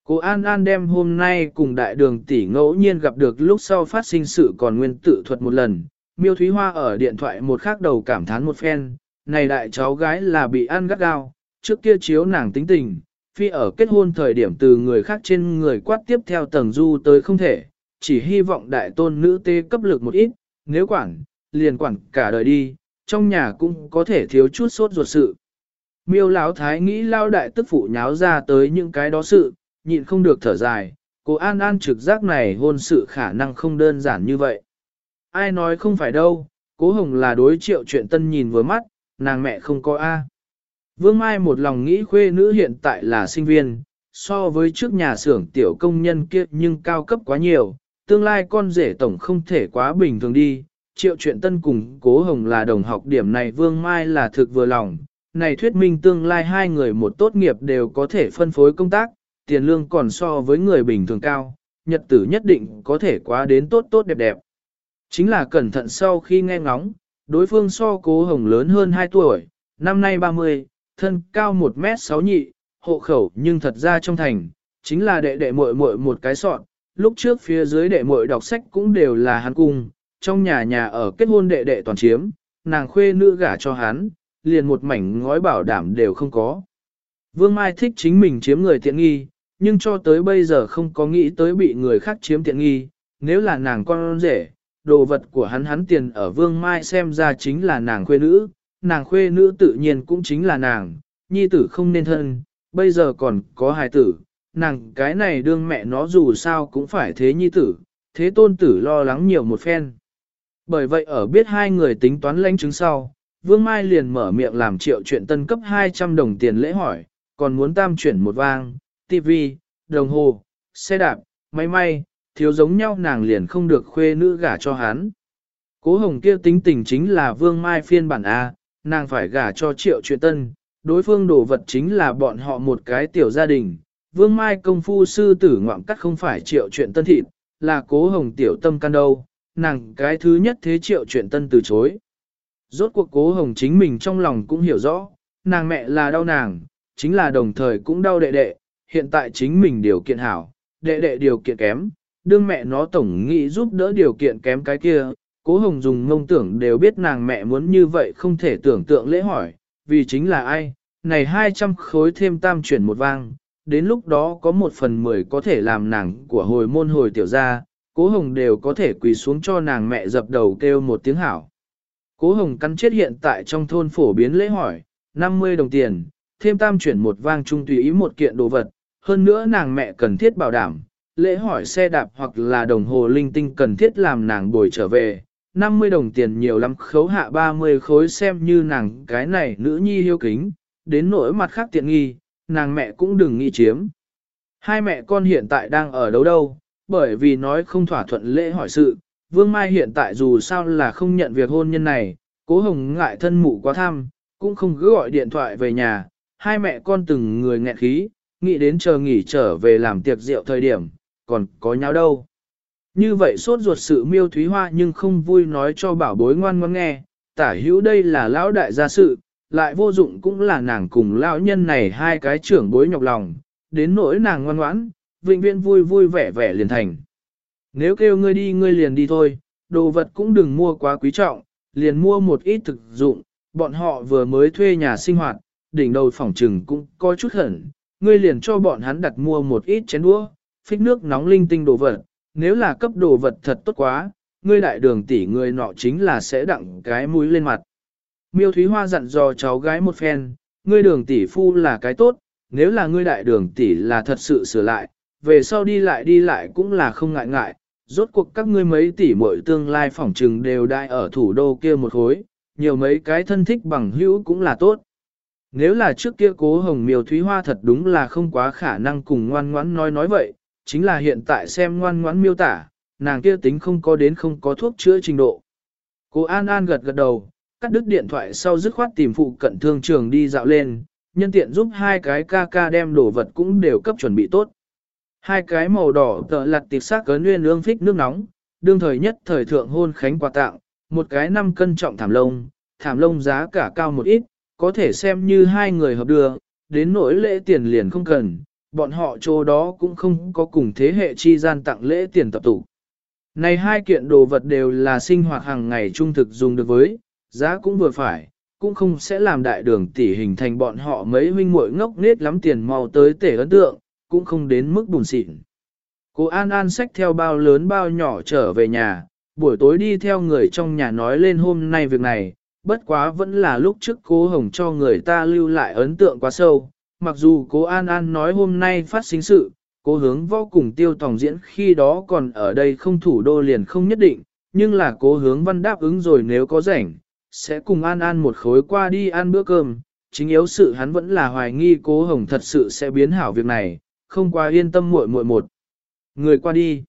Cô An An đem hôm nay cùng đại đường tỷ ngẫu nhiên gặp được lúc sau phát sinh sự còn nguyên tự thuật một lần. Miêu Thúy Hoa ở điện thoại một khắc đầu cảm thán một phen, này đại cháu gái là bị ăn gắt gao, trước kia chiếu nàng tính tình, phi ở kết hôn thời điểm từ người khác trên người quát tiếp theo tầng du tới không thể, chỉ hy vọng đại tôn nữ tê cấp lực một ít, nếu quản, liền quản cả đời đi, trong nhà cũng có thể thiếu chút sốt ruột sự. Miêu Lão thái nghĩ lao đại tức phụ nháo ra tới những cái đó sự, nhịn không được thở dài, cô An An trực giác này hôn sự khả năng không đơn giản như vậy. Ai nói không phải đâu, cố hồng là đối triệu chuyện tân nhìn vừa mắt, nàng mẹ không có A. Vương Mai một lòng nghĩ khuê nữ hiện tại là sinh viên, so với trước nhà xưởng tiểu công nhân kia nhưng cao cấp quá nhiều, tương lai con rể tổng không thể quá bình thường đi. Triệu chuyện tân cùng cố hồng là đồng học điểm này Vương Mai là thực vừa lòng, này thuyết minh tương lai hai người một tốt nghiệp đều có thể phân phối công tác, tiền lương còn so với người bình thường cao, nhật tử nhất định có thể quá đến tốt tốt đẹp đẹp. Chính là cẩn thận sau khi nghe ngóng, đối phương so cố hồng lớn hơn 2 tuổi, năm nay 30, thân cao 1 mét 6 nhị, hộ khẩu nhưng thật ra trong thành, chính là đệ đệ muội muội một cái sọn, lúc trước phía dưới đệ muội đọc sách cũng đều là hắn cung, trong nhà nhà ở kết hôn đệ đệ toàn chiếm, nàng khuê nữ gả cho hắn, liền một mảnh ngói bảo đảm đều không có. Vương Mai thích chính mình chiếm người tiện nghi, nhưng cho tới bây giờ không có nghĩ tới bị người khác chiếm tiện nghi, nếu là nàng con rể, đồ vật của hắn hắn tiền ở Vương Mai xem ra chính là nàng khuê nữ, nàng khuê nữ tự nhiên cũng chính là nàng, nhi tử không nên thân, bây giờ còn có hài tử, nàng cái này đương mẹ nó dù sao cũng phải thế nhi tử, thế tôn tử lo lắng nhiều một phen. Bởi vậy ở biết hai người tính toán lãnh chứng sau, Vương Mai liền mở miệng làm triệu chuyện tân cấp 200 đồng tiền lễ hỏi, còn muốn tam chuyển một vang, tivi, đồng hồ, xe đạp, máy may, thiếu giống nhau nàng liền không được khuê nữ gả cho hắn. Cố hồng kia tính tình chính là Vương Mai phiên bản A, nàng phải gả cho triệu chuyện tân, đối phương đồ vật chính là bọn họ một cái tiểu gia đình. Vương Mai công phu sư tử ngoạm cắt không phải triệu chuyện tân thịt, là cố hồng tiểu tâm can đâu, nàng cái thứ nhất thế triệu chuyện tân từ chối. Rốt cuộc cố hồng chính mình trong lòng cũng hiểu rõ, nàng mẹ là đau nàng, chính là đồng thời cũng đau đệ đệ, hiện tại chính mình điều kiện hảo, đệ đệ điều kiện kém, đương mẹ nó tổng nghĩ giúp đỡ điều kiện kém cái kia, cố hồng dùng ngông tưởng đều biết nàng mẹ muốn như vậy không thể tưởng tượng lễ hỏi, vì chính là ai, này 200 khối thêm tam chuyển một vang, đến lúc đó có một phần mười có thể làm nàng của hồi môn hồi tiểu gia, cố hồng đều có thể quỳ xuống cho nàng mẹ dập đầu kêu một tiếng hảo. Cố hồng cắn chết hiện tại trong thôn phổ biến lễ hỏi, 50 đồng tiền, thêm tam chuyển một vang trung tùy ý một kiện đồ vật, hơn nữa nàng mẹ cần thiết bảo đảm, lễ hỏi xe đạp hoặc là đồng hồ linh tinh cần thiết làm nàng bồi trở về, 50 đồng tiền nhiều lắm khấu hạ 30 khối xem như nàng cái này nữ nhi hiếu kính, đến nỗi mặt khác tiện nghi, nàng mẹ cũng đừng nghi chiếm. Hai mẹ con hiện tại đang ở đâu đâu, bởi vì nói không thỏa thuận lễ hỏi sự, Vương Mai hiện tại dù sao là không nhận việc hôn nhân này, cố hồng ngại thân mụ quá tham, cũng không cứ gọi điện thoại về nhà, hai mẹ con từng người nghẹn khí, nghĩ đến chờ nghỉ trở về làm tiệc rượu thời điểm, còn có nhau đâu. Như vậy sốt ruột sự miêu thúy hoa nhưng không vui nói cho bảo bối ngoan ngoan nghe, tả hữu đây là lão đại gia sự, lại vô dụng cũng là nàng cùng lão nhân này hai cái trưởng bối nhọc lòng, đến nỗi nàng ngoan ngoãn, vĩnh viễn vui vui vẻ vẻ liền thành. Nếu kêu ngươi đi ngươi liền đi thôi, đồ vật cũng đừng mua quá quý trọng, liền mua một ít thực dụng, bọn họ vừa mới thuê nhà sinh hoạt, đỉnh đầu phòng trừng cũng có chút hẩn, ngươi liền cho bọn hắn đặt mua một ít chén đũa, phích nước nóng linh tinh đồ vật, nếu là cấp đồ vật thật tốt quá, ngươi đại đường tỷ người nọ chính là sẽ đặng cái mũi lên mặt. Miêu Thúy Hoa dặn dò cháu gái một phen, ngươi đường tỷ phu là cái tốt, nếu là ngươi đại đường tỷ là thật sự sửa lại, về sau đi lại đi lại cũng là không ngại ngại, rốt cuộc các ngươi mấy tỷ muội tương lai phỏng trừng đều đại ở thủ đô kia một khối, nhiều mấy cái thân thích bằng hữu cũng là tốt. Nếu là trước kia cố hồng miêu thúy hoa thật đúng là không quá khả năng cùng ngoan ngoãn nói nói vậy, chính là hiện tại xem ngoan ngoãn miêu tả, nàng kia tính không có đến không có thuốc chữa trình độ. Cô An An gật gật đầu, cắt đứt điện thoại sau dứt khoát tìm phụ cận thương trường đi dạo lên, nhân tiện giúp hai cái ca ca đem đồ vật cũng đều cấp chuẩn bị tốt. Hai cái màu đỏ tợ lặt tiệp xác cớ nguyên lương phích nước nóng, đương thời nhất thời thượng hôn khánh quà tặng, một cái 5 cân trọng thảm lông, thảm lông giá cả cao một ít, có thể xem như hai người hợp đưa, đến nỗi lễ tiền liền không cần, bọn họ chỗ đó cũng không có cùng thế hệ chi gian tặng lễ tiền tập tụ. Này hai kiện đồ vật đều là sinh hoạt hàng ngày trung thực dùng được với, giá cũng vừa phải, cũng không sẽ làm đại đường tỷ hình thành bọn họ mấy huynh muội ngốc nết lắm tiền mau tới tể ấn tượng, cũng không đến mức buồn xịn. Cô An An xách theo bao lớn bao nhỏ trở về nhà, buổi tối đi theo người trong nhà nói lên hôm nay việc này, bất quá vẫn là lúc trước cố Hồng cho người ta lưu lại ấn tượng quá sâu. Mặc dù cố An An nói hôm nay phát sinh sự, cố hướng vô cùng tiêu tòng diễn khi đó còn ở đây không thủ đô liền không nhất định, nhưng là cố hướng văn đáp ứng rồi nếu có rảnh, sẽ cùng An An một khối qua đi ăn bữa cơm. Chính yếu sự hắn vẫn là hoài nghi cố Hồng thật sự sẽ biến hảo việc này, không qua yên tâm muội muội một. Người qua đi.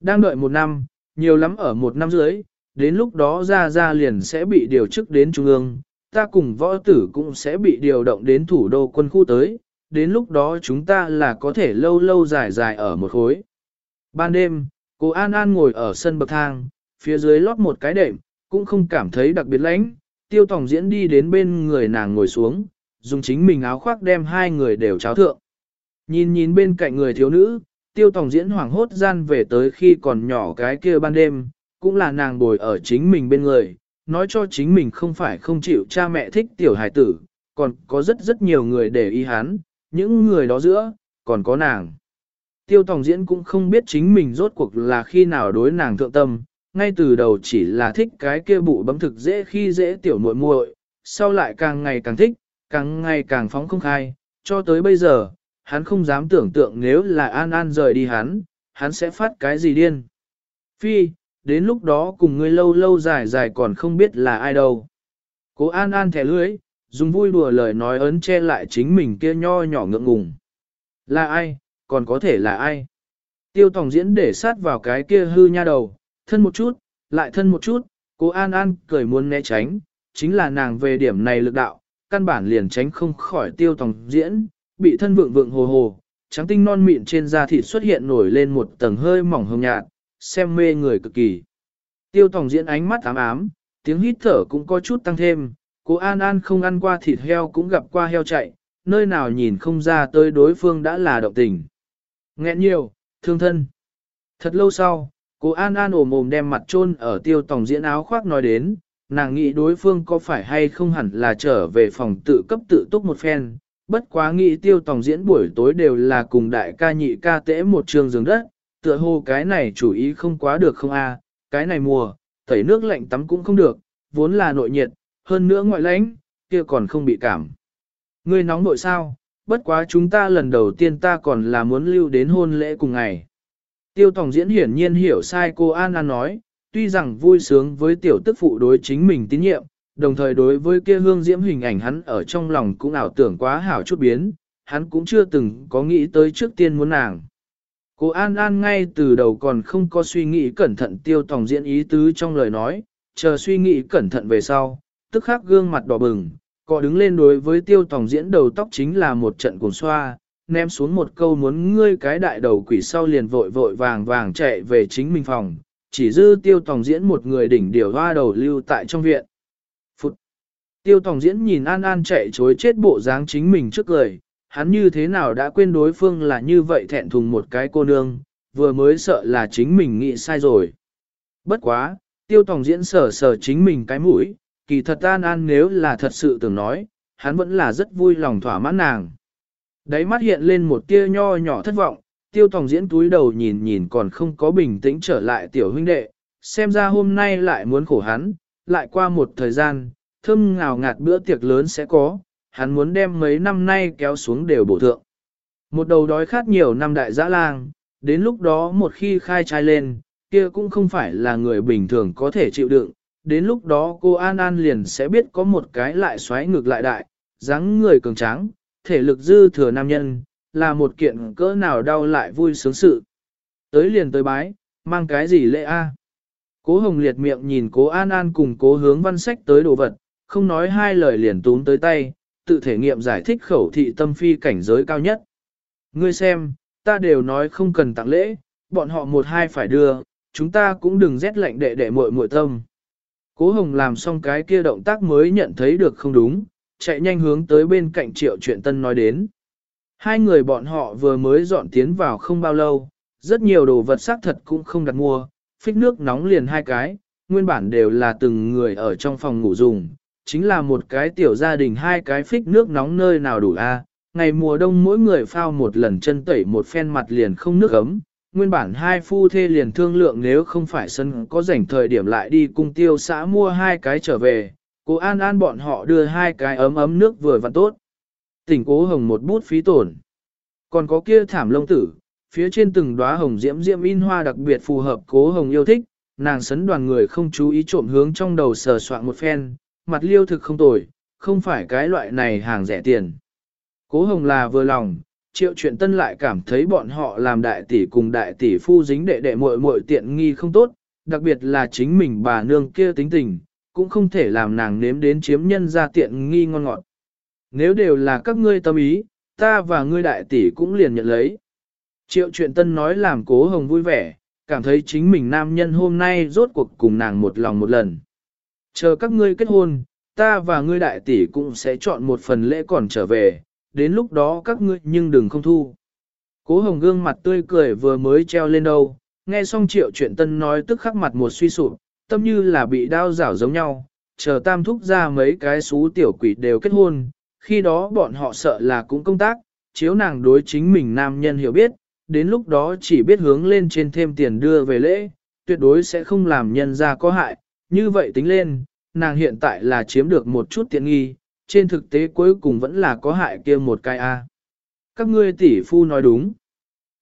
Đang đợi một năm, nhiều lắm ở một năm dưới, đến lúc đó ra ra liền sẽ bị điều chức đến trung ương, ta cùng võ tử cũng sẽ bị điều động đến thủ đô quân khu tới, đến lúc đó chúng ta là có thể lâu lâu dài dài ở một khối. Ban đêm, cô An An ngồi ở sân bậc thang, phía dưới lót một cái đệm, cũng không cảm thấy đặc biệt lãnh, tiêu tòng diễn đi đến bên người nàng ngồi xuống, dùng chính mình áo khoác đem hai người đều cháo thượng. Nhìn nhìn bên cạnh người thiếu nữ, tiêu tòng diễn hoảng hốt gian về tới khi còn nhỏ cái kia ban đêm, cũng là nàng bồi ở chính mình bên người, nói cho chính mình không phải không chịu cha mẹ thích tiểu hài tử, còn có rất rất nhiều người để ý hắn, những người đó giữa, còn có nàng. Tiêu tòng diễn cũng không biết chính mình rốt cuộc là khi nào đối nàng thượng tâm, ngay từ đầu chỉ là thích cái kia bụ bấm thực dễ khi dễ tiểu muội muội, sau lại càng ngày càng thích, càng ngày càng phóng không khai, cho tới bây giờ, hắn không dám tưởng tượng nếu là An An rời đi hắn, hắn sẽ phát cái gì điên. Phi, đến lúc đó cùng ngươi lâu lâu dài dài còn không biết là ai đâu. Cố An An thẻ lưới, dùng vui đùa lời nói ấn che lại chính mình kia nho nhỏ ngượng ngùng. Là ai, còn có thể là ai? Tiêu Tòng diễn để sát vào cái kia hư nha đầu, thân một chút, lại thân một chút, cố An An cười muốn né tránh, chính là nàng về điểm này lực đạo, căn bản liền tránh không khỏi tiêu Tòng diễn, bị thân vượng vượng hồ hồ, trắng tinh non mịn trên da thịt xuất hiện nổi lên một tầng hơi mỏng hồng nhạt, xem mê người cực kỳ. Tiêu Tòng diễn ánh mắt ám ám, tiếng hít thở cũng có chút tăng thêm, cô An An không ăn qua thịt heo cũng gặp qua heo chạy, nơi nào nhìn không ra tới đối phương đã là động tình. Nghẹn nhiều, thương thân. Thật lâu sau, cô An An ồm ồm đem mặt chôn ở tiêu tòng diễn áo khoác nói đến, nàng nghĩ đối phương có phải hay không hẳn là trở về phòng tự cấp tự túc một phen, bất quá nghĩ tiêu tòng diễn buổi tối đều là cùng đại ca nhị ca tễ một trường giường đất, tựa hồ cái này chủ ý không quá được không a cái này mùa, tẩy nước lạnh tắm cũng không được, vốn là nội nhiệt, hơn nữa ngoại lãnh, kia còn không bị cảm. Ngươi nóng nội sao, bất quá chúng ta lần đầu tiên ta còn là muốn lưu đến hôn lễ cùng ngày. Tiêu Tòng diễn hiển nhiên hiểu sai cô An An nói, tuy rằng vui sướng với tiểu tức phụ đối chính mình tín nhiệm, đồng thời đối với kia hương diễm hình ảnh hắn ở trong lòng cũng ảo tưởng quá hảo chút biến, hắn cũng chưa từng có nghĩ tới trước tiên muốn nàng. Cô An An ngay từ đầu còn không có suy nghĩ cẩn thận tiêu tòng diễn ý tứ trong lời nói, chờ suy nghĩ cẩn thận về sau, tức khắc gương mặt đỏ bừng, cọ đứng lên đối với tiêu tòng diễn đầu tóc chính là một trận cuồng xoa, ném xuống một câu muốn ngươi cái đại đầu quỷ sau liền vội vội vàng vàng chạy về chính mình phòng, chỉ dư tiêu tòng diễn một người đỉnh điều hoa đầu lưu tại trong viện. Phụt! Tiêu tòng diễn nhìn An An chạy chối chết bộ dáng chính mình trước lời, hắn như thế nào đã quên đối phương là như vậy thẹn thùng một cái cô nương, vừa mới sợ là chính mình nghĩ sai rồi. Bất quá, tiêu tòng diễn sở sở chính mình cái mũi, kỳ thật an an nếu là thật sự tưởng nói, hắn vẫn là rất vui lòng thỏa mãn nàng. Đáy mắt hiện lên một tia nho nhỏ thất vọng, tiêu tòng diễn túi đầu nhìn nhìn còn không có bình tĩnh trở lại tiểu huynh đệ, xem ra hôm nay lại muốn khổ hắn, lại qua một thời gian, thơm ngào ngạt bữa tiệc lớn sẽ có, hắn muốn đem mấy năm nay kéo xuống đều bổ thượng. Một đầu đói khát nhiều năm đại dã lang, đến lúc đó một khi khai trai lên, kia cũng không phải là người bình thường có thể chịu đựng, đến lúc đó cô An An liền sẽ biết có một cái lại xoáy ngược lại đại, dáng người cường tráng, thể lực dư thừa nam nhân, là một kiện cỡ nào đau lại vui sướng sự. Tới liền tới bái, mang cái gì lễ a? Cố Hồng liệt miệng nhìn cố An An cùng cố hướng văn sách tới đồ vật, không nói hai lời liền túm tới tay, tự thể nghiệm giải thích khẩu thị tâm phi cảnh giới cao nhất. Ngươi xem, ta đều nói không cần tặng lễ, bọn họ một hai phải đưa, chúng ta cũng đừng rét lạnh đệ đệ muội muội tâm. Cố Hồng làm xong cái kia động tác mới nhận thấy được không đúng, chạy nhanh hướng tới bên cạnh triệu chuyện tân nói đến. Hai người bọn họ vừa mới dọn tiến vào không bao lâu, rất nhiều đồ vật xác thật cũng không đặt mua, phích nước nóng liền hai cái, nguyên bản đều là từng người ở trong phòng ngủ dùng, chính là một cái tiểu gia đình hai cái phích nước nóng nơi nào đủ a. À? Ngày mùa đông mỗi người phao một lần chân tẩy một phen mặt liền không nước ấm, nguyên bản hai phu thê liền thương lượng nếu không phải sân có rảnh thời điểm lại đi cung tiêu xã mua hai cái trở về, cố an an bọn họ đưa hai cái ấm ấm nước vừa vặn tốt. Tỉnh cố hồng một bút phí tổn. Còn có kia thảm lông tử, phía trên từng đóa hồng diễm diễm in hoa đặc biệt phù hợp cố hồng yêu thích, nàng sấn đoàn người không chú ý trộm hướng trong đầu sờ soạn một phen, mặt liêu thực không tồi, không phải cái loại này hàng rẻ tiền. Cố hồng là vừa lòng, triệu chuyện tân lại cảm thấy bọn họ làm đại tỷ cùng đại tỷ phu dính đệ đệ muội muội tiện nghi không tốt, đặc biệt là chính mình bà nương kia tính tình, cũng không thể làm nàng nếm đến chiếm nhân ra tiện nghi ngon ngọt. Nếu đều là các ngươi tâm ý, ta và ngươi đại tỷ cũng liền nhận lấy. Triệu chuyện tân nói làm cố hồng vui vẻ, cảm thấy chính mình nam nhân hôm nay rốt cuộc cùng nàng một lòng một lần. Chờ các ngươi kết hôn, ta và ngươi đại tỷ cũng sẽ chọn một phần lễ còn trở về, đến lúc đó các ngươi nhưng đừng không thu. Cố hồng gương mặt tươi cười vừa mới treo lên đâu, nghe xong triệu chuyện tân nói tức khắc mặt một suy sụp, tâm như là bị đau rảo giống nhau, chờ tam thúc ra mấy cái xú tiểu quỷ đều kết hôn, khi đó bọn họ sợ là cũng công tác, chiếu nàng đối chính mình nam nhân hiểu biết, đến lúc đó chỉ biết hướng lên trên thêm tiền đưa về lễ, tuyệt đối sẽ không làm nhân ra có hại, như vậy tính lên, nàng hiện tại là chiếm được một chút tiện nghi, trên thực tế cuối cùng vẫn là có hại kia một cái A. Các ngươi tỷ phu nói đúng.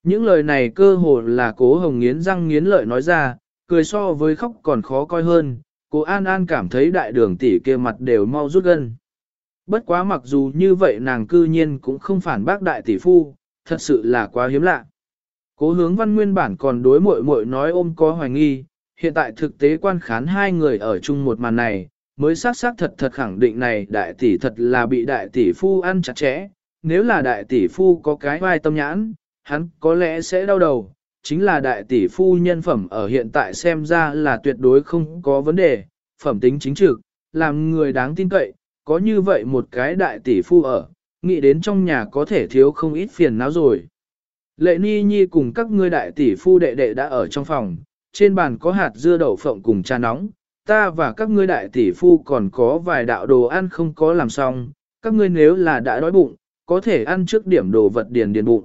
Những lời này cơ hồ là cố hồng nghiến răng nghiến lợi nói ra, cười so với khóc còn khó coi hơn, cố An An cảm thấy đại đường tỷ kia mặt đều mau rút gân. Bất quá mặc dù như vậy nàng cư nhiên cũng không phản bác đại tỷ phu, thật sự là quá hiếm lạ. Cố hướng văn nguyên bản còn đối mội mội nói ôm có hoài nghi, hiện tại thực tế quan khán hai người ở chung một màn này, mới xác xác thật thật khẳng định này đại tỷ thật là bị đại tỷ phu ăn chặt chẽ, nếu là đại tỷ phu có cái vai tâm nhãn, hắn có lẽ sẽ đau đầu, chính là đại tỷ phu nhân phẩm ở hiện tại xem ra là tuyệt đối không có vấn đề, phẩm tính chính trực, làm người đáng tin cậy, có như vậy một cái đại tỷ phu ở, nghĩ đến trong nhà có thể thiếu không ít phiền não rồi. Lệ Ni Nhi cùng các ngươi đại tỷ phu đệ đệ đã ở trong phòng, trên bàn có hạt dưa đậu phộng cùng trà nóng, ta và các ngươi đại tỷ phu còn có vài đạo đồ ăn không có làm xong, các ngươi nếu là đã đói bụng, có thể ăn trước điểm đồ vật điền điền bụng.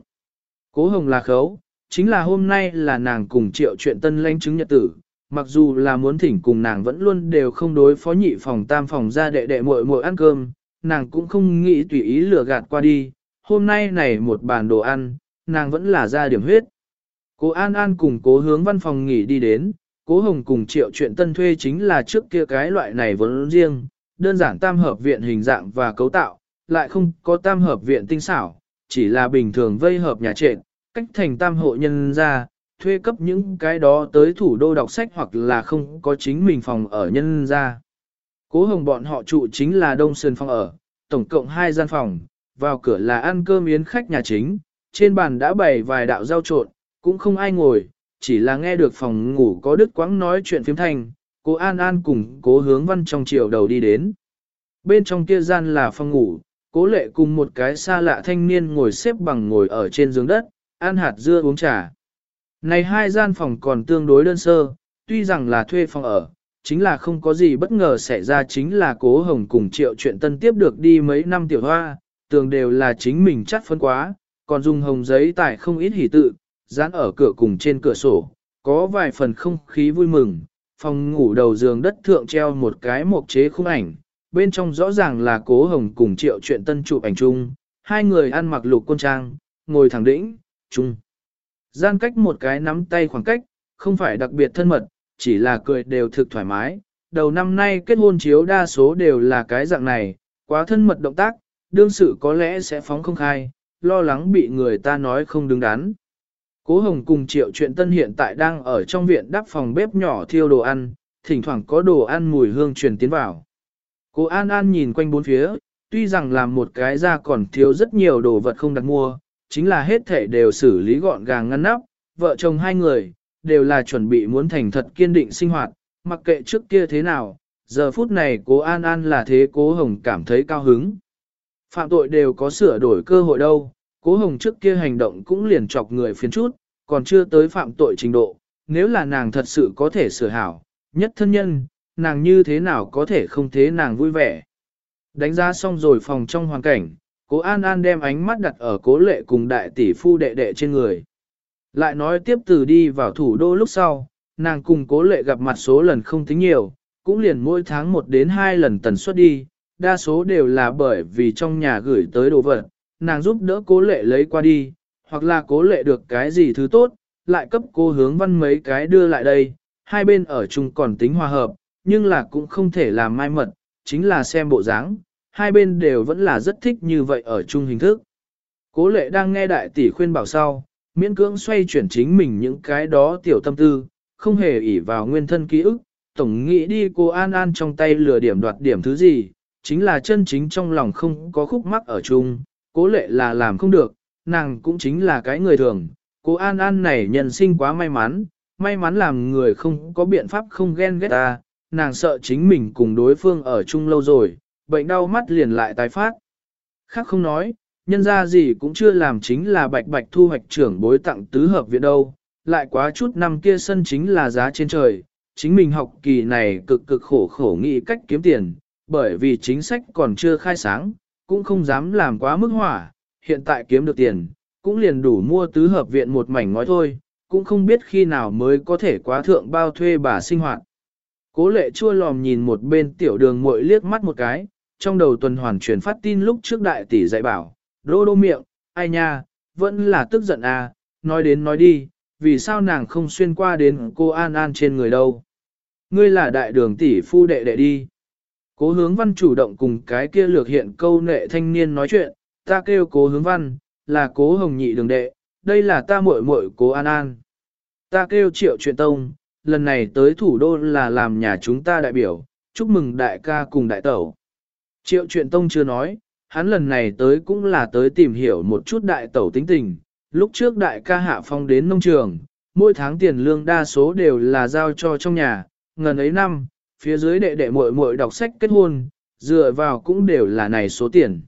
Cố hồng là khấu, chính là hôm nay là nàng cùng triệu chuyện tân lãnh chứng nhật tử, mặc dù là muốn thỉnh cùng nàng vẫn luôn đều không đối phó nhị phòng tam phòng ra đệ đệ muội muội ăn cơm, nàng cũng không nghĩ tùy ý lừa gạt qua đi, hôm nay này một bàn đồ ăn, nàng vẫn là ra điểm huyết. Cố An An cùng cố hướng văn phòng nghỉ đi đến, cố hồng cùng triệu chuyện tân thuê chính là trước kia cái loại này vốn riêng, đơn giản tam hợp viện hình dạng và cấu tạo, lại không có tam hợp viện tinh xảo, chỉ là bình thường vây hợp nhà trệt, cách thành tam hộ nhân ra, thuê cấp những cái đó tới thủ đô đọc sách hoặc là không có chính mình phòng ở nhân ra. Cố hồng bọn họ trụ chính là Đông Sơn phòng ở, tổng cộng hai gian phòng, vào cửa là ăn cơm yến khách nhà chính, trên bàn đã bày vài đạo rau trộn, cũng không ai ngồi, chỉ là nghe được phòng ngủ có đứt quãng nói chuyện phiếm thanh, cố An An cùng cố hướng văn trong chiều đầu đi đến. Bên trong kia gian là phòng ngủ, cố lệ cùng một cái xa lạ thanh niên ngồi xếp bằng ngồi ở trên giường đất, ăn hạt dưa uống trà. Này hai gian phòng còn tương đối đơn sơ, tuy rằng là thuê phòng ở, chính là không có gì bất ngờ xảy ra chính là cố hồng cùng triệu chuyện tân tiếp được đi mấy năm tiểu hoa, tường đều là chính mình chắt phân quá, còn dùng hồng giấy tải không ít hỉ tự, dán ở cửa cùng trên cửa sổ, có vài phần không khí vui mừng, phòng ngủ đầu giường đất thượng treo một cái mộc chế khung ảnh, bên trong rõ ràng là cố hồng cùng triệu chuyện tân chụp ảnh chung, hai người ăn mặc lục quân trang, ngồi thẳng đĩnh, chung. Gian cách một cái nắm tay khoảng cách, không phải đặc biệt thân mật, chỉ là cười đều thực thoải mái. Đầu năm nay kết hôn chiếu đa số đều là cái dạng này, quá thân mật động tác, đương sự có lẽ sẽ phóng không khai, lo lắng bị người ta nói không đứng đắn. Cố Hồng cùng Triệu Chuyện Tân hiện tại đang ở trong viện đắp phòng bếp nhỏ thiêu đồ ăn, thỉnh thoảng có đồ ăn mùi hương truyền tiến vào. Cố An An nhìn quanh bốn phía, tuy rằng làm một cái ra còn thiếu rất nhiều đồ vật không đặt mua, chính là hết thể đều xử lý gọn gàng ngăn nắp, vợ chồng hai người, đều là chuẩn bị muốn thành thật kiên định sinh hoạt, mặc kệ trước kia thế nào, giờ phút này cố An An là thế cố Hồng cảm thấy cao hứng. Phạm tội đều có sửa đổi cơ hội đâu, cố Hồng trước kia hành động cũng liền chọc người phiền chút, còn chưa tới phạm tội trình độ, nếu là nàng thật sự có thể sửa hảo, nhất thân nhân, nàng như thế nào có thể không thế nàng vui vẻ. Đánh giá xong rồi phòng trong hoàn cảnh, cố An An đem ánh mắt đặt ở cố lệ cùng đại tỷ phu đệ đệ trên người. Lại nói tiếp từ đi vào thủ đô lúc sau, nàng cùng cố lệ gặp mặt số lần không tính nhiều, cũng liền mỗi tháng một đến hai lần tần suất đi, đa số đều là bởi vì trong nhà gửi tới đồ vật, nàng giúp đỡ cố lệ lấy qua đi, hoặc là cố lệ được cái gì thứ tốt, lại cấp cô hướng văn mấy cái đưa lại đây, hai bên ở chung còn tính hòa hợp, nhưng là cũng không thể làm mai mật, chính là xem bộ dáng, hai bên đều vẫn là rất thích như vậy ở chung hình thức. Cố lệ đang nghe đại tỷ khuyên bảo sau, miễn cưỡng xoay chuyển chính mình những cái đó tiểu tâm tư, không hề ỷ vào nguyên thân ký ức, tổng nghĩ đi cô An An trong tay lừa điểm đoạt điểm thứ gì, chính là chân chính trong lòng không có khúc mắc ở chung, cố lệ là làm không được, nàng cũng chính là cái người thường, cô An An này nhân sinh quá may mắn, may mắn làm người không có biện pháp không ghen ghét ta, nàng sợ chính mình cùng đối phương ở chung lâu rồi, bệnh đau mắt liền lại tái phát. Khác không nói, nhân ra gì cũng chưa làm chính là bạch bạch thu hoạch trưởng bối tặng tứ hợp viện đâu, lại quá chút năm kia sân chính là giá trên trời, chính mình học kỳ này cực cực khổ khổ nghĩ cách kiếm tiền, bởi vì chính sách còn chưa khai sáng, cũng không dám làm quá mức hỏa, hiện tại kiếm được tiền, cũng liền đủ mua tứ hợp viện một mảnh ngói thôi, cũng không biết khi nào mới có thể quá thượng bao thuê bà sinh hoạt. Cố lệ chua lòm nhìn một bên tiểu đường muội liếc mắt một cái, trong đầu tuần hoàn truyền phát tin lúc trước đại tỷ dạy bảo, đô đô miệng, ai nha, vẫn là tức giận à, nói đến nói đi, vì sao nàng không xuyên qua đến cô An An trên người đâu. Ngươi là đại đường tỷ phu đệ đệ đi. Cố hướng văn chủ động cùng cái kia lược hiện câu nệ thanh niên nói chuyện, ta kêu cố hướng văn, là cố hồng nhị đường đệ, đây là ta muội muội cố An An. Ta kêu triệu chuyện tông, lần này tới thủ đô là làm nhà chúng ta đại biểu, chúc mừng đại ca cùng đại tẩu. Triệu chuyện tông chưa nói, hắn lần này tới cũng là tới tìm hiểu một chút đại tẩu tính tình. Lúc trước đại ca hạ phong đến nông trường, mỗi tháng tiền lương đa số đều là giao cho trong nhà, ngần ấy năm, phía dưới đệ đệ muội muội đọc sách kết hôn, dựa vào cũng đều là này số tiền.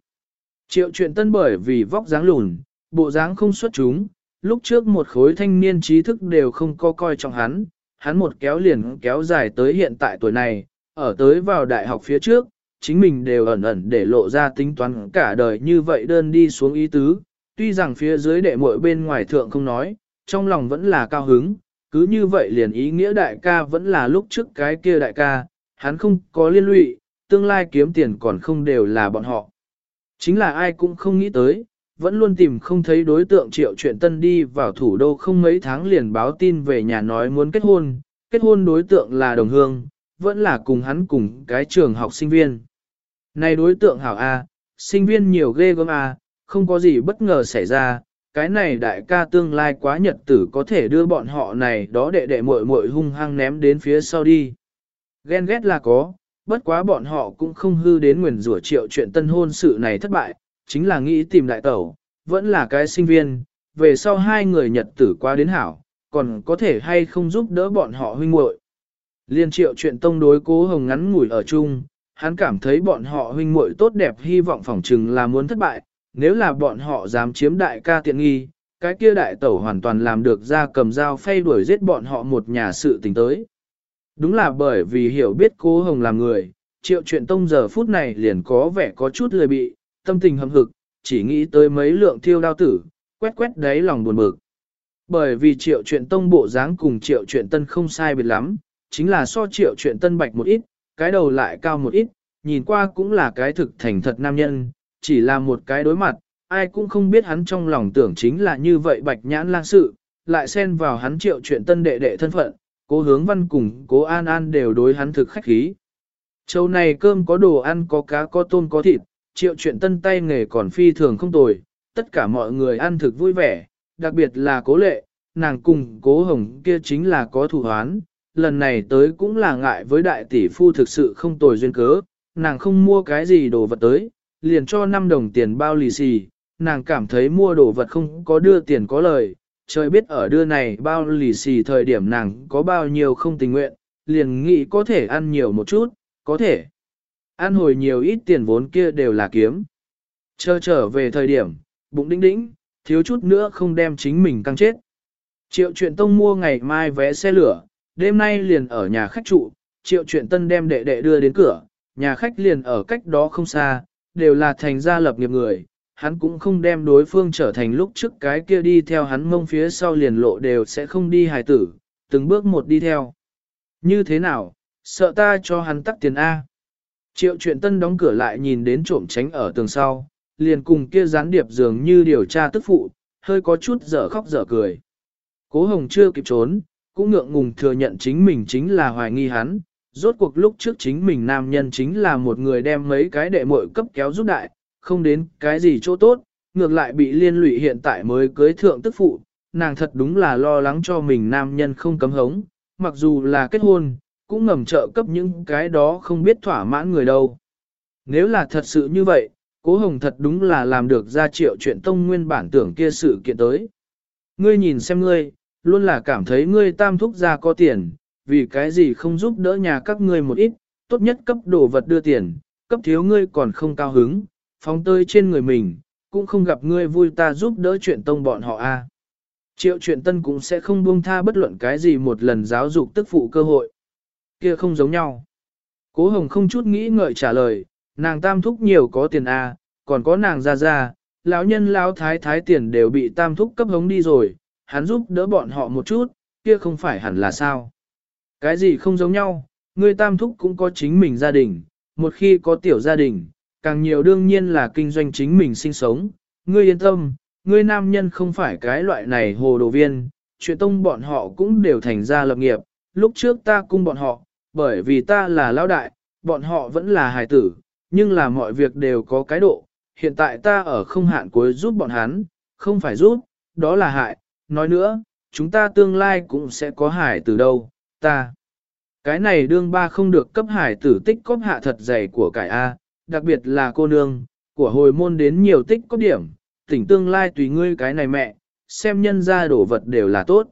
Triệu chuyện tân bởi vì vóc dáng lùn, bộ dáng không xuất chúng, lúc trước một khối thanh niên trí thức đều không co coi trọng hắn, hắn một kéo liền kéo dài tới hiện tại tuổi này, ở tới vào đại học phía trước, chính mình đều ẩn ẩn để lộ ra tính toán cả đời như vậy đơn đi xuống ý tứ, tuy rằng phía dưới đệ muội bên ngoài thượng không nói, trong lòng vẫn là cao hứng, cứ như vậy liền ý nghĩa đại ca vẫn là lúc trước cái kia đại ca, hắn không có liên lụy, tương lai kiếm tiền còn không đều là bọn họ. Chính là ai cũng không nghĩ tới, vẫn luôn tìm không thấy đối tượng triệu chuyện tân đi vào thủ đô không mấy tháng liền báo tin về nhà nói muốn kết hôn, kết hôn đối tượng là đồng hương, vẫn là cùng hắn cùng cái trường học sinh viên. Này đối tượng hảo A, sinh viên nhiều ghê gớm A, không có gì bất ngờ xảy ra, cái này đại ca tương lai quá nhật tử có thể đưa bọn họ này đó đệ đệ muội muội hung hăng ném đến phía sau đi. Ghen ghét là có, bất quá bọn họ cũng không hư đến nguyền rủa triệu chuyện tân hôn sự này thất bại, chính là nghĩ tìm đại tẩu, vẫn là cái sinh viên, về sau hai người nhật tử qua đến hảo, còn có thể hay không giúp đỡ bọn họ huynh muội. Liên triệu chuyện tông đối cố hồng ngắn ngủi ở chung, hắn cảm thấy bọn họ huynh muội tốt đẹp hy vọng phỏng chừng là muốn thất bại, nếu là bọn họ dám chiếm đại ca tiện nghi, cái kia đại tẩu hoàn toàn làm được ra cầm dao phay đuổi giết bọn họ một nhà sự tình tới. Đúng là bởi vì hiểu biết cố hồng làm người, triệu chuyện tông giờ phút này liền có vẻ có chút lười bị, tâm tình hâm hực, chỉ nghĩ tới mấy lượng thiêu đao tử, quét quét đáy lòng buồn bực. Bởi vì triệu chuyện tông bộ dáng cùng triệu chuyện tân không sai biệt lắm, chính là so triệu chuyện tân bạch một ít, cái đầu lại cao một ít, nhìn qua cũng là cái thực thành thật nam nhân, chỉ là một cái đối mặt, ai cũng không biết hắn trong lòng tưởng chính là như vậy bạch nhãn lang sự, lại xen vào hắn triệu chuyện tân đệ đệ thân phận, cố hướng văn cùng cố an an đều đối hắn thực khách khí. Châu này cơm có đồ ăn có cá có tôm có thịt, triệu chuyện tân tay nghề còn phi thường không tồi, tất cả mọi người ăn thực vui vẻ, đặc biệt là cố lệ, nàng cùng cố hồng kia chính là có thủ hoán, lần này tới cũng là ngại với đại tỷ phu thực sự không tồi duyên cớ, nàng không mua cái gì đồ vật tới, liền cho 5 đồng tiền bao lì xì, nàng cảm thấy mua đồ vật không có đưa tiền có lời, trời biết ở đưa này bao lì xì thời điểm nàng có bao nhiêu không tình nguyện, liền nghĩ có thể ăn nhiều một chút, có thể ăn hồi nhiều ít tiền vốn kia đều là kiếm. Chờ trở về thời điểm, bụng đĩnh đĩnh, thiếu chút nữa không đem chính mình căng chết. Triệu chuyện tông mua ngày mai vé xe lửa, đêm nay liền ở nhà khách trụ, triệu chuyện tân đem đệ đệ đưa đến cửa, nhà khách liền ở cách đó không xa, đều là thành gia lập nghiệp người, hắn cũng không đem đối phương trở thành lúc trước cái kia đi theo hắn mông phía sau liền lộ đều sẽ không đi hài tử, từng bước một đi theo. Như thế nào, sợ ta cho hắn tắt tiền A. Triệu chuyện tân đóng cửa lại nhìn đến trộm tránh ở tường sau, liền cùng kia gián điệp dường như điều tra tức phụ, hơi có chút dở khóc dở cười. Cố Hồng chưa kịp trốn, cũng ngượng ngùng thừa nhận chính mình chính là hoài nghi hắn, rốt cuộc lúc trước chính mình nam nhân chính là một người đem mấy cái đệ muội cấp kéo giúp đại, không đến cái gì chỗ tốt, ngược lại bị liên lụy hiện tại mới cưới thượng tức phụ, nàng thật đúng là lo lắng cho mình nam nhân không cấm hống, mặc dù là kết hôn, cũng ngầm trợ cấp những cái đó không biết thỏa mãn người đâu. Nếu là thật sự như vậy, cố hồng thật đúng là làm được ra triệu chuyện tông nguyên bản tưởng kia sự kiện tới. Ngươi nhìn xem ngươi, luôn là cảm thấy ngươi tam thúc ra có tiền, vì cái gì không giúp đỡ nhà các ngươi một ít, tốt nhất cấp đồ vật đưa tiền, cấp thiếu ngươi còn không cao hứng, phóng tơi trên người mình, cũng không gặp ngươi vui ta giúp đỡ chuyện tông bọn họ a. Triệu chuyện tân cũng sẽ không buông tha bất luận cái gì một lần giáo dục tức phụ cơ hội. Kia không giống nhau. Cố hồng không chút nghĩ ngợi trả lời, nàng tam thúc nhiều có tiền a, còn có nàng ra ra, lão nhân lão thái thái tiền đều bị tam thúc cấp hống đi rồi, hắn giúp đỡ bọn họ một chút, kia không phải hẳn là sao. Cái gì không giống nhau, người tam thúc cũng có chính mình gia đình, một khi có tiểu gia đình, càng nhiều đương nhiên là kinh doanh chính mình sinh sống. Ngươi yên tâm, ngươi nam nhân không phải cái loại này hồ đồ viên, chuyện tông bọn họ cũng đều thành ra lập nghiệp. Lúc trước ta cung bọn họ, bởi vì ta là lão đại, bọn họ vẫn là hài tử, nhưng là mọi việc đều có cái độ. Hiện tại ta ở không hạn cuối giúp bọn hắn, không phải giúp, đó là hại. Nói nữa, chúng ta tương lai cũng sẽ có hài tử đâu, ta. Cái này đương ba không được cấp hải tử tích cóp hạ thật dày của cải A, đặc biệt là cô nương, của hồi môn đến nhiều tích có điểm, tỉnh tương lai tùy ngươi cái này mẹ, xem nhân ra đổ vật đều là tốt.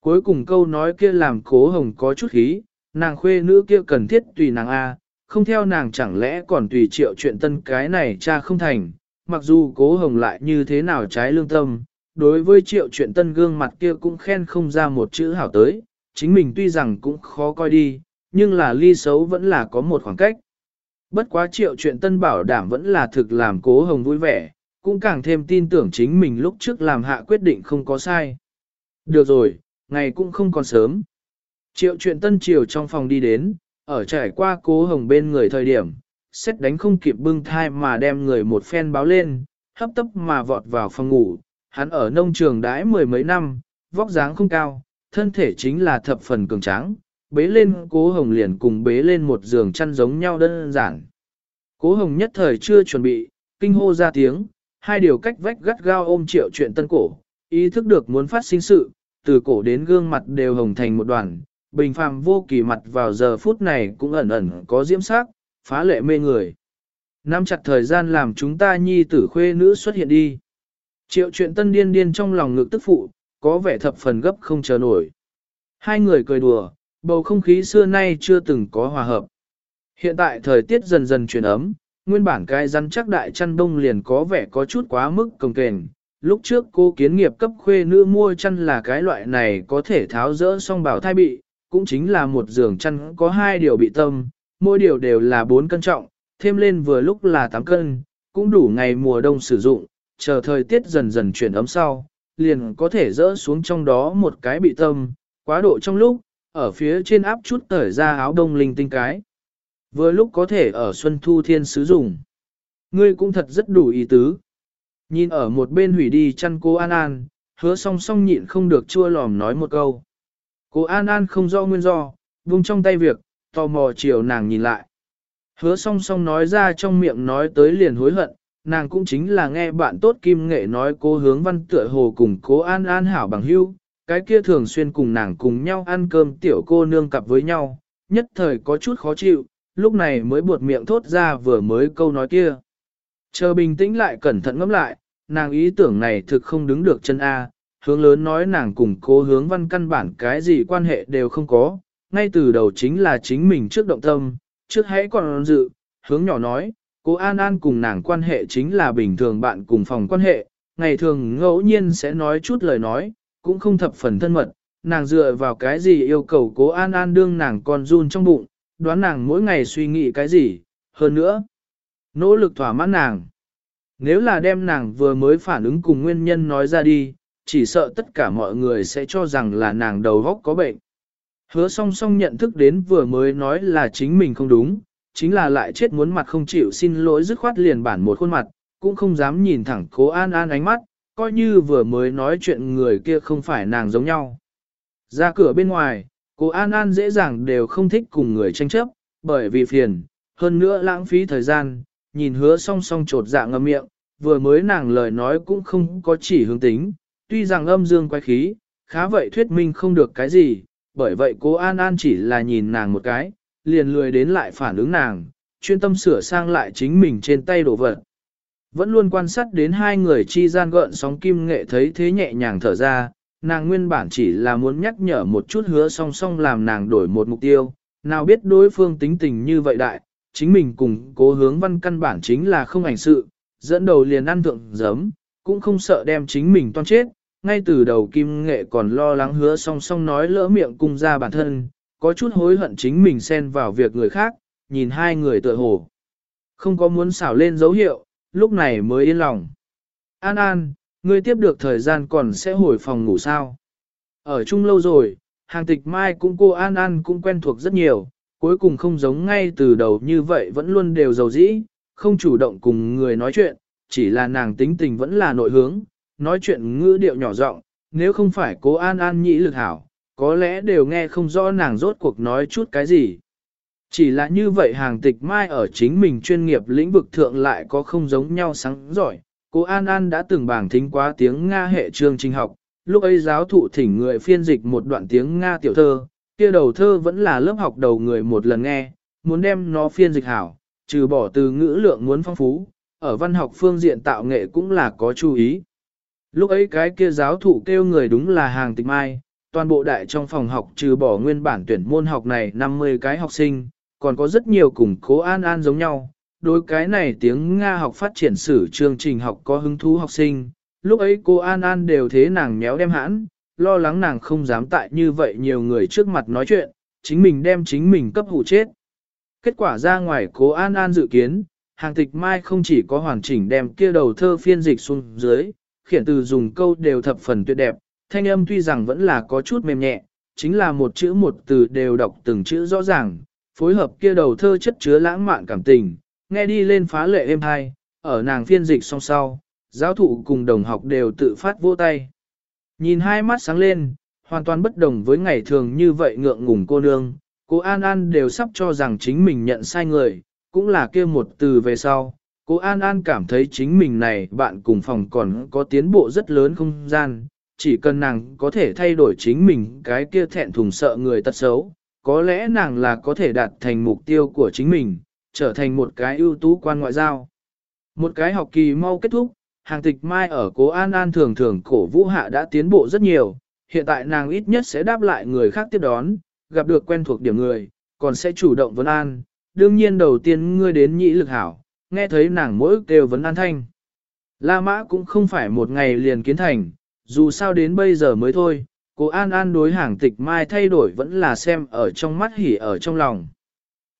Cuối cùng câu nói kia làm cố hồng có chút khí, nàng khuê nữ kia cần thiết tùy nàng A, không theo nàng chẳng lẽ còn tùy triệu chuyện tân cái này cha không thành, mặc dù cố hồng lại như thế nào trái lương tâm, đối với triệu chuyện tân gương mặt kia cũng khen không ra một chữ hảo tới, chính mình tuy rằng cũng khó coi đi, nhưng là ly xấu vẫn là có một khoảng cách. Bất quá triệu chuyện tân bảo đảm vẫn là thực làm cố hồng vui vẻ, cũng càng thêm tin tưởng chính mình lúc trước làm hạ quyết định không có sai. Được rồi, ngày cũng không còn sớm. Triệu chuyện tân triều trong phòng đi đến, ở trải qua cố hồng bên người thời điểm, xét đánh không kịp bưng thai mà đem người một phen báo lên, hấp tấp mà vọt vào phòng ngủ. Hắn ở nông trường đãi mười mấy năm, vóc dáng không cao, thân thể chính là thập phần cường tráng, bế lên cố hồng liền cùng bế lên một giường chăn giống nhau đơn giản. Cố hồng nhất thời chưa chuẩn bị, kinh hô ra tiếng, hai điều cách vách gắt gao ôm triệu chuyện tân cổ, ý thức được muốn phát sinh sự, từ cổ đến gương mặt đều hồng thành một đoàn, bình phàm vô kỳ mặt vào giờ phút này cũng ẩn ẩn có diễm sắc, phá lệ mê người. Nắm chặt thời gian làm chúng ta nhi tử khuê nữ xuất hiện đi. Triệu chuyện tân điên điên trong lòng ngực tức phụ, có vẻ thập phần gấp không chờ nổi. Hai người cười đùa, bầu không khí xưa nay chưa từng có hòa hợp. Hiện tại thời tiết dần dần chuyển ấm, nguyên bản cái rắn chắc đại chăn đông liền có vẻ có chút quá mức cồng kềnh. Lúc trước cô kiến nghiệp cấp khuê nữ mua chăn là cái loại này có thể tháo rỡ xong bảo thai bị, cũng chính là một giường chăn có hai điều bị tâm, mỗi điều đều là 4 cân trọng, thêm lên vừa lúc là 8 cân, cũng đủ ngày mùa đông sử dụng, chờ thời tiết dần dần chuyển ấm sau, liền có thể rỡ xuống trong đó một cái bị tâm, quá độ trong lúc, ở phía trên áp chút tởi ra áo đông linh tinh cái. Vừa lúc có thể ở Xuân Thu Thiên sử dụng. Ngươi cũng thật rất đủ ý tứ. Nhìn ở một bên hủy đi chăn cô An An, hứa song song nhịn không được chua lòm nói một câu. Cô An An không do nguyên do, vung trong tay việc, tò mò chiều nàng nhìn lại. Hứa song song nói ra trong miệng nói tới liền hối hận, nàng cũng chính là nghe bạn tốt kim nghệ nói cố hướng văn tựa hồ cùng cố an an hảo bằng hưu, cái kia thường xuyên cùng nàng cùng nhau ăn cơm tiểu cô nương cặp với nhau, nhất thời có chút khó chịu, lúc này mới buột miệng thốt ra vừa mới câu nói kia. Chờ bình tĩnh lại cẩn thận ngẫm lại, nàng ý tưởng này thực không đứng được chân A, hướng lớn nói nàng cùng cố hướng văn căn bản cái gì quan hệ đều không có, ngay từ đầu chính là chính mình trước động tâm, trước hãy còn dự, hướng nhỏ nói, Cô An An cùng nàng quan hệ chính là bình thường bạn cùng phòng quan hệ, ngày thường ngẫu nhiên sẽ nói chút lời nói, cũng không thập phần thân mật, nàng dựa vào cái gì yêu cầu cố An An đương nàng con run trong bụng, đoán nàng mỗi ngày suy nghĩ cái gì, hơn nữa. Nỗ lực thỏa mãn nàng. Nếu là đem nàng vừa mới phản ứng cùng nguyên nhân nói ra đi, chỉ sợ tất cả mọi người sẽ cho rằng là nàng đầu góc có bệnh. Hứa song song nhận thức đến vừa mới nói là chính mình không đúng, chính là lại chết muốn mặt không chịu xin lỗi dứt khoát liền bản một khuôn mặt, cũng không dám nhìn thẳng cố an an ánh mắt, coi như vừa mới nói chuyện người kia không phải nàng giống nhau. Ra cửa bên ngoài, cố an an dễ dàng đều không thích cùng người tranh chấp, bởi vì phiền, hơn nữa lãng phí thời gian, nhìn hứa song song trột dạ ngâm miệng, vừa mới nàng lời nói cũng không có chỉ hướng tính, tuy rằng âm dương quay khí, khá vậy thuyết minh không được cái gì, bởi vậy cố An An chỉ là nhìn nàng một cái, liền lười đến lại phản ứng nàng, chuyên tâm sửa sang lại chính mình trên tay đồ vật. Vẫn luôn quan sát đến hai người chi gian gợn sóng kim nghệ thấy thế nhẹ nhàng thở ra, nàng nguyên bản chỉ là muốn nhắc nhở một chút hứa song song làm nàng đổi một mục tiêu, nào biết đối phương tính tình như vậy đại, chính mình cùng cố hướng văn căn bản chính là không ảnh sự, dẫn đầu liền ăn thượng giấm, cũng không sợ đem chính mình toan chết, ngay từ đầu kim nghệ còn lo lắng hứa song song nói lỡ miệng cung ra bản thân, có chút hối hận chính mình xen vào việc người khác, nhìn hai người tựa hồ. Không có muốn xảo lên dấu hiệu, lúc này mới yên lòng. An An, ngươi tiếp được thời gian còn sẽ hồi phòng ngủ sao? Ở chung lâu rồi, hàng tịch mai cũng cô An An cũng quen thuộc rất nhiều, cuối cùng không giống ngay từ đầu như vậy vẫn luôn đều giàu dĩ, không chủ động cùng người nói chuyện, chỉ là nàng tính tình vẫn là nội hướng, nói chuyện ngữ điệu nhỏ giọng, nếu không phải cố an an nhĩ lực hảo, có lẽ đều nghe không rõ nàng rốt cuộc nói chút cái gì. Chỉ là như vậy hàng tịch mai ở chính mình chuyên nghiệp lĩnh vực thượng lại có không giống nhau sáng giỏi. Cô An An đã từng bảng thính quá tiếng Nga hệ trường trình học, lúc ấy giáo thụ thỉnh người phiên dịch một đoạn tiếng Nga tiểu thơ, kia đầu thơ vẫn là lớp học đầu người một lần nghe, muốn đem nó phiên dịch hảo, trừ bỏ từ ngữ lượng muốn phong phú, ở văn học phương diện tạo nghệ cũng là có chú ý. Lúc ấy cái kia giáo thụ kêu người đúng là hàng tịch mai, toàn bộ đại trong phòng học trừ bỏ nguyên bản tuyển môn học này 50 cái học sinh, còn có rất nhiều cùng cố an an giống nhau. Đối cái này tiếng Nga học phát triển sử chương trình học có hứng thú học sinh, lúc ấy cô An An đều thế nàng méo đem hãn, lo lắng nàng không dám tại như vậy nhiều người trước mặt nói chuyện, chính mình đem chính mình cấp hủ chết. Kết quả ra ngoài cố An An dự kiến, hàng tịch mai không chỉ có hoàn chỉnh đem kia đầu thơ phiên dịch xuống dưới, khiển từ dùng câu đều thập phần tuyệt đẹp, thanh âm tuy rằng vẫn là có chút mềm nhẹ, chính là một chữ một từ đều đọc từng chữ rõ ràng, phối hợp kia đầu thơ chất chứa lãng mạn cảm tình, nghe đi lên phá lệ êm hai, ở nàng phiên dịch song sau, giáo thụ cùng đồng học đều tự phát vô tay. Nhìn hai mắt sáng lên, hoàn toàn bất đồng với ngày thường như vậy ngượng ngùng cô nương, cô An An đều sắp cho rằng chính mình nhận sai người, cũng là kia một từ về sau. Cô An An cảm thấy chính mình này bạn cùng phòng còn có tiến bộ rất lớn không gian, chỉ cần nàng có thể thay đổi chính mình cái kia thẹn thùng sợ người tật xấu, có lẽ nàng là có thể đạt thành mục tiêu của chính mình, trở thành một cái ưu tú quan ngoại giao. Một cái học kỳ mau kết thúc, hàng tịch mai ở cố An An thường thường cổ vũ hạ đã tiến bộ rất nhiều, hiện tại nàng ít nhất sẽ đáp lại người khác tiếp đón, gặp được quen thuộc điểm người, còn sẽ chủ động vấn an. Đương nhiên đầu tiên ngươi đến nhĩ lực hảo, nghe thấy nàng mỗi kêu vấn an thanh. La mã cũng không phải một ngày liền kiến thành, dù sao đến bây giờ mới thôi, cô An An đối hàng tịch mai thay đổi vẫn là xem ở trong mắt hỉ ở trong lòng.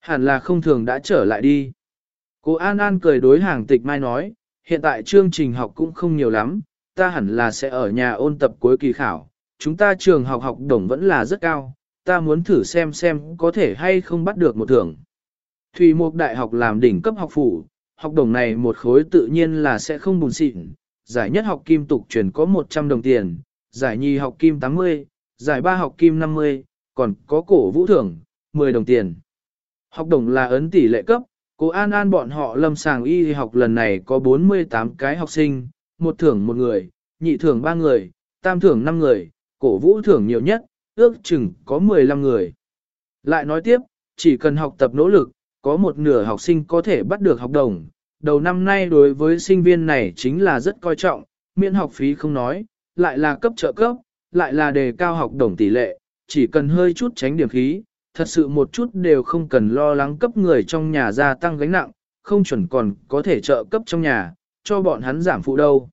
Hẳn là không thường đã trở lại đi. Cô An An cười đối hàng tịch mai nói, hiện tại chương trình học cũng không nhiều lắm, ta hẳn là sẽ ở nhà ôn tập cuối kỳ khảo, chúng ta trường học học đồng vẫn là rất cao, ta muốn thử xem xem có thể hay không bắt được một thưởng. Thủy Mục Đại học làm đỉnh cấp học phủ, học đồng này một khối tự nhiên là sẽ không bùn xịn, giải nhất học kim tục truyền có 100 đồng tiền, giải nhì học kim 80, giải ba học kim 50, còn có cổ vũ thưởng, 10 đồng tiền. Học đồng là ấn tỷ lệ cấp, Cô An An bọn họ lâm sàng y học lần này có 48 cái học sinh, một thưởng một người, nhị thưởng ba người, tam thưởng năm người, cổ vũ thưởng nhiều nhất, ước chừng có 15 người. Lại nói tiếp, chỉ cần học tập nỗ lực, có một nửa học sinh có thể bắt được học đồng. Đầu năm nay đối với sinh viên này chính là rất coi trọng, miễn học phí không nói, lại là cấp trợ cấp, lại là đề cao học đồng tỷ lệ, chỉ cần hơi chút tránh điểm khí, thật sự một chút đều không cần lo lắng cấp người trong nhà gia tăng gánh nặng, không chuẩn còn có thể trợ cấp trong nhà, cho bọn hắn giảm phụ đâu.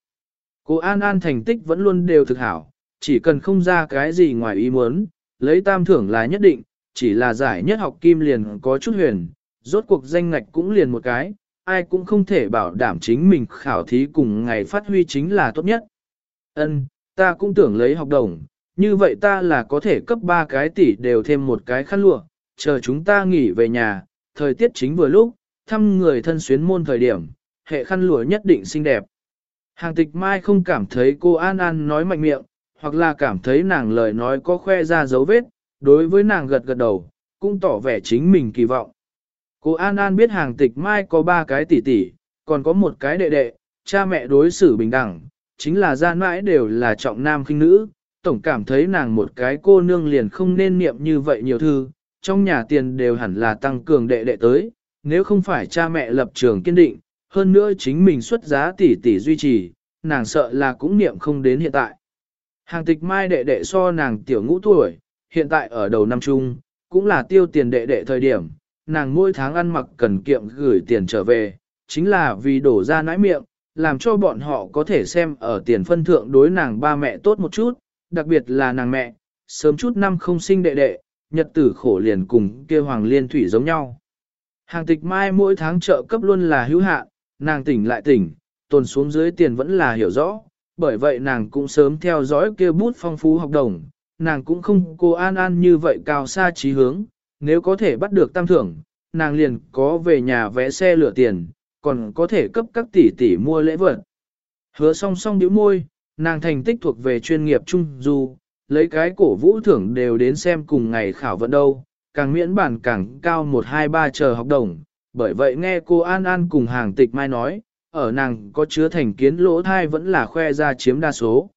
Cô An An thành tích vẫn luôn đều thực hảo, chỉ cần không ra cái gì ngoài ý muốn, lấy tam thưởng là nhất định, chỉ là giải nhất học kim liền có chút huyền, rốt cuộc danh ngạch cũng liền một cái, ai cũng không thể bảo đảm chính mình khảo thí cùng ngày phát huy chính là tốt nhất. Ân, ta cũng tưởng lấy học đồng, như vậy ta là có thể cấp 3 cái tỷ đều thêm một cái khăn lụa, chờ chúng ta nghỉ về nhà, thời tiết chính vừa lúc, thăm người thân xuyến môn thời điểm, hệ khăn lụa nhất định xinh đẹp. Hàng tịch mai không cảm thấy cô An An nói mạnh miệng, hoặc là cảm thấy nàng lời nói có khoe ra dấu vết, đối với nàng gật gật đầu, cũng tỏ vẻ chính mình kỳ vọng. Cô An An biết hàng tịch mai có ba cái tỷ tỷ, còn có một cái đệ đệ, cha mẹ đối xử bình đẳng, chính là gian mãi đều là trọng nam khinh nữ, tổng cảm thấy nàng một cái cô nương liền không nên niệm như vậy nhiều thư, trong nhà tiền đều hẳn là tăng cường đệ đệ tới, nếu không phải cha mẹ lập trường kiên định, hơn nữa chính mình xuất giá tỷ tỷ duy trì, nàng sợ là cũng niệm không đến hiện tại. Hàng tịch mai đệ đệ so nàng tiểu ngũ tuổi, hiện tại ở đầu năm chung, cũng là tiêu tiền đệ đệ thời điểm, nàng mỗi tháng ăn mặc cần kiệm gửi tiền trở về, chính là vì đổ ra nãi miệng, làm cho bọn họ có thể xem ở tiền phân thượng đối nàng ba mẹ tốt một chút, đặc biệt là nàng mẹ, sớm chút năm không sinh đệ đệ, nhật tử khổ liền cùng kia hoàng liên thủy giống nhau. Hàng tịch mai mỗi tháng trợ cấp luôn là hữu hạn, nàng tỉnh lại tỉnh, tồn xuống dưới tiền vẫn là hiểu rõ, bởi vậy nàng cũng sớm theo dõi kia bút phong phú học đồng, nàng cũng không cô an an như vậy cao xa trí hướng, nếu có thể bắt được tam thưởng, nàng liền có về nhà vẽ xe lửa tiền, còn có thể cấp các tỷ tỷ mua lễ vật. Hứa song song điếu môi, nàng thành tích thuộc về chuyên nghiệp trung du, lấy cái cổ vũ thưởng đều đến xem cùng ngày khảo vận đâu, càng miễn bản càng cao 1-2-3 chờ học đồng. Bởi vậy nghe cô An An cùng hàng tịch mai nói, ở nàng có chứa thành kiến lỗ thai vẫn là khoe ra chiếm đa số.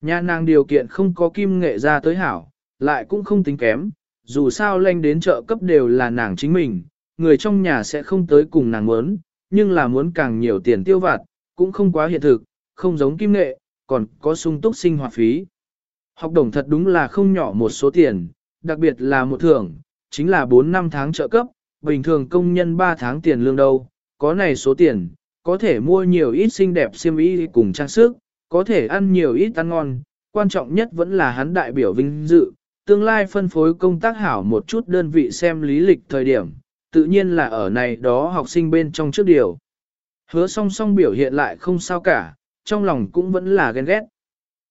Nhà nàng điều kiện không có kim nghệ ra tới hảo, lại cũng không tính kém, dù sao lanh đến chợ cấp đều là nàng chính mình, người trong nhà sẽ không tới cùng nàng muốn, nhưng là muốn càng nhiều tiền tiêu vặt, cũng không quá hiện thực, không giống kim nghệ, còn có sung túc sinh hoạt phí. Học đồng thật đúng là không nhỏ một số tiền, đặc biệt là một thưởng, chính là 4 năm tháng trợ cấp, bình thường công nhân 3 tháng tiền lương đâu, có này số tiền, có thể mua nhiều ít xinh đẹp xiêm y cùng trang sức, có thể ăn nhiều ít ăn ngon, quan trọng nhất vẫn là hắn đại biểu vinh dự, tương lai phân phối công tác hảo một chút đơn vị xem lý lịch thời điểm, tự nhiên là ở này đó học sinh bên trong trước điều. Hứa song song biểu hiện lại không sao cả, trong lòng cũng vẫn là ghen ghét.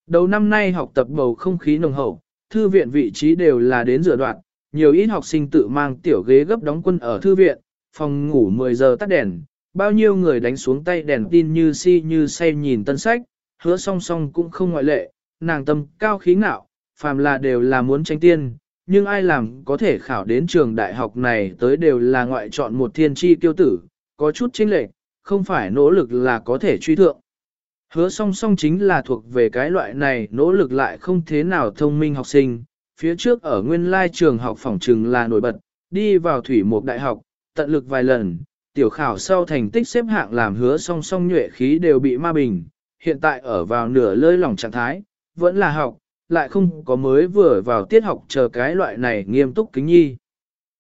Đầu năm nay học tập bầu không khí nồng hậu, thư viện vị trí đều là đến rửa đoạn, nhiều ít học sinh tự mang tiểu ghế gấp đóng quân ở thư viện, phòng ngủ 10 giờ tắt đèn, bao nhiêu người đánh xuống tay đèn tin như si như say nhìn tân sách, hứa song song cũng không ngoại lệ, nàng tâm cao khí ngạo, phàm là đều là muốn tranh tiên, nhưng ai làm có thể khảo đến trường đại học này tới đều là ngoại chọn một thiên tri tiêu tử, có chút chênh lệch, không phải nỗ lực là có thể truy thượng. Hứa song song chính là thuộc về cái loại này nỗ lực lại không thế nào thông minh học sinh, phía trước ở nguyên lai trường học phỏng trừng là nổi bật, đi vào thủy mục đại học, tận lực vài lần, tiểu khảo sau thành tích xếp hạng làm hứa song song nhuệ khí đều bị ma bình, hiện tại ở vào nửa lơi lỏng trạng thái, vẫn là học, lại không có mới vừa vào tiết học chờ cái loại này nghiêm túc kính nhi.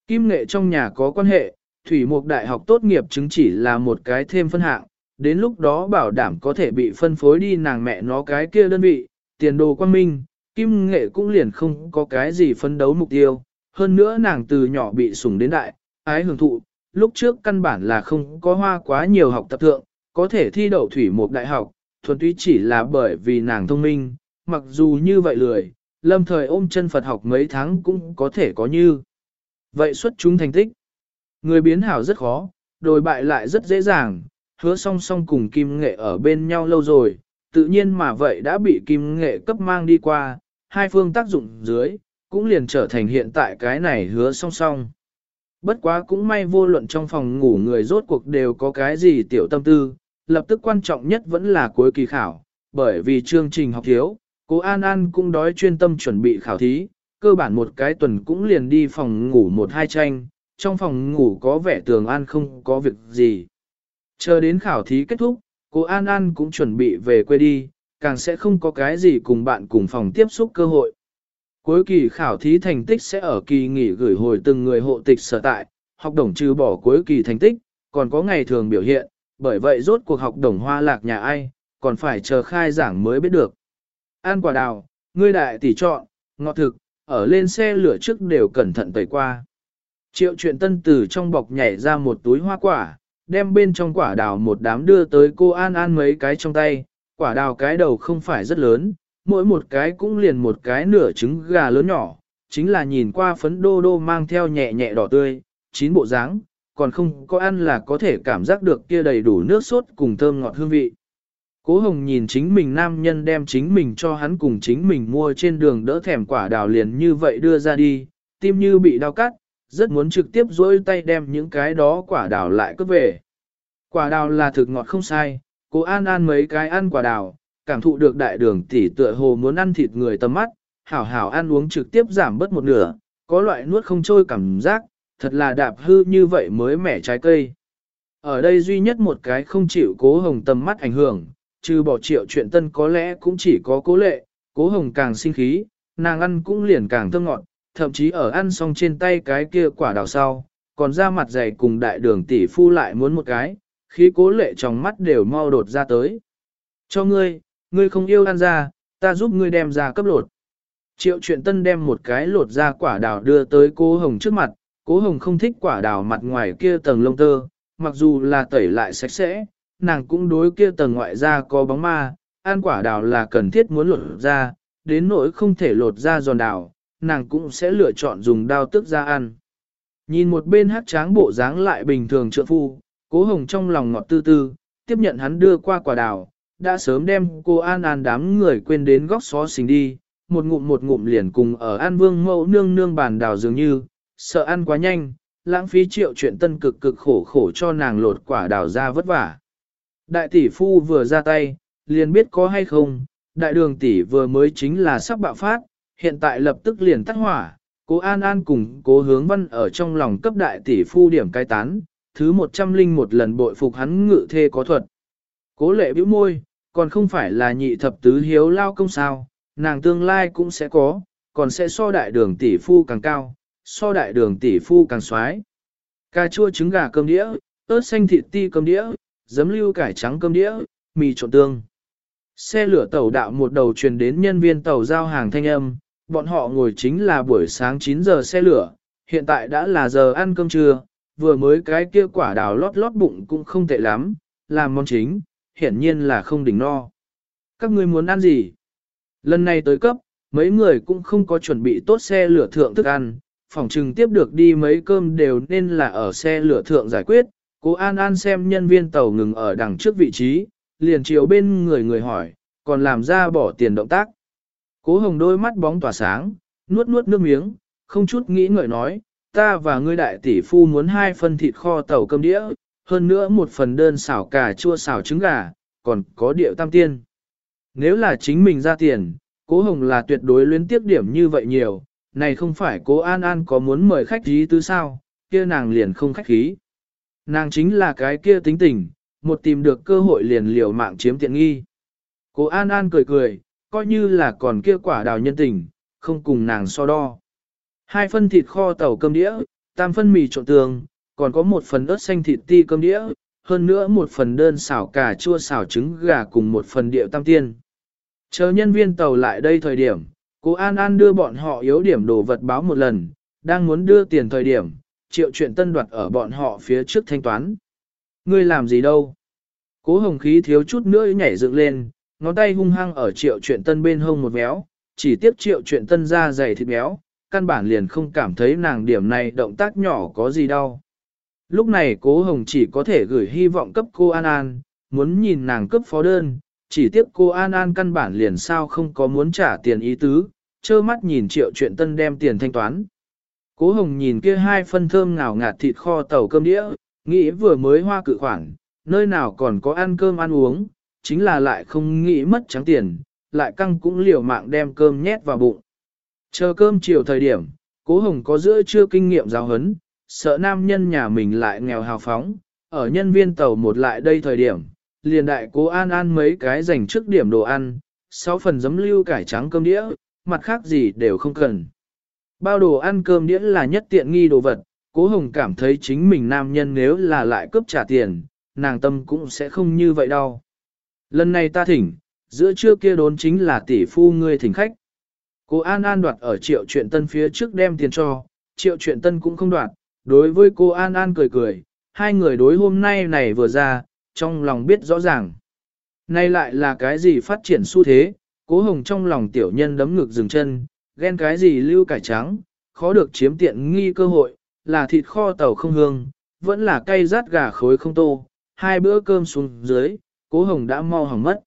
Kim nghệ trong nhà có quan hệ, thủy mục đại học tốt nghiệp chứng chỉ là một cái thêm phân hạng, đến lúc đó bảo đảm có thể bị phân phối đi nàng mẹ nó cái kia đơn vị, tiền đồ quan minh, kim nghệ cũng liền không có cái gì phân đấu mục tiêu, hơn nữa nàng từ nhỏ bị sủng đến đại, ái hưởng thụ, lúc trước căn bản là không có hoa quá nhiều học tập thượng, có thể thi đậu thủy mục đại học, thuần túy chỉ là bởi vì nàng thông minh, mặc dù như vậy lười, lâm thời ôm chân Phật học mấy tháng cũng có thể có như. Vậy xuất chúng thành tích. Người biến hảo rất khó, đồi bại lại rất dễ dàng, hứa song song cùng kim nghệ ở bên nhau lâu rồi, tự nhiên mà vậy đã bị kim nghệ cấp mang đi qua, hai phương tác dụng dưới, cũng liền trở thành hiện tại cái này hứa song song. Bất quá cũng may vô luận trong phòng ngủ người rốt cuộc đều có cái gì tiểu tâm tư, lập tức quan trọng nhất vẫn là cuối kỳ khảo, bởi vì chương trình học thiếu, cô An An cũng đói chuyên tâm chuẩn bị khảo thí, cơ bản một cái tuần cũng liền đi phòng ngủ một hai tranh, trong phòng ngủ có vẻ tường an không có việc gì. Chờ đến khảo thí kết thúc, cô An An cũng chuẩn bị về quê đi, càng sẽ không có cái gì cùng bạn cùng phòng tiếp xúc cơ hội. Cuối kỳ khảo thí thành tích sẽ ở kỳ nghỉ gửi hồi từng người hộ tịch sở tại, học đồng trừ bỏ cuối kỳ thành tích, còn có ngày thường biểu hiện, bởi vậy rốt cuộc học đồng hoa lạc nhà ai, còn phải chờ khai giảng mới biết được. An quả đào, ngươi đại tỷ chọn, ngọt thực, ở lên xe lửa trước đều cẩn thận tẩy qua. Triệu chuyện tân từ trong bọc nhảy ra một túi hoa quả, đem bên trong quả đào một đám đưa tới cô An An mấy cái trong tay, quả đào cái đầu không phải rất lớn, mỗi một cái cũng liền một cái nửa trứng gà lớn nhỏ, chính là nhìn qua phấn đô đô mang theo nhẹ nhẹ đỏ tươi, chín bộ dáng, còn không có ăn là có thể cảm giác được kia đầy đủ nước sốt cùng thơm ngọt hương vị. Cố Hồng nhìn chính mình nam nhân đem chính mình cho hắn cùng chính mình mua trên đường đỡ thèm quả đào liền như vậy đưa ra đi, tim như bị đau cắt, rất muốn trực tiếp dối tay đem những cái đó quả đào lại cướp về. Quả đào là thực ngọt không sai, cố An An mấy cái ăn quả đào, cảm thụ được đại đường tỷ tựa hồ muốn ăn thịt người tầm mắt, hảo hảo ăn uống trực tiếp giảm bớt một nửa, có loại nuốt không trôi cảm giác, thật là đạp hư như vậy mới mẻ trái cây. Ở đây duy nhất một cái không chịu cố hồng tầm mắt ảnh hưởng, trừ bỏ triệu chuyện tân có lẽ cũng chỉ có cố lệ, cố hồng càng sinh khí, nàng ăn cũng liền càng thơm ngọt, thậm chí ở ăn xong trên tay cái kia quả đào sau, còn ra mặt dày cùng đại đường tỷ phu lại muốn một cái, khí cố lệ trong mắt đều mau đột ra tới. Cho ngươi, ngươi không yêu ăn ra, ta giúp ngươi đem ra cấp lột. Triệu chuyện tân đem một cái lột ra quả đào đưa tới cố hồng trước mặt, cố hồng không thích quả đào mặt ngoài kia tầng lông tơ, mặc dù là tẩy lại sạch sẽ, nàng cũng đối kia tầng ngoại ra có bóng ma, ăn quả đào là cần thiết muốn lột ra, đến nỗi không thể lột ra giòn đào, nàng cũng sẽ lựa chọn dùng đao tức ra ăn. Nhìn một bên hát tráng bộ dáng lại bình thường trượng phu, cố hồng trong lòng ngọt tư tư, tiếp nhận hắn đưa qua quả đào, đã sớm đem cô An An đám người quên đến góc xó xình đi, một ngụm một ngụm liền cùng ở An Vương mẫu nương nương bàn đào dường như, sợ ăn quá nhanh, lãng phí triệu chuyện tân cực cực khổ khổ cho nàng lột quả đào ra vất vả. Đại tỷ phu vừa ra tay, liền biết có hay không, đại đường tỷ vừa mới chính là sắp bạo phát, hiện tại lập tức liền tắt hỏa, cố An An cùng cố hướng văn ở trong lòng cấp đại tỷ phu điểm cai tán, thứ một trăm linh một lần bội phục hắn ngự thê có thuật. Cố lệ bĩu môi, còn không phải là nhị thập tứ hiếu lao công sao, nàng tương lai cũng sẽ có, còn sẽ so đại đường tỷ phu càng cao, so đại đường tỷ phu càng xoái. Cà chua trứng gà cơm đĩa, ớt xanh thịt ti cơm đĩa, giấm lưu cải trắng cơm đĩa, mì trộn tương. Xe lửa tàu đạo một đầu truyền đến nhân viên tàu giao hàng thanh âm, bọn họ ngồi chính là buổi sáng 9 giờ xe lửa, hiện tại đã là giờ ăn cơm trưa, vừa mới cái kia quả đào lót lót bụng cũng không tệ lắm, làm món chính, hiển nhiên là không đỉnh no. Các ngươi muốn ăn gì? Lần này tới cấp, mấy người cũng không có chuẩn bị tốt xe lửa thượng thức ăn, phòng trừng tiếp được đi mấy cơm đều nên là ở xe lửa thượng giải quyết. Cô An An xem nhân viên tàu ngừng ở đằng trước vị trí, liền chiều bên người người hỏi, còn làm ra bỏ tiền động tác. Cố hồng đôi mắt bóng tỏa sáng, nuốt nuốt nước miếng, không chút nghĩ ngợi nói, ta và ngươi đại tỷ phu muốn hai phần thịt kho tàu cơm đĩa, hơn nữa một phần đơn xào cà chua xào trứng gà, còn có điệu tam tiên. Nếu là chính mình ra tiền, cố hồng là tuyệt đối luyến tiếp điểm như vậy nhiều, này không phải cố An An có muốn mời khách ý tứ sao, kia nàng liền không khách khí. Nàng chính là cái kia tính tình, một tìm được cơ hội liền liều mạng chiếm tiện nghi. Cố An An cười cười, coi như là còn kia quả đào nhân tình, không cùng nàng so đo. Hai phân thịt kho tàu cơm đĩa, tam phân mì trộn tường, còn có một phần ớt xanh thịt ti cơm đĩa, hơn nữa một phần đơn xào cà chua xào trứng gà cùng một phần điệu tam tiên. Chờ nhân viên tàu lại đây thời điểm, cô An An đưa bọn họ yếu điểm đồ vật báo một lần, đang muốn đưa tiền thời điểm, triệu chuyện tân đoạt ở bọn họ phía trước thanh toán. Ngươi làm gì đâu? Cố hồng khí thiếu chút nữa nhảy dựng lên, ngón tay hung hăng ở triệu chuyện tân bên hông một méo, chỉ tiếp triệu chuyện tân ra dày thịt béo, căn bản liền không cảm thấy nàng điểm này động tác nhỏ có gì đâu. Lúc này cố hồng chỉ có thể gửi hy vọng cấp cô An An, muốn nhìn nàng cấp phó đơn, chỉ tiếp cô An An căn bản liền sao không có muốn trả tiền ý tứ, trơ mắt nhìn triệu chuyện tân đem tiền thanh toán. Cố hồng nhìn kia hai phân thơm ngào ngạt thịt kho tàu cơm đĩa, nghĩ vừa mới hoa cự khoản, nơi nào còn có ăn cơm ăn uống, chính là lại không nghĩ mất trắng tiền, lại căng cũng liều mạng đem cơm nhét vào bụng. Chờ cơm chiều thời điểm, cố hồng có giữa chưa kinh nghiệm giáo hấn, sợ nam nhân nhà mình lại nghèo hào phóng, ở nhân viên tàu một lại đây thời điểm, liền đại cố an an mấy cái dành trước điểm đồ ăn, sáu phần giấm lưu cải trắng cơm đĩa, mặt khác gì đều không cần. Bao đồ ăn cơm đĩa là nhất tiện nghi đồ vật, cố hồng cảm thấy chính mình nam nhân nếu là lại cướp trả tiền, nàng tâm cũng sẽ không như vậy đâu. Lần này ta thỉnh, giữa trưa kia đốn chính là tỷ phu ngươi thỉnh khách. Cô An An đoạt ở triệu chuyện tân phía trước đem tiền cho, triệu chuyện tân cũng không đoạt, đối với cô An An cười cười, hai người đối hôm nay này vừa ra, trong lòng biết rõ ràng. Nay lại là cái gì phát triển xu thế, cố hồng trong lòng tiểu nhân đấm ngực dừng chân, ghen cái gì lưu cải trắng, khó được chiếm tiện nghi cơ hội, là thịt kho tàu không hương, vẫn là cây rát gà khối không tô, hai bữa cơm xuống dưới, cố hồng đã mau hỏng mất.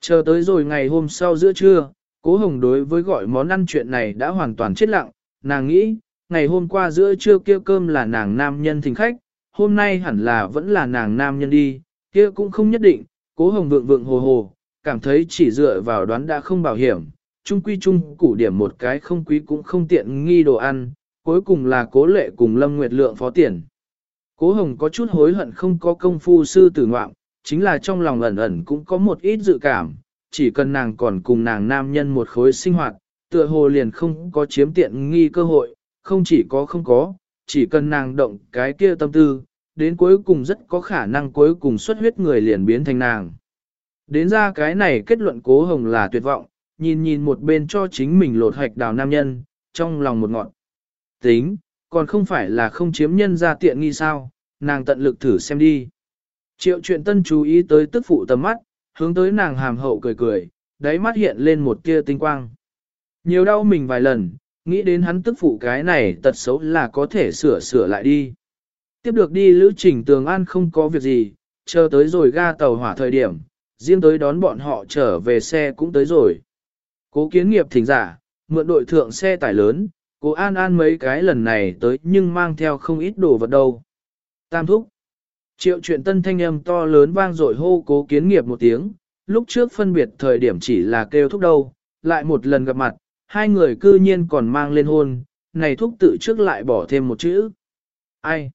Chờ tới rồi ngày hôm sau giữa trưa, cố hồng đối với gọi món ăn chuyện này đã hoàn toàn chết lặng, nàng nghĩ, ngày hôm qua giữa trưa kia cơm là nàng nam nhân thỉnh khách, hôm nay hẳn là vẫn là nàng nam nhân đi, kia cũng không nhất định, cố hồng vượng vượng hồ hồ, cảm thấy chỉ dựa vào đoán đã không bảo hiểm, chung quy chung củ điểm một cái không quý cũng không tiện nghi đồ ăn, cuối cùng là cố lệ cùng Lâm Nguyệt Lượng phó tiền. Cố hồng có chút hối hận không có công phu sư tử ngoạm, chính là trong lòng ẩn ẩn cũng có một ít dự cảm, chỉ cần nàng còn cùng nàng nam nhân một khối sinh hoạt, tựa hồ liền không có chiếm tiện nghi cơ hội, không chỉ có không có, chỉ cần nàng động cái kia tâm tư, đến cuối cùng rất có khả năng cuối cùng xuất huyết người liền biến thành nàng. Đến ra cái này kết luận cố hồng là tuyệt vọng, nhìn nhìn một bên cho chính mình lột hạch đào nam nhân, trong lòng một ngọn. Tính, còn không phải là không chiếm nhân ra tiện nghi sao, nàng tận lực thử xem đi. Triệu chuyện tân chú ý tới tức phụ tầm mắt, hướng tới nàng hàm hậu cười cười, đáy mắt hiện lên một tia tinh quang. Nhiều đau mình vài lần, nghĩ đến hắn tức phụ cái này tật xấu là có thể sửa sửa lại đi. Tiếp được đi lữ trình tường an không có việc gì, chờ tới rồi ga tàu hỏa thời điểm, riêng tới đón bọn họ trở về xe cũng tới rồi. Cố kiến nghiệp thỉnh giả, mượn đội thượng xe tải lớn, cố an an mấy cái lần này tới nhưng mang theo không ít đồ vật đâu. Tam thúc. Triệu chuyện tân thanh âm to lớn vang dội hô cố kiến nghiệp một tiếng, lúc trước phân biệt thời điểm chỉ là kêu thúc đâu, lại một lần gặp mặt, hai người cư nhiên còn mang lên hôn, này thúc tự trước lại bỏ thêm một chữ. Ai?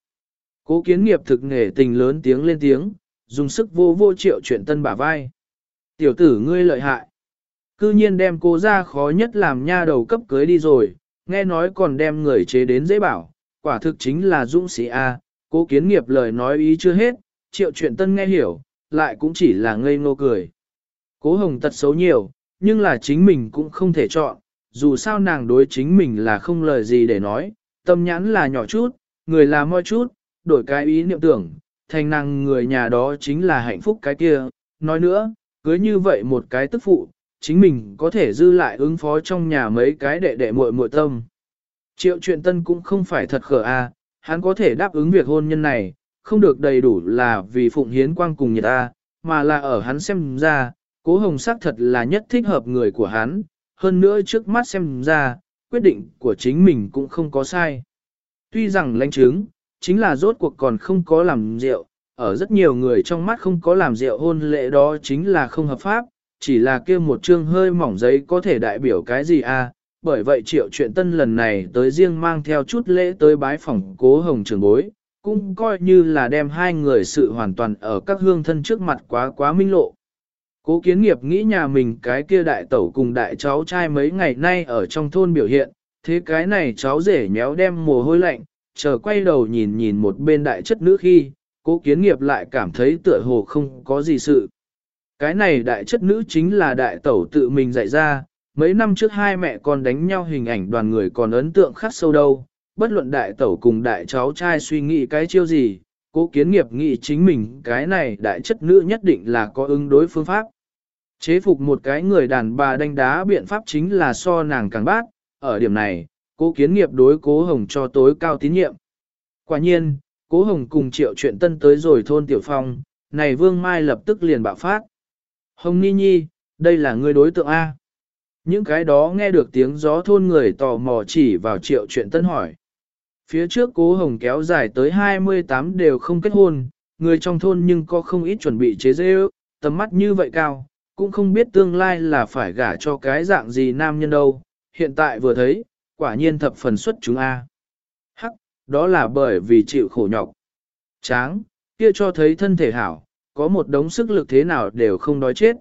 Cố kiến nghiệp thực nghề tình lớn tiếng lên tiếng, dùng sức vô vô triệu chuyện tân bả vai. Tiểu tử ngươi lợi hại. Cư nhiên đem cô ra khó nhất làm nha đầu cấp cưới đi rồi, nghe nói còn đem người chế đến dễ bảo, quả thực chính là dũng sĩ A, cố kiến nghiệp lời nói ý chưa hết, triệu chuyện tân nghe hiểu, lại cũng chỉ là ngây ngô cười. Cố hồng tật xấu nhiều, nhưng là chính mình cũng không thể chọn, dù sao nàng đối chính mình là không lời gì để nói, tâm nhãn là nhỏ chút, người là moi chút, đổi cái ý niệm tưởng, thành nàng người nhà đó chính là hạnh phúc cái kia. Nói nữa, cưới như vậy một cái tức phụ, chính mình có thể dư lại ứng phó trong nhà mấy cái đệ đệ muội muội tâm. Triệu chuyện tân cũng không phải thật khờ a, hắn có thể đáp ứng việc hôn nhân này, không được đầy đủ là vì phụng hiến quang cùng nhật ta, mà là ở hắn xem ra, cố hồng sắc thật là nhất thích hợp người của hắn, hơn nữa trước mắt xem ra, quyết định của chính mình cũng không có sai. Tuy rằng lãnh chứng, chính là rốt cuộc còn không có làm rượu, ở rất nhiều người trong mắt không có làm rượu hôn lễ đó chính là không hợp pháp, chỉ là kia một chương hơi mỏng giấy có thể đại biểu cái gì à, bởi vậy triệu chuyện tân lần này tới riêng mang theo chút lễ tới bái phỏng cố hồng trường bối, cũng coi như là đem hai người sự hoàn toàn ở các hương thân trước mặt quá quá minh lộ. Cố kiến nghiệp nghĩ nhà mình cái kia đại tẩu cùng đại cháu trai mấy ngày nay ở trong thôn biểu hiện, thế cái này cháu rể nhéo đem mồ hôi lạnh, chờ quay đầu nhìn nhìn một bên đại chất nữ khi, cố kiến nghiệp lại cảm thấy tựa hồ không có gì sự. Cái này đại chất nữ chính là đại tẩu tự mình dạy ra, mấy năm trước hai mẹ con đánh nhau hình ảnh đoàn người còn ấn tượng khắc sâu đâu, bất luận đại tẩu cùng đại cháu trai suy nghĩ cái chiêu gì, cố kiến nghiệp nghĩ chính mình cái này đại chất nữ nhất định là có ứng đối phương pháp. Chế phục một cái người đàn bà đánh đá biện pháp chính là so nàng càng bát, ở điểm này, cố kiến nghiệp đối cố hồng cho tối cao tín nhiệm. Quả nhiên, cố hồng cùng triệu chuyện tân tới rồi thôn tiểu phong, này vương mai lập tức liền bạo phát. Hồng Ni Nhi, đây là người đối tượng A. Những cái đó nghe được tiếng gió thôn người tò mò chỉ vào triệu chuyện tân hỏi. Phía trước cố hồng kéo dài tới 28 đều không kết hôn, người trong thôn nhưng có không ít chuẩn bị chế dễ tầm mắt như vậy cao, cũng không biết tương lai là phải gả cho cái dạng gì nam nhân đâu, hiện tại vừa thấy, quả nhiên thập phần xuất chúng A. Hắc, đó là bởi vì chịu khổ nhọc. Tráng, kia cho thấy thân thể hảo, có một đống sức lực thế nào đều không đói chết.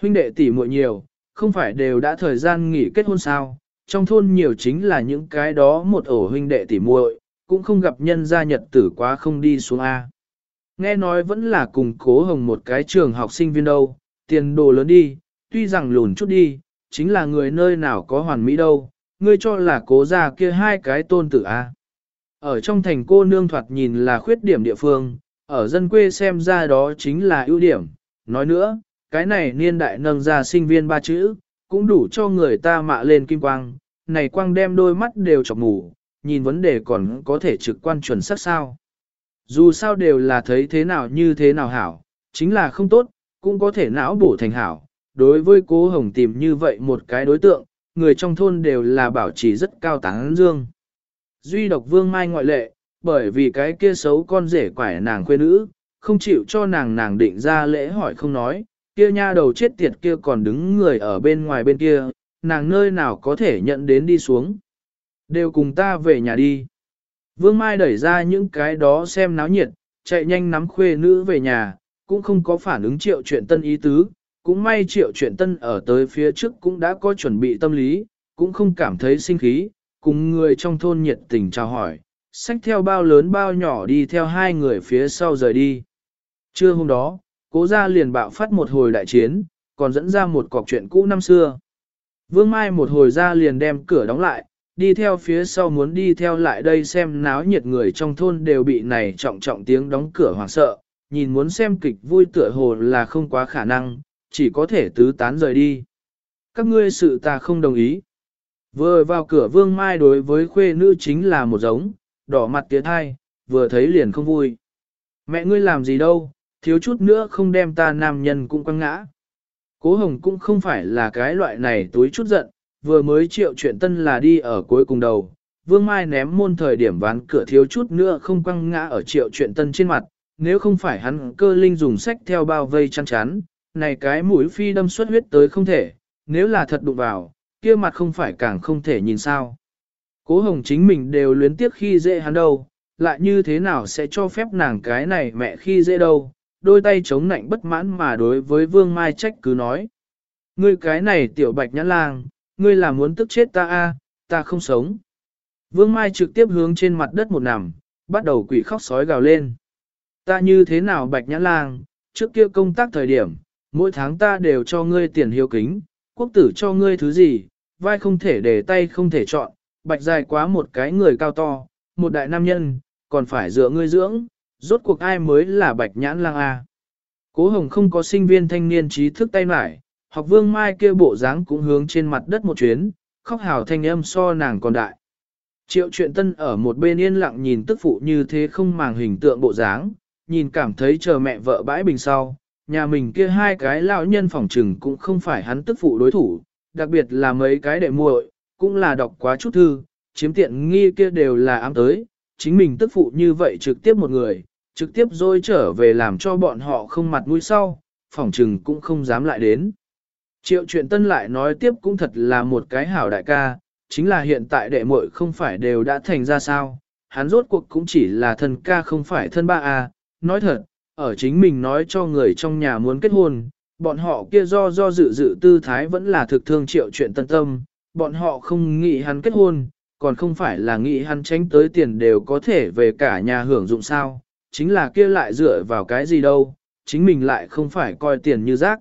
Huynh đệ tỷ muội nhiều, không phải đều đã thời gian nghỉ kết hôn sao, trong thôn nhiều chính là những cái đó một ổ huynh đệ tỷ muội, cũng không gặp nhân gia nhật tử quá không đi xuống A. Nghe nói vẫn là cùng cố hồng một cái trường học sinh viên đâu, tiền đồ lớn đi, tuy rằng lùn chút đi, chính là người nơi nào có hoàn mỹ đâu, ngươi cho là cố ra kia hai cái tôn tử a. Ở trong thành cô nương thoạt nhìn là khuyết điểm địa phương, ở dân quê xem ra đó chính là ưu điểm. Nói nữa, cái này niên đại nâng ra sinh viên ba chữ, cũng đủ cho người ta mạ lên kim quang, này quang đem đôi mắt đều chọc mù, nhìn vấn đề còn có thể trực quan chuẩn xác sao. Dù sao đều là thấy thế nào như thế nào hảo, chính là không tốt, cũng có thể não bổ thành hảo. Đối với cố hồng tìm như vậy một cái đối tượng, người trong thôn đều là bảo trì rất cao táng dương. Duy độc vương mai ngoại lệ, bởi vì cái kia xấu con rể quải nàng khuê nữ, không chịu cho nàng nàng định ra lễ hỏi không nói, kia nha đầu chết tiệt kia còn đứng người ở bên ngoài bên kia, nàng nơi nào có thể nhận đến đi xuống. Đều cùng ta về nhà đi. Vương Mai đẩy ra những cái đó xem náo nhiệt, chạy nhanh nắm khuê nữ về nhà, cũng không có phản ứng triệu chuyện tân ý tứ, cũng may triệu chuyện tân ở tới phía trước cũng đã có chuẩn bị tâm lý, cũng không cảm thấy sinh khí, cùng người trong thôn nhiệt tình chào hỏi, xách theo bao lớn bao nhỏ đi theo hai người phía sau rời đi. Trưa hôm đó, cố gia liền bạo phát một hồi đại chiến, còn dẫn ra một cọc chuyện cũ năm xưa. Vương Mai một hồi ra liền đem cửa đóng lại, đi theo phía sau muốn đi theo lại đây xem náo nhiệt người trong thôn đều bị này trọng trọng tiếng đóng cửa hoảng sợ, nhìn muốn xem kịch vui tựa hồ là không quá khả năng, chỉ có thể tứ tán rời đi. Các ngươi sự ta không đồng ý. Vừa vào cửa vương mai đối với khuê nữ chính là một giống, đỏ mặt tiến thai, vừa thấy liền không vui. Mẹ ngươi làm gì đâu, thiếu chút nữa không đem ta nam nhân cũng quăng ngã. Cố hồng cũng không phải là cái loại này túi chút giận, vừa mới triệu chuyện tân là đi ở cuối cùng đầu. Vương Mai ném môn thời điểm ván cửa thiếu chút nữa không quăng ngã ở triệu chuyện tân trên mặt, nếu không phải hắn cơ linh dùng sách theo bao vây chăn chắn, này cái mũi phi đâm xuất huyết tới không thể, nếu là thật đụng vào, kia mặt không phải càng không thể nhìn sao. Cố hồng chính mình đều luyến tiếc khi dễ hắn đâu, lại như thế nào sẽ cho phép nàng cái này mẹ khi dễ đâu, đôi tay chống nạnh bất mãn mà đối với vương mai trách cứ nói. Ngươi cái này tiểu bạch nhãn lang, ngươi là muốn tức chết ta a, ta không sống. Vương mai trực tiếp hướng trên mặt đất một nằm, bắt đầu quỷ khóc sói gào lên. Ta như thế nào bạch nhãn lang, trước kia công tác thời điểm, mỗi tháng ta đều cho ngươi tiền hiếu kính, quốc tử cho ngươi thứ gì, vai không thể để tay không thể chọn, bạch dài quá một cái người cao to, một đại nam nhân, còn phải dựa ngươi dưỡng, rốt cuộc ai mới là bạch nhãn lang a. Cố hồng không có sinh viên thanh niên trí thức tay mải, học vương mai kia bộ dáng cũng hướng trên mặt đất một chuyến, khóc hào thanh âm so nàng còn đại. Triệu chuyện tân ở một bên yên lặng nhìn tức phụ như thế không màng hình tượng bộ dáng, nhìn cảm thấy chờ mẹ vợ bãi bình sau, nhà mình kia hai cái lão nhân phòng trừng cũng không phải hắn tức phụ đối thủ, đặc biệt là mấy cái đệ muội, cũng là đọc quá chút thư, chiếm tiện nghi kia đều là ám tới, chính mình tức phụ như vậy trực tiếp một người, trực tiếp rồi trở về làm cho bọn họ không mặt mũi sau, phỏng trừng cũng không dám lại đến. Triệu chuyện tân lại nói tiếp cũng thật là một cái hảo đại ca, chính là hiện tại đệ muội không phải đều đã thành ra sao, hắn rốt cuộc cũng chỉ là thân ca không phải thân ba à nói thật, ở chính mình nói cho người trong nhà muốn kết hôn, bọn họ kia do do dự dự tư thái vẫn là thực thương triệu chuyện tân tâm, bọn họ không nghĩ hắn kết hôn, còn không phải là nghĩ hắn tránh tới tiền đều có thể về cả nhà hưởng dụng sao, chính là kia lại dựa vào cái gì đâu, chính mình lại không phải coi tiền như rác.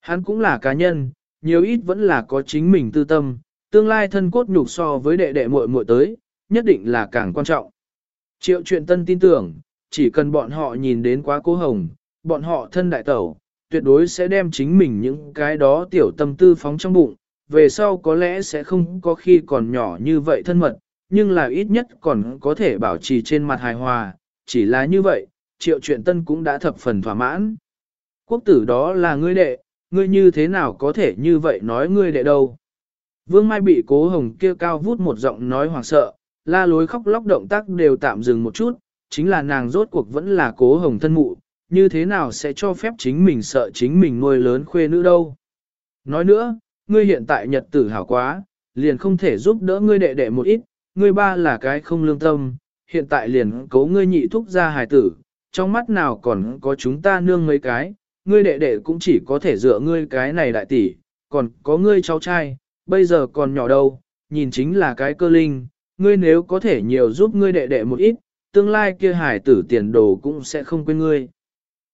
Hắn cũng là cá nhân, nhiều ít vẫn là có chính mình tư tâm, tương lai thân cốt nhục so với đệ đệ muội muội tới, nhất định là càng quan trọng. Triệu chuyện tân tin tưởng, chỉ cần bọn họ nhìn đến quá cố hồng, bọn họ thân đại tẩu, tuyệt đối sẽ đem chính mình những cái đó tiểu tâm tư phóng trong bụng, về sau có lẽ sẽ không có khi còn nhỏ như vậy thân mật, nhưng là ít nhất còn có thể bảo trì trên mặt hài hòa, chỉ là như vậy, triệu chuyện tân cũng đã thập phần thỏa mãn. Quốc tử đó là ngươi đệ, ngươi như thế nào có thể như vậy nói ngươi đệ đâu. Vương Mai bị cố hồng kia cao vút một giọng nói hoảng sợ, la lối khóc lóc động tác đều tạm dừng một chút, chính là nàng rốt cuộc vẫn là cố hồng thân mụ, như thế nào sẽ cho phép chính mình sợ chính mình nuôi lớn khuê nữ đâu. Nói nữa, ngươi hiện tại nhật tử hảo quá, liền không thể giúp đỡ ngươi đệ đệ một ít, ngươi ba là cái không lương tâm, hiện tại liền cố ngươi nhị thúc ra hài tử, trong mắt nào còn có chúng ta nương mấy cái, ngươi đệ đệ cũng chỉ có thể dựa ngươi cái này đại tỷ, còn có ngươi cháu trai, bây giờ còn nhỏ đâu, nhìn chính là cái cơ linh, ngươi nếu có thể nhiều giúp ngươi đệ đệ một ít, tương lai kia hài tử tiền đồ cũng sẽ không quên ngươi.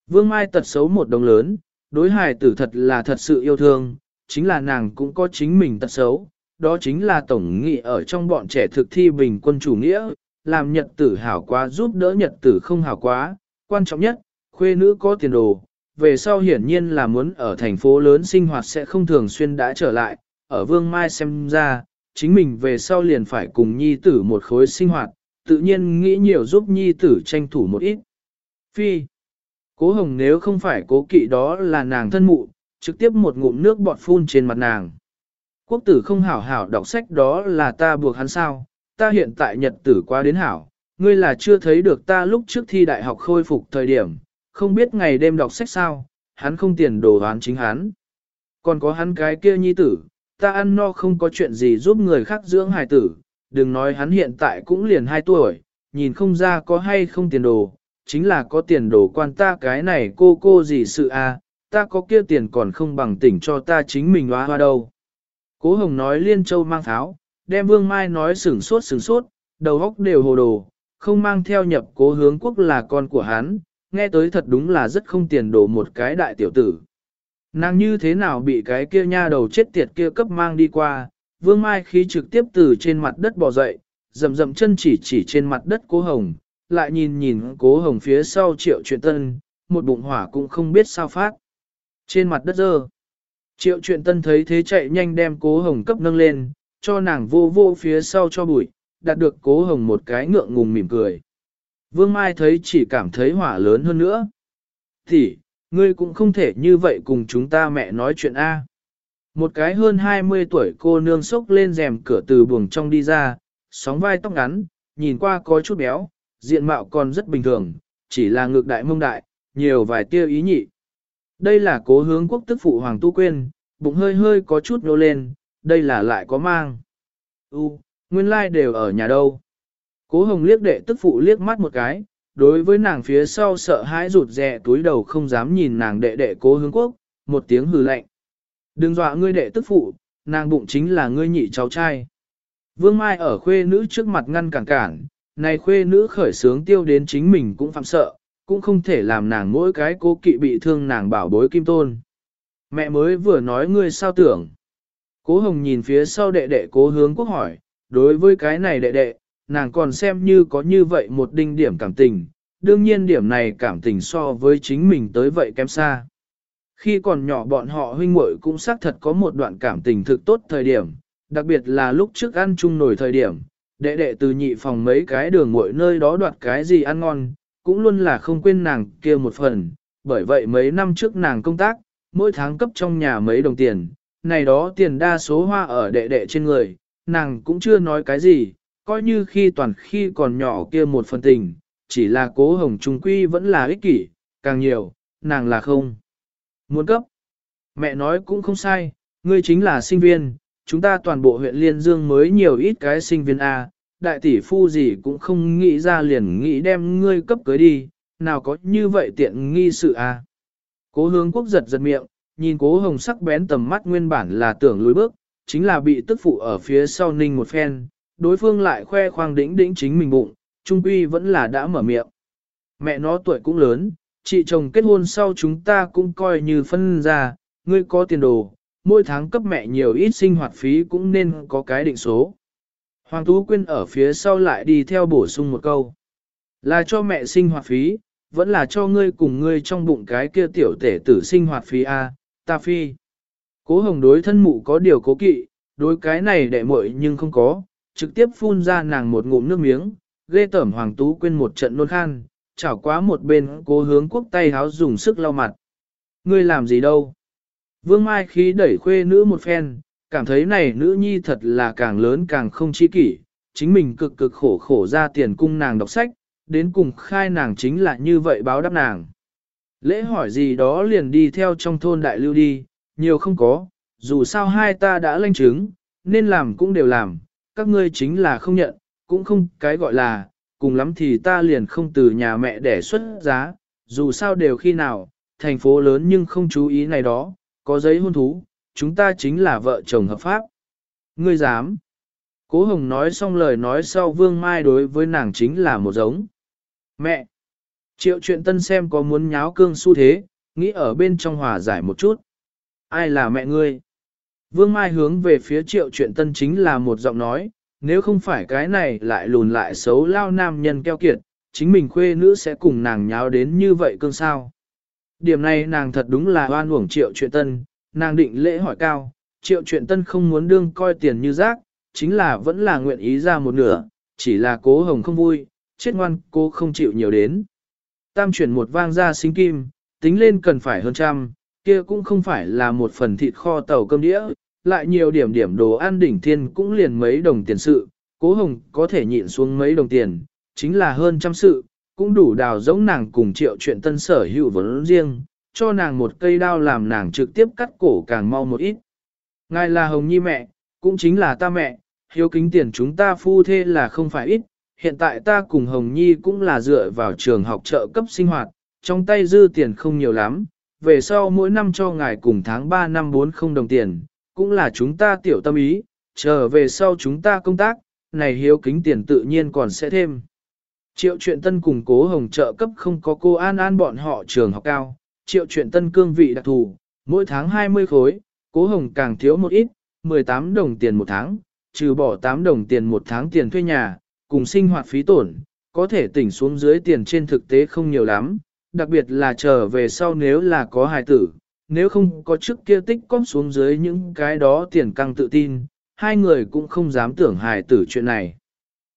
Vương Mai tật xấu một đồng lớn, đối hài tử thật là thật sự yêu thương, chính là nàng cũng có chính mình tật xấu, đó chính là tổng nghị ở trong bọn trẻ thực thi bình quân chủ nghĩa, làm nhật tử hảo quá giúp đỡ nhật tử không hảo quá, quan trọng nhất, khuê nữ có tiền đồ, về sau hiển nhiên là muốn ở thành phố lớn sinh hoạt sẽ không thường xuyên đã trở lại, ở Vương Mai xem ra, chính mình về sau liền phải cùng nhi tử một khối sinh hoạt, tự nhiên nghĩ nhiều giúp nhi tử tranh thủ một ít. Phi, cố hồng nếu không phải cố kỵ đó là nàng thân mụ, trực tiếp một ngụm nước bọt phun trên mặt nàng. Quốc tử không hảo hảo đọc sách đó là ta buộc hắn sao, ta hiện tại nhật tử quá đến hảo, ngươi là chưa thấy được ta lúc trước thi đại học khôi phục thời điểm, không biết ngày đêm đọc sách sao, hắn không tiền đồ đoán chính hắn. Còn có hắn cái kia nhi tử, ta ăn no không có chuyện gì giúp người khác dưỡng hài tử, đừng nói hắn hiện tại cũng liền 2 tuổi, nhìn không ra có hay không tiền đồ, chính là có tiền đồ quan ta cái này cô cô gì sự a, à, ta có kia tiền còn không bằng tỉnh cho ta chính mình hoa hoa đâu. Cố Hồng nói liên châu mang tháo, đem Vương Mai nói sửng sốt sửng sốt, đầu óc đều hồ đồ, không mang theo nhập cố hướng quốc là con của hắn, nghe tới thật đúng là rất không tiền đồ một cái đại tiểu tử. Nàng như thế nào bị cái kia nha đầu chết tiệt kia cấp mang đi qua, Vương Mai khí trực tiếp từ trên mặt đất bò dậy, rầm rầm chân chỉ chỉ trên mặt đất cố hồng, lại nhìn nhìn cố hồng phía sau triệu chuyện tân, một bụng hỏa cũng không biết sao phát. Trên mặt đất dơ, triệu chuyện tân thấy thế chạy nhanh đem cố hồng cấp nâng lên, cho nàng vô vô phía sau cho bụi, đạt được cố hồng một cái ngượng ngùng mỉm cười. Vương Mai thấy chỉ cảm thấy hỏa lớn hơn nữa. Thì, ngươi cũng không thể như vậy cùng chúng ta mẹ nói chuyện A. Một cái hơn 20 tuổi cô nương sốc lên rèm cửa từ buồng trong đi ra, sóng vai tóc ngắn, nhìn qua có chút béo, diện mạo còn rất bình thường, chỉ là ngược đại mông đại, nhiều vài tia ý nhị. Đây là cố hướng quốc tức phụ Hoàng Tu Quyên, bụng hơi hơi có chút nô lên, đây là lại có mang. U, nguyên lai like đều ở nhà đâu. Cố hồng liếc đệ tức phụ liếc mắt một cái, đối với nàng phía sau sợ hãi rụt rè túi đầu không dám nhìn nàng đệ đệ cố hướng quốc, một tiếng hừ lạnh. Đừng dọa ngươi đệ tức phụ, nàng bụng chính là ngươi nhị cháu trai. Vương Mai ở khuê nữ trước mặt ngăn cản cản, này khuê nữ khởi sướng tiêu đến chính mình cũng phạm sợ, cũng không thể làm nàng mỗi cái cố kỵ bị thương nàng bảo bối kim tôn. Mẹ mới vừa nói ngươi sao tưởng. Cố hồng nhìn phía sau đệ đệ cố hướng quốc hỏi, đối với cái này đệ đệ, nàng còn xem như có như vậy một đinh điểm cảm tình, đương nhiên điểm này cảm tình so với chính mình tới vậy kém xa. Khi còn nhỏ bọn họ huynh muội cũng xác thật có một đoạn cảm tình thực tốt thời điểm, đặc biệt là lúc trước ăn chung nổi thời điểm, đệ đệ từ nhị phòng mấy cái đường muội nơi đó đoạt cái gì ăn ngon, cũng luôn là không quên nàng kia một phần, bởi vậy mấy năm trước nàng công tác, mỗi tháng cấp trong nhà mấy đồng tiền, này đó tiền đa số hoa ở đệ đệ trên người, nàng cũng chưa nói cái gì, coi như khi toàn khi còn nhỏ kia một phần tình, chỉ là cố hồng trung quy vẫn là ích kỷ, càng nhiều, nàng là không. Muốn cấp. Mẹ nói cũng không sai, ngươi chính là sinh viên, chúng ta toàn bộ huyện Liên Dương mới nhiều ít cái sinh viên A, đại tỷ phu gì cũng không nghĩ ra liền nghĩ đem ngươi cấp cưới đi, nào có như vậy tiện nghi sự à? Cố hướng quốc giật giật miệng, nhìn cố hồng sắc bén tầm mắt nguyên bản là tưởng lùi bước, chính là bị tức phụ ở phía sau ninh một phen, đối phương lại khoe khoang đĩnh đĩnh chính mình bụng, trung quy vẫn là đã mở miệng. Mẹ nó tuổi cũng lớn, chị chồng kết hôn sau chúng ta cũng coi như phân ra, ngươi có tiền đồ, mỗi tháng cấp mẹ nhiều ít sinh hoạt phí cũng nên có cái định số. Hoàng Tú Quyên ở phía sau lại đi theo bổ sung một câu. Là cho mẹ sinh hoạt phí, vẫn là cho ngươi cùng ngươi trong bụng cái kia tiểu tể tử sinh hoạt phí A, ta phi. Cố hồng đối thân mụ có điều cố kỵ, đối cái này đệ muội nhưng không có, trực tiếp phun ra nàng một ngụm nước miếng, ghê tẩm Hoàng Tú Quyên một trận nôn khan, chảo quá một bên cố hướng quốc tay háo dùng sức lau mặt. Ngươi làm gì đâu? Vương Mai khí đẩy khuê nữ một phen, cảm thấy này nữ nhi thật là càng lớn càng không chi kỷ, chính mình cực cực khổ khổ ra tiền cung nàng đọc sách, đến cùng khai nàng chính là như vậy báo đáp nàng. Lễ hỏi gì đó liền đi theo trong thôn đại lưu đi, nhiều không có, dù sao hai ta đã lanh chứng, nên làm cũng đều làm, các ngươi chính là không nhận, cũng không cái gọi là, cùng lắm thì ta liền không từ nhà mẹ để xuất giá, dù sao đều khi nào, thành phố lớn nhưng không chú ý này đó, có giấy hôn thú, chúng ta chính là vợ chồng hợp pháp. Ngươi dám. Cố Hồng nói xong lời nói sau Vương Mai đối với nàng chính là một giống. Mẹ! Triệu chuyện tân xem có muốn nháo cương su thế, nghĩ ở bên trong hòa giải một chút. Ai là mẹ ngươi? Vương Mai hướng về phía triệu chuyện tân chính là một giọng nói, nếu không phải cái này lại lùn lại xấu lao nam nhân keo kiệt, chính mình khuê nữ sẽ cùng nàng nháo đến như vậy cương sao. Điểm này nàng thật đúng là oan uổng triệu chuyện tân, nàng định lễ hỏi cao, triệu chuyện tân không muốn đương coi tiền như rác, chính là vẫn là nguyện ý ra một nửa, chỉ là cố hồng không vui, chết ngoan cô không chịu nhiều đến. Tam chuyển một vang ra sinh kim, tính lên cần phải hơn trăm, kia cũng không phải là một phần thịt kho tàu cơm đĩa, lại nhiều điểm điểm đồ ăn đỉnh thiên cũng liền mấy đồng tiền sự, cố hồng có thể nhịn xuống mấy đồng tiền, chính là hơn trăm sự, cũng đủ đào giống nàng cùng triệu chuyện tân sở hữu vấn riêng, cho nàng một cây đao làm nàng trực tiếp cắt cổ càng mau một ít. Ngài là Hồng Nhi mẹ, cũng chính là ta mẹ, hiếu kính tiền chúng ta phu thê là không phải ít, hiện tại ta cùng Hồng Nhi cũng là dựa vào trường học trợ cấp sinh hoạt, trong tay dư tiền không nhiều lắm, về sau mỗi năm cho ngài cùng tháng 3 năm 4 không đồng tiền, cũng là chúng ta tiểu tâm ý, chờ về sau chúng ta công tác, này hiếu kính tiền tự nhiên còn sẽ thêm. Triệu chuyện tân cùng cố hồng trợ cấp không có cô an an bọn họ trường học cao, triệu chuyện tân cương vị đặc thù, mỗi tháng 20 khối, cố hồng càng thiếu một ít, 18 đồng tiền một tháng, trừ bỏ 8 đồng tiền một tháng tiền thuê nhà, cùng sinh hoạt phí tổn, có thể tỉnh xuống dưới tiền trên thực tế không nhiều lắm, đặc biệt là trở về sau nếu là có hài tử, nếu không có trước kia tích cóp xuống dưới những cái đó tiền căng tự tin, hai người cũng không dám tưởng hài tử chuyện này.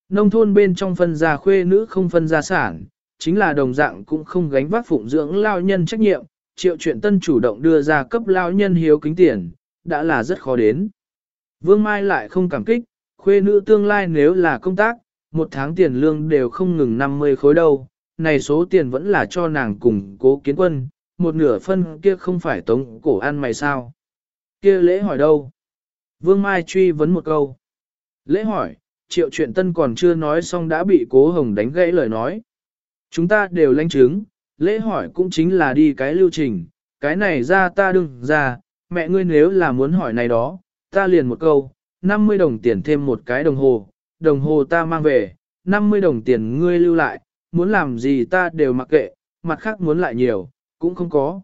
Nông thôn bên trong phân gia khuê nữ không phân gia sản, chính là đồng dạng cũng không gánh vác phụng dưỡng lao nhân trách nhiệm, triệu chuyện tân chủ động đưa ra cấp lao nhân hiếu kính tiền, đã là rất khó đến. Vương Mai lại không cảm kích, khuê nữ tương lai nếu là công tác, một tháng tiền lương đều không ngừng 50 khối đâu, này số tiền vẫn là cho nàng cùng cố kiến quân, một nửa phân kia không phải tống cổ ăn mày sao. Kia lễ hỏi đâu? Vương Mai truy vấn một câu. Lễ hỏi, triệu chuyện tân còn chưa nói xong đã bị cố hồng đánh gãy lời nói. Chúng ta đều lãnh chứng, lễ hỏi cũng chính là đi cái lưu trình, cái này ra ta đừng ra, mẹ ngươi nếu là muốn hỏi này đó, ta liền một câu, 50 đồng tiền thêm một cái đồng hồ, đồng hồ ta mang về, 50 đồng tiền ngươi lưu lại, muốn làm gì ta đều mặc kệ, mặt khác muốn lại nhiều, cũng không có.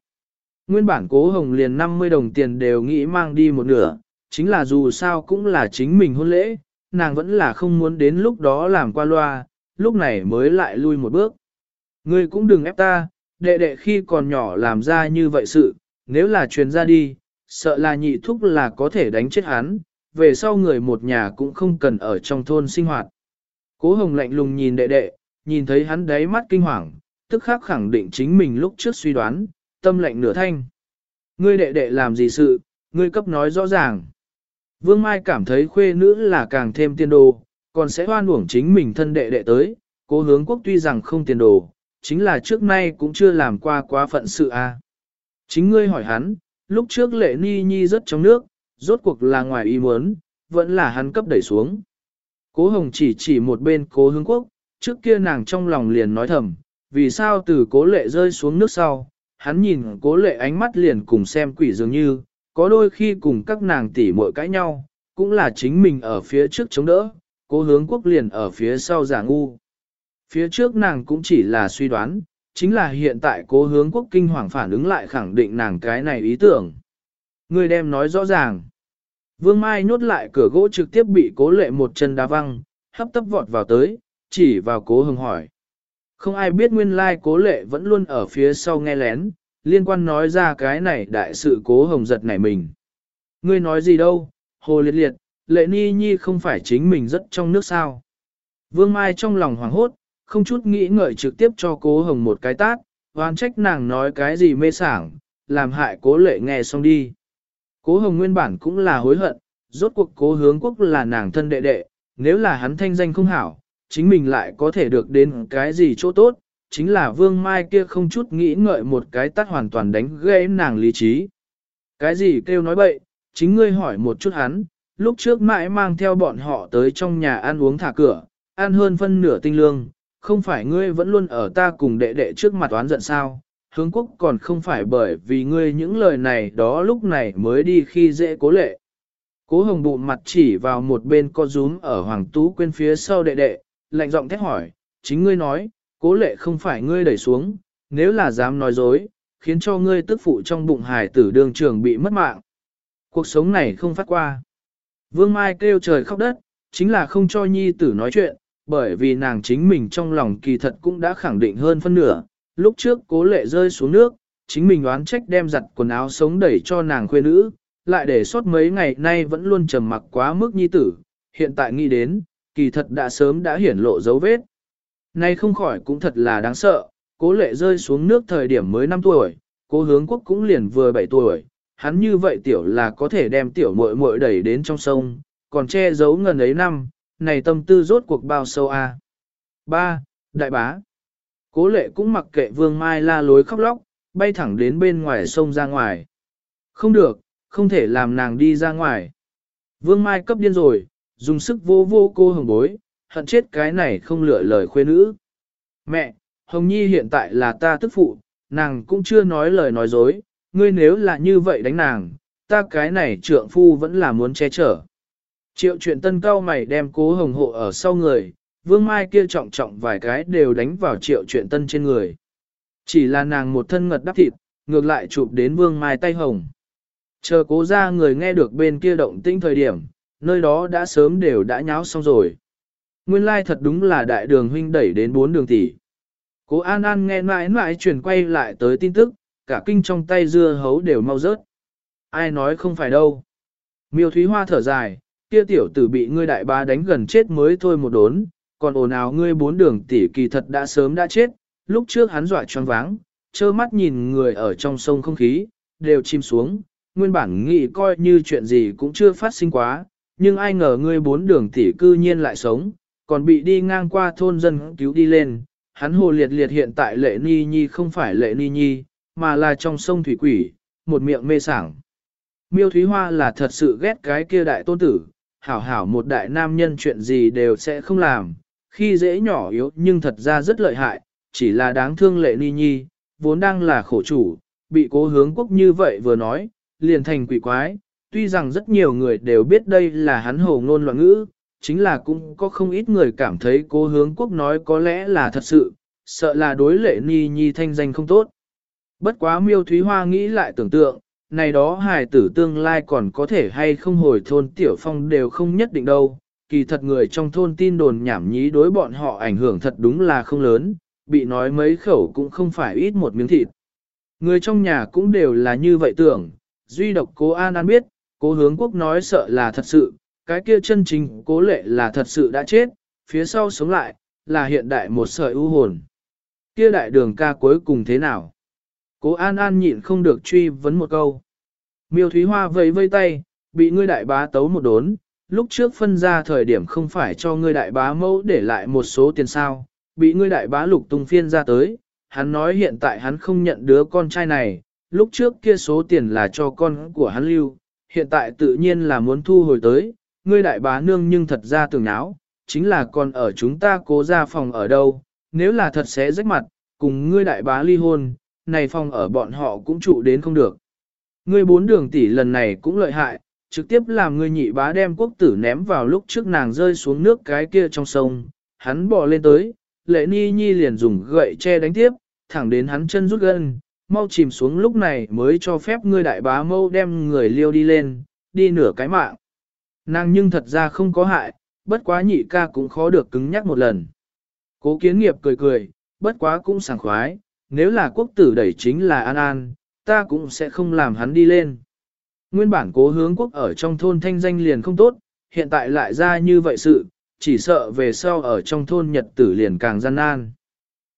Nguyên bản cố hồng liền 50 đồng tiền đều nghĩ mang đi một nửa, chính là dù sao cũng là chính mình hôn lễ, nàng vẫn là không muốn đến lúc đó làm qua loa, lúc này mới lại lui một bước. Ngươi cũng đừng ép ta, đệ đệ khi còn nhỏ làm ra như vậy sự, nếu là truyền ra đi, sợ là nhị thúc là có thể đánh chết hắn, về sau người một nhà cũng không cần ở trong thôn sinh hoạt. Cố hồng lạnh lùng nhìn đệ đệ, nhìn thấy hắn đáy mắt kinh hoàng, tức khắc khẳng định chính mình lúc trước suy đoán, tâm lệnh nửa thanh. Ngươi đệ đệ làm gì sự, ngươi cấp nói rõ ràng. Vương Mai cảm thấy khuê nữ là càng thêm tiên đồ, còn sẽ hoan uổng chính mình thân đệ đệ tới, cố hướng quốc tuy rằng không tiền đồ, chính là trước nay cũng chưa làm qua quá phận sự a. Chính ngươi hỏi hắn, lúc trước lệ ni nhi rất trong nước, rốt cuộc là ngoài ý muốn, vẫn là hắn cấp đẩy xuống. Cố hồng chỉ chỉ một bên cố hướng quốc, trước kia nàng trong lòng liền nói thầm, vì sao từ cố lệ rơi xuống nước sau, hắn nhìn cố lệ ánh mắt liền cùng xem quỷ dường như, có đôi khi cùng các nàng tỉ muội cãi nhau, cũng là chính mình ở phía trước chống đỡ, cố hướng quốc liền ở phía sau giả ngu. Phía trước nàng cũng chỉ là suy đoán, chính là hiện tại cố hướng quốc kinh hoàng phản ứng lại khẳng định nàng cái này ý tưởng. Người đem nói rõ ràng. Vương Mai nhốt lại cửa gỗ trực tiếp bị cố lệ một chân đá văng, hấp tấp vọt vào tới, chỉ vào cố hưng hỏi. Không ai biết nguyên lai like cố lệ vẫn luôn ở phía sau nghe lén, liên quan nói ra cái này đại sự cố hồng giật nảy mình. Ngươi nói gì đâu, hồ liệt liệt, lệ ni nhi không phải chính mình rất trong nước sao. Vương Mai trong lòng hoảng hốt, không chút nghĩ ngợi trực tiếp cho cố hồng một cái tát, oan trách nàng nói cái gì mê sảng, làm hại cố lệ nghe xong đi. Cố hồng nguyên bản cũng là hối hận, rốt cuộc cố hướng quốc là nàng thân đệ đệ, nếu là hắn thanh danh không hảo, chính mình lại có thể được đến cái gì chỗ tốt, chính là vương mai kia không chút nghĩ ngợi một cái tắt hoàn toàn đánh gây nàng lý trí. Cái gì kêu nói bậy, chính ngươi hỏi một chút hắn, lúc trước mãi mang theo bọn họ tới trong nhà ăn uống thả cửa, ăn hơn phân nửa tinh lương, không phải ngươi vẫn luôn ở ta cùng đệ đệ trước mặt oán giận sao, hướng quốc còn không phải bởi vì ngươi những lời này đó lúc này mới đi khi dễ cố lệ. Cố hồng bụng mặt chỉ vào một bên co rúm ở hoàng tú quên phía sau đệ đệ, lạnh giọng thét hỏi, chính ngươi nói, cố lệ không phải ngươi đẩy xuống, nếu là dám nói dối, khiến cho ngươi tức phụ trong bụng hài tử đường trường bị mất mạng. Cuộc sống này không phát qua. Vương Mai kêu trời khóc đất, chính là không cho nhi tử nói chuyện, bởi vì nàng chính mình trong lòng kỳ thật cũng đã khẳng định hơn phân nửa. Lúc trước cố lệ rơi xuống nước, chính mình oán trách đem giặt quần áo sống đẩy cho nàng khuê nữ, lại để sót mấy ngày nay vẫn luôn trầm mặc quá mức nhi tử, hiện tại nghĩ đến, kỳ thật đã sớm đã hiển lộ dấu vết. Nay không khỏi cũng thật là đáng sợ, cố lệ rơi xuống nước thời điểm mới 5 tuổi, cố hướng quốc cũng liền vừa 7 tuổi, hắn như vậy tiểu là có thể đem tiểu muội muội đẩy đến trong sông, còn che giấu ngần ấy năm, này tâm tư rốt cuộc bao sâu a. À? Ba Đại bá Cố lệ cũng mặc kệ vương mai la lối khóc lóc, bay thẳng đến bên ngoài sông ra ngoài. Không được, không thể làm nàng đi ra ngoài. Vương mai cấp điên rồi, dùng sức vô vô cô hồng bối, hận chết cái này không lựa lời khuê nữ. Mẹ, Hồng Nhi hiện tại là ta tức phụ, nàng cũng chưa nói lời nói dối, ngươi nếu là như vậy đánh nàng, ta cái này trượng phu vẫn là muốn che chở. Triệu chuyện tân cao mày đem cố hồng hộ ở sau người, vương mai kia trọng trọng vài cái đều đánh vào triệu chuyện tân trên người. Chỉ là nàng một thân ngật đắp thịt, ngược lại chụp đến vương mai tay hồng. Chờ cố ra người nghe được bên kia động tinh thời điểm, nơi đó đã sớm đều đã nháo xong rồi. Nguyên lai thật đúng là đại đường huynh đẩy đến bốn đường tỷ. Cố An An nghe mãi mãi chuyển quay lại tới tin tức, cả kinh trong tay dưa hấu đều mau rớt. Ai nói không phải đâu. Miêu Thúy Hoa thở dài, kia tiểu tử bị ngươi đại bá đánh gần chết mới thôi một đốn, còn ồn ào ngươi bốn đường tỷ kỳ thật đã sớm đã chết, lúc trước hắn dọa choáng váng, trơ mắt nhìn người ở trong sông không khí, đều chìm xuống, nguyên bản nghĩ coi như chuyện gì cũng chưa phát sinh quá, nhưng ai ngờ ngươi bốn đường tỷ cư nhiên lại sống, còn bị đi ngang qua thôn dân cứu đi lên, hắn hồ liệt liệt hiện tại lệ ni nhi không phải lệ ni nhi, mà là trong sông thủy quỷ, một miệng mê sảng. Miêu Thúy Hoa là thật sự ghét cái kia đại tôn tử, hảo hảo một đại nam nhân chuyện gì đều sẽ không làm, khi dễ nhỏ yếu nhưng thật ra rất lợi hại, chỉ là đáng thương lệ ni nhi, vốn đang là khổ chủ, bị cố hướng quốc như vậy vừa nói, liền thành quỷ quái, tuy rằng rất nhiều người đều biết đây là hắn hồ ngôn loạn ngữ, chính là cũng có không ít người cảm thấy cố hướng quốc nói có lẽ là thật sự, sợ là đối lệ ni nhi thanh danh không tốt. Bất quá miêu Thúy Hoa nghĩ lại tưởng tượng, này đó hài tử tương lai còn có thể hay không hồi thôn Tiểu Phong đều không nhất định đâu, kỳ thật người trong thôn tin đồn nhảm nhí đối bọn họ ảnh hưởng thật đúng là không lớn, bị nói mấy khẩu cũng không phải ít một miếng thịt. Người trong nhà cũng đều là như vậy tưởng, duy độc cố An An biết, cố hướng quốc nói sợ là thật sự, cái kia chân chính cố lệ là thật sự đã chết, phía sau sống lại, là hiện đại một sợi ưu hồn. Kia đại đường ca cuối cùng thế nào? Cố An An nhịn không được truy vấn một câu. Miêu Thúy Hoa vẫy vây tay, bị ngươi đại bá tấu một đốn, lúc trước phân ra thời điểm không phải cho ngươi đại bá mẫu để lại một số tiền sao, bị ngươi đại bá lục tung phiên ra tới, hắn nói hiện tại hắn không nhận đứa con trai này, lúc trước kia số tiền là cho con của hắn lưu, hiện tại tự nhiên là muốn thu hồi tới, ngươi đại bá nương nhưng thật ra tưởng náo, chính là còn ở chúng ta cố ra phòng ở đâu, nếu là thật sẽ rách mặt, cùng ngươi đại bá ly hôn, này phòng ở bọn họ cũng trụ đến không được. Ngươi bốn đường tỷ lần này cũng lợi hại, trực tiếp làm ngươi nhị bá đem quốc tử ném vào lúc trước nàng rơi xuống nước cái kia trong sông, hắn bò lên tới, lệ ni nhi liền dùng gậy che đánh tiếp, thẳng đến hắn chân rút gân, mau chìm xuống lúc này mới cho phép ngươi đại bá mâu đem người liêu đi lên, đi nửa cái mạng. Nàng nhưng thật ra không có hại, bất quá nhị ca cũng khó được cứng nhắc một lần. Cố kiến nghiệp cười cười, bất quá cũng sảng khoái, nếu là quốc tử đẩy chính là An An, ta cũng sẽ không làm hắn đi lên. Nguyên bản cố hướng quốc ở trong thôn thanh danh liền không tốt, hiện tại lại ra như vậy sự, chỉ sợ về sau ở trong thôn nhật tử liền càng gian nan.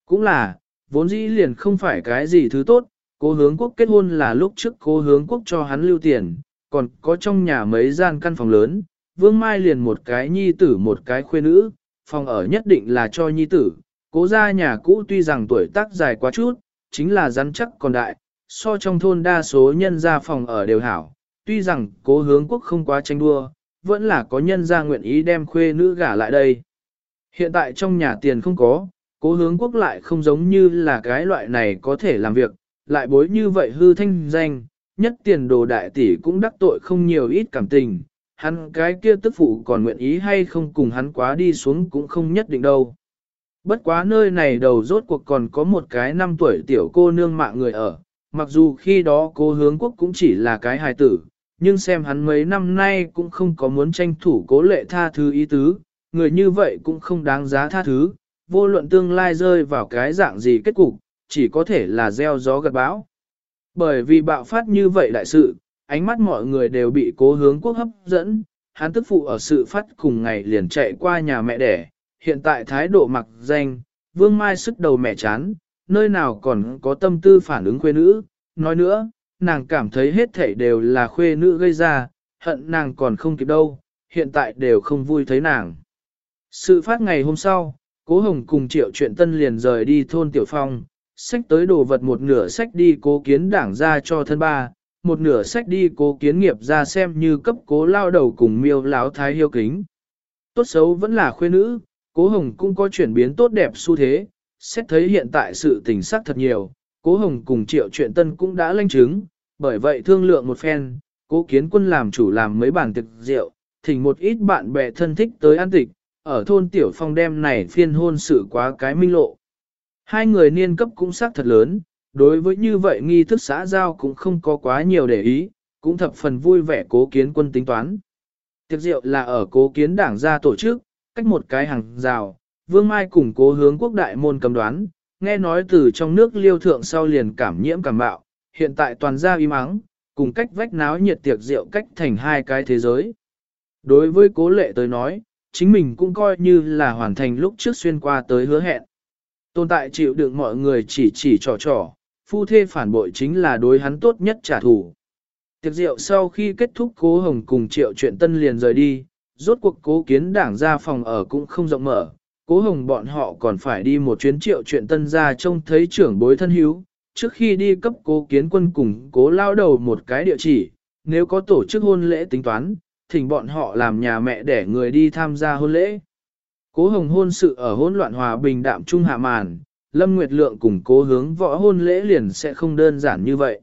Cũng là, vốn dĩ liền không phải cái gì thứ tốt, cố hướng quốc kết hôn là lúc trước cố hướng quốc cho hắn lưu tiền, còn có trong nhà mấy gian căn phòng lớn, vương mai liền một cái nhi tử một cái khuê nữ, phòng ở nhất định là cho nhi tử, cố gia nhà cũ tuy rằng tuổi tác dài quá chút, chính là rắn chắc còn đại, so trong thôn đa số nhân gia phòng ở đều hảo, tuy rằng cố hướng quốc không quá tranh đua, vẫn là có nhân gia nguyện ý đem khuê nữ gả lại đây. Hiện tại trong nhà tiền không có, cố hướng quốc lại không giống như là cái loại này có thể làm việc, lại bối như vậy hư thanh danh, nhất tiền đồ đại tỷ cũng đắc tội không nhiều ít cảm tình, hắn cái kia tức phụ còn nguyện ý hay không cùng hắn quá đi xuống cũng không nhất định đâu. Bất quá nơi này đầu rốt cuộc còn có một cái năm tuổi tiểu cô nương mạng người ở, mặc dù khi đó cô hướng quốc cũng chỉ là cái hài tử, nhưng xem hắn mấy năm nay cũng không có muốn tranh thủ cố lệ tha thứ ý tứ, người như vậy cũng không đáng giá tha thứ, vô luận tương lai rơi vào cái dạng gì kết cục, chỉ có thể là gieo gió gặt bão. Bởi vì bạo phát như vậy đại sự, ánh mắt mọi người đều bị cố hướng quốc hấp dẫn, hắn tức phụ ở sự phát cùng ngày liền chạy qua nhà mẹ đẻ, hiện tại thái độ mặc danh, vương mai sức đầu mẹ chán, nơi nào còn có tâm tư phản ứng khuê nữ, nói nữa, nàng cảm thấy hết thảy đều là khuê nữ gây ra, hận nàng còn không kịp đâu, hiện tại đều không vui thấy nàng. Sự phát ngày hôm sau, cố hồng cùng triệu chuyện tân liền rời đi thôn Tiểu Phong, sách tới đồ vật một nửa sách đi cố kiến đảng ra cho thân ba, một nửa sách đi cố kiến nghiệp ra xem như cấp cố lao đầu cùng miêu láo thái hiêu kính. Tốt xấu vẫn là khuê nữ, cố hồng cũng có chuyển biến tốt đẹp xu thế, xét thấy hiện tại sự tình sắc thật nhiều, cố hồng cùng triệu chuyện tân cũng đã lanh chứng, bởi vậy thương lượng một phen, cố kiến quân làm chủ làm mấy bàn tiệc rượu, thỉnh một ít bạn bè thân thích tới ăn tịch, ở thôn Tiểu Phong đem này phiên hôn sự quá cái minh lộ. Hai người niên cấp cũng sắc thật lớn, đối với như vậy nghi thức xã giao cũng không có quá nhiều để ý, cũng thập phần vui vẻ cố kiến quân tính toán. Tiệc rượu là ở cố kiến đảng ra tổ chức, cách một cái hàng rào, Vương Mai cùng cố hướng quốc đại môn cầm đoán, nghe nói từ trong nước liêu thượng sau liền cảm nhiễm cảm bạo, hiện tại toàn gia im ắng, cùng cách vách náo nhiệt tiệc rượu cách thành hai cái thế giới. Đối với cố lệ tới nói, chính mình cũng coi như là hoàn thành lúc trước xuyên qua tới hứa hẹn. Tồn tại chịu đựng mọi người chỉ chỉ trò trò, phu thê phản bội chính là đối hắn tốt nhất trả thù. Tiệc rượu sau khi kết thúc cố hồng cùng triệu chuyện tân liền rời đi, rốt cuộc cố kiến đảng ra phòng ở cũng không rộng mở, cố hồng bọn họ còn phải đi một chuyến triệu chuyện tân ra trông thấy trưởng bối thân hữu, trước khi đi cấp cố kiến quân cùng cố lao đầu một cái địa chỉ, nếu có tổ chức hôn lễ tính toán, thỉnh bọn họ làm nhà mẹ để người đi tham gia hôn lễ. Cố hồng hôn sự ở hỗn loạn hòa bình đạm trung hạ màn, Lâm Nguyệt Lượng cùng cố hướng võ hôn lễ liền sẽ không đơn giản như vậy.